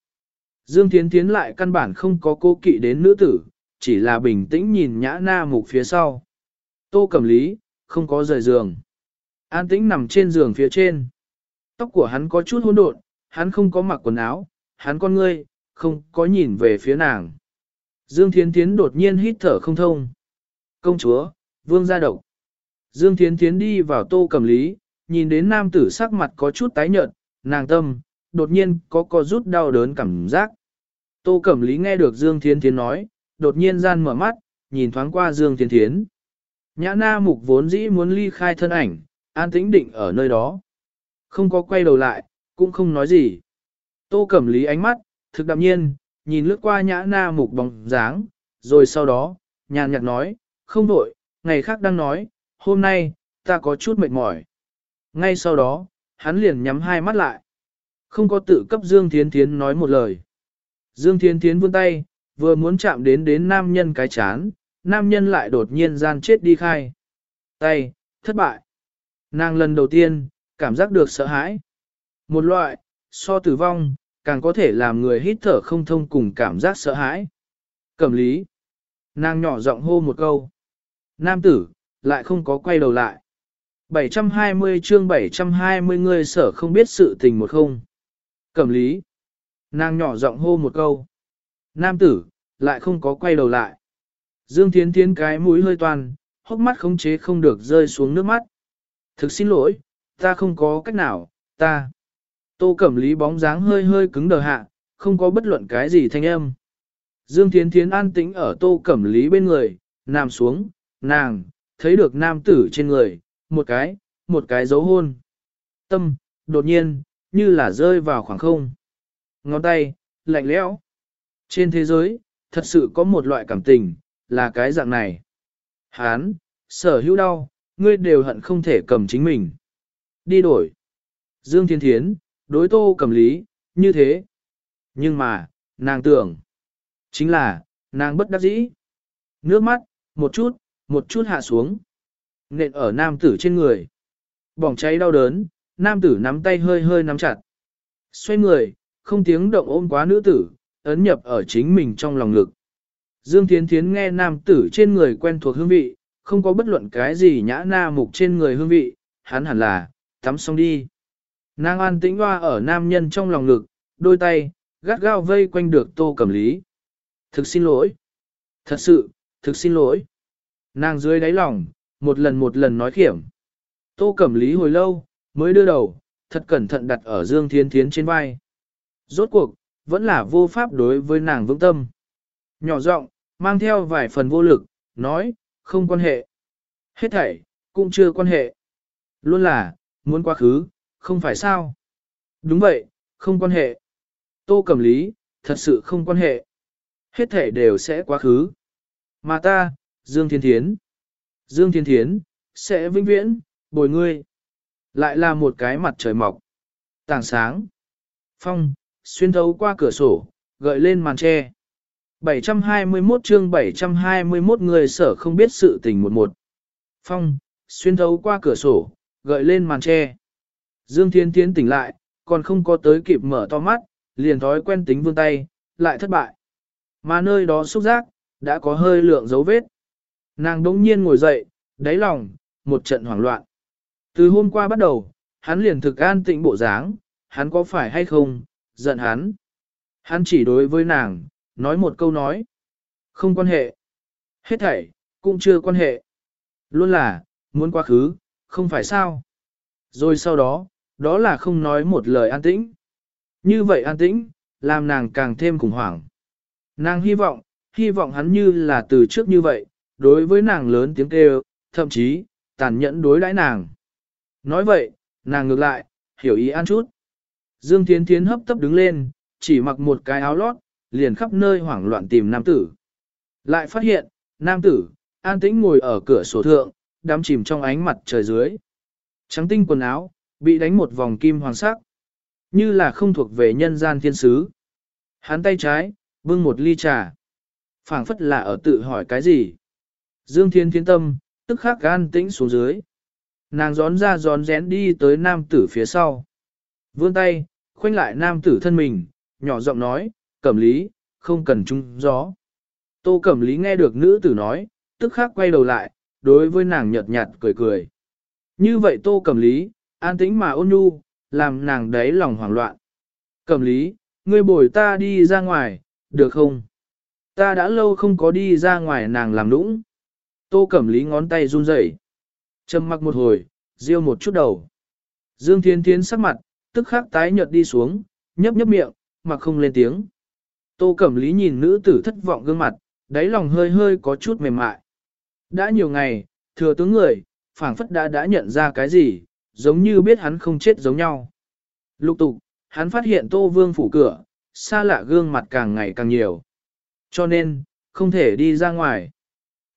Dương Thiến Thiến lại căn bản không có cô kỵ đến nữ tử, chỉ là bình tĩnh nhìn nhã na mục phía sau. Tô Cẩm lý, không có rời giường. An tĩnh nằm trên giường phía trên. Tóc của hắn có chút hỗn độn, hắn không có mặc quần áo, hắn con ngươi, không có nhìn về phía nàng. Dương Thiến Thiến đột nhiên hít thở không thông. Công chúa, vương gia độc. Dương Thiến Thiến đi vào tô cầm lý, nhìn đến nam tử sắc mặt có chút tái nhợt, nàng tâm, đột nhiên có co rút đau đớn cảm giác. Tô Cẩm Lý nghe được Dương Thiên Thiến nói, đột nhiên gian mở mắt, nhìn thoáng qua Dương Thiên Thiến. Nhã na mục vốn dĩ muốn ly khai thân ảnh, an tĩnh định ở nơi đó. Không có quay đầu lại, cũng không nói gì. Tô Cẩm Lý ánh mắt, thực đạm nhiên, nhìn lướt qua nhã na mục bóng dáng, rồi sau đó, nhàn nhạt nói, không vội, ngày khác đang nói, hôm nay, ta có chút mệt mỏi. Ngay sau đó, hắn liền nhắm hai mắt lại. Không có tự cấp Dương Thiến Thiến nói một lời. Dương Thiến Thiến vươn tay, vừa muốn chạm đến đến nam nhân cái chán, nam nhân lại đột nhiên gian chết đi khai. Tay, thất bại. Nàng lần đầu tiên, cảm giác được sợ hãi. Một loại, so tử vong, càng có thể làm người hít thở không thông cùng cảm giác sợ hãi. Cẩm lý. Nàng nhỏ giọng hô một câu. Nam tử, lại không có quay đầu lại. 720 chương 720 người sở không biết sự tình một không. Cẩm lý. Nàng nhỏ giọng hô một câu. Nam tử, lại không có quay đầu lại. Dương Thiến Thiến cái mũi hơi toàn, hốc mắt khống chế không được rơi xuống nước mắt. Thực xin lỗi, ta không có cách nào, ta. Tô Cẩm Lý bóng dáng hơi hơi cứng đờ hạ, không có bất luận cái gì thanh âm. Dương Thiến Thiến an tĩnh ở Tô Cẩm Lý bên người, nằm xuống, nàng, thấy được nam tử trên người, một cái, một cái dấu hôn. Tâm, đột nhiên, như là rơi vào khoảng không. Ngón tay, lạnh lẽo. Trên thế giới, thật sự có một loại cảm tình, là cái dạng này. Hán, sở hữu đau, ngươi đều hận không thể cầm chính mình. Đi đổi. Dương Thiên Thiến, đối tô cầm lý, như thế. Nhưng mà, nàng tưởng, chính là, nàng bất đắc dĩ. Nước mắt, một chút, một chút hạ xuống. Nện ở nam tử trên người. Bỏng cháy đau đớn, nam tử nắm tay hơi hơi nắm chặt. Xoay người, không tiếng động ôm quá nữ tử, ấn nhập ở chính mình trong lòng ngực. Dương Thiến Thiến nghe nam tử trên người quen thuộc hương vị, không có bất luận cái gì nhã na mục trên người hương vị, hắn hẳn là, tắm xong đi. Nàng an tĩnh hoa ở nam nhân trong lòng ngực, đôi tay, gắt gao vây quanh được tô cầm lý. Thực xin lỗi. Thật sự, thực xin lỗi. Nàng dưới đáy lòng, một lần một lần nói khiểm. Tô cẩm lý hồi lâu, mới đưa đầu, thật cẩn thận đặt ở Dương Thiên Thiến trên vai. Rốt cuộc, vẫn là vô pháp đối với nàng vững tâm. Nhỏ giọng, mang theo vài phần vô lực, nói, không quan hệ. Hết thảy, cũng chưa quan hệ. Luôn là, muốn quá khứ, không phải sao. Đúng vậy, không quan hệ. Tô Cẩm Lý, thật sự không quan hệ. Hết thảy đều sẽ quá khứ. Mà ta, Dương Thiên Thiến. Dương Thiên Thiến, sẽ vĩnh viễn, bồi ngươi. Lại là một cái mặt trời mọc. Tảng sáng. Phong, xuyên thấu qua cửa sổ, gợi lên màn tre. 721 chương 721 người sở không biết sự tình một một. Phong, xuyên thấu qua cửa sổ, gợi lên màn tre. Dương Thiên Thiên tỉnh lại, còn không có tới kịp mở to mắt, liền thói quen tính vươn tay, lại thất bại. Mà nơi đó xúc giác, đã có hơi lượng dấu vết. Nàng đống nhiên ngồi dậy, đáy lòng, một trận hoảng loạn. Từ hôm qua bắt đầu, hắn liền thực an tĩnh bộ dáng, hắn có phải hay không, giận hắn. Hắn chỉ đối với nàng, nói một câu nói. Không quan hệ. Hết thảy, cũng chưa quan hệ. Luôn là, muốn quá khứ, không phải sao. Rồi sau đó, đó là không nói một lời an tĩnh. Như vậy an tĩnh, làm nàng càng thêm khủng hoảng. Nàng hy vọng, hy vọng hắn như là từ trước như vậy, đối với nàng lớn tiếng kêu, thậm chí, tàn nhẫn đối đãi nàng. Nói vậy, nàng ngược lại, hiểu ý ăn chút. Dương Thiến Thiến hấp tấp đứng lên, chỉ mặc một cái áo lót, liền khắp nơi hoảng loạn tìm nam tử. Lại phát hiện, nam tử, an tĩnh ngồi ở cửa sổ thượng, đắm chìm trong ánh mặt trời dưới. Trắng tinh quần áo, bị đánh một vòng kim hoàng sắc, như là không thuộc về nhân gian thiên sứ. Hắn tay trái, bưng một ly trà. phảng phất là ở tự hỏi cái gì. Dương Thiên Thiên Tâm, tức khắc gan tĩnh xuống dưới. Nàng gión ra gión rén đi tới nam tử phía sau. Vươn tay, khoanh lại nam tử thân mình, nhỏ giọng nói, cẩm lý, không cần trung gió. Tô cẩm lý nghe được nữ tử nói, tức khắc quay đầu lại, đối với nàng nhợt nhạt cười cười. Như vậy tô cẩm lý, an tĩnh mà ôn nhu, làm nàng đấy lòng hoảng loạn. Cẩm lý, ngươi bồi ta đi ra ngoài, được không? Ta đã lâu không có đi ra ngoài nàng làm nũng. Tô cẩm lý ngón tay run rẩy, Trầm mặc một hồi, riêu một chút đầu. Dương Thiên Thiến sắc mặt, tức khắc tái nhợt đi xuống, nhấp nhấp miệng, mà không lên tiếng. Tô Cẩm Lý nhìn nữ tử thất vọng gương mặt, đáy lòng hơi hơi có chút mềm mại. Đã nhiều ngày, thừa tướng người, phảng phất đã đã nhận ra cái gì, giống như biết hắn không chết giống nhau. Lục tục, hắn phát hiện Tô Vương phủ cửa, xa lạ gương mặt càng ngày càng nhiều. Cho nên, không thể đi ra ngoài.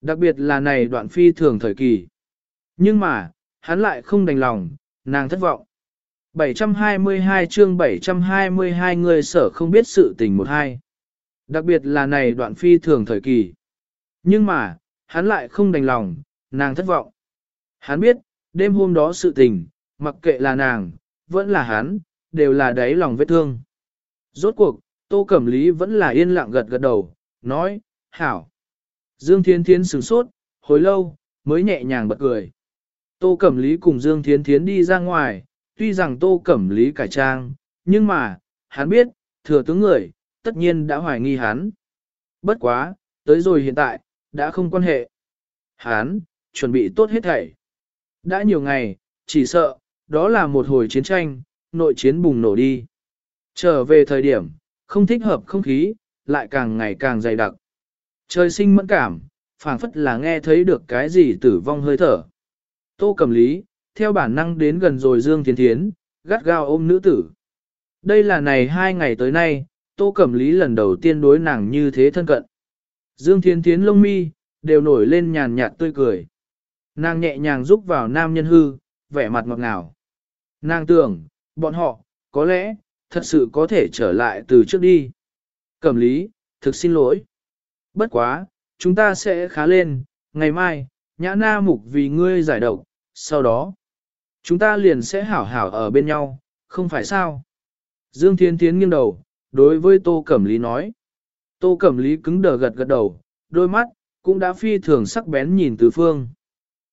Đặc biệt là này đoạn phi thường thời kỳ. Nhưng mà, hắn lại không đành lòng, nàng thất vọng. 722 chương 722 người sở không biết sự tình một hai. Đặc biệt là này đoạn phi thường thời kỳ. Nhưng mà, hắn lại không đành lòng, nàng thất vọng. Hắn biết, đêm hôm đó sự tình, mặc kệ là nàng, vẫn là hắn, đều là đáy lòng vết thương. Rốt cuộc, Tô Cẩm Lý vẫn là yên lặng gật gật đầu, nói, hảo. Dương Thiên Thiến sửng sốt, hồi lâu, mới nhẹ nhàng bật cười. Tô Cẩm Lý cùng Dương Thiến Thiến đi ra ngoài, tuy rằng Tô Cẩm Lý cải trang, nhưng mà, hắn biết, thừa tướng người, tất nhiên đã hoài nghi hắn. Bất quá, tới rồi hiện tại, đã không quan hệ. Hắn, chuẩn bị tốt hết thảy. Đã nhiều ngày, chỉ sợ, đó là một hồi chiến tranh, nội chiến bùng nổ đi. Trở về thời điểm, không thích hợp không khí, lại càng ngày càng dày đặc. Trời sinh mẫn cảm, phảng phất là nghe thấy được cái gì tử vong hơi thở. Tô Cẩm Lý, theo bản năng đến gần rồi Dương Thiên Thiến, gắt gao ôm nữ tử. Đây là này hai ngày tới nay, Tô Cẩm Lý lần đầu tiên đối nàng như thế thân cận. Dương Thiên Thiến lông mi, đều nổi lên nhàn nhạt tươi cười. Nàng nhẹ nhàng rúc vào nam nhân hư, vẻ mặt ngọt ngào. Nàng tưởng, bọn họ, có lẽ, thật sự có thể trở lại từ trước đi. Cẩm lý, thực xin lỗi. Bất quá, chúng ta sẽ khá lên, ngày mai, nhã na mục vì ngươi giải độc, sau đó, chúng ta liền sẽ hảo hảo ở bên nhau, không phải sao? Dương Thiên Thiến nghiêng đầu, đối với Tô Cẩm Lý nói. Tô Cẩm Lý cứng đờ gật gật đầu, đôi mắt, cũng đã phi thường sắc bén nhìn từ phương.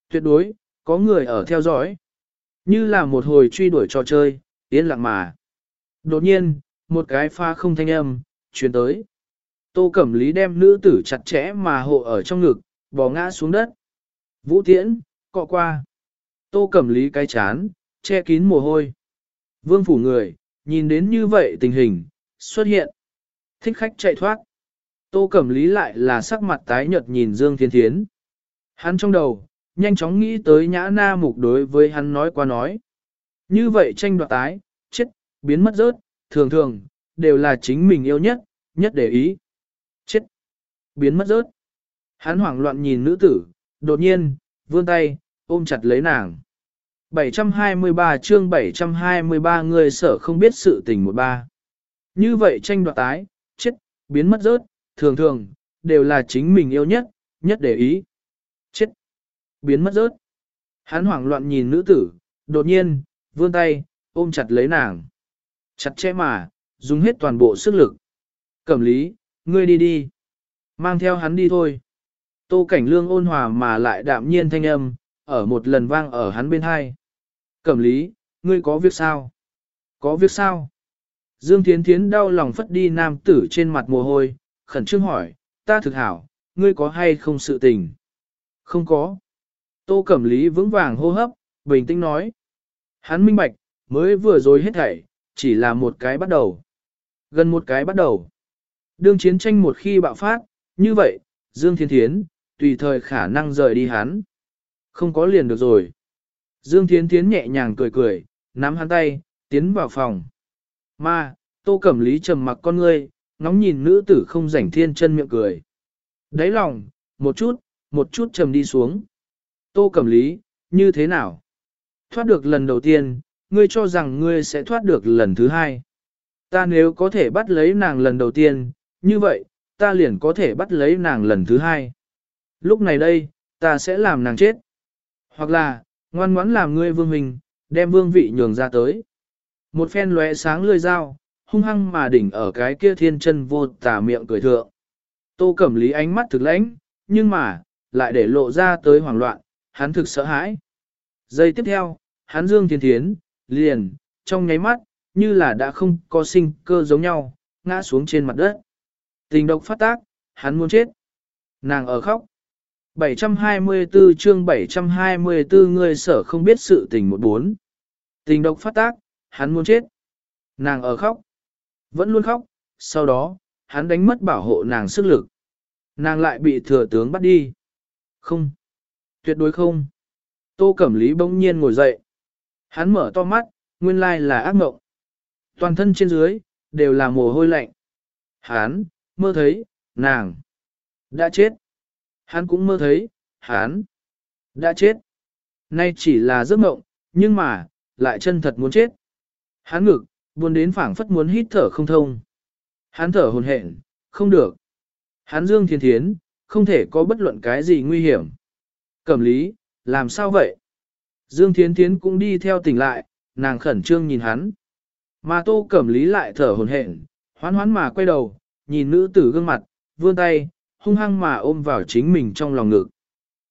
Tuyệt đối, có người ở theo dõi. Như là một hồi truy đuổi trò chơi, yên lặng mà. Đột nhiên, một cái pha không thanh âm, truyền tới. Tô Cẩm Lý đem nữ tử chặt chẽ mà hộ ở trong ngực, bò ngã xuống đất. Vũ Tiễn, cọ qua. Tô Cẩm Lý cái chán, che kín mồ hôi. Vương phủ người, nhìn đến như vậy tình hình, xuất hiện. Thích khách chạy thoát. Tô Cẩm Lý lại là sắc mặt tái nhợt nhìn Dương Thiên Thiến. Hắn trong đầu, nhanh chóng nghĩ tới nhã na mục đối với hắn nói qua nói. Như vậy tranh đoạt tái, chết, biến mất rớt, thường thường, đều là chính mình yêu nhất, nhất để ý. Chết, biến mất rớt. Hắn hoảng loạn nhìn nữ tử, đột nhiên, vươn tay, ôm chặt lấy nàng. 723 chương 723 người sở không biết sự tình một ba. Như vậy tranh đoạt tái, chết, biến mất rớt, thường thường, đều là chính mình yêu nhất, nhất để ý. Chết, biến mất rớt. Hắn hoảng loạn nhìn nữ tử, đột nhiên, vươn tay, ôm chặt lấy nàng. Chặt chẽ mà, dùng hết toàn bộ sức lực. Cẩm lý, ngươi đi đi. Mang theo hắn đi thôi. Tô cảnh lương ôn hòa mà lại đạm nhiên thanh âm, ở một lần vang ở hắn bên hai. Cẩm lý, ngươi có việc sao? Có việc sao? Dương Thiến Thiến đau lòng phất đi nam tử trên mặt mồ hôi, khẩn trương hỏi, ta thực hảo, ngươi có hay không sự tình? Không có. Tô Cẩm Lý vững vàng hô hấp, bình tĩnh nói. Hắn minh bạch, mới vừa rồi hết thảy, chỉ là một cái bắt đầu. Gần một cái bắt đầu. Đương chiến tranh một khi bạo phát, như vậy, Dương Thiên Thiến, tùy thời khả năng rời đi hắn. Không có liền được rồi. Dương Thiến Thiến nhẹ nhàng cười cười, nắm hắn tay, tiến vào phòng. Ma Tô Cẩm Lý trầm mặc con ngươi, ngóng nhìn nữ tử không rảnh thiên chân miệng cười. Đáy lòng, một chút, một chút trầm đi xuống. Tô Cẩm Lý, như thế nào? Thoát được lần đầu tiên, ngươi cho rằng ngươi sẽ thoát được lần thứ hai. Ta nếu có thể bắt lấy nàng lần đầu tiên, như vậy, ta liền có thể bắt lấy nàng lần thứ hai. Lúc này đây, ta sẽ làm nàng chết. Hoặc là, ngoan ngoãn làm ngươi vương mình, đem vương vị nhường ra tới. Một phen lóe sáng lươi dao, hung hăng mà đỉnh ở cái kia thiên chân vô tà miệng cười thượng. Tô Cẩm Lý ánh mắt thực lãnh, nhưng mà, lại để lộ ra tới hoảng loạn, hắn thực sợ hãi. Giây tiếp theo, hắn dương thiên thiến, liền, trong nháy mắt, như là đã không có sinh cơ giống nhau, ngã xuống trên mặt đất. Tình độc phát tác, hắn muốn chết. Nàng ở khóc. 724 chương 724 người sở không biết sự tình một bốn. Tình độc phát tác, hắn muốn chết. Nàng ở khóc. Vẫn luôn khóc, sau đó, hắn đánh mất bảo hộ nàng sức lực. Nàng lại bị thừa tướng bắt đi. Không. Tuyệt đối không. Tô Cẩm Lý bỗng nhiên ngồi dậy. Hắn mở to mắt, nguyên lai là ác mộng. Toàn thân trên dưới, đều là mồ hôi lạnh. Hắn, mơ thấy, nàng, đã chết. Hắn cũng mơ thấy, hắn, đã chết. Nay chỉ là giấc mộng, nhưng mà, lại chân thật muốn chết. Hắn ngực, buồn đến phảng phất muốn hít thở không thông. Hắn thở hồn hển, không được. Hắn dương thiên thiến, không thể có bất luận cái gì nguy hiểm. Cẩm lý, làm sao vậy? Dương Thiên Thiến cũng đi theo tỉnh lại, nàng khẩn trương nhìn hắn. Mà tô cẩm lý lại thở hồn hển, hoán hoán mà quay đầu, nhìn nữ tử gương mặt, vươn tay, hung hăng mà ôm vào chính mình trong lòng ngực.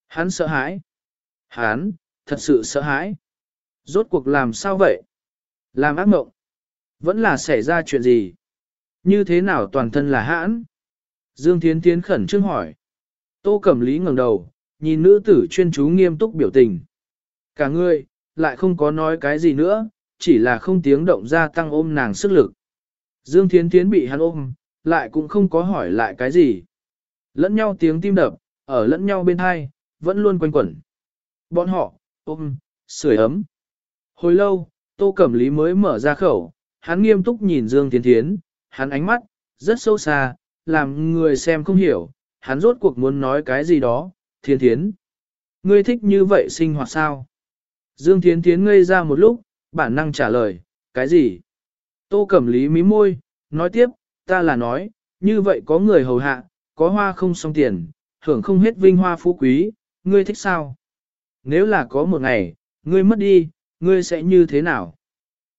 Hắn sợ hãi. Hắn, thật sự sợ hãi. Rốt cuộc làm sao vậy? Làm ác mộng. Vẫn là xảy ra chuyện gì? Như thế nào toàn thân là hãn? Dương Thiến Thiến khẩn trương hỏi. Tô Cẩm Lý ngẩng đầu, nhìn nữ tử chuyên chú nghiêm túc biểu tình. Cả người, lại không có nói cái gì nữa, chỉ là không tiếng động ra tăng ôm nàng sức lực. Dương Thiến Thiến bị hắn ôm, lại cũng không có hỏi lại cái gì. Lẫn nhau tiếng tim đập, ở lẫn nhau bên hai, vẫn luôn quanh quẩn. Bọn họ, ôm, sưởi ấm. Hồi lâu, Tô Cẩm Lý mới mở ra khẩu, hắn nghiêm túc nhìn Dương Tiến Thiến, hắn ánh mắt, rất sâu xa, làm người xem không hiểu, hắn rốt cuộc muốn nói cái gì đó, Thiến Thiến. Ngươi thích như vậy sinh hoạt sao? Dương Thiến Thiến ngây ra một lúc, bản năng trả lời, cái gì? Tô Cẩm Lý mí môi, nói tiếp, ta là nói, như vậy có người hầu hạ, có hoa không xong tiền, hưởng không hết vinh hoa phú quý, ngươi thích sao? Nếu là có một ngày, ngươi mất đi, ngươi sẽ như thế nào?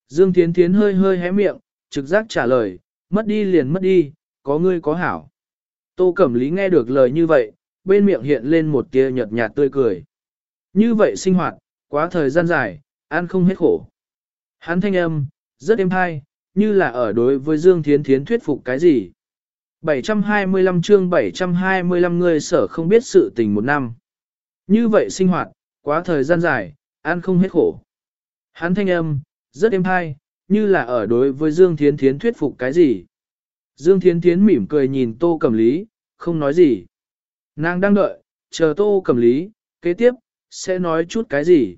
Dương Thiến Thiến hơi hơi hé miệng, trực giác trả lời, mất đi liền mất đi, có ngươi có hảo. Tô Cẩm Lý nghe được lời như vậy, bên miệng hiện lên một tia nhợt nhạt tươi cười. Như vậy sinh hoạt, quá thời gian dài, ăn không hết khổ. Hắn thanh âm, rất êm hay, như là ở đối với Dương Thiến Thiến thuyết phục cái gì. 725 chương 725 người sở không biết sự tình một năm. Như vậy sinh hoạt, quá thời gian dài, ăn không hết khổ. Hắn thanh âm, rất êm hay, như là ở đối với Dương Thiến Thiến thuyết phục cái gì. Dương Thiến Thiến mỉm cười nhìn Tô Cẩm Lý, không nói gì. Nàng đang đợi, chờ Tô Cẩm Lý, kế tiếp, sẽ nói chút cái gì.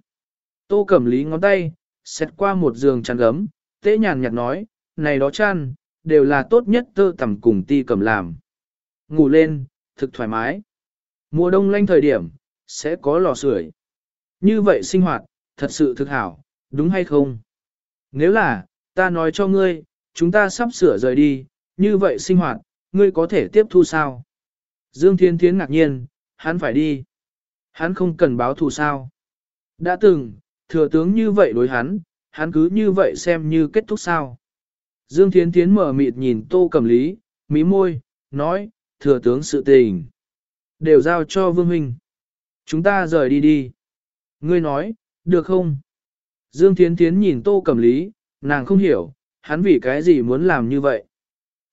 Tô Cẩm Lý ngón tay, xét qua một giường chăn gấm, tế nhàn nhạt nói, này đó chăn, đều là tốt nhất tơ tầm cùng ti cầm làm. Ngủ lên, thực thoải mái. Mùa đông lanh thời điểm, sẽ có lò sưởi. Như vậy sinh hoạt, thật sự thực hảo, đúng hay không? Nếu là, ta nói cho ngươi, chúng ta sắp sửa rời đi, như vậy sinh hoạt, ngươi có thể tiếp thu sao? Dương Thiên Thiến ngạc nhiên, hắn phải đi. Hắn không cần báo thù sao? Đã từng, thừa tướng như vậy đối hắn, hắn cứ như vậy xem như kết thúc sao? Dương Thiến Thiến mở mịt nhìn Tô Cẩm Lý, mí môi, nói, thừa tướng sự tình. Đều giao cho Vương Huynh. Chúng ta rời đi đi. Ngươi nói, được không? Dương Thiến Thiến nhìn Tô Cẩm Lý, nàng không hiểu, hắn vì cái gì muốn làm như vậy.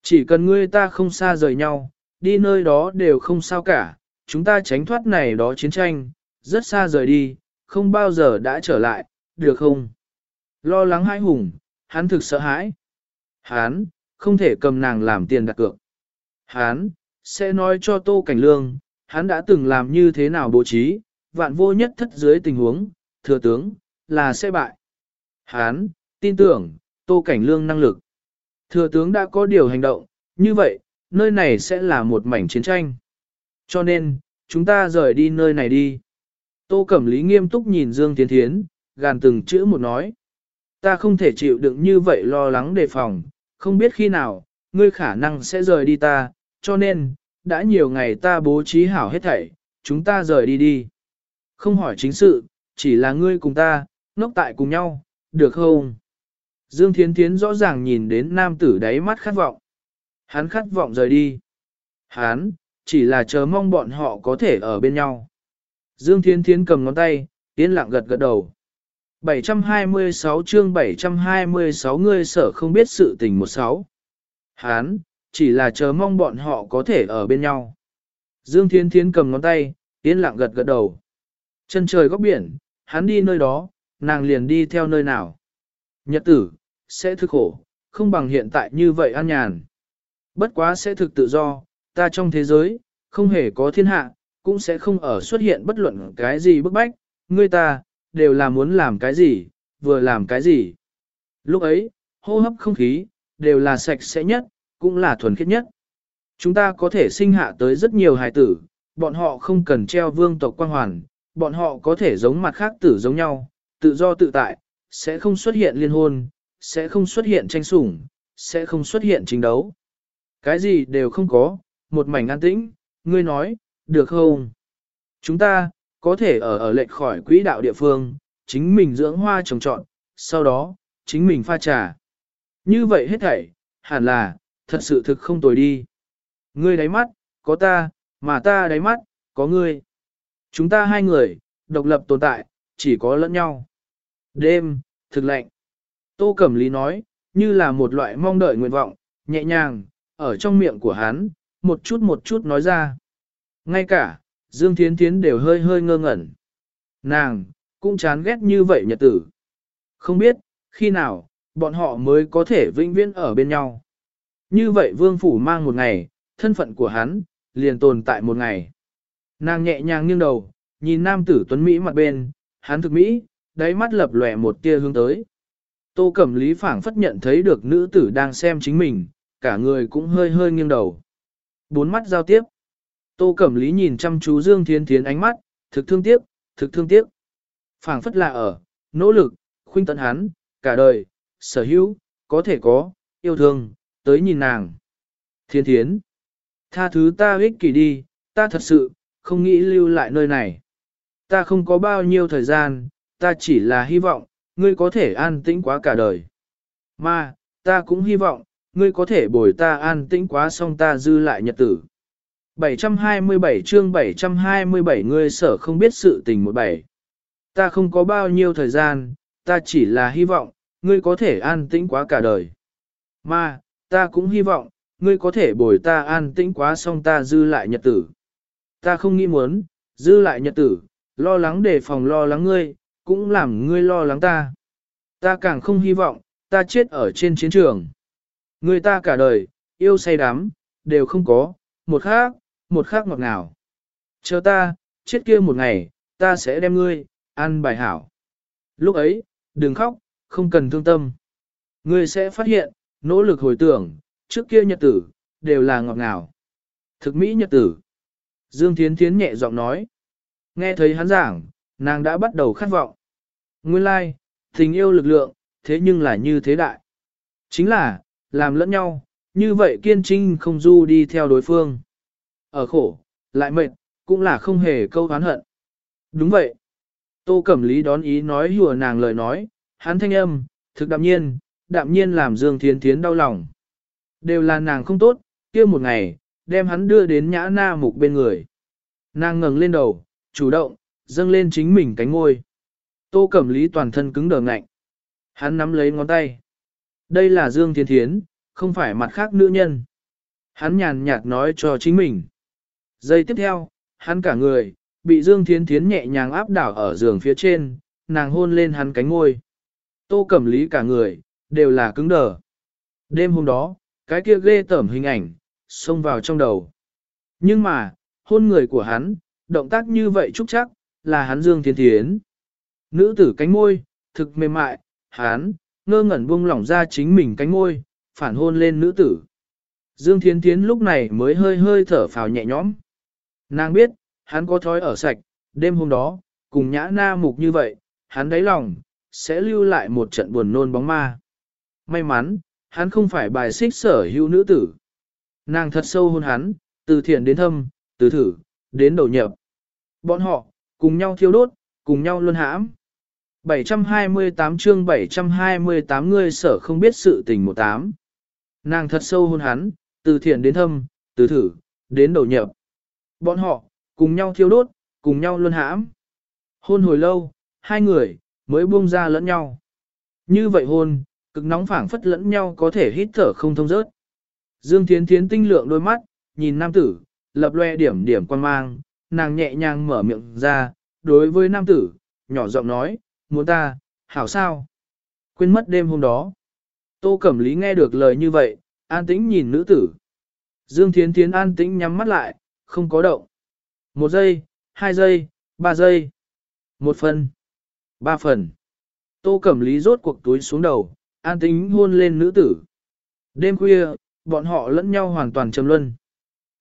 Chỉ cần ngươi ta không xa rời nhau, đi nơi đó đều không sao cả, chúng ta tránh thoát này đó chiến tranh, rất xa rời đi, không bao giờ đã trở lại, được không? Lo lắng hai hùng, hắn thực sợ hãi. Hán, không thể cầm nàng làm tiền đặt cược. Hán, sẽ nói cho Tô Cảnh Lương, hắn đã từng làm như thế nào bố trí, vạn vô nhất thất dưới tình huống, thừa tướng, là sẽ bại. Hán, tin tưởng, Tô Cảnh Lương năng lực. Thừa tướng đã có điều hành động, như vậy, nơi này sẽ là một mảnh chiến tranh. Cho nên, chúng ta rời đi nơi này đi. Tô Cẩm Lý nghiêm túc nhìn Dương Tiến Thiến, gàn từng chữ một nói. Ta không thể chịu đựng như vậy lo lắng đề phòng, không biết khi nào, ngươi khả năng sẽ rời đi ta, cho nên, đã nhiều ngày ta bố trí hảo hết thảy, chúng ta rời đi đi. Không hỏi chính sự, chỉ là ngươi cùng ta, nốc tại cùng nhau, được không? Dương Thiến Thiến rõ ràng nhìn đến nam tử đáy mắt khát vọng. Hắn khát vọng rời đi. Hắn, chỉ là chờ mong bọn họ có thể ở bên nhau. Dương Thiến Thiến cầm ngón tay, yên lặng gật gật đầu. 726 chương 726 ngươi sở không biết sự tình một sáu. Hán, chỉ là chờ mong bọn họ có thể ở bên nhau. Dương Thiến Thiến cầm ngón tay, yên lặng gật gật đầu. Chân trời góc biển, hắn đi nơi đó, nàng liền đi theo nơi nào. Nhật tử, sẽ thực khổ, không bằng hiện tại như vậy an nhàn. Bất quá sẽ thực tự do, ta trong thế giới, không hề có thiên hạ, cũng sẽ không ở xuất hiện bất luận cái gì bức bách, ngươi ta, đều là muốn làm cái gì, vừa làm cái gì. Lúc ấy, hô hấp không khí, đều là sạch sẽ nhất, cũng là thuần khiết nhất. Chúng ta có thể sinh hạ tới rất nhiều hài tử, bọn họ không cần treo vương tộc quan hoàn, bọn họ có thể giống mặt khác tử giống nhau, tự do tự tại, sẽ không xuất hiện liên hôn, sẽ không xuất hiện tranh sủng, sẽ không xuất hiện chính đấu. Cái gì đều không có, một mảnh an tĩnh, ngươi nói, được không? Chúng ta, có thể ở ở lệch khỏi quỹ đạo địa phương, chính mình dưỡng hoa trồng trọn, sau đó, chính mình pha trà. Như vậy hết thảy, hẳn là, thật sự thực không tồi đi. Ngươi đáy mắt, có ta, mà ta đáy mắt, có ngươi. Chúng ta hai người, độc lập tồn tại, chỉ có lẫn nhau. Đêm, thực lạnh. Tô Cẩm Lý nói, như là một loại mong đợi nguyện vọng, nhẹ nhàng, ở trong miệng của hắn, một chút một chút nói ra. Ngay cả, Dương Thiến Thiến đều hơi hơi ngơ ngẩn. Nàng, cũng chán ghét như vậy nhật tử. Không biết, khi nào, bọn họ mới có thể vĩnh viễn ở bên nhau. Như vậy vương phủ mang một ngày, thân phận của hắn, liền tồn tại một ngày. Nàng nhẹ nhàng nghiêng đầu, nhìn nam tử tuấn Mỹ mặt bên, hắn thực Mỹ, đáy mắt lập lòe một tia hướng tới. Tô Cẩm Lý phảng phất nhận thấy được nữ tử đang xem chính mình, cả người cũng hơi hơi nghiêng đầu. Bốn mắt giao tiếp. Tô Cẩm Lý nhìn chăm chú Dương Thiên Thiến ánh mắt, thực thương tiếc, thực thương tiếc. phảng phất là ở, nỗ lực, khuynh tận hắn, cả đời, sở hữu, có thể có, yêu thương, tới nhìn nàng. Thiên Thiến. Tha thứ ta ích kỷ đi, ta thật sự, không nghĩ lưu lại nơi này. Ta không có bao nhiêu thời gian, ta chỉ là hy vọng, ngươi có thể an tĩnh quá cả đời. Mà, ta cũng hy vọng, ngươi có thể bồi ta an tĩnh quá xong ta dư lại nhật tử. 727 chương 727 ngươi sở không biết sự tình một bảy. Ta không có bao nhiêu thời gian, ta chỉ là hy vọng, ngươi có thể an tĩnh quá cả đời. Mà, ta cũng hy vọng, ngươi có thể bồi ta an tĩnh quá xong ta dư lại nhật tử. Ta không nghĩ muốn, dư lại nhật tử, lo lắng để phòng lo lắng ngươi, cũng làm ngươi lo lắng ta. Ta càng không hy vọng, ta chết ở trên chiến trường. Người ta cả đời, yêu say đắm, đều không có, một khác, một khác ngọt ngào. Chờ ta, chết kia một ngày, ta sẽ đem ngươi, ăn bài hảo. Lúc ấy, đừng khóc, không cần thương tâm. Ngươi sẽ phát hiện, nỗ lực hồi tưởng, trước kia nhật tử, đều là ngọt ngào. Thực mỹ nhật tử. Dương Thiến Thiến nhẹ giọng nói. Nghe thấy hắn giảng, nàng đã bắt đầu khát vọng. Nguyên lai, like, tình yêu lực lượng, thế nhưng là như thế đại. Chính là, làm lẫn nhau, như vậy kiên trinh không du đi theo đối phương. Ở khổ, lại mệt, cũng là không hề câu hán hận. Đúng vậy. Tô Cẩm Lý đón ý nói hùa nàng lời nói, hắn thanh âm, thực đạm nhiên, đạm nhiên làm Dương Thiên Thiến đau lòng. Đều là nàng không tốt, kia một ngày, đem hắn đưa đến nhã na mục bên người. Nàng ngẩng lên đầu, chủ động, dâng lên chính mình cánh ngôi. Tô Cẩm Lý toàn thân cứng đờ ngạnh. Hắn nắm lấy ngón tay. Đây là Dương Thiên Thiến, không phải mặt khác nữ nhân. Hắn nhàn nhạt nói cho chính mình. Giây tiếp theo, hắn cả người, bị Dương Thiến Thiến nhẹ nhàng áp đảo ở giường phía trên, nàng hôn lên hắn cánh ngôi. Tô Cẩm Lý cả người, đều là cứng đờ. Đêm hôm đó, cái kia ghê tởm hình ảnh, xông vào trong đầu. Nhưng mà, hôn người của hắn, động tác như vậy chúc chắc, là hắn Dương Thiên Thiến. Nữ tử cánh môi, thực mềm mại, hắn, ngơ ngẩn buông lỏng ra chính mình cánh môi, phản hôn lên nữ tử. Dương Thiến Thiến lúc này mới hơi hơi thở phào nhẹ nhõm. Nàng biết, hắn có thói ở sạch, đêm hôm đó, cùng nhã na mục như vậy, hắn đáy lòng, sẽ lưu lại một trận buồn nôn bóng ma. May mắn, hắn không phải bài xích sở hữu nữ tử. Nàng thật sâu hôn hắn, từ thiện đến thâm, từ thử, đến đầu nhập. Bọn họ, cùng nhau thiêu đốt, cùng nhau luân hãm. 728 chương 728 ngươi sở không biết sự tình một tám. Nàng thật sâu hôn hắn, từ thiện đến thâm, từ thử, đến đầu nhập. Bọn họ, cùng nhau thiêu đốt, cùng nhau luân hãm. Hôn hồi lâu, hai người, mới buông ra lẫn nhau. Như vậy hôn, cực nóng phảng phất lẫn nhau có thể hít thở không thông rớt. Dương Thiến Thiến tinh lượng đôi mắt, nhìn nam tử, lập loe điểm điểm quan mang, nàng nhẹ nhàng mở miệng ra, đối với nam tử, nhỏ giọng nói, muốn ta, hảo sao? Quên mất đêm hôm đó. Tô Cẩm Lý nghe được lời như vậy, an tĩnh nhìn nữ tử. Dương Thiến Thiến an tĩnh nhắm mắt lại, không có động. Một giây, hai giây, ba giây. Một phần. Ba phần. Tô Cẩm Lý rốt cuộc túi xuống đầu, an tính hôn lên nữ tử. Đêm khuya, bọn họ lẫn nhau hoàn toàn trầm luân.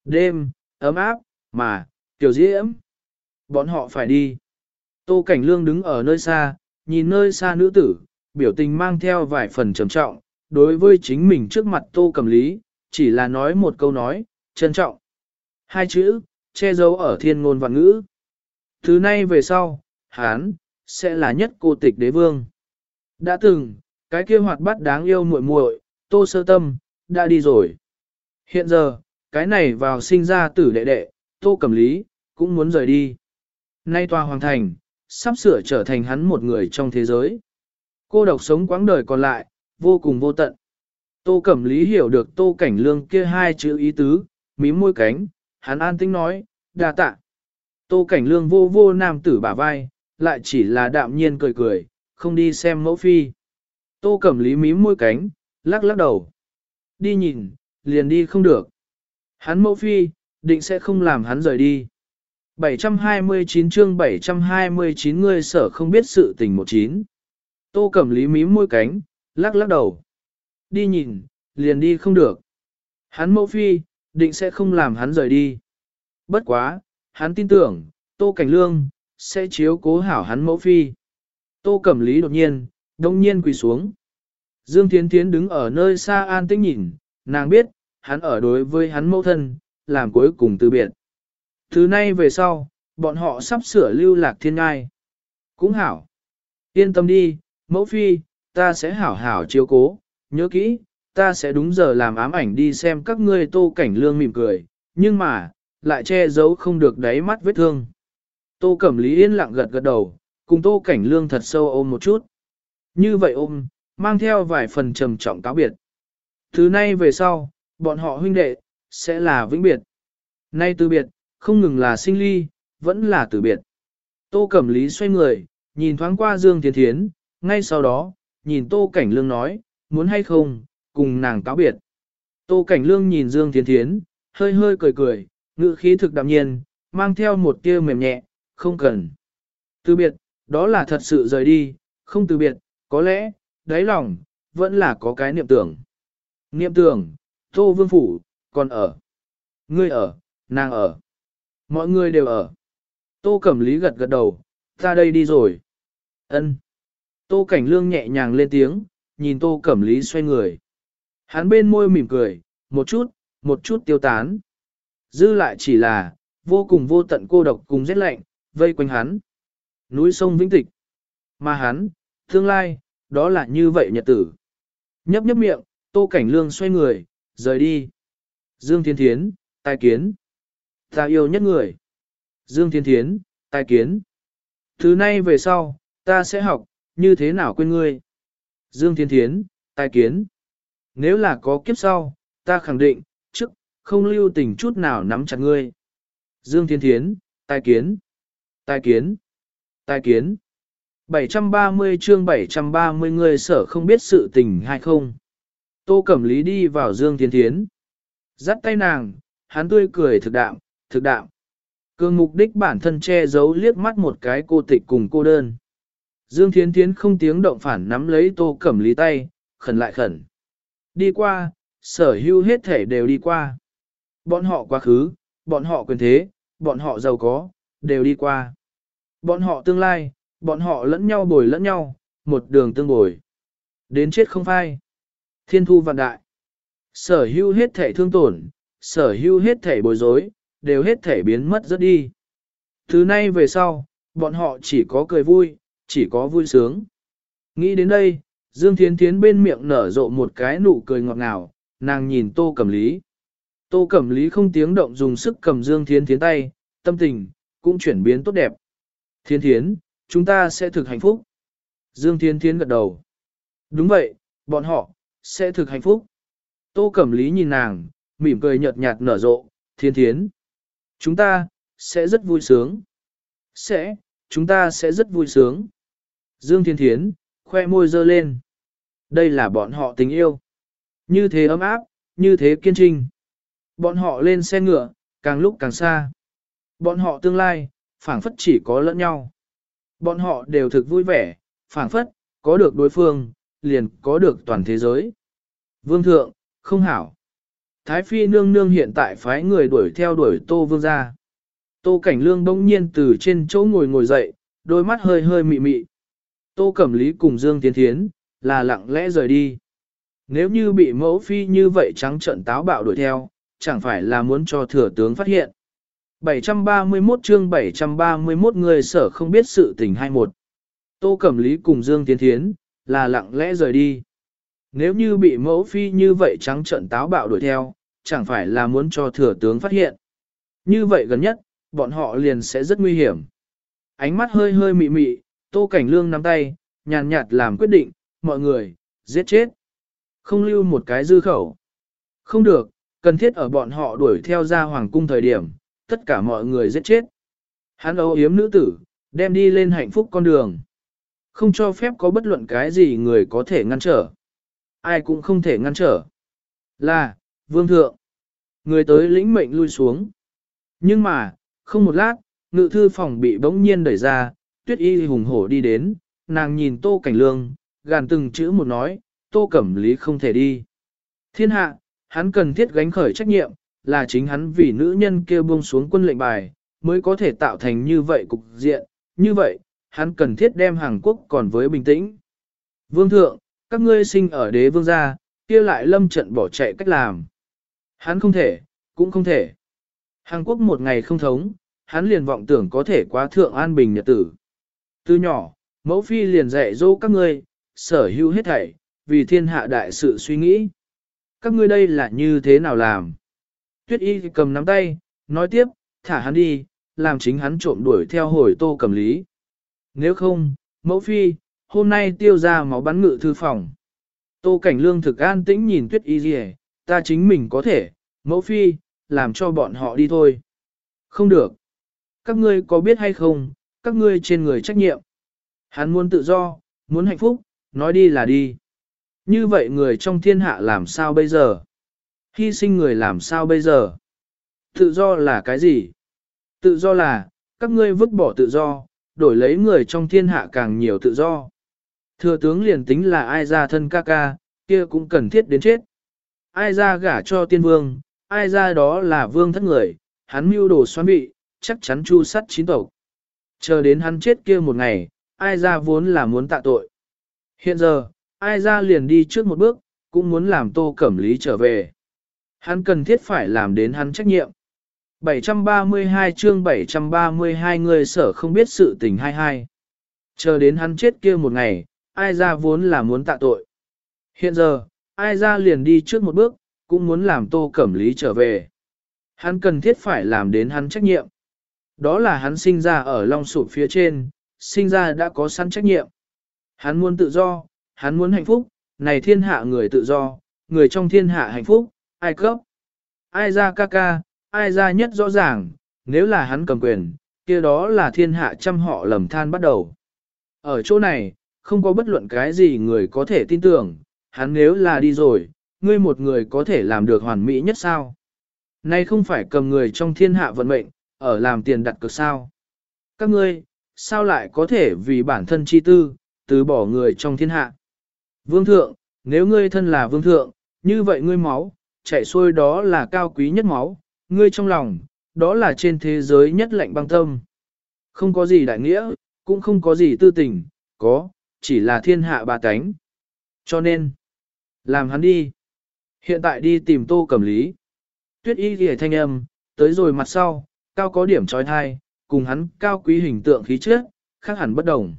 Đêm, ấm áp, mà, tiểu diễm. Bọn họ phải đi. Tô Cảnh Lương đứng ở nơi xa, nhìn nơi xa nữ tử, biểu tình mang theo vài phần trầm trọng, đối với chính mình trước mặt Tô Cẩm Lý, chỉ là nói một câu nói, trân trọng. Hai chữ, che giấu ở thiên ngôn vạn ngữ. Thứ nay về sau, Hán, sẽ là nhất cô tịch đế vương. Đã từng, cái kia hoạt bát đáng yêu muội muội, Tô Sơ Tâm, đã đi rồi. Hiện giờ, cái này vào sinh ra tử đệ đệ, Tô Cẩm Lý, cũng muốn rời đi. Nay tòa hoàng thành, sắp sửa trở thành hắn một người trong thế giới. Cô độc sống quãng đời còn lại, vô cùng vô tận. Tô Cẩm Lý hiểu được Tô Cảnh Lương kia hai chữ ý tứ, mím môi cánh, hắn an tĩnh nói, đa tạ. Tô Cảnh Lương vô vô nam tử bả vai, lại chỉ là đạm nhiên cười cười, không đi xem mẫu phi. Tô Cẩm Lý mím môi cánh, lắc lắc đầu. Đi nhìn, liền đi không được. Hắn mẫu phi, định sẽ không làm hắn rời đi. 729 chương 729 ngươi sở không biết sự tình một chín. Tô Cẩm Lý mím môi cánh, lắc lắc đầu. Đi nhìn, liền đi không được. Hắn mẫu phi, định sẽ không làm hắn rời đi. Bất quá, hắn tin tưởng, Tô Cảnh Lương, sẽ chiếu cố hảo hắn mẫu phi. Tô Cẩm Lý đột nhiên, đông nhiên quỳ xuống. Dương Thiến Thiến đứng ở nơi xa an tĩnh nhìn, nàng biết, hắn ở đối với hắn mẫu thân, làm cuối cùng từ biệt. Thứ nay về sau, bọn họ sắp sửa lưu lạc thiên ngai. Cũng hảo. Yên tâm đi, mẫu phi, ta sẽ hảo hảo chiếu cố, nhớ kỹ, ta sẽ đúng giờ làm ám ảnh đi xem các ngươi tô cảnh lương mỉm cười, nhưng mà, lại che giấu không được đáy mắt vết thương. Tô Cẩm Lý yên lặng gật gật đầu, cùng Tô Cảnh Lương thật sâu ôm một chút. Như vậy ôm, mang theo vài phần trầm trọng cáo biệt. Thứ nay về sau, bọn họ huynh đệ, sẽ là vĩnh biệt. Nay từ biệt, không ngừng là sinh ly, vẫn là từ biệt. Tô Cẩm Lý xoay người, nhìn thoáng qua Dương Thiên Thiến, ngay sau đó, nhìn Tô Cảnh Lương nói, muốn hay không, cùng nàng cáo biệt. Tô Cảnh Lương nhìn Dương Thiên Thiến, hơi hơi cười cười, ngữ khí thực đạm nhiên, mang theo một tia mềm nhẹ, không cần. Từ biệt, đó là thật sự rời đi, không từ biệt, có lẽ, đáy lòng, vẫn là có cái niệm tưởng. Niệm tưởng, Tô Vương Phủ, còn ở. Ngươi ở, nàng ở. Mọi người đều ở. Tô Cẩm Lý gật gật đầu, ta đây đi rồi. Ân. Tô Cảnh Lương nhẹ nhàng lên tiếng, nhìn Tô Cẩm Lý xoay người. Hắn bên môi mỉm cười, một chút, một chút tiêu tán. Dư lại chỉ là, vô cùng vô tận cô độc cùng rét lạnh, vây quanh hắn. Núi sông vĩnh tịch. Mà hắn, tương lai, đó là như vậy nhật tử. Nhấp nhấp miệng, Tô Cảnh Lương xoay người, rời đi. Dương Thiên Thiến, tai kiến. Ta yêu nhất người. Dương Thiên Thiến, tai kiến. Thứ nay về sau, ta sẽ học, như thế nào quên ngươi. Dương Thiên Thiến, tai kiến. Nếu là có kiếp sau, ta khẳng định, trước, không lưu tình chút nào nắm chặt ngươi. Dương Thiên Thiến, tai kiến. Tai kiến. Tai kiến. 730 chương 730 người sở không biết sự tình hay không. Tô Cẩm Lý đi vào Dương Thiên Thiến. Dắt tay nàng, hắn tươi cười thực đạm, thực đạm. Cương mục đích bản thân che giấu liếc mắt một cái cô tịch cùng cô đơn. Dương Thiên Thiến không tiếng động phản nắm lấy Tô Cẩm Lý tay, khẩn lại khẩn. Đi qua, sở hữu hết thể đều đi qua. Bọn họ quá khứ, bọn họ quyền thế, bọn họ giàu có, đều đi qua. Bọn họ tương lai, bọn họ lẫn nhau bồi lẫn nhau, một đường tương bồi. Đến chết không phai. Thiên thu vạn đại. Sở hữu hết thể thương tổn, sở hữu hết thể bối rối, đều hết thể biến mất rất đi. Thứ nay về sau, bọn họ chỉ có cười vui, chỉ có vui sướng. Nghĩ đến đây, Dương Thiến Thiến bên miệng nở rộ một cái nụ cười ngọt ngào, nàng nhìn Tô Cẩm Lý. Tô Cẩm Lý không tiếng động dùng sức cầm Dương Thiến Thiến tay, tâm tình, cũng chuyển biến tốt đẹp. Thiến Thiến, chúng ta sẽ thực hạnh phúc. Dương Thiến Thiến gật đầu. Đúng vậy, bọn họ, sẽ thực hạnh phúc. Tô Cẩm Lý nhìn nàng, mỉm cười nhợt nhạt nở rộ, Thiên Thiến. Chúng ta, sẽ rất vui sướng. Sẽ, chúng ta sẽ rất vui sướng. Dương Thiên Thiến, khoe môi dơ lên. Đây là bọn họ tình yêu. Như thế ấm áp, như thế kiên trinh. Bọn họ lên xe ngựa, càng lúc càng xa. Bọn họ tương lai, phảng phất chỉ có lẫn nhau. Bọn họ đều thực vui vẻ, phảng phất, có được đối phương, liền có được toàn thế giới. Vương thượng, không hảo. Thái phi nương nương hiện tại phái người đuổi theo đuổi tô vương ra. Tô cảnh lương bỗng nhiên từ trên chỗ ngồi ngồi dậy, đôi mắt hơi hơi mị mị. Tô cẩm lý cùng Dương Tiến Thiến, là lặng lẽ rời đi. Nếu như bị mẫu phi như vậy trắng trận táo bạo đuổi theo, chẳng phải là muốn cho thừa tướng phát hiện. 731 chương 731 người sở không biết sự tình 21. Tô Cẩm Lý cùng Dương Tiến Thiến, là lặng lẽ rời đi. Nếu như bị mẫu phi như vậy trắng trận táo bạo đuổi theo, chẳng phải là muốn cho thừa tướng phát hiện. Như vậy gần nhất, bọn họ liền sẽ rất nguy hiểm. Ánh mắt hơi hơi mị mị, Tô Cảnh Lương nắm tay, nhàn nhạt làm quyết định, mọi người, giết chết. Không lưu một cái dư khẩu. Không được, cần thiết ở bọn họ đuổi theo ra hoàng cung thời điểm, tất cả mọi người giết chết. Hắn âu yếm nữ tử, đem đi lên hạnh phúc con đường. Không cho phép có bất luận cái gì người có thể ngăn trở. Ai cũng không thể ngăn trở. Là, vương thượng. Người tới lĩnh mệnh lui xuống. Nhưng mà, không một lát, ngự thư phòng bị bỗng nhiên đẩy ra, tuyết y hùng hổ đi đến, nàng nhìn tô cảnh lương, gàn từng chữ một nói, tô cẩm lý không thể đi. Thiên hạ, hắn cần thiết gánh khởi trách nhiệm, là chính hắn vì nữ nhân kêu buông xuống quân lệnh bài, mới có thể tạo thành như vậy cục diện, như vậy, hắn cần thiết đem Hàn Quốc còn với bình tĩnh. Vương thượng, các ngươi sinh ở đế vương gia, kia lại lâm trận bỏ chạy cách làm. Hắn không thể, cũng không thể. Hàn Quốc một ngày không thống, hắn liền vọng tưởng có thể quá thượng an bình nhật tử. Từ nhỏ, mẫu phi liền dạy dỗ các ngươi, sở hữu hết thảy, vì thiên hạ đại sự suy nghĩ. Các ngươi đây là như thế nào làm? Tuyết y cầm nắm tay, nói tiếp, thả hắn đi, làm chính hắn trộm đuổi theo hồi tô cầm lý. Nếu không, mẫu phi, hôm nay tiêu ra máu bắn ngự thư phòng. Tô cảnh lương thực an tĩnh nhìn tuyết y gì ta chính mình có thể, mẫu phi, làm cho bọn họ đi thôi. Không được. Các ngươi có biết hay không, các ngươi trên người trách nhiệm. Hắn muốn tự do, muốn hạnh phúc, nói đi là đi. Như vậy người trong thiên hạ làm sao bây giờ? Hy sinh người làm sao bây giờ? Tự do là cái gì? Tự do là, các ngươi vứt bỏ tự do, đổi lấy người trong thiên hạ càng nhiều tự do. Thừa tướng liền tính là ai ra thân ca ca, kia cũng cần thiết đến chết. Ai ra gả cho tiên vương, ai ra đó là vương thất người, hắn mưu đồ xoan bị, chắc chắn chu sắt chín tộc. Chờ đến hắn chết kia một ngày, ai ra vốn là muốn tạ tội. Hiện giờ, ai ra liền đi trước một bước, cũng muốn làm tô cẩm lý trở về. Hắn cần thiết phải làm đến hắn trách nhiệm. 732 chương 732 người sở không biết sự tình 22. Chờ đến hắn chết kia một ngày, ai ra vốn là muốn tạ tội. Hiện giờ, ai ra liền đi trước một bước, cũng muốn làm tô cẩm lý trở về. Hắn cần thiết phải làm đến hắn trách nhiệm. Đó là hắn sinh ra ở long sụp phía trên, sinh ra đã có sẵn trách nhiệm. Hắn muốn tự do, hắn muốn hạnh phúc, này thiên hạ người tự do, người trong thiên hạ hạnh phúc, ai cấp. Ai ra ca ca, ai ra nhất rõ ràng, nếu là hắn cầm quyền, kia đó là thiên hạ trăm họ lầm than bắt đầu. Ở chỗ này, không có bất luận cái gì người có thể tin tưởng, hắn nếu là đi rồi, ngươi một người có thể làm được hoàn mỹ nhất sao? Nay không phải cầm người trong thiên hạ vận mệnh, ở làm tiền đặt cược sao? Các ngươi, sao lại có thể vì bản thân chi tư, từ bỏ người trong thiên hạ? Vương thượng, nếu ngươi thân là vương thượng, như vậy ngươi máu, chạy xuôi đó là cao quý nhất máu, ngươi trong lòng, đó là trên thế giới nhất lạnh băng tâm. Không có gì đại nghĩa, cũng không có gì tư tình, có, chỉ là thiên hạ bà cánh. Cho nên, làm hắn đi. Hiện tại đi tìm tô cẩm lý. Tuyết y ghề thanh âm, tới rồi mặt sau, cao có điểm trói thai, cùng hắn cao quý hình tượng khí chất, khác hẳn bất đồng.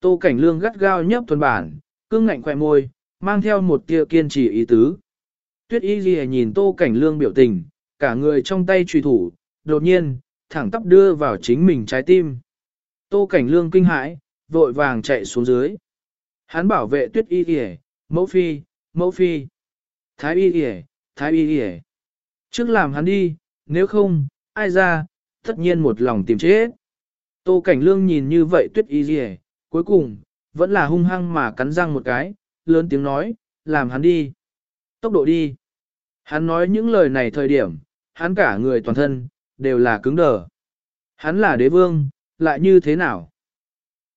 Tô cảnh lương gắt gao nhấp thuần bản, cương ngạnh khỏe môi, mang theo một tia kiên trì ý tứ. Tuyết y ghi nhìn tô cảnh lương biểu tình, cả người trong tay trùy thủ, đột nhiên, thẳng tắp đưa vào chính mình trái tim. Tô cảnh lương kinh hãi, vội vàng chạy xuống dưới. Hắn bảo vệ tuyết y ghi mẫu phi, mẫu phi. Thái y ghi thái y ghi Trước làm hắn đi, nếu không, ai ra, tất nhiên một lòng tìm chết. Tô cảnh lương nhìn như vậy tuyết y ghi cuối cùng, vẫn là hung hăng mà cắn răng một cái, lớn tiếng nói, làm hắn đi. Tốc độ đi. Hắn nói những lời này thời điểm, hắn cả người toàn thân, đều là cứng đờ. Hắn là đế vương, lại như thế nào?